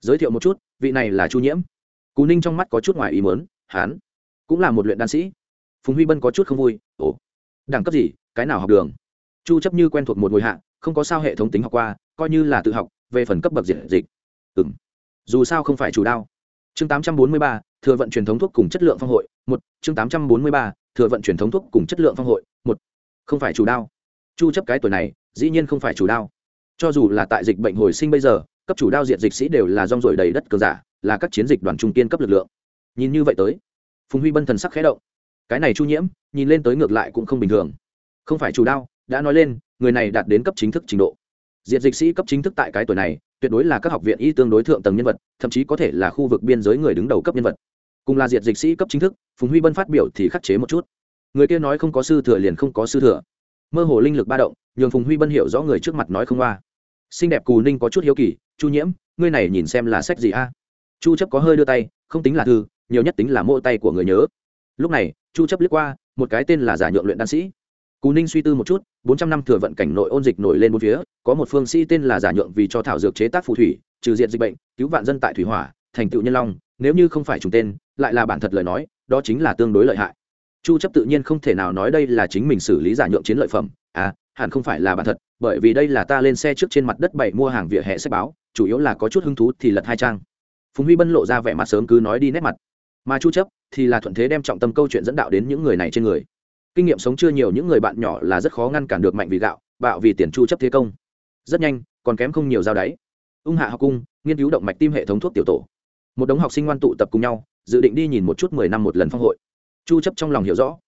Giới thiệu một chút, vị này là chu nhiễm. Cú ninh trong mắt có chút ngoài ý muốn, hắn cũng là một luyện đan sĩ. Phùng huy bân có chút không vui, ồ, đẳng cấp gì, cái nào học đường? Chu chấp như quen thuộc một ngôi hạ không có sao hệ thống tính học qua coi như là tự học về phần cấp bậc diện dịch. Ừ dù sao không phải chủ đao. Chương 843, thừa vận truyền thống thuốc cùng chất lượng phong hội một. Chương 843, thừa vận truyền thống thuốc cùng chất lượng phong hội một. Không phải chủ đao. Chu chấp cái tuổi này dĩ nhiên không phải chủ đao. Cho dù là tại dịch bệnh hồi sinh bây giờ cấp chủ đao diện dịch sĩ đều là rong ruổi đầy đất cờ giả là các chiến dịch đoàn trung kiên cấp lực lượng. Nhìn như vậy tới phùng huy bân thần sắc khẽ động. Cái này chu nhiễm nhìn lên tới ngược lại cũng không bình thường. Không phải chủ đao đã nói lên, người này đạt đến cấp chính thức trình độ. Diệt dịch sĩ cấp chính thức tại cái tuổi này, tuyệt đối là các học viện y tương đối thượng tầng nhân vật, thậm chí có thể là khu vực biên giới người đứng đầu cấp nhân vật. Cùng là diệt dịch sĩ cấp chính thức, phùng huy bân phát biểu thì khắc chế một chút. Người kia nói không có sư thừa liền không có sư thừa. Mơ hồ linh lực ba động, nhường phùng huy bân hiểu rõ người trước mặt nói không qua. Xinh đẹp cù ninh có chút hiếu kỳ, chu nhiễm, ngươi này nhìn xem là sách gì a? Chu chấp có hơi đưa tay, không tính là thư, nhiều nhất tính là mô tay của người nhớ. Lúc này, chu chấp liếc qua, một cái tên là giả nhượng luyện đan sĩ. Cú ninh suy tư một chút 400 năm thừa vận cảnh nội ôn dịch nổi lên bốn phía, có một phương sĩ tên là giả nhượng vì cho thảo dược chế tác phù thủy, trừ diện dịch bệnh, cứu vạn dân tại thủy hỏa, thành tựu nhân long, nếu như không phải trùng tên, lại là bản thật lời nói, đó chính là tương đối lợi hại. Chu chấp tự nhiên không thể nào nói đây là chính mình xử lý giả nhượng chiến lợi phẩm à hẳn không phải là bản thật, bởi vì đây là ta lên xe trước trên mặt đất bảy mua hàng vỉa hè sách báo, chủ yếu là có chút hứng thú thì lật hai trang. Phùng huy bân lộ ra vẻ mặt sớm cứ nói đi nét mặt. Mà chu chấp thì là thuận thế đem trọng tâm câu chuyện dẫn đạo đến những người này trên người kinh nghiệm sống chưa nhiều những người bạn nhỏ là rất khó ngăn cản được mạnh vì gạo, bạo vì tiền chu chấp thế công. Rất nhanh, còn kém không nhiều dao đáy. Ung hạ học cung, nghiên cứu động mạch tim hệ thống thuốc tiểu tổ. Một đống học sinh ngoan tụ tập cùng nhau, dự định đi nhìn một chút mười năm một lần phong hội. Chu chấp trong lòng hiểu rõ.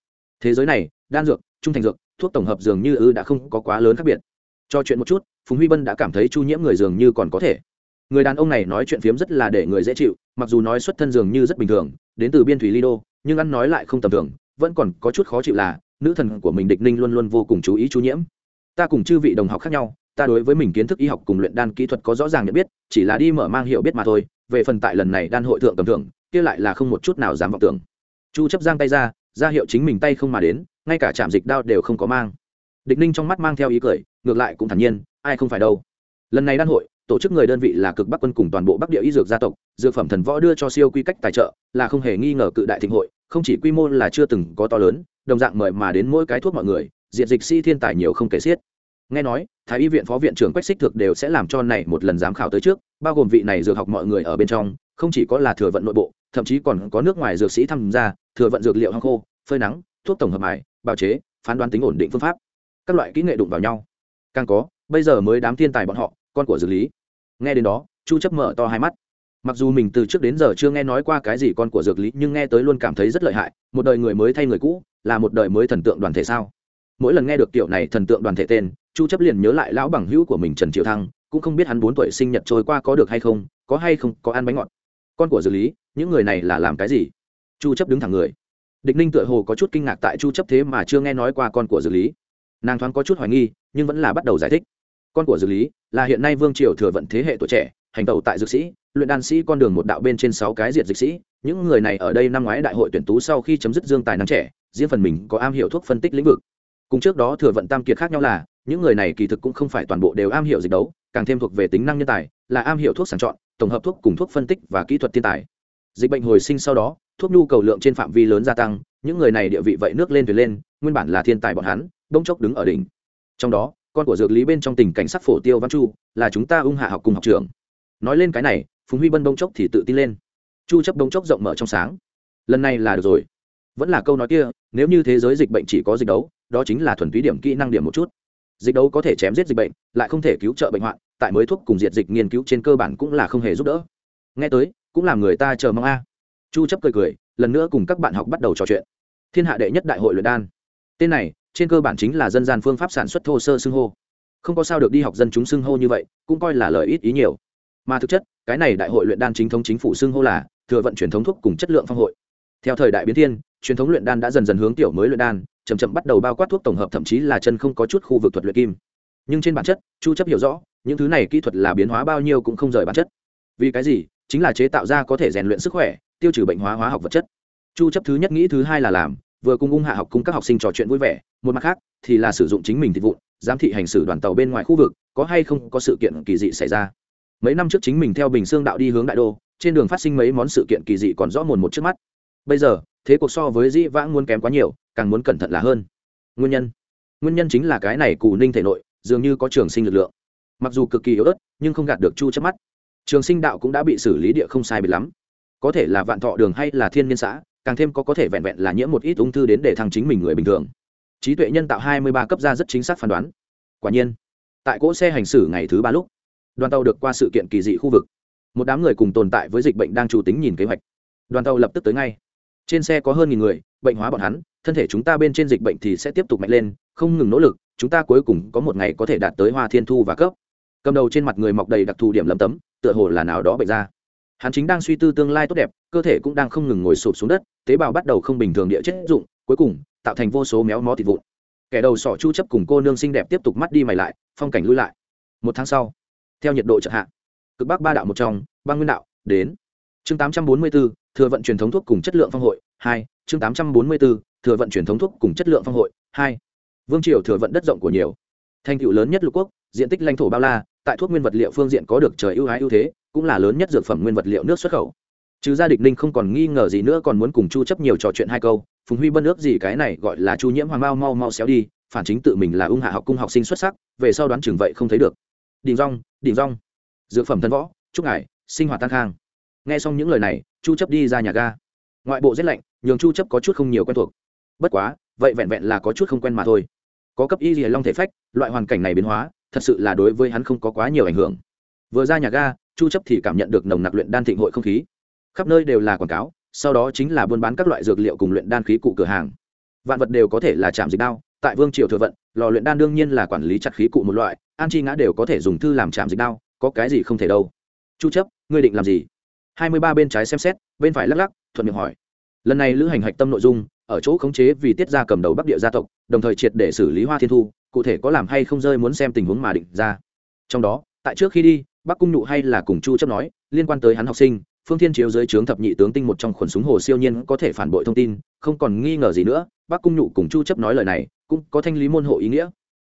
Thế giới này, đan dược, trung thành dược, thuốc tổng hợp dường như ư đã không có quá lớn khác biệt. Cho chuyện một chút, phùng huy bân đã cảm thấy chu nhiễm người dường như còn có thể. Người đàn ông này nói chuyện phiếm rất là để người dễ chịu, mặc dù nói xuất thân dường như rất bình thường, đến từ biên thủy lido, nhưng ăn nói lại không tầm thường vẫn còn có chút khó chịu là, nữ thần của mình địch ninh luôn luôn vô cùng chú ý chú nhiễm. Ta cùng chư vị đồng học khác nhau, ta đối với mình kiến thức y học cùng luyện đan kỹ thuật có rõ ràng nhận biết, chỉ là đi mở mang hiểu biết mà thôi, về phần tại lần này đan hội thượng cầm thượng kia lại là không một chút nào dám vọng tưởng. Chu chấp giang tay ra ra hiệu chính mình tay không mà đến, ngay cả chạm dịch đao đều không có mang. Địch ninh trong mắt mang theo ý cười, ngược lại cũng thản nhiên, ai không phải đâu. Lần này đan hội, tổ chức người đơn vị là cực bắc quân cùng toàn bộ bắc địa y dược gia tộc, dược phẩm thần võ đưa cho siêu quy cách tài trợ, là không hề nghi ngờ cự đại thịnh hội không chỉ quy mô là chưa từng có to lớn, đồng dạng mời mà đến mỗi cái thuốc mọi người, diện dịch sĩ thiên tài nhiều không kể xiết. Nghe nói, thái y viện phó viện trưởng quách xích thực đều sẽ làm cho này một lần giám khảo tới trước, bao gồm vị này dược học mọi người ở bên trong, không chỉ có là thừa vận nội bộ, thậm chí còn có nước ngoài dược sĩ tham gia, thừa vận dược liệu hoang khô, phơi nắng, thuốc tổng hợp mài bào chế, phán đoán tính ổn định phương pháp. Các loại kỹ nghệ đụng vào nhau. Càng có, bây giờ mới đám thiên tài bọn họ, con của dược lý. Nghe đến đó, chu chấp mở to hai mắt mặc dù mình từ trước đến giờ chưa nghe nói qua cái gì con của dược lý, nhưng nghe tới luôn cảm thấy rất lợi hại. Một đời người mới thay người cũ, là một đời mới thần tượng đoàn thể sao? Mỗi lần nghe được kiểu này thần tượng đoàn thể tên, chu chấp liền nhớ lại lão bằng hữu của mình trần triệu thăng, cũng không biết hắn bốn tuổi sinh nhật trôi qua có được hay không, có hay không có ăn bánh ngọt. Con của dược lý, những người này là làm cái gì? Chu chấp đứng thẳng người. Địch ninh tựa hồ có chút kinh ngạc tại chu chấp thế mà chưa nghe nói qua con của dược lý. Nàng thoáng có chút hoài nghi, nhưng vẫn là bắt đầu giải thích. Con của dược lý là hiện nay vương triều thừa vận thế hệ tuổi trẻ hành tẩu tại dược sĩ, luyện đan sĩ con đường một đạo bên trên sáu cái diệt dược sĩ. Những người này ở đây năm ngoái đại hội tuyển tú sau khi chấm dứt dương tài năng trẻ, riêng phần mình có am hiểu thuốc phân tích lĩnh vực. Cùng trước đó thừa vận tam kiệt khác nhau là, những người này kỳ thực cũng không phải toàn bộ đều am hiểu dịch đấu, càng thêm thuộc về tính năng nhân tài, là am hiểu thuốc sàng chọn, tổng hợp thuốc cùng thuốc phân tích và kỹ thuật thiên tài. Dịch bệnh hồi sinh sau đó, thuốc nhu cầu lượng trên phạm vi lớn gia tăng, những người này địa vị vậy nước lên thuyền lên, nguyên bản là thiên tài bọn hắn đông chốc đứng ở đỉnh. Trong đó, con của dược lý bên trong tình cảnh sắc phổ tiêu văn chu, là chúng ta ung hạ học cùng học trường nói lên cái này, phùng huy bân bông chốc thì tự tin lên. Chu chấp bông chốc rộng mở trong sáng. Lần này là được rồi. Vẫn là câu nói kia, nếu như thế giới dịch bệnh chỉ có dịch đấu, đó chính là thuần túy điểm kỹ năng điểm một chút. Dịch đấu có thể chém giết dịch bệnh, lại không thể cứu trợ bệnh hoạn, tại mới thuốc cùng diệt dịch nghiên cứu trên cơ bản cũng là không hề giúp đỡ. Nghe tới, cũng làm người ta chờ mong a. Chu chấp cười cười, lần nữa cùng các bạn học bắt đầu trò chuyện. Thiên hạ đệ nhất đại hội luyện đan. Tên này, trên cơ bản chính là dân gian phương pháp sản xuất thô sơ xưng hô. Không có sao được đi học dân chúng xưng hô như vậy, cũng coi là lời ít ý nhiều mà thực chất, cái này đại hội luyện đan chính thống chính phủ xưng hô là thừa vận truyền thống thuốc cùng chất lượng phong hội. Theo thời đại biến thiên, truyền thống luyện đan đã dần dần hướng tiểu mới luyện đan, chậm chậm bắt đầu bao quát thuốc tổng hợp, thậm chí là chân không có chút khu vực thuật luyện kim. Nhưng trên bản chất, chu chấp hiểu rõ, những thứ này kỹ thuật là biến hóa bao nhiêu cũng không rời bản chất. Vì cái gì? Chính là chế tạo ra có thể rèn luyện sức khỏe, tiêu trừ bệnh hóa hóa học vật chất. Chu chấp thứ nhất nghĩ thứ hai là làm, vừa cùng ung hạ học cùng các học sinh trò chuyện vui vẻ, một mặt khác, thì là sử dụng chính mình thịt vụn, giám thị hành xử đoàn tàu bên ngoài khu vực, có hay không có sự kiện kỳ dị xảy ra mấy năm trước chính mình theo bình xương đạo đi hướng đại đô, trên đường phát sinh mấy món sự kiện kỳ dị còn rõ mồn một trước mắt. Bây giờ, thế cuộc so với dĩ vãng muốn kém quá nhiều, càng muốn cẩn thận là hơn. Nguyên nhân? Nguyên nhân chính là cái này cù ninh thể nội, dường như có trường sinh lực lượng. Mặc dù cực kỳ yếu ớt, nhưng không gạt được chu chấp mắt. Trường sinh đạo cũng đã bị xử lý địa không sai biệt lắm. Có thể là vạn thọ đường hay là thiên niên xã, càng thêm có có thể vẹn vẹn là nhiễm một ít ung thư đến để thăng chính mình người bình thường. Trí tuệ nhân tạo 23 cấp ra rất chính xác phán đoán. Quả nhiên, tại cỗ xe hành xử ngày thứ ba lúc đoàn tàu được qua sự kiện kỳ dị khu vực. Một đám người cùng tồn tại với dịch bệnh đang chủ tính nhìn kế hoạch. Đoàn tàu lập tức tới ngay. Trên xe có hơn nghìn người, bệnh hóa bọn hắn, thân thể chúng ta bên trên dịch bệnh thì sẽ tiếp tục mạnh lên, không ngừng nỗ lực, chúng ta cuối cùng có một ngày có thể đạt tới hoa thiên thu và cấp. Cầm đầu trên mặt người mọc đầy đặc thù điểm lấm tấm, tựa hồ là nào đó bệnh ra. Hắn chính đang suy tư tương lai tốt đẹp, cơ thể cũng đang không ngừng ngồi sụp xuống đất, tế bào bắt đầu không bình thường địa chất dụng, cuối cùng, tạo thành vô số méo mó thịt vụn. Kẻ đầu sỏ chu chấp cùng cô nương xinh đẹp tiếp tục mắt đi mày lại, phong cảnh lui lại. Một tháng sau theo nhiệt độ chợt hạ. Cực bắc ba đạo một trong băng nguyên đạo đến. Chương 844, thừa vận truyền thống thuốc cùng chất lượng phong hội hai. Chương 844, thừa vận truyền thống thuốc cùng chất lượng phong hội hai. Vương triều thừa vận đất rộng của nhiều. Thành tựu lớn nhất lục quốc diện tích lãnh thổ bao la tại thuốc nguyên vật liệu phương diện có được trời ưu ái ưu thế cũng là lớn nhất dược phẩm nguyên vật liệu nước xuất khẩu. Trừ gia địch ninh không còn nghi ngờ gì nữa còn muốn cùng chu chấp nhiều trò chuyện hai câu phùng huy bân ước gì cái này gọi là chu nhiễm hoàng mau mau mau xéo đi phản chính tự mình là ung hạ học cung học sinh xuất sắc về sau đoán chừng vậy không thấy được đình rong đình rong. Dược phẩm thân võ, chúc ngài sinh hoạt tăng khang. Nghe xong những lời này, chu chấp đi ra nhà ga. Ngoại bộ rét lạnh, nhường chu chấp có chút không nhiều quen thuộc. Bất quá, vậy vẹn vẹn là có chút không quen mà thôi. Có cấp y lìa long thể phách, loại hoàn cảnh này biến hóa, thật sự là đối với hắn không có quá nhiều ảnh hưởng. Vừa ra nhà ga, chu chấp thì cảm nhận được nồng nặc luyện đan thịnh hội không khí. Khắp nơi đều là quảng cáo, sau đó chính là buôn bán các loại dược liệu cùng luyện đan khí cụ cửa hàng. Vạn vật đều có thể là chạm dịch đao, tại vương triều thừa vận, lò luyện đan đương nhiên là quản lý chặt khí cụ một loại an chi ngã đều có thể dùng thư làm chạm dịch đao, có cái gì không thể đâu. Chu chấp, ngươi định làm gì? 23 bên trái xem xét, bên phải lắc lắc, thuận miệng hỏi. Lần này lữ hành hạch tâm nội dung, ở chỗ khống chế vì tiết ra cầm đầu bắc địa gia tộc, đồng thời triệt để xử lý hoa thiên thu, cụ thể có làm hay không rơi muốn xem tình huống mà định ra. Trong đó, tại trước khi đi, bắc cung nụ hay là cùng chu chấp nói, liên quan tới hắn học sinh, phương thiên chiếu dưới trướng thập nhị tướng tinh một trong khuẩn súng hồ siêu nhiên có thể phản bội thông tin, không còn nghi ngờ gì nữa, bắc cung nụ cùng chu chấp nói lời này, cũng có thanh lý môn hộ ý nghĩa.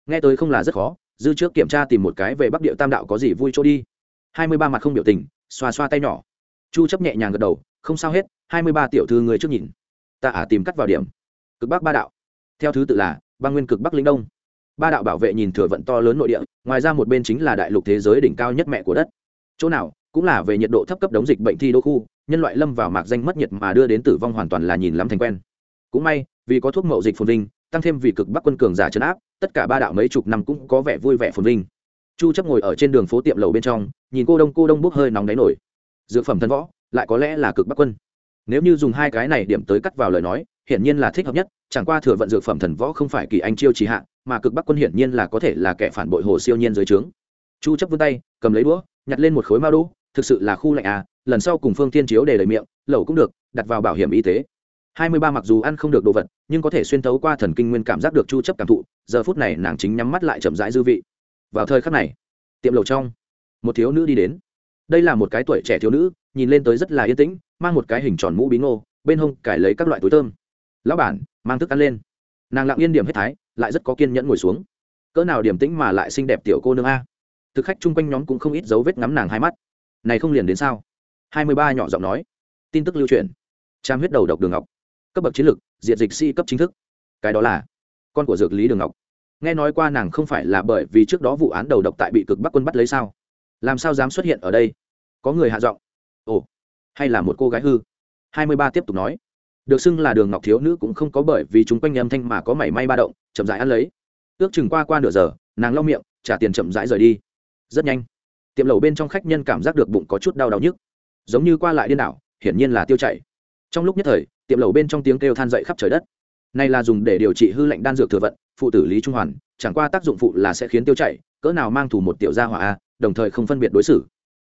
Nghe tới không là rất khó dư trước kiểm tra tìm một cái về bắc địa tam đạo có gì vui chỗ đi. 23 mặt không biểu tình, xoa xoa tay nhỏ. Chu chấp nhẹ nhàng gật đầu, không sao hết 23 tiểu thư người trước nhìn. Ta ả tìm cắt vào điểm. Cực bắc ba đạo. Theo thứ tự là, băng nguyên cực bắc Linh đông. Ba đạo bảo vệ nhìn thừa vận to lớn nội địa, ngoài ra một bên chính là đại lục thế giới đỉnh cao nhất mẹ của đất. Chỗ nào, cũng là về nhiệt độ thấp cấp đống dịch bệnh thi đô khu, nhân loại lâm vào mạc danh mất nhiệt mà đưa đến tử vong hoàn toàn là nhìn lắm thành quen. Cũng may, vì có thuốc mậu dịch phồn vinh, tăng thêm vì cực bắc quân cường giả chấn áp tất cả ba đạo mấy chục năm cũng có vẻ vui vẻ phồn vinh. Chu chấp ngồi ở trên đường phố tiệm lầu bên trong, nhìn cô đông cô đông bốc hơi nóng đáy nổi. Dược phẩm thân võ, lại có lẽ là cực bắc quân. Nếu như dùng hai cái này điểm tới cắt vào lời nói, hiển nhiên là thích hợp nhất, chẳng qua thừa vận dược phẩm thần võ không phải kỳ anh chiêu trì hạ, mà cực bắc quân hiển nhiên là có thể là kẻ phản bội hồ siêu nhiên dưới trướng. Chu chấp vươn tay, cầm lấy đũa, nhặt lên một khối mao đỗ thực sự là khu lạnh à lần sau cùng phương tiên chiếu để lời miệng, lẩu cũng được, đặt vào bảo hiểm y tế. 23 mặc dù ăn không được đồ vật, nhưng có thể xuyên thấu qua thần kinh nguyên cảm giác được chu chấp cảm thụ, giờ phút này nàng chính nhắm mắt lại chậm rãi dư vị. Vào thời khắc này, tiệm lầu trong, một thiếu nữ đi đến. Đây là một cái tuổi trẻ thiếu nữ, nhìn lên tới rất là yên tĩnh, mang một cái hình tròn mũ bí ngô, bên hông cải lấy các loại túi thơm. Lão bản, mang thức ăn lên. Nàng lặng yên điểm hết thái, lại rất có kiên nhẫn ngồi xuống. Cỡ nào điểm tĩnh mà lại xinh đẹp tiểu cô nương a? Thực khách chung quanh nhóm cũng không ít dấu vết ngắm nàng hai mắt. Này không liền đến sao? hai mươi ba nhỏ giọng nói. Tin tức lưu truyền. Trang huyết đầu độc đường ngọc cấp bậc chiến lược, diện dịch si cấp chính thức. Cái đó là con của dược lý đường ngọc. Nghe nói qua nàng không phải là bởi vì trước đó vụ án đầu độc tại bị cực bắc quân bắt lấy sao? Làm sao dám xuất hiện ở đây? Có người hạ giọng. Ồ, hay là một cô gái hư? Hai mươi ba tiếp tục nói. Được xưng là đường ngọc thiếu nữ cũng không có bởi vì chúng quanh âm thanh mà có mảy may ba động, chậm rãi ăn lấy. Ước chừng qua qua nửa giờ, nàng lau miệng, trả tiền chậm rãi rời đi. Rất nhanh, tiệm lẩu bên trong khách nhân cảm giác được bụng có chút đau đau nhức. Giống như qua lại điên đảo, hiển nhiên là tiêu chảy. Trong lúc nhất thời tiệm lầu bên trong tiếng kêu than dậy khắp trời đất. Này là dùng để điều trị hư lạnh đan dược thừa vận, phụ tử lý trung hoàn, chẳng qua tác dụng phụ là sẽ khiến tiêu chảy, cỡ nào mang thủ một tiểu gia hỏa a, đồng thời không phân biệt đối xử.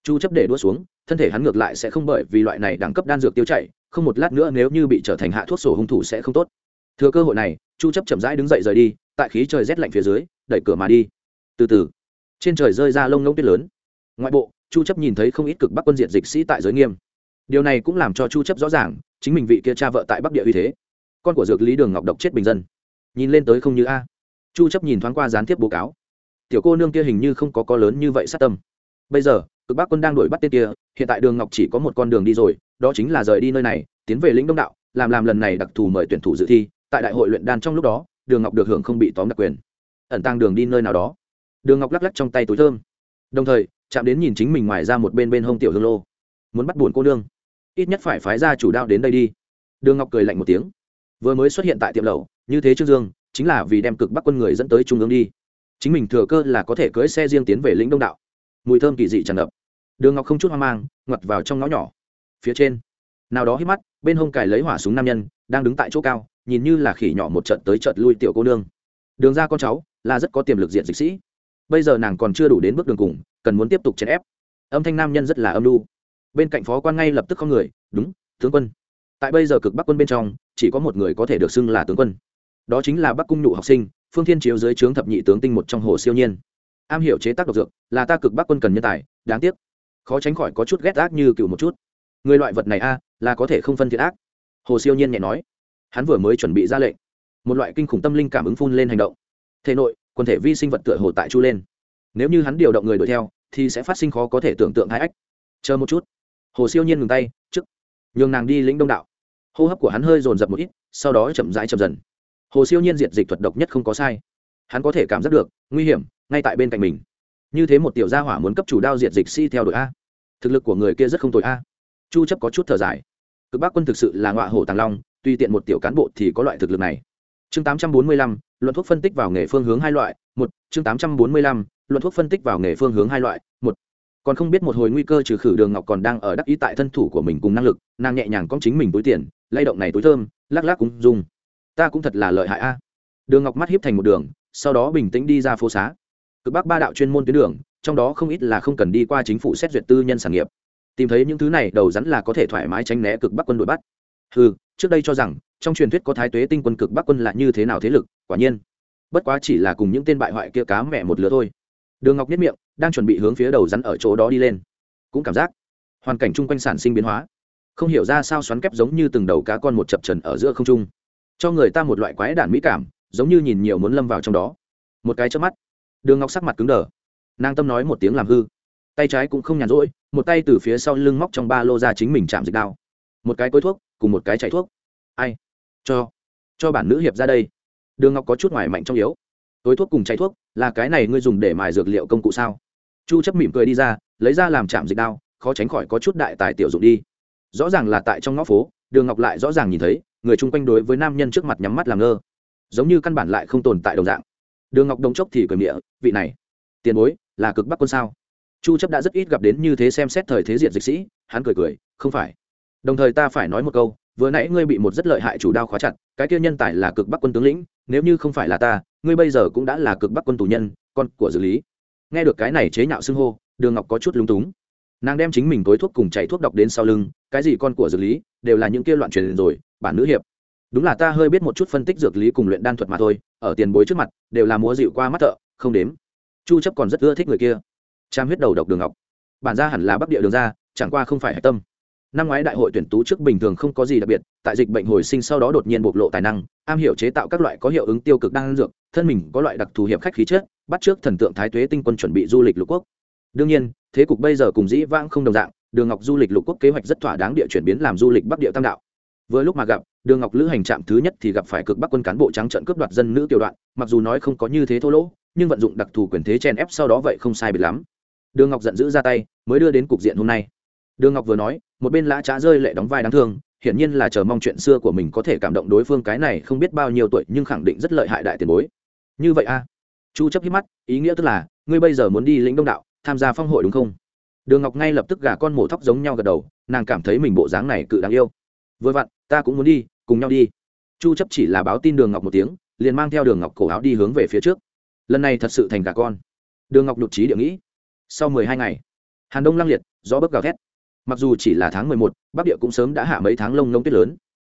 Chu chấp để đua xuống, thân thể hắn ngược lại sẽ không bởi vì loại này đẳng cấp đan dược tiêu chảy, không một lát nữa nếu như bị trở thành hạ thuốc sổ hung thủ sẽ không tốt. Thừa cơ hội này, chu chấp chậm rãi đứng dậy rời đi, tại khí trời rét lạnh phía dưới, đẩy cửa mà đi. Từ từ, trên trời rơi ra lông lông tuyết lớn. Ngoại bộ, chu chấp nhìn thấy không ít cực bắc quân diện dịch sĩ tại giới nghiêm điều này cũng làm cho chu chấp rõ ràng, chính mình vị kia cha vợ tại bắc địa uy thế. Con của dược lý đường ngọc độc chết bình dân. Nhìn lên tới không như a. Chu chấp nhìn thoáng qua gián tiếp báo cáo. Tiểu cô nương kia hình như không có có lớn như vậy sát tâm. Bây giờ, cực bắc quân đang đuổi bắt tên kia, hiện tại đường ngọc chỉ có một con đường đi rồi, đó chính là rời đi nơi này, tiến về lĩnh đông đạo, làm làm lần này đặc thù mời tuyển thủ dự thi. Tại đại hội luyện đan trong lúc đó, đường ngọc được hưởng không bị tóm đặc quyền. Ẩn tăng đường đi nơi nào đó. Đường ngọc lắc lắc trong tay túi thơm. Đồng thời, chạm đến nhìn chính mình ngoài ra một bên bên hông tiểu hương lô. Muốn bắt buồn cô nương ít nhất phải phái ra chủ đạo đến đây đi. Đường ngọc cười lạnh một tiếng. Vừa mới xuất hiện tại tiệm lầu như thế trương dương, chính là vì đem cực bắc quân người dẫn tới trung ương đi. Chính mình thừa cơ là có thể cưỡi xe riêng tiến về lĩnh đông đạo. Mùi thơm kỳ dị tràn ngập. Đường ngọc không chút hoang mang ngoặt vào trong ngõ nhỏ. Phía trên, nào đó hít mắt, bên hông cài lấy hỏa súng nam nhân, đang đứng tại chỗ cao, nhìn như là khỉ nhỏ một trận tới trận lui tiểu cô nương. Đường ra con cháu, là rất có tiềm lực diện dịch sĩ. Bây giờ nàng còn chưa đủ đến bước đường cùng, cần muốn tiếp tục chèn ép. Âm thanh nam nhân rất là âm lưu bên cạnh phó quan ngay lập tức không người, đúng, tướng quân. Tại bây giờ cực bắc quân bên trong, chỉ có một người có thể được xưng là tướng quân. Đó chính là bắc cung nhụ học sinh, phương thiên chiếu dưới trướng thập nhị tướng tinh một trong hồ siêu nhiên. Am hiểu chế tác độc dược, là ta cực bắc quân cần nhân tài, đáng tiếc. Khó tránh khỏi có chút ghét ác như cựu một chút. Người loại vật này a, là có thể không phân thiện ác. Hồ siêu nhiên nhẹ nói. Hắn vừa mới chuẩn bị ra lệnh. Một loại kinh khủng tâm linh cảm ứng phun lên hành động. Thể nội, quần thể vi sinh vật tựa hồ tại chu lên. Nếu như hắn điều động người đuổi theo, thì sẽ phát sinh khó có thể tưởng tượng hai ách. Chờ một chút hồ siêu nhiên ngừng tay trước. Nhường nàng đi lĩnh đông đạo. Hô hấp của hắn hơi dồn dập một ít sau đó chậm rãi chậm dần. Hồ siêu nhiên diệt dịch thuật độc nhất không có sai. Hắn có thể cảm giác được nguy hiểm ngay tại bên cạnh mình. Như thế một tiểu gia hỏa muốn cấp chủ đao diệt dịch si theo đội a. Thực lực của người kia rất không tội a. Chu chấp có chút thở dài. Cực bác quân thực sự là ngọa hổ tàng long tuy tiện một tiểu cán bộ thì có loại thực lực này. Chương 845, luận thuốc phân tích vào nghề phương hướng hai loại một. Chương 845, luận thuốc phân tích vào nghề phương hướng hai loại một còn không biết một hồi nguy cơ trừ khử đường ngọc còn đang ở đắc ý tại thân thủ của mình cùng năng lực, nàng nhẹ nhàng cong chính mình túi tiền, lay động này túi thơm, lắc lắc cũng dùng. Ta cũng thật là lợi hại a. Đường ngọc mắt hiếp thành một đường, sau đó bình tĩnh đi ra phố xá. Cực bắc ba đạo chuyên môn tuyến đường, trong đó không ít là không cần đi qua chính phủ xét duyệt tư nhân sản nghiệp. Tìm thấy những thứ này, đầu rắn là có thể thoải mái tránh né cực bắc quân đội bắt. Ừ trước đây cho rằng, trong truyền thuyết có thái tuế tinh quân cực bắc quân là như thế nào thế lực, quả nhiên. Bất quá chỉ là cùng những tên bại hoại kia cá mẹ một lứa thôi đường ngọc nhất miệng đang chuẩn bị hướng phía đầu rắn ở chỗ đó đi lên. Cũng cảm giác hoàn cảnh chung quanh sản sinh biến hóa. Không hiểu ra sao xoắn kép giống như từng đầu cá con một chập trần ở giữa không trung. Cho người ta một loại quái đản mỹ cảm, giống như nhìn nhiều muốn lâm vào trong đó. Một cái trước mắt, đường ngọc sắc mặt cứng đờ. Nàng tâm nói một tiếng làm hư. Tay trái cũng không nhàn rỗi, một tay từ phía sau lưng móc trong ba lô ra chính mình chạm dịch đao. Một cái cối thuốc, cùng một cái chạy thuốc. Ai? Cho cho bản nữ hiệp ra đây. Đường ngọc có chút ngoài mạnh trong yếu tối thuốc cùng cháy thuốc, là cái này ngươi dùng để mài dược liệu công cụ sao? Chu chấp mỉm cười đi ra, lấy ra làm chạm dịch đao, khó tránh khỏi có chút đại tài tiểu dụng đi. Rõ ràng là tại trong ngõ phố, đường ngọc lại rõ ràng nhìn thấy, người chung quanh đối với nam nhân trước mặt nhắm mắt làm ngơ. Giống như căn bản lại không tồn tại đồng dạng. Đường ngọc đồng chốc thì cười miệng vị này, tiền bối, là cực bắc quân sao? Chu chấp đã rất ít gặp đến như thế xem xét thời thế diện dịch sĩ, hắn cười cười, không phải. Đồng thời ta phải nói một câu vừa nãy ngươi bị một rất lợi hại chủ đao khóa chặt, cái kia nhân tài là cực bắc quân tướng lĩnh, nếu như không phải là ta, ngươi bây giờ cũng đã là cực bắc quân tù nhân, con của dự lý. Nghe được cái này chế nhạo xưng hô, đường ngọc có chút lúng túng. Nàng đem chính mình tối thuốc cùng chạy thuốc độc đến sau lưng, cái gì con của dược lý, đều là những kia loạn truyền rồi, bản nữ hiệp. Đúng là ta hơi biết một chút phân tích dược lý cùng luyện đan thuật mà thôi, ở tiền bối trước mặt, đều là múa dịu qua mắt thợ, không đếm. Chu chấp còn rất ưa thích người kia. Trang huyết đầu độc đường ngọc. Bản ra hẳn là bắc địa đường ra chẳng qua không phải hạch tâm năm ngoái đại hội tuyển tú trước bình thường không có gì đặc biệt, tại dịch bệnh hồi sinh sau đó đột nhiên bộc lộ tài năng, am hiểu chế tạo các loại có hiệu ứng tiêu cực đang dược, thân mình có loại đặc thù hiệp khách khí chất, bắt trước thần tượng thái tuế tinh quân chuẩn bị du lịch lục quốc. Đương nhiên, thế cục bây giờ cùng dĩ vãng không đồng dạng, đường ngọc du lịch lục quốc kế hoạch rất thỏa đáng địa chuyển biến làm du lịch bắc địa tam đạo. Vừa lúc mà gặp, đường ngọc lữ hành trạm thứ nhất thì gặp phải cực bắc quân cán bộ trắng trận cướp đoạt dân nữ tiểu đoạn, mặc dù nói không có như thế thô lỗ, nhưng vận dụng đặc thù quyền thế chen ép sau đó vậy không sai biệt lắm. Đường ngọc giận dữ ra tay, mới đưa đến cục diện hôm nay. Đường ngọc vừa nói một bên lã trá rơi lệ đóng vai đáng thương, hiển nhiên là chờ mong chuyện xưa của mình có thể cảm động đối phương cái này không biết bao nhiêu tuổi nhưng khẳng định rất lợi hại đại tiền bối. Như vậy a chu chấp hít mắt, ý nghĩa tức là, ngươi bây giờ muốn đi lĩnh đông đạo, tham gia phong hội đúng không? Đường ngọc ngay lập tức gả con mổ thóc giống nhau gật đầu, nàng cảm thấy mình bộ dáng này cự đáng yêu. Vừa vặn, ta cũng muốn đi, cùng nhau đi. Chu chấp chỉ là báo tin đường ngọc một tiếng, liền mang theo đường ngọc cổ áo đi hướng về phía trước. Lần này thật sự thành gà con. Đường ngọc đột trí địa nghĩ. Sau 12 ngày, hàn đông lăng liệt, gió bấc gào thét mặc dù chỉ là tháng 11, bắc địa cũng sớm đã hạ mấy tháng lông lông tuyết lớn.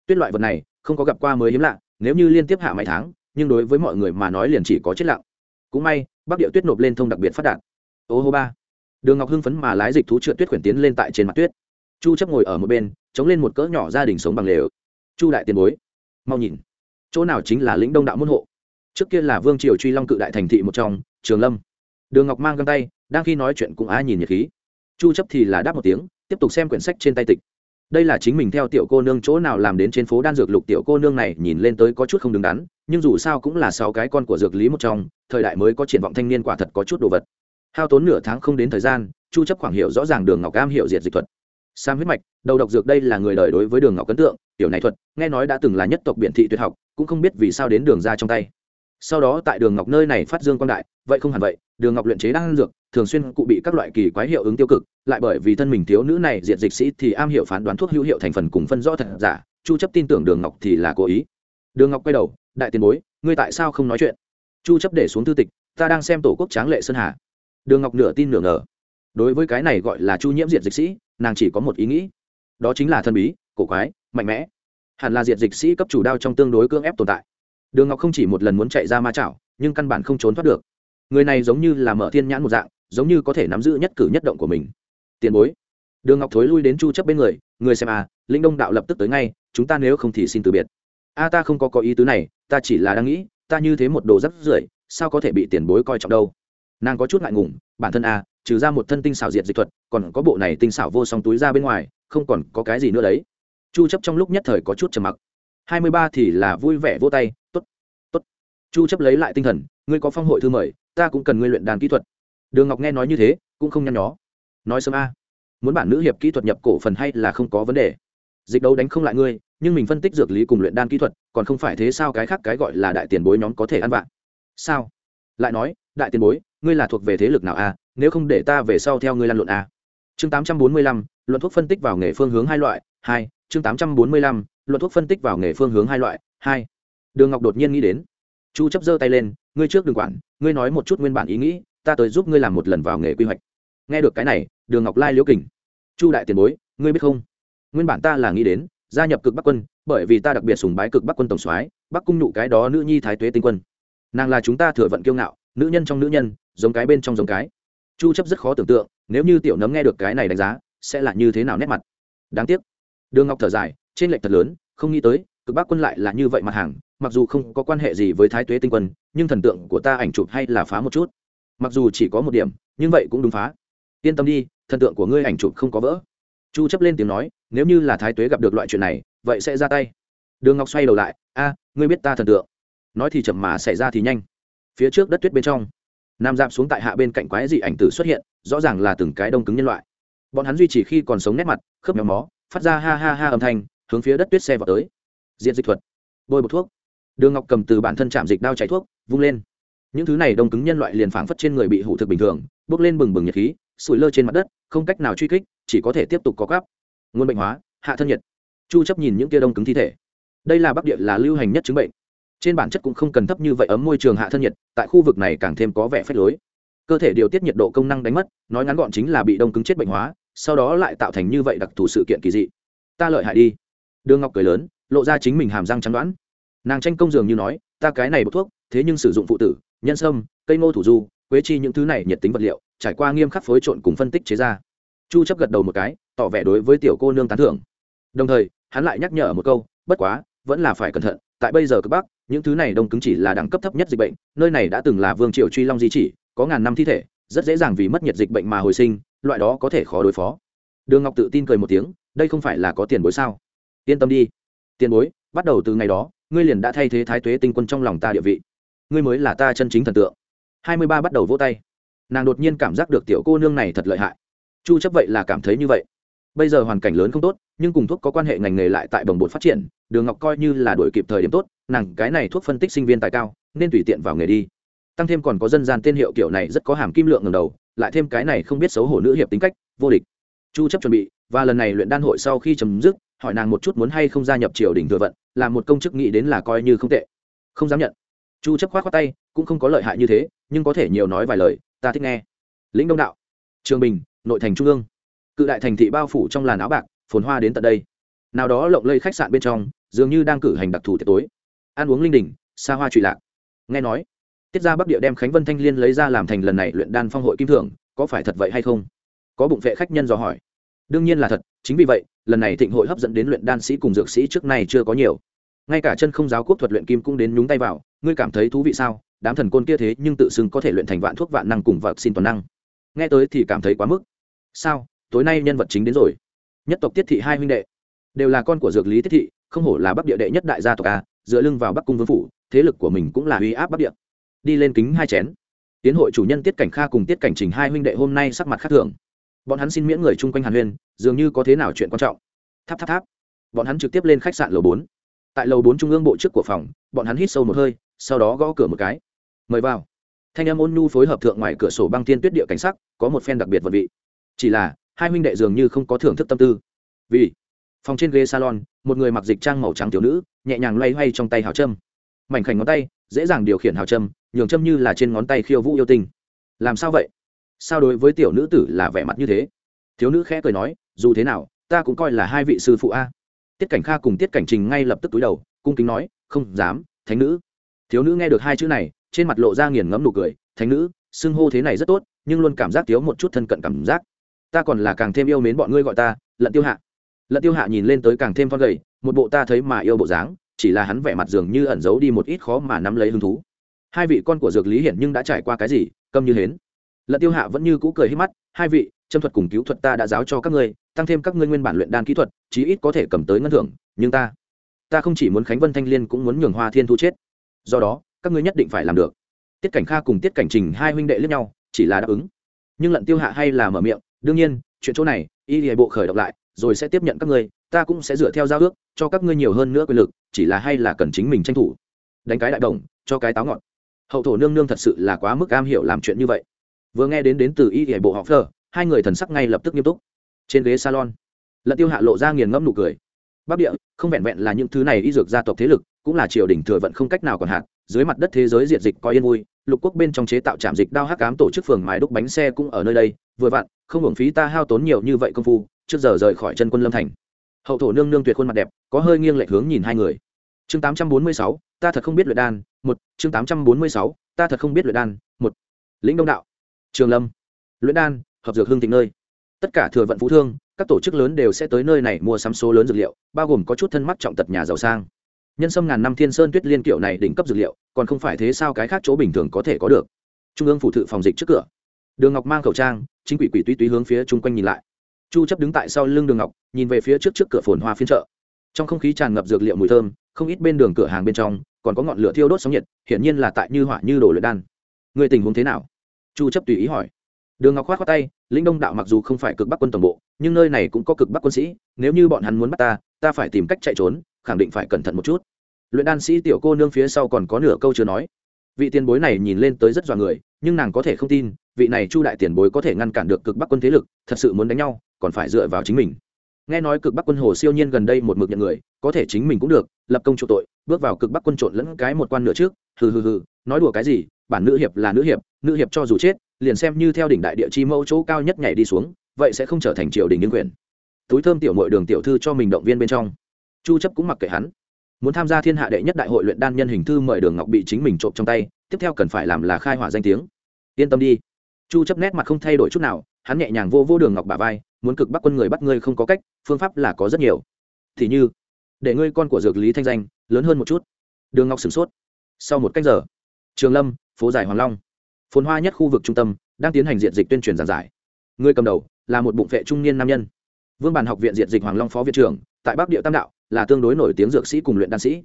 Tuyết loại vật này không có gặp qua mới hiếm lạ nếu như liên tiếp hạ mấy tháng nhưng đối với mọi người mà nói liền chỉ có chết lặng. Cũng may bắc địa tuyết nộp lên thông đặc biệt phát đạt. Ô hô ba. Đường ngọc hưng phấn mà lái dịch thú trượt tuyết khuyển tiến lên tại trên mặt tuyết. Chu chấp ngồi ở một bên chống lên một cỡ nhỏ gia đình sống bằng lều. Chu đại tiền bối mau nhìn. Chỗ nào chính là lĩnh đông đạo môn hộ? Trước kia là vương triều truy long cự đại thành thị một trong trường lâm. Đường ngọc mang găng tay đang khi nói chuyện cũng ai nhìn nhiệt khí. Chu chấp thì là đáp một tiếng tiếp tục xem quyển sách trên tay tịch. Đây là chính mình theo tiểu cô nương chỗ nào làm đến trên phố đan dược lục tiểu cô nương này nhìn lên tới có chút không đứng đắn, nhưng dù sao cũng là sáu cái con của dược lý một trong, thời đại mới có triển vọng thanh niên quả thật có chút đồ vật. Hao tốn nửa tháng không đến thời gian, chu chấp khoảng hiểu rõ ràng đường ngọc cam hiểu diệt dịch thuật. Sam huyết mạch, đầu độc dược đây là người đời đối với đường ngọc ấn tượng, tiểu này thuật, nghe nói đã từng là nhất tộc biện thị tuyệt học, cũng không biết vì sao đến đường ra trong tay. Sau đó tại đường ngọc nơi này phát dương quan đại, vậy không hẳn vậy, đường ngọc luyện chế đang dược, thường xuyên cụ bị các loại kỳ quái hiệu ứng tiêu cực lại bởi vì thân mình thiếu nữ này diệt dịch sĩ thì am hiểu phán đoán thuốc hữu hiệu thành phần cùng phân rõ thật giả, chu chấp tin tưởng đường ngọc thì là cố ý. Đường ngọc quay đầu, đại tiền bối, ngươi tại sao không nói chuyện? Chu chấp để xuống thư tịch, ta đang xem tổ quốc tráng lệ sơn hà. Đường ngọc nửa tin nửa ngờ. Đối với cái này gọi là chu nhiễm diệt dịch sĩ, nàng chỉ có một ý nghĩ. Đó chính là thân bí, cổ quái, mạnh mẽ. Hẳn là diệt dịch sĩ cấp chủ đao trong tương đối cưỡng ép tồn tại. Đường ngọc không chỉ một lần muốn chạy ra ma chảo, nhưng căn bản không trốn thoát được. Người này giống như là mở thiên nhãn một dạng, giống như có thể nắm giữ nhất cử nhất động của mình tiền bối. Đường ngọc thối lui đến chu chấp bên người người xem à linh đông đạo lập tức tới ngay, chúng ta nếu không thì xin từ biệt. A, ta không có có ý tứ này, ta chỉ là đang nghĩ, ta như thế một đồ rất rưởi, sao có thể bị tiền bối coi trọng đâu? Nàng có chút ngại ngùng, bản thân a trừ ra một thân tinh xảo diệt dịch thuật, còn có bộ này tinh xảo vô song túi ra bên ngoài, không còn có cái gì nữa đấy. Chu chấp trong lúc nhất thời có chút trầm mặc. 23 thì là vui vẻ vô tay, tốt tốt. Chu chấp lấy lại tinh thần, ngươi có phong hội thư mời, ta cũng cần ngươi luyện đàn kỹ thuật. Đường ngọc nghe nói như thế, cũng không nhăn nhó nói sớm a. Muốn bản nữ hiệp kỹ thuật nhập cổ phần hay là không có vấn đề. Dịch đấu đánh không lại ngươi, nhưng mình phân tích dược lý cùng luyện đan kỹ thuật, còn không phải thế sao cái khác cái gọi là đại tiền bối nhóm có thể ăn vạ? Sao? Lại nói, đại tiền bối, ngươi là thuộc về thế lực nào a? Nếu không để ta về sau theo ngươi lăn lộn a. Chương tám trăm bốn mươi lăm, luận thuốc phân tích vào nghề phương hướng hai loại, hai, chương tám trăm bốn mươi lăm, luận thuốc phân tích vào nghề phương hướng hai loại, hai. Đường ngọc đột nhiên nghĩ đến. Chu chấp giơ tay lên, ngươi trước đừng quản, ngươi nói một chút nguyên bản ý nghĩ, ta tới giúp ngươi làm một lần vào nghề quy hoạch nghe được cái này, đường ngọc lai liễu kình. Chu đại tiền bối, ngươi biết không? Nguyên bản ta là nghĩ đến, gia nhập cực bắc quân, bởi vì ta đặc biệt sùng bái cực bắc quân tổng soái, bắc cung Nụ cái đó nữ nhi thái tuế tinh quân. Nàng là chúng ta thừa vận kiêu ngạo, nữ nhân trong nữ nhân, giống cái bên trong giống cái. Chu chấp rất khó tưởng tượng, nếu như tiểu nấm nghe được cái này đánh giá, sẽ là như thế nào nét mặt. Đáng tiếc. Đường ngọc thở dài, trên lệch thật lớn, không nghĩ tới, cực bắc quân lại là như vậy mặt hàng, mặc dù không có quan hệ gì với thái tuế tinh quân, nhưng thần tượng của ta ảnh chụp hay là phá một chút. Mặc dù chỉ có một điểm, nhưng vậy cũng đúng phá yên tâm đi, thần tượng của ngươi ảnh chụp không có vỡ. Chu chấp lên tiếng nói, nếu như là thái tuế gặp được loại chuyện này, vậy sẽ ra tay. Đường ngọc xoay đầu lại, a, ngươi biết ta thần tượng. Nói thì chậm mà xảy ra thì nhanh. Phía trước đất tuyết bên trong, nam dạp xuống tại hạ bên cạnh quái dị ảnh tử xuất hiện, rõ ràng là từng cái đông cứng nhân loại. Bọn hắn duy trì khi còn sống nét mặt, khớp méo mó, phát ra ha ha ha âm thanh, hướng phía đất tuyết xe vào tới. Diện dịch thuật. Bôi bột thuốc. Đường ngọc cầm từ bản thân chạm dịch đao cháy thuốc, vung lên. Những thứ này đông cứng nhân loại liền phảng phất trên người bị hủ thực bình thường, bước lên bừng bừng nhiệt khí sủi lơ trên mặt đất, không cách nào truy kích, chỉ có thể tiếp tục có gáp. Nguồn bệnh hóa, hạ thân nhiệt. Chu chấp nhìn những kia đông cứng thi thể. Đây là bắc địa là lưu hành nhất chứng bệnh. Trên bản chất cũng không cần thấp như vậy ấm môi trường hạ thân nhiệt, tại khu vực này càng thêm có vẻ phép lối. Cơ thể điều tiết nhiệt độ công năng đánh mất, nói ngắn gọn chính là bị đông cứng chết bệnh hóa, sau đó lại tạo thành như vậy đặc thù sự kiện kỳ dị. Ta lợi hại đi. Đường ngọc cười lớn, lộ ra chính mình hàm răng chắn đoán. Nàng tranh công dường như nói, ta cái này bột thuốc, thế nhưng sử dụng phụ tử, nhân sâm, cây ngô thủ du quế chi những thứ này nhiệt tính vật liệu, trải qua nghiêm khắc phối trộn cùng phân tích chế ra. Chu chấp gật đầu một cái, tỏ vẻ đối với tiểu cô nương tán thưởng. Đồng thời, hắn lại nhắc nhở một câu, bất quá, vẫn là phải cẩn thận, tại bây giờ cực bắc, những thứ này đông cứng chỉ là đẳng cấp thấp nhất dịch bệnh, nơi này đã từng là vương triều truy long di chỉ, có ngàn năm thi thể, rất dễ dàng vì mất nhiệt dịch bệnh mà hồi sinh, loại đó có thể khó đối phó. Đường ngọc tự tin cười một tiếng, đây không phải là có tiền bối sao? Yên tâm đi. Tiền bối, bắt đầu từ ngày đó, ngươi liền đã thay thế thái tuế tinh quân trong lòng ta địa vị. Ngươi mới là ta chân chính thần tượng hai mươi ba bắt đầu vỗ tay. Nàng đột nhiên cảm giác được tiểu cô nương này thật lợi hại. Chu chấp vậy là cảm thấy như vậy. Bây giờ hoàn cảnh lớn không tốt, nhưng cùng thuốc có quan hệ ngành nghề lại tại đồng bột phát triển, đường ngọc coi như là đổi kịp thời điểm tốt, nàng cái này thuốc phân tích sinh viên tài cao, nên tùy tiện vào nghề đi. Tăng thêm còn có dân gian tên hiệu kiểu này rất có hàm kim lượng ngầm đầu, lại thêm cái này không biết xấu hổ nữ hiệp tính cách, vô địch. Chu chấp chuẩn bị, và lần này luyện đan hội sau khi chấm dứt, hỏi nàng một chút muốn hay không gia nhập triều đình thừa vận làm một công chức nghĩ đến là coi như không tệ. Không dám nhận chu chấp khoát khoát tay, cũng không có lợi hại như thế, nhưng có thể nhiều nói vài lời, ta thích nghe. Lĩnh đông đạo, trường bình, nội thành trung ương. Cự đại thành thị bao phủ trong làn áo bạc, phồn hoa đến tận đây. Nào đó lộng lây khách sạn bên trong, dường như đang cử hành đặc thù tiệc tối. Ăn uống linh đình, xa hoa trụy lạc. Nghe nói, tiết ra bắc địa đem khánh vân thanh liên lấy ra làm thành lần này luyện đan phong hội kim thưởng, có phải thật vậy hay không? Có bụng vệ khách nhân dò hỏi. Đương nhiên là thật, chính vì vậy, lần này thịnh hội hấp dẫn đến luyện đan sĩ cùng dược sĩ trước nay chưa có nhiều ngay cả chân không giáo quốc thuật luyện kim cũng đến nhúng tay vào, ngươi cảm thấy thú vị sao? Đám thần côn kia thế nhưng tự xưng có thể luyện thành vạn thuốc vạn năng cùng vật xin toàn năng. Nghe tới thì cảm thấy quá mức. Sao? Tối nay nhân vật chính đến rồi. Nhất tộc tiết thị hai huynh đệ. Đều là con của dược lý tiết thị, không hổ là bắc địa đệ nhất đại gia tộc a, dựa lưng vào bắc cung vương phủ, thế lực của mình cũng là uy áp bắc địa. Đi lên kính hai chén. Tiến hội chủ nhân tiết cảnh kha cùng tiết cảnh trình hai huynh đệ hôm nay sắc mặt khác thường. Bọn hắn xin miễn người chung quanh hàn huyên, dường như có thế nào chuyện quan trọng. Tháp tháp tháp. Bọn hắn trực tiếp lên khách sạn lầu bốn tại lầu bốn trung ương bộ trước của phòng, bọn hắn hít sâu một hơi, sau đó gõ cửa một cái. Mời vào. Thanh em ôn nhu phối hợp thượng ngoài cửa sổ băng tiên tuyết địa cảnh sắc, có một phen đặc biệt vật vị. Chỉ là, hai huynh đệ dường như không có thưởng thức tâm tư. Vì, phòng trên ghế salon, một người mặc dịch trang màu trắng thiếu nữ, nhẹ nhàng loay hoay trong tay hào trâm mảnh khảnh ngón tay, dễ dàng điều khiển hào trâm nhường trâm như là trên ngón tay khiêu vũ yêu tinh. Làm sao vậy? Sao đối với tiểu nữ tử là vẻ mặt như thế? Thiếu nữ khẽ cười nói, dù thế nào, ta cũng coi là hai vị sư phụ a tiết cảnh kha cùng tiết cảnh trình ngay lập tức túi đầu, cung kính nói, không dám, thánh nữ. Thiếu nữ nghe được hai chữ này, trên mặt lộ ra nghiền ngẫm nụ cười, thánh nữ, xưng hô thế này rất tốt, nhưng luôn cảm giác thiếu một chút thân cận cảm giác. Ta còn là càng thêm yêu mến bọn ngươi gọi ta, lận tiêu hạ. Lận tiêu hạ nhìn lên tới càng thêm con gầy, một bộ ta thấy mà yêu bộ dáng, chỉ là hắn vẻ mặt dường như ẩn giấu đi một ít khó mà nắm lấy hứng thú. Hai vị con của dược lý hiển nhưng đã trải qua cái gì, câm như hến? Lận tiêu hạ vẫn như cũ cười hết mắt, hai vị châm thuật cùng cứu thuật ta đã giáo cho các ngươi, tăng thêm các ngươi nguyên bản luyện đan kỹ thuật, chí ít có thể cầm tới ngân thưởng, nhưng ta ta không chỉ muốn khánh vân thanh liên cũng muốn nhường hoa thiên thu chết. Do đó, các ngươi nhất định phải làm được. Tiết cảnh kha cùng tiết cảnh trình hai huynh đệ lẫn nhau, chỉ là đáp ứng. Nhưng lận tiêu hạ hay là mở miệng, đương nhiên, chuyện chỗ này, y hệ bộ khởi động lại, rồi sẽ tiếp nhận các ngươi, ta cũng sẽ dựa theo giao ước, cho các ngươi nhiều hơn nữa quyền lực, chỉ là hay là cần chính mình tranh thủ. Đánh cái đại đồng, cho cái táo ngọt hậu thổ nương nương thật sự là quá mức am hiểu làm chuyện như vậy. Vừa nghe đến đến từ y hệ bộ họ phờ hai người thần sắc ngay lập tức nghiêm túc. Trên ghế salon, lận tiêu hạ lộ ra nghiền ngẫm nụ cười. Bắc địa, không vẹn vẹn là những thứ này y dược gia tộc thế lực, cũng là triều đình thừa vận không cách nào còn hạn. Dưới mặt đất thế giới diệt dịch coi yên vui, lục quốc bên trong chế tạo trạm dịch đao hắc cám tổ chức phường mài đúc bánh xe cũng ở nơi đây. Vừa vặn, không hưởng phí ta hao tốn nhiều như vậy công phu, trước giờ rời khỏi chân quân lâm thành. Hậu thổ nương nương tuyệt khuôn mặt đẹp, có hơi nghiêng lệch hướng nhìn hai người. Chương tám trăm bốn mươi sáu, ta thật không biết luyện đan, một. Chương tám trăm bốn mươi sáu, ta thật không biết luyện đan, một. Lĩnh đông đạo. Trường lâm. Luyện đan hợp dược hương thịnh nơi. Tất cả thừa vận phú thương, các tổ chức lớn đều sẽ tới nơi này mua sắm số lớn dược liệu, bao gồm có chút thân mắt trọng tật nhà giàu sang. Nhân sâm ngàn năm thiên sơn tuyết liên kiệu này đỉnh cấp dược liệu, còn không phải thế sao cái khác chỗ bình thường có thể có được. Trung ương phủ thự phòng dịch trước cửa. Đường ngọc mang khẩu trang, chính quỷ quỷ túy túy hướng phía chung quanh nhìn lại. Chu chấp đứng tại sau lưng đường ngọc, nhìn về phía trước trước cửa phồn hoa phiên chợ. Trong không khí tràn ngập dược liệu mùi thơm, không ít bên đường cửa hàng bên trong, còn có ngọn lửa thiêu đốt sóng nhiệt, hiển nhiên là tại như hỏa như đổ lửa đan. Người tình huống thế nào? Chu chấp tùy ý hỏi. Đường ngọc khoát khoát tay lĩnh đông đạo mặc dù không phải cực bắc quân tổng bộ, nhưng nơi này cũng có cực bắc quân sĩ, nếu như bọn hắn muốn bắt ta ta phải tìm cách chạy trốn, khẳng định phải cẩn thận một chút. Luyện đan sĩ tiểu cô nương phía sau còn có nửa câu chưa nói. Vị tiền bối này nhìn lên tới rất dọa người, nhưng nàng có thể không tin, vị này chu đại tiền bối có thể ngăn cản được cực bắc quân thế lực, thật sự muốn đánh nhau, còn phải dựa vào chính mình. Nghe nói cực bắc quân hồ siêu nhiên gần đây một mực nhận người, có thể chính mình cũng được, lập công chỗ tội, bước vào cực bắc quân trộn lẫn cái một quan nữa trước, hừ hừ hừ, nói đùa cái gì, bản nữ hiệp là nữ hiệp nữ hiệp cho dù chết liền xem như theo đỉnh đại địa chi mẫu chỗ cao nhất nhảy đi xuống, vậy sẽ không trở thành triều đình nhân quyền. Túi thơm tiểu mội đường tiểu thư cho mình động viên bên trong. Chu chấp cũng mặc kệ hắn. Muốn tham gia thiên hạ đệ nhất đại hội luyện đan nhân hình thư mời đường ngọc bị chính mình trộm trong tay, tiếp theo cần phải làm là khai hỏa danh tiếng. Yên tâm đi. Chu chấp nét mặt không thay đổi chút nào, hắn nhẹ nhàng vô vô đường ngọc bả vai, muốn cực bắt quân người bắt ngươi không có cách, phương pháp là có rất nhiều. Thì như, để ngươi con của dược lý thanh danh, lớn hơn một chút. Đường ngọc sửng sốt. Sau một cách giờ, trường lâm, phố giải hoàng long phồn hoa nhất khu vực trung tâm, đang tiến hành diện dịch tuyên truyền giảng giải. Người cầm đầu là một bụng vệ trung niên nam nhân. Vương bản học viện diện dịch hoàng long phó viện trưởng, tại bắc địa tam đạo, là tương đối nổi tiếng dược sĩ cùng luyện đan sĩ.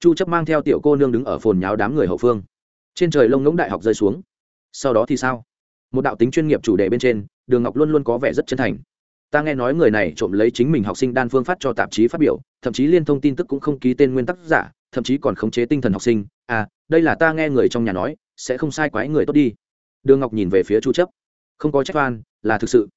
Chu chấp mang theo tiểu cô nương đứng ở phồn nháo đám người hậu phương. Trên trời lông ngỗng đại học rơi xuống. Sau đó thì sao? Một đạo tính chuyên nghiệp chủ đề bên trên, đường ngọc luôn luôn có vẻ rất chân thành. Ta nghe nói người này trộm lấy chính mình học sinh đan phương phát cho tạp chí phát biểu, thậm chí liên thông tin tức cũng không ký tên nguyên tắc giả, thậm chí còn khống chế tinh thần học sinh. À đây là ta nghe người trong nhà nói, sẽ không sai quái người tốt đi. Đường ngọc nhìn về phía chu chấp. Không có trách oan, là thực sự.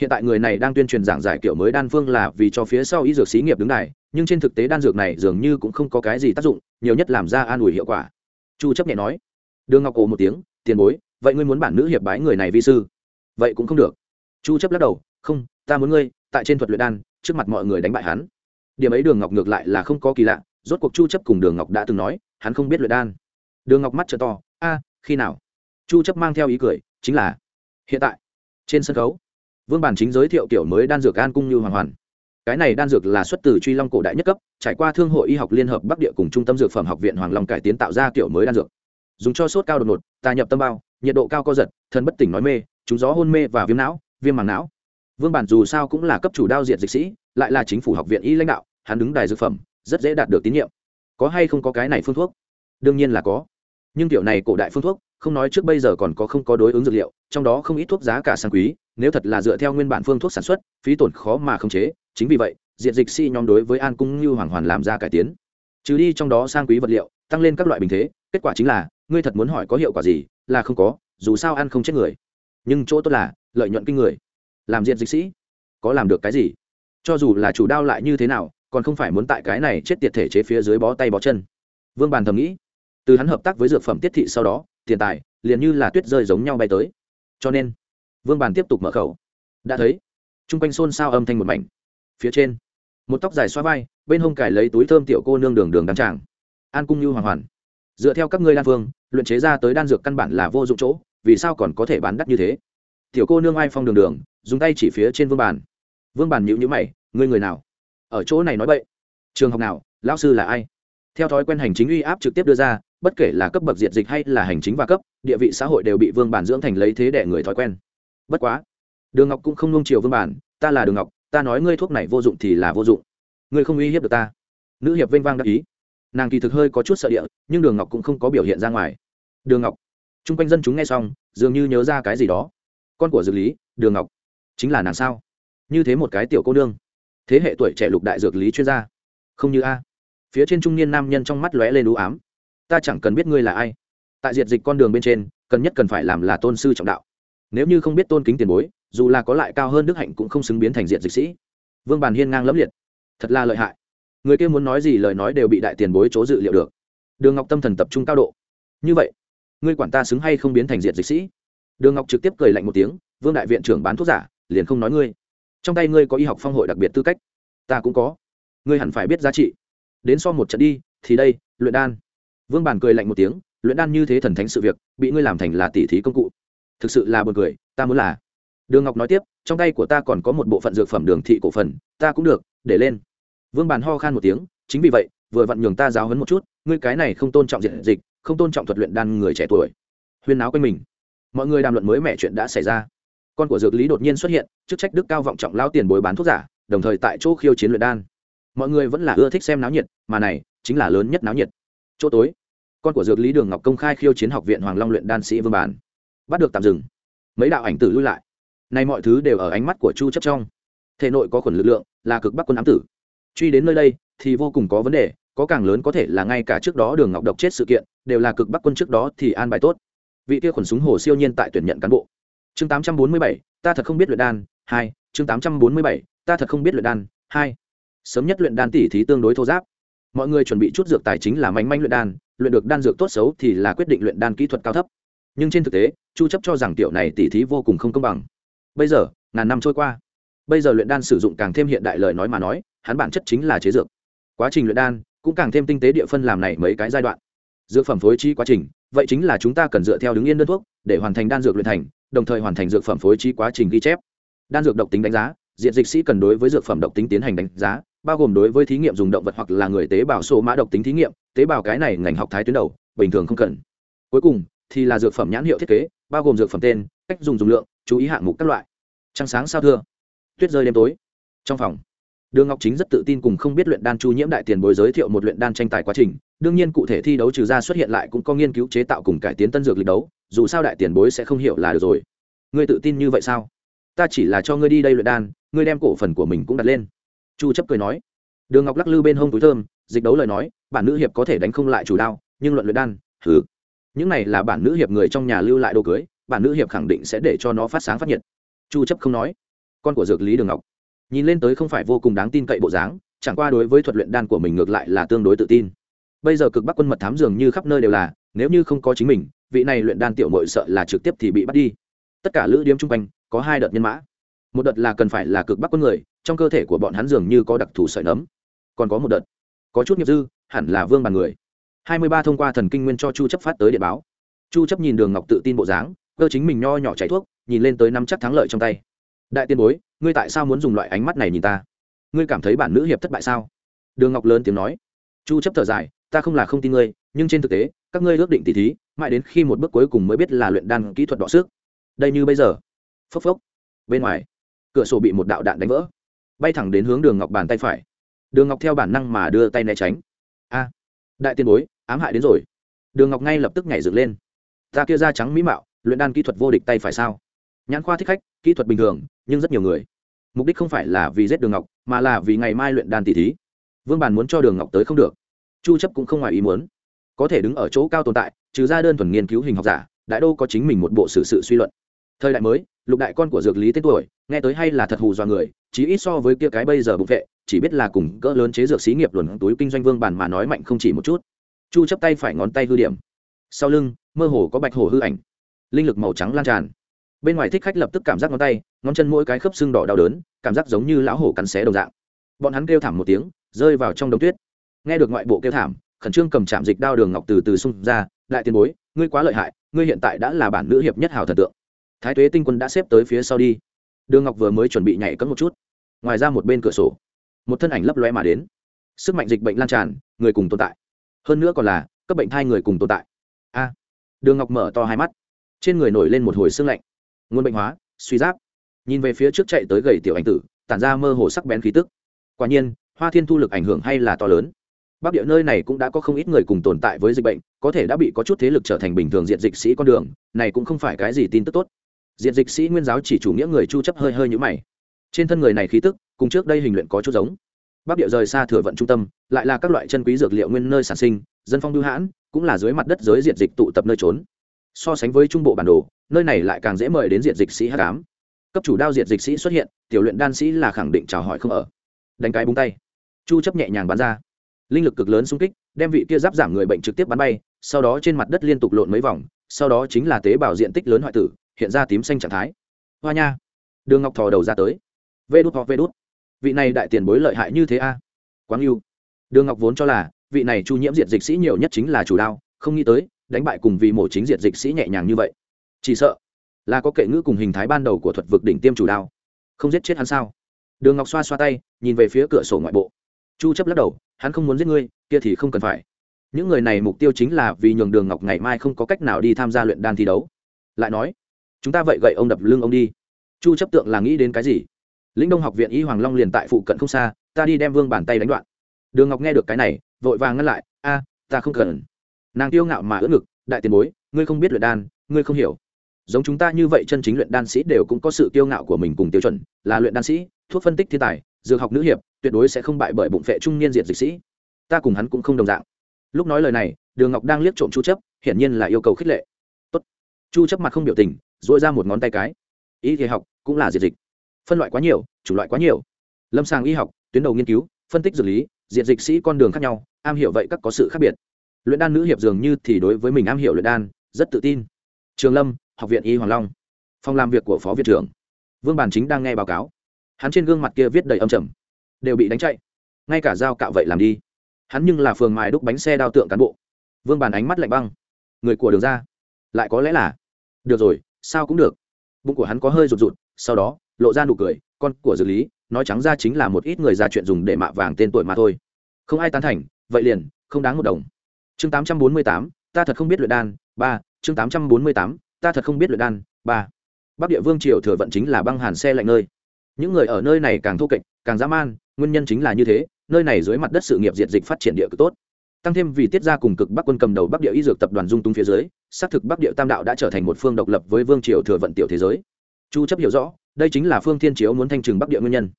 Hiện tại người này đang tuyên truyền giảng giải kiểu mới đan phương là vì cho phía sau y dược xí nghiệp đứng này nhưng trên thực tế đan dược này dường như cũng không có cái gì tác dụng, nhiều nhất làm ra an ủi hiệu quả. Chu chấp nhẹ nói. Đường ngọc cổ một tiếng, tiền bối, vậy ngươi muốn bản nữ hiệp bái người này vi sư? Vậy cũng không được. Chu chấp lắc đầu, không, ta muốn ngươi, tại trên thuật luyện đan, trước mặt mọi người đánh bại hắn. Điểm ấy đường ngọc ngược lại là không có kỳ lạ, rốt cuộc chu chấp cùng đường ngọc đã từng nói, hắn không biết luyện đan đường ngọc mắt trợ to, a, khi nào? Chu chấp mang theo ý cười, chính là hiện tại, trên sân khấu. Vương bản chính giới thiệu kiểu mới đan dược an cung như hoàn hoàn. Cái này đan dược là xuất từ truy long cổ đại nhất cấp, trải qua thương hội y học liên hợp bắc địa cùng trung tâm dược phẩm học viện hoàng long cải tiến tạo ra kiểu mới đan dược. Dùng cho sốt cao đột ngột tà nhập tâm bao, nhiệt độ cao co giật thân bất tỉnh nói mê, chúng gió hôn mê và viêm não, viêm màng não. Vương bản dù sao cũng là cấp chủ đao diệt dịch sĩ, lại là chính phủ học viện y lãnh đạo, hắn đứng đài dược phẩm, rất dễ đạt được tín nhiệm. Có hay không có cái này phương thuốc? Đương nhiên là có nhưng tiểu này cổ đại phương thuốc, không nói trước bây giờ còn có không có đối ứng dược liệu, trong đó không ít thuốc giá cả sang quý, nếu thật là dựa theo nguyên bản phương thuốc sản xuất, phí tổn khó mà không chế. Chính vì vậy diện dịch si nhóm đối với an cung như hoàng hoàn làm ra cải tiến. Trừ đi trong đó sang quý vật liệu, tăng lên các loại bình thế, kết quả chính là, ngươi thật muốn hỏi có hiệu quả gì, là không có, dù sao ăn không chết người. Nhưng chỗ tốt là, lợi nhuận kinh người. Làm diện dịch sĩ, có làm được cái gì? Cho dù là chủ đao lại như thế nào, còn không phải muốn tại cái này chết tiệt thể chế phía dưới bó tay bó chân. Vương bàn thầm nghĩ từ hắn hợp tác với dược phẩm tiết thị sau đó, tiền tài liền như là tuyết rơi giống nhau bay tới. Cho nên, vương bàn tiếp tục mở khẩu. Đã thấy t r u n g quanh xôn xao âm thanh một mảnh. Phía trên, một tóc dài xoa vai, bên hông cải lấy túi thơm tiểu cô nương đường đường đăng tràng. An cung như hoàng hoàn. Dựa theo các ngươi đan phương, luyện chế ra tới đan dược căn bản là vô dụng chỗ, vì sao còn có thể bán đắt như thế? Tiểu cô nương ai phong đường đường, dùng tay chỉ phía trên vương bàn. Vương bàn nhịu nhữ mày, ngươi người nào? Ở chỗ này nói bậy. Trường học nào? Lão sư là ai? Theo thói quen hành chính uy áp trực tiếp đưa ra bất kể là cấp bậc diện dịch hay là hành chính và cấp, địa vị xã hội đều bị vương bản dưỡng thành lấy thế để người thói quen. Bất quá, đường ngọc cũng không nung chiều vương bản, ta là đường ngọc, ta nói ngươi thuốc này vô dụng thì là vô dụng. Ngươi không uy hiếp được ta. Nữ hiệp vênh vang đắc ý. Nàng kỳ thực hơi có chút sợ địa, nhưng đường ngọc cũng không có biểu hiện ra ngoài. Đường ngọc. T r u n g quanh dân chúng nghe xong, dường như nhớ ra cái gì đó. Con của dược lý, đường ngọc, chính là nàng sao? Như thế một cái tiểu cô nương. Thế hệ tuổi trẻ lục đại dược lý chuyên gia. Không như a. Phía trên trung niên nam nhân trong mắt lóe lên đũ ám ta chẳng cần biết ngươi là ai. Tại diệt dịch con đường bên trên, cần nhất cần phải làm là tôn sư trọng đạo. Nếu như không biết tôn kính tiền bối, dù là có lại cao hơn đức hạnh cũng không xứng biến thành diện dịch sĩ. Vương bàn hiên ngang lẫm liệt. Thật là lợi hại. Người kia muốn nói gì lời nói đều bị đại tiền bối chỗ dự liệu được. Đường ngọc tâm thần tập trung cao độ. Như vậy, ngươi quản ta xứng hay không biến thành diện dịch sĩ? Đường ngọc trực tiếp cười lạnh một tiếng, vương đại viện trưởng bán thuốc giả, liền không nói ngươi. Trong tay ngươi có y học phong hội đặc biệt tư cách? Ta cũng có. Ngươi hẳn phải biết giá trị. Đến so một trận đi, thì đây, luyện đan vương bản cười lạnh một tiếng, luyện đan như thế thần thánh sự việc, bị ngươi làm thành là tỉ thí công cụ. Thực sự là buồn cười, ta muốn là. Đường ngọc nói tiếp, trong tay của ta còn có một bộ phận dược phẩm đường thị cổ phần, ta cũng được, để lên. Vương bản ho khan một tiếng, chính vì vậy, vừa vặn nhường ta giáo hấn một chút, ngươi cái này không tôn trọng diện dịch, không tôn trọng thuật luyện đan người trẻ tuổi. Huyên náo quanh mình. Mọi người đàm luận mới mẻ chuyện đã xảy ra. Con của dược lý đột nhiên xuất hiện, chức trách đức cao vọng trọng lao tiền bối bán thuốc giả, đồng thời tại chỗ khiêu chiến luyện đan. Mọi người vẫn là ưa thích xem náo nhiệt, mà này chính là lớn nhất náo nhiệt chỗ tối. Con của dược lý đường ngọc công khai khiêu chiến học viện hoàng long luyện đan sĩ vương bản. Bắt được tạm dừng. Mấy đạo ảnh tử lui lại. Nay mọi thứ đều ở ánh mắt của chu chấp trong. Thể nội có khuẩn lực lượng là cực bắc quân ám tử. Truy đến nơi đây thì vô cùng có vấn đề có càng lớn có thể là ngay cả trước đó đường ngọc độc chết sự kiện đều là cực bắc quân trước đó thì an bài tốt. Vị kia khuẩn súng hồ siêu nhiên tại tuyển nhận cán bộ. Chương 847, ta thật không biết luyện đan hai chương 847, ta thật không biết luyện đan hai. Sớm nhất luyện đan tỷ thí tương đối thô giáp mọi người chuẩn bị chút dược tài chính là manh manh luyện đan, luyện được đan dược tốt xấu thì là quyết định luyện đan kỹ thuật cao thấp. Nhưng trên thực tế, chu chấp cho rằng tiểu này tỷ thí vô cùng không công bằng. Bây giờ, ngàn năm trôi qua. Bây giờ luyện đan sử dụng càng thêm hiện đại lời nói mà nói, hắn bản chất chính là chế dược. Quá trình luyện đan cũng càng thêm tinh tế địa phân làm này mấy cái giai đoạn. Dược phẩm phối trí quá trình, vậy chính là chúng ta cần dựa theo đứng yên đơn thuốc để hoàn thành đan dược luyện thành, đồng thời hoàn thành dược phẩm phối trí quá trình ghi chép. Đan dược độc tính đánh giá, diện dịch sĩ cần đối với dược phẩm độc tính tiến hành đánh giá bao gồm đối với thí nghiệm dùng động vật hoặc là người tế bào số mã độc tính thí nghiệm, tế bào cái này ngành học thái tuyến đầu, bình thường không cần. Cuối cùng, thì là dược phẩm nhãn hiệu thiết kế, bao gồm dược phẩm tên, cách dùng dùng lượng, chú ý hạng mục các loại. Trăng sáng sao thưa? Tuyết rơi đêm tối. Trong phòng, đường ngọc chính rất tự tin cùng không biết luyện đan chu nhiễm đại tiền bối giới thiệu một luyện đan tranh tài quá trình. Đương nhiên cụ thể thi đấu trừ ra xuất hiện lại cũng có nghiên cứu chế tạo cùng cải tiến tân dược lịch đấu, dù sao đại tiền bối sẽ không hiểu là được rồi. Ngươi tự tin như vậy sao? Ta chỉ là cho ngươi đi đây luyện đan, ngươi đem cổ phần của mình cũng đặt lên chu chấp cười nói. Đường ngọc lắc lư bên hông túi thơm, dịch đấu lời nói, bản nữ hiệp có thể đánh không lại chủ đao, nhưng luận luyện đan thứ những này là bản nữ hiệp người trong nhà lưu lại đồ cưới, bản nữ hiệp khẳng định sẽ để cho nó phát sáng phát nhiệt. Chu chấp không nói. Con của dược lý đường ngọc. Nhìn lên tới không phải vô cùng đáng tin cậy bộ dáng, chẳng qua đối với thuật luyện đan của mình ngược lại là tương đối tự tin. Bây giờ cực bắc quân mật thám dường như khắp nơi đều là, nếu như không có chính mình, vị này luyện đan tiểu muội sợ là trực tiếp thì bị bắt đi. Tất cả lữ điếm trung quanh, có hai đợt nhân mã. Một đợt là cần phải là cực bắc quân người trong cơ thể của bọn hắn dường như có đặc thù sợi nấm. Còn có một đợt. Có chút nghiệp dư, hẳn là vương bàn người. Hai mươi ba thông qua thần kinh nguyên cho chu chấp phát tới điện báo. Chu chấp nhìn đường ngọc tự tin bộ dáng, cơ chính mình nho nhỏ chảy thuốc, nhìn lên tới năm chắc thắng lợi trong tay. Đại tiên bối, ngươi tại sao muốn dùng loại ánh mắt này nhìn ta? Ngươi cảm thấy bản nữ hiệp thất bại sao? Đường ngọc lớn tiếng nói. Chu chấp thở dài, ta không là không tin ngươi, nhưng trên thực tế, các ngươi ước định tỉ thí, mãi đến khi một bước cuối cùng mới biết là luyện đan kỹ thuật đọ sức. Đây như bây giờ. Phốc phốc. Bên ngoài, cửa sổ bị một đạo đạn đánh vỡ bay thẳng đến hướng đường ngọc bàn tay phải. Đường ngọc theo bản năng mà đưa tay né tránh. A, đại tiên bối, ám hại đến rồi. Đường ngọc ngay lập tức nhảy dựng lên. Ta kia da trắng mỹ mạo, luyện đan kỹ thuật vô địch tay phải sao? Nhãn khoa thích khách, kỹ thuật bình thường, nhưng rất nhiều người. Mục đích không phải là vì giết đường ngọc, mà là vì ngày mai luyện đan tỷ thí. Vương bàn muốn cho đường ngọc tới không được. Chu chấp cũng không ngoài ý muốn. Có thể đứng ở chỗ cao tồn tại, trừ ra đơn thuần nghiên cứu hình học giả, đại đô có chính mình một bộ xử sự suy luận. Thời đại mới lục đại con của dược lý tên tuổi, nghe tới hay là thật hù dọa người, chí ít so với kia cái bây giờ bụng vệ, chỉ biết là cùng cỡ lớn chế dược xí nghiệp luồn túi kinh doanh vương bản mà nói mạnh không chỉ một chút. Chu chấp tay phải ngón tay hư điểm. Sau lưng, mơ hồ có bạch hổ hư ảnh. Linh lực màu trắng lan tràn. Bên ngoài thích khách lập tức cảm giác ngón tay, ngón chân mỗi cái khớp xương đỏ đau đớn, cảm giác giống như lão hổ cắn xé đồng dạng. Bọn hắn kêu thảm một tiếng, rơi vào trong đống tuyết. Nghe được ngoại bộ kêu thảm, khẩn trương cầm chạm dịch đao đường ngọc từ từ xung ra, đại tiền bối, ngươi quá lợi hại, ngươi hiện tại đã là bản nữ hiệp nhất hào thần tượng thái tuế tinh quân đã xếp tới phía sau đi. Đường ngọc vừa mới chuẩn bị nhảy cấm một chút. Ngoài ra một bên cửa sổ, một thân ảnh lấp lóe mà đến. Sức mạnh dịch bệnh lan tràn, người cùng tồn tại. Hơn nữa còn là, các bệnh thai người cùng tồn tại. A. À, đường ngọc mở to hai mắt. Trên người nổi lên một hồi xương lạnh. Nguồn bệnh hóa, suy giáp. Nhìn về phía trước chạy tới gầy tiểu anh tử, tản ra mơ hồ sắc bén khí tức. Quả nhiên, hoa thiên thu lực ảnh hưởng hay là to lớn. Bắc địa nơi này cũng đã có không ít người cùng tồn tại với dịch bệnh, có thể đã bị có chút thế lực trở thành bình thường diện dịch sĩ con đường, này cũng không phải cái gì tin tức tốt diện dịch sĩ nguyên giáo chỉ chủ nghĩa người chu chấp hơi hơi như mày. Trên thân người này khí tức, cùng trước đây hình luyện có chút giống. Bắc địa rời xa thừa vận trung tâm, lại là các loại chân quý dược liệu nguyên nơi sản sinh, dân phong lưu hãn, cũng là dưới mặt đất giới diện dịch tụ tập nơi trốn. So sánh với trung bộ bản đồ, nơi này lại càng dễ mời đến diện dịch sĩ hắc ám. Cấp chủ đao diện dịch sĩ xuất hiện, tiểu luyện đan sĩ là khẳng định chào hỏi không ở. Đánh cái búng tay. Chu chấp nhẹ nhàng bắn ra. Linh lực cực lớn xung kích, đem vị kia giáp giảm người bệnh trực tiếp bắn bay, sau đó trên mặt đất liên tục lộn mấy vòng, sau đó chính là tế bào diện tích lớn hoại tử hiện ra tím xanh trạng thái. Hoa nha. Đường ngọc thò đầu ra tới. Vê đút hoặc vê đút. Vị này đại tiền bối lợi hại như thế a. À? quáng yêu đường ngọc vốn cho là, vị này chu nhiễm diệt dịch sĩ nhiều nhất chính là chủ đao, không nghĩ tới, đánh bại cùng vì mổ chính diệt dịch sĩ nhẹ nhàng như vậy. Chỉ sợ, là có kệ ngữ cùng hình thái ban đầu của thuật vực đỉnh tiêm chủ đao. Không giết chết hắn sao? Đường ngọc xoa xoa tay, nhìn về phía cửa sổ ngoại bộ. Chu chấp lắc đầu, hắn không muốn giết ngươi, kia thì không cần phải. Những người này mục tiêu chính là vì nhường đường ngọc ngày mai không có cách nào đi tham gia luyện đan thi đấu. Lại nói chúng ta vậy gậy ông đập lưng ông đi. Chu chấp tượng là nghĩ đến cái gì? Lĩnh đông học viện y hoàng long liền tại phụ cận không xa, ta đi đem vương bàn tay đánh đoạn. Đường ngọc nghe được cái này, vội vàng ngăn lại, a, ta không cần. Nàng tiêu ngạo mà ưỡn ngực, đại tiền bối, ngươi không biết luyện đan, ngươi không hiểu. Giống chúng ta như vậy chân chính luyện đan sĩ đều cũng có sự kiêu ngạo của mình cùng tiêu chuẩn, là luyện đan sĩ, thuốc phân tích thiên tài, dược học nữ hiệp, tuyệt đối sẽ không bại bởi bụng phệ trung niên diệt dịch sĩ. Ta cùng hắn cũng không đồng dạng. Lúc nói lời này, đường ngọc đang liếc trộm chu chấp, hiển nhiên là yêu cầu khích lệ. Tốt. chu chấp mặt không biểu tình dội ra một ngón tay cái. Y thể học cũng là diệt dịch. Phân loại quá nhiều, chủng loại quá nhiều. Lâm sàng y học, tuyến đầu nghiên cứu, phân tích dược lý, diệt dịch sĩ con đường khác nhau, am hiểu vậy các có sự khác biệt. Luyện đan nữ hiệp dường như thì đối với mình am hiểu luyện đan, rất tự tin. Trường lâm, học viện y hoàng long. Phòng làm việc của phó viện trưởng. Vương bản chính đang nghe báo cáo. Hắn trên gương mặt kia viết đầy âm trầm. Đều bị đánh chạy. Ngay cả dao cạo vậy làm đi. Hắn nhưng là phường mài đúc bánh xe đao tượng cán bộ. Vương bàn ánh mắt lạnh băng. Người của đường ra. Lại có lẽ là. Được rồi sao cũng được. Bụng của hắn có hơi rụt rụt, sau đó, lộ ra nụ cười, con của dược lý, nói trắng ra chính là một ít người ra chuyện dùng để mạ vàng tên tuổi mà thôi. Không ai tán thành, vậy liền, không đáng một đồng. Chương tám trăm bốn mươi tám, ta thật không biết luyện đan, ba, chương tám trăm bốn mươi tám, ta thật không biết luyện đan, ba. Bắc địa vương triều thừa vận chính là băng hàn xe lạnh nơi. Những người ở nơi này càng thô kệch, càng dã man, nguyên nhân chính là như thế, nơi này dưới mặt đất sự nghiệp diệt dịch phát triển địa cực tốt tăng thêm vì tiết ra cùng cực bắc quân cầm đầu bắc địa y dược tập đoàn dung tung phía dưới, xác thực bắc địa tam đạo đã trở thành một phương độc lập với vương triều thừa vận tiểu thế giới. Chu chấp hiểu rõ, đây chính là phương thiên chiếu muốn thanh trừng bắc địa nguyên nhân.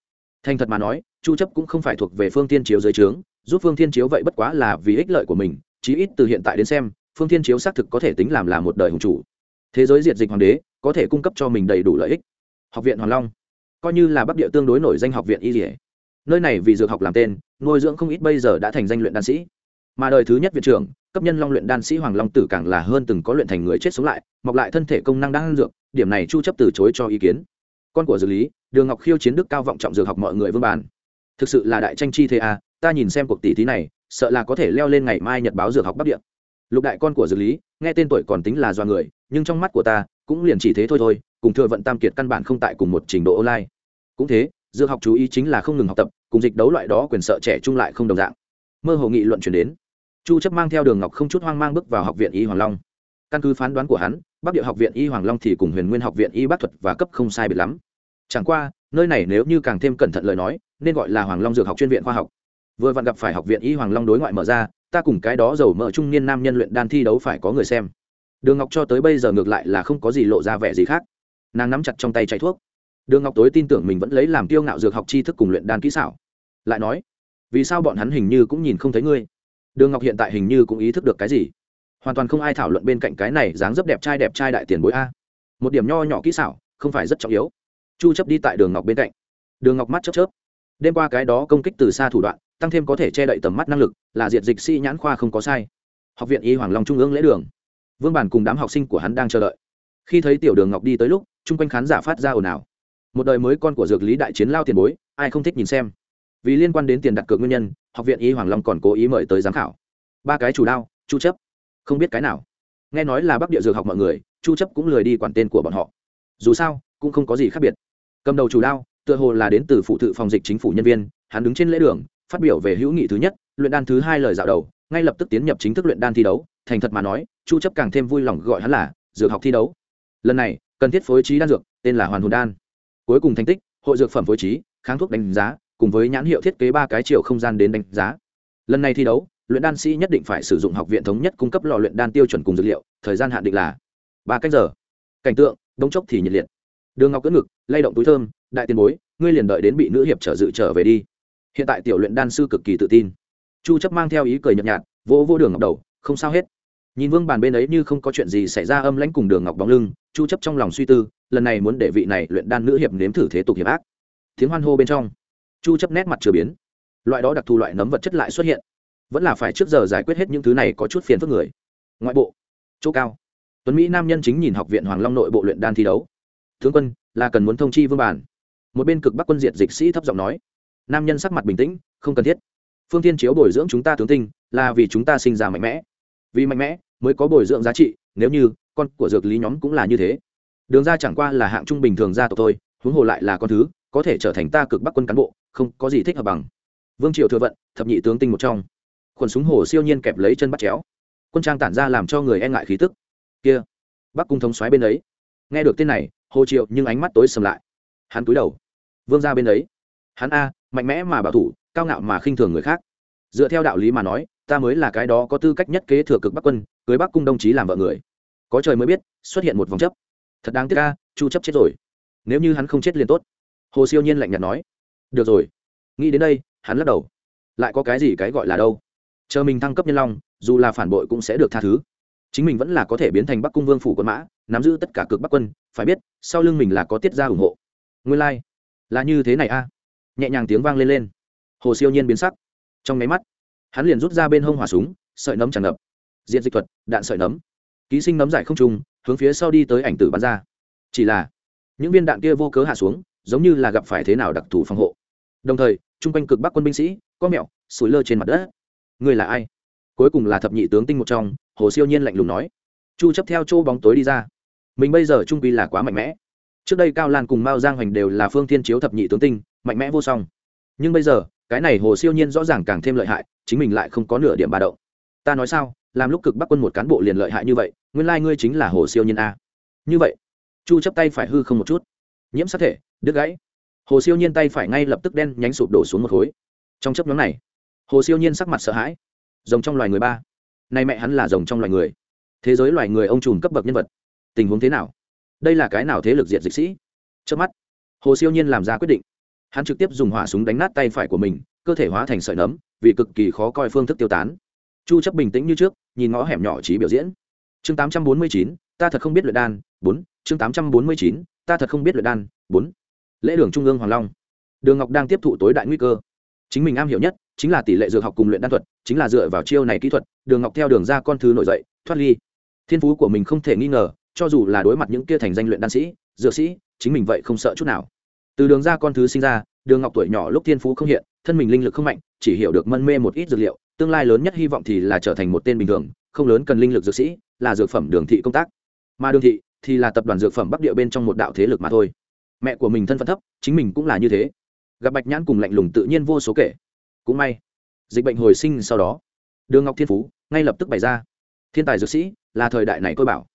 Thành thật mà nói, chu chấp cũng không phải thuộc về phương thiên chiếu dưới trướng, giúp phương thiên chiếu vậy bất quá là vì ích lợi của mình, chí ít từ hiện tại đến xem, phương thiên chiếu xác thực có thể tính làm là một đời hùng chủ. Thế giới diệt dịch hoàng đế, có thể cung cấp cho mình đầy đủ lợi ích. Học viện hoàng long, coi như là bắc địa tương đối nổi danh học viện y dỉa. Nơi này vì dược học làm tên, nuôi dưỡng không ít bây giờ đã thành danh luyện đan sĩ mà đời thứ nhất viện trưởng, cấp nhân long luyện đan sĩ hoàng long tử càng là hơn từng có luyện thành người chết sống lại, mọc lại thân thể công năng đang dược, điểm này chu chấp từ chối cho ý kiến. Con của dược lý, đường ngọc khiêu chiến đức cao vọng trọng dược học mọi người vương bàn. Thực sự là đại tranh chi thế à ta nhìn xem cuộc tỷ thí này, sợ là có thể leo lên ngày mai nhật báo dược học bắc địa. Lục đại con của dược lý, nghe tên tuổi còn tính là do người, nhưng trong mắt của ta, cũng liền chỉ thế thôi thôi, cùng thừa vận tam kiệt căn bản không tại cùng một trình độ online. Cũng thế, dược học chú ý chính là không ngừng học tập, cùng dịch đấu loại đó quyền sợ trẻ trung lại không đồng dạng. Mơ hồ nghị luận chuyển đến chu chấp mang theo đường ngọc không chút hoang mang bước vào học viện y hoàng long. Căn cứ phán đoán của hắn, bắc địa học viện y hoàng long thì cùng huyền nguyên học viện y bác thuật và cấp không sai biệt lắm. Chẳng qua, nơi này nếu như càng thêm cẩn thận lời nói, nên gọi là hoàng long dược học chuyên viện khoa học. Vừa vặn gặp phải học viện y hoàng long đối ngoại mở ra, ta cùng cái đó giàu mở trung niên nam nhân luyện đan thi đấu phải có người xem. Đường ngọc cho tới bây giờ ngược lại là không có gì lộ ra vẻ gì khác. Nàng nắm chặt trong tay chạy thuốc. Đường ngọc tối tin tưởng mình vẫn lấy làm tiêu ngạo dược học tri thức cùng luyện đan kỹ xảo. Lại nói, vì sao bọn hắn hình như cũng nhìn không thấy ngươi? Đường ngọc hiện tại hình như cũng ý thức được cái gì. Hoàn toàn không ai thảo luận bên cạnh cái này dáng dấp đẹp trai đẹp trai đại tiền bối a. Một điểm nho nhỏ kỹ xảo, không phải rất trọng yếu. Chu chấp đi tại đường ngọc bên cạnh. Đường ngọc mắt chớp chớp. Đêm qua cái đó công kích từ xa thủ đoạn, tăng thêm có thể che đậy tầm mắt năng lực, là diệt dịch sĩ nhãn khoa không có sai. Học viện y hoàng long trung ương lễ đường. Vương bản cùng đám học sinh của hắn đang chờ đợi. Khi thấy tiểu đường ngọc đi tới lúc, chung quanh khán giả phát ra ồn ào. Một đời mới con của dược lý đại chiến lao tiền bối, ai không thích nhìn xem? Vì liên quan đến tiền đặt cược nguyên nhân, học viện y hoàng long còn cố ý mời tới giám khảo. Ba cái chủ đao, chu chấp. Không biết cái nào. Nghe nói là bắc địa dược học mọi người, chu chấp cũng lười đi quản tên của bọn họ. Dù sao, cũng không có gì khác biệt. Cầm đầu chủ đao, tựa hồ là đến từ phụ thự phòng dịch chính phủ nhân viên, hắn đứng trên lễ đường, phát biểu về hữu nghị thứ nhất, luyện đan thứ hai lời dạo đầu, ngay lập tức tiến nhập chính thức luyện đan thi đấu, thành thật mà nói, chu chấp càng thêm vui lòng gọi hắn là dược học thi đấu. Lần này, cần thiết phối trí đan dược, tên là hoàn hồn đan. Cuối cùng thành tích, hội dược phẩm phối trí, kháng thuốc đánh giá cùng với nhãn hiệu thiết kế ba cái chiều không gian đến đánh giá. Lần này thi đấu, luyện đan sĩ nhất định phải sử dụng học viện thống nhất cung cấp lò luyện đan tiêu chuẩn cùng dược liệu, thời gian hạn định là ba cách giờ. Cảnh tượng, đống chốc thì nhiệt liệt. Đường ngọc cỡ ngực, lay động túi thơm, đại tiền bối, ngươi liền đợi đến bị nữ hiệp trở dự trở về đi. Hiện tại tiểu luyện đan sư cực kỳ tự tin. Chu chấp mang theo ý cười nhợt nhạt, vỗ vỗ đường ngọc đầu, không sao hết. Nhìn vương bàn bên ấy như không có chuyện gì xảy ra âm lãnh cùng đường ngọc bóng lưng, chu chấp trong lòng suy tư, lần này muốn để vị này luyện đan nữ hiệp nếm thử thế tục hiệp ác. Tiếng hoan hô bên trong chu chấp nét mặt chưa biến. Loại đó đặc thù loại nấm vật chất lại xuất hiện. Vẫn là phải trước giờ giải quyết hết những thứ này có chút phiền phức người. Ngoại bộ. Chỗ cao. Tuấn mỹ nam nhân chính nhìn học viện hoàng long nội bộ luyện đan thi đấu. Tướng quân, là cần muốn thông chi vương bản một bên cực bắc quân diệt dịch sĩ thấp giọng nói. Nam nhân sắc mặt bình tĩnh, không cần thiết. Phương tiên chiếu bồi dưỡng chúng ta tướng tinh, là vì chúng ta sinh ra mạnh mẽ. Vì mạnh mẽ mới có bồi dưỡng giá trị, nếu như, con của dược lý nhóm cũng là như thế. Đường ra chẳng qua là hạng trung bình thường gia tộc thôi, huống hồ lại là con thứ có thể trở thành ta cực bắc quân cán bộ, không có gì thích hợp bằng. Vương triều thừa vận, thập nhị tướng tinh một trong. Khuẩn súng hồ siêu nhiên kẹp lấy chân bắt chéo. Quân trang tản ra làm cho người e ngại khí tức. Kia, bắc cung thống xoáy bên ấy. Nghe được tên này, hồ triệu nhưng ánh mắt tối sầm lại. Hắn cúi đầu. Vương ra bên ấy. Hắn a, mạnh mẽ mà bảo thủ, cao ngạo mà khinh thường người khác. Dựa theo đạo lý mà nói, ta mới là cái đó có tư cách nhất kế thừa cực bắc quân, cưới bắc cung đồng chí làm vợ người. Có trời mới biết, xuất hiện một vòng chấp. Thật đáng tiếc ca chu chấp chết rồi. Nếu như hắn không chết liền tốt hồ siêu nhiên lạnh nhạt nói, được rồi, nghĩ đến đây, hắn lắc đầu. Lại có cái gì cái gọi là đâu? Chờ mình thăng cấp nhân long, dù là phản bội cũng sẽ được tha thứ. Chính mình vẫn là có thể biến thành bắc cung vương phủ quân mã, nắm giữ tất cả cực bắc quân, phải biết, sau lưng mình là có tiết ra ủng hộ. Nguyên lai、like. là như thế này a. Nhẹ nhàng tiếng vang lên lên. Hồ siêu nhiên biến sắc. Trong máy mắt, hắn liền rút ra bên hông hỏa súng, sợi nấm tràn ngập. Diện dịch thuật, đạn sợi nấm. Ký sinh nấm giải không trùng, hướng phía sau đi tới ảnh tử bắn ra. Chỉ là, những viên đạn kia vô cớ hạ xuống giống như là gặp phải thế nào đặc thù phòng hộ. Đồng thời, chung quanh cực bắc quân binh sĩ có mẹo sủi lơ trên mặt đất. Người là ai? Cuối cùng là thập nhị tướng tinh một trong, hồ siêu nhiên lạnh lùng nói. Chu chấp theo chỗ bóng tối đi ra. Mình bây giờ trung quy là quá mạnh mẽ. Trước đây cao lan cùng mao giang hoành đều là phương thiên chiếu thập nhị tướng tinh, mạnh mẽ vô song. Nhưng bây giờ, cái này hồ siêu nhiên rõ ràng càng thêm lợi hại, chính mình lại không có nửa điểm ba động. Ta nói sao, làm lúc cực bắc quân một cán bộ liền lợi hại như vậy, nguyên lai ngươi chính là hồ siêu nhiên a. Như vậy, chu chấp tay phải hư không một chút. Nhiễm sát thể đứt gãy. Hồ siêu nhiên tay phải ngay lập tức đen nhánh sụp đổ xuống một khối. Trong chấp nhóm này hồ siêu nhiên sắc mặt sợ hãi. Rồng trong loài người ba. Nay mẹ hắn là rồng trong loài người. Thế giới loài người ông trùm cấp bậc nhân vật. Tình huống thế nào? Đây là cái nào thế lực diệt dịch sĩ? Trước mắt hồ siêu nhiên làm ra quyết định. Hắn trực tiếp dùng hỏa súng đánh nát tay phải của mình cơ thể hóa thành sợi nấm vì cực kỳ khó coi phương thức tiêu tán. Chu chấp bình tĩnh như trước nhìn ngõ hẻm nhỏ trí biểu diễn. Chương 849, ta thật không biết luyện đan bốn. Chương 849, ta thật không biết luyện đan bốn lễ đường trung ương hoàng long. Đường ngọc đang tiếp thụ tối đại nguy cơ. Chính mình am hiểu nhất chính là tỷ lệ dược học cùng luyện đan thuật, chính là dựa vào chiêu này kỹ thuật, đường ngọc theo đường ra con thứ nổi dậy, thoát ly. Thiên phú của mình không thể nghi ngờ, cho dù là đối mặt những kia thành danh luyện đan sĩ, dược sĩ, chính mình vậy không sợ chút nào. Từ đường ra con thứ sinh ra, đường ngọc tuổi nhỏ lúc thiên phú không hiện, thân mình linh lực không mạnh, chỉ hiểu được mân mê một ít dược liệu, tương lai lớn nhất hy vọng thì là trở thành một tên bình thường, không lớn cần linh lực dược sĩ, là dược phẩm đường thị công tác. Mà đường thị thì là tập đoàn dược phẩm bắc địa bên trong một đạo thế lực mà thôi mẹ của mình thân phận thấp, chính mình cũng là như thế. Gặp bạch nhãn cùng lạnh lùng tự nhiên vô số kể. Cũng may, dịch bệnh hồi sinh sau đó, đường ngọc thiên phú ngay lập tức bày ra. Thiên tài dược sĩ là thời đại này tôi bảo.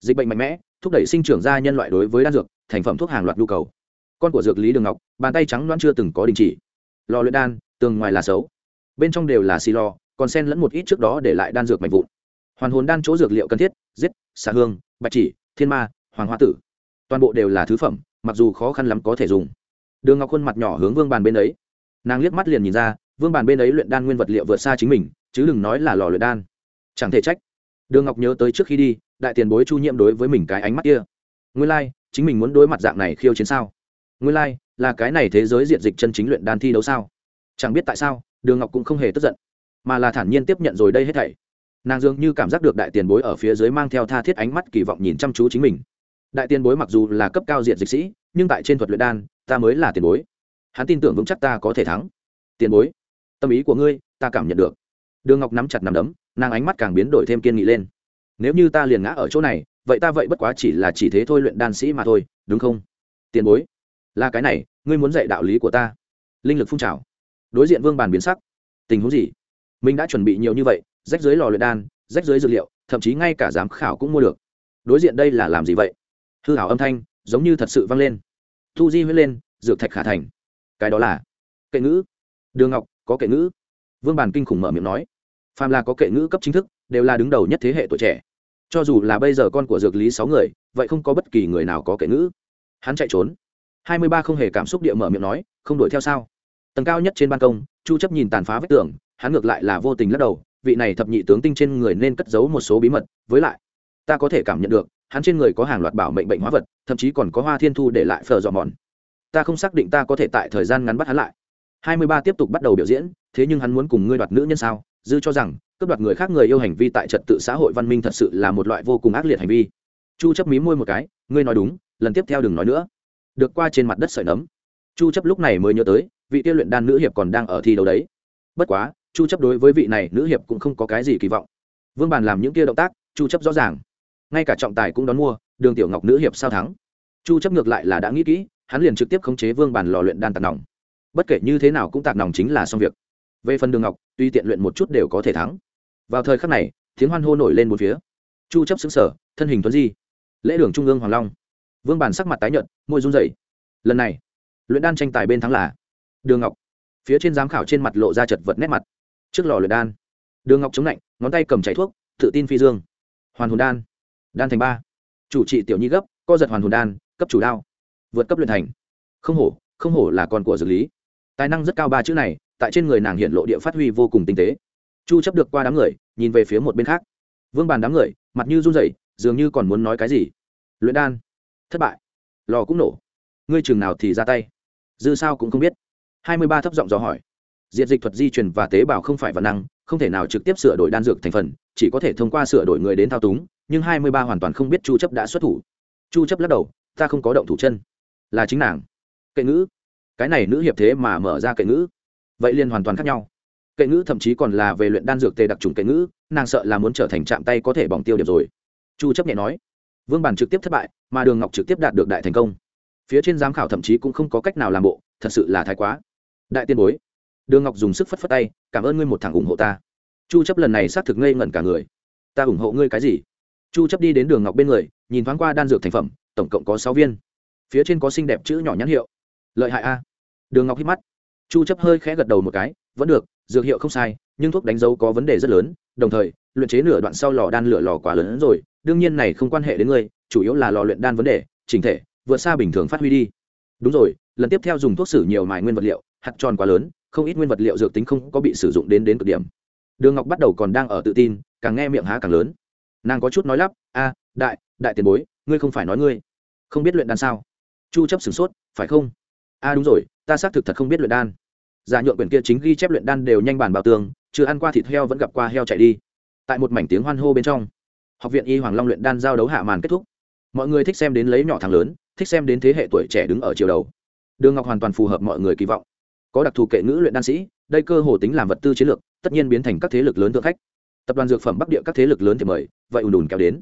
Dịch bệnh mạnh mẽ, thúc đẩy sinh trưởng ra nhân loại đối với đan dược, thành phẩm thuốc hàng loạt nhu cầu. Con của dược lý đường ngọc, bàn tay trắng loãng chưa từng có đình chỉ. Lò luyện đan, tường ngoài là xấu. Bên trong đều là xì lò, còn sen lẫn một ít trước đó để lại đan dược mạnh vụn. Hoàn hồn đan chỗ dược liệu cần thiết, giết xà hương, bạch chỉ, thiên ma, hoàng hoa tử. Toàn bộ đều là thứ phẩm mặc dù khó khăn lắm có thể dùng. Đường ngọc khuôn mặt nhỏ hướng vương bàn bên ấy. Nàng liếc mắt liền nhìn ra vương bàn bên ấy luyện đan nguyên vật liệu vượt xa chính mình chứ đừng nói là lò luyện đan. Chẳng thể trách. Đường ngọc nhớ tới trước khi đi đại tiền bối chu nhiễm đối với mình cái ánh mắt kia. Nguyên lai、like, chính mình muốn đối mặt dạng này khiêu chiến sao? Nguyên lai、like, là cái này thế giới diện dịch chân chính luyện đan thi đấu sao? Chẳng biết tại sao đường ngọc cũng không hề tức giận mà là thản nhiên tiếp nhận rồi đây hết thảy. Nàng dường như cảm giác được đại tiền bối ở phía dưới mang theo tha thiết ánh mắt kỳ vọng nhìn chăm chú chính mình đại tiền bối mặc dù là cấp cao diện dịch sĩ, nhưng tại trên thuật luyện đan, ta mới là tiền bối. Hắn tin tưởng vững chắc ta có thể thắng. Tiền bối, tâm ý của ngươi, ta cảm nhận được. Đường ngọc nắm chặt nằm đấm, nàng ánh mắt càng biến đổi thêm kiên nghị lên. Nếu như ta liền ngã ở chỗ này, vậy ta vậy bất quá chỉ là chỉ thế thôi luyện đan sĩ mà thôi, đúng không? Tiền bối, là cái này, ngươi muốn dạy đạo lý của ta. Linh lực phun trào. Đối diện vương bàn biến sắc. Tình huống gì? Mình đã chuẩn bị nhiều như vậy, rách dưới lò luyện đan, rách dưới dược liệu, thậm chí ngay cả giám khảo cũng mua được. Đối diện đây là làm gì vậy? Hư hảo âm thanh giống như thật sự vang lên. Thu di huyết lên, dược thạch khả thành. Cái đó là kệ ngữ. Đường ngọc, có kệ ngữ. Vương bàn kinh khủng mở miệng nói. Phàm là có kệ ngữ cấp chính thức, đều là đứng đầu nhất thế hệ tuổi trẻ. Cho dù là bây giờ con của dược lý sáu người, vậy không có bất kỳ người nào có kệ ngữ. Hắn chạy trốn. Hai mươi ba không hề cảm xúc địa mở miệng nói, không đuổi theo sao? Tầng cao nhất trên ban công, chu chấp nhìn tàn phá vách tường, hắn ngược lại là vô tình lắc đầu, vị này thập nhị tướng tinh trên người nên cất giấu một số bí mật, với lại, ta có thể cảm nhận được hắn trên người có hàng loạt bảo mệnh bệnh hóa vật, thậm chí còn có hoa thiên thu để lại phờ dọ mòn. Ta không xác định ta có thể tại thời gian ngắn bắt hắn lại. Hai mươi ba tiếp tục bắt đầu biểu diễn, thế nhưng hắn muốn cùng ngươi đoạt nữ nhân sao? Dư cho rằng, cướp đoạt người khác người yêu hành vi tại trật tự xã hội văn minh thật sự là một loại vô cùng ác liệt hành vi. Chu chấp mí môi một cái, ngươi nói đúng, lần tiếp theo đừng nói nữa. Được qua trên mặt đất sợi nấm. Chu chấp lúc này mới nhớ tới, vị tiêu luyện đan nữ hiệp còn đang ở thi đấu đấy. Bất quá, chu chấp đối với vị này nữ hiệp cũng không có cái gì kỳ vọng. Vương bàn làm những kia động tác, chu chấp rõ ràng ngay cả trọng tài cũng đón mua, đường tiểu ngọc nữ hiệp sao thắng. Chu chấp ngược lại là đã nghĩ kỹ, hắn liền trực tiếp khống chế vương bàn lò luyện đan tạc nòng. Bất kể như thế nào cũng tạc nòng chính là xong việc. Về phần đường ngọc, tuy tiện luyện một chút đều có thể thắng. Vào thời khắc này, tiếng hoan hô nổi lên một phía. Chu chấp xứng sở thân hình tuấn di. Lễ đường trung ương hoàng long. Vương bàn sắc mặt tái nhợt, môi run rẩy. Lần này, luyện đan tranh tài bên thắng là đường ngọc. Phía trên giám khảo trên mặt lộ ra chật vật nét mặt. Trước lò luyện đan, đường ngọc chống lạnh ngón tay cầm chảy thuốc, tự tin phi dương. Hoàn hồn đan đan thành ba. Chủ trị tiểu nhi gấp, co giật hoàn hồn đan, cấp chủ đao. Vượt cấp luyện thành. Không hổ không hổ là con của dược lý. Tài năng rất cao ba chữ này, tại trên người nàng hiện lộ địa phát huy vô cùng tinh tế. Chu chấp được qua đám người, nhìn về phía một bên khác. Vương bàn đám người, mặt như run rẩy, dường như còn muốn nói cái gì. Luyện đan. Thất bại. Lò cũng nổ. Ngươi chừng nào thì ra tay. Dư sao cũng không biết. Hai mươi ba thấp giọng dò hỏi. Diệt dịch thuật di truyền và tế bào không phải văn năng, không thể nào trực tiếp sửa đổi đan dược thành phần, chỉ có thể thông qua sửa đổi người đến thao túng nhưng hai mươi ba hoàn toàn không biết chu chấp đã xuất thủ. Chu chấp lắc đầu, ta không có động thủ chân, là chính nàng. Kệ ngữ. Cái này nữ hiệp thế mà mở ra kệ ngữ. Vậy liền hoàn toàn khác nhau. Kệ ngữ thậm chí còn là về luyện đan dược tề đặc trùng kệ ngữ, nàng sợ là muốn trở thành chạm tay có thể bỏng tiêu điểm rồi. Chu chấp nhẹ nói, vương bản trực tiếp thất bại, mà đường ngọc trực tiếp đạt được đại thành công. Phía trên giám khảo thậm chí cũng không có cách nào làm bộ, thật sự là thái quá. Đại tiên bối, đường ngọc dùng sức phất phất tay, cảm ơn ngươi một thằng ủng hộ ta. Chu chấp lần này xác thực ngây ngẩn cả người. Ta ủng hộ ngươi cái gì? Chu chấp đi đến đường ngọc bên người, nhìn thoáng qua đan dược thành phẩm, tổng cộng có 6 viên. Phía trên có xinh đẹp chữ nhỏ nhãn hiệu. Lợi hại a. Đường ngọc hít mắt. Chu chấp hơi khẽ gật đầu một cái, vẫn được, dược hiệu không sai, nhưng thuốc đánh dấu có vấn đề rất lớn, đồng thời, luyện chế nửa đoạn sau lò đan lửa lò quá lớn hơn rồi, đương nhiên này không quan hệ đến ngươi, chủ yếu là lò luyện đan vấn đề, chỉnh thể, vượt xa bình thường phát huy đi. Đúng rồi, lần tiếp theo dùng thuốc sử nhiều mài nguyên vật liệu, hạt tròn quá lớn, không ít nguyên vật liệu dược tính không có bị sử dụng đến đến cực điểm. Đường ngọc bắt đầu còn đang ở tự tin, càng nghe miệng há càng lớn nàng có chút nói lắp, a, đại đại tiền bối, ngươi không phải nói ngươi. Không biết luyện đan sao? Chu chấp sửng sốt, phải không? A, đúng rồi, ta xác thực thật không biết luyện đan. Giả nhượng quyển kia chính ghi chép luyện đan đều nhanh bản bảo tường, chưa ăn qua thịt heo vẫn gặp qua heo chạy đi. Tại một mảnh tiếng hoan hô bên trong, học viện y hoàng long luyện đan giao đấu hạ màn kết thúc. Mọi người thích xem đến lấy nhỏ thằng lớn, thích xem đến thế hệ tuổi trẻ đứng ở chiều đầu. Đường ngọc hoàn toàn phù hợp mọi người kỳ vọng. Có đặc thù kệ ngữ luyện đan sĩ, đây cơ hồ tính làm vật tư chiến lược, tất nhiên biến thành các thế lực lớn thượng khách tập đoàn dược phẩm bắc địa các thế lực lớn thì mời, vậy ùn ùn kéo đến.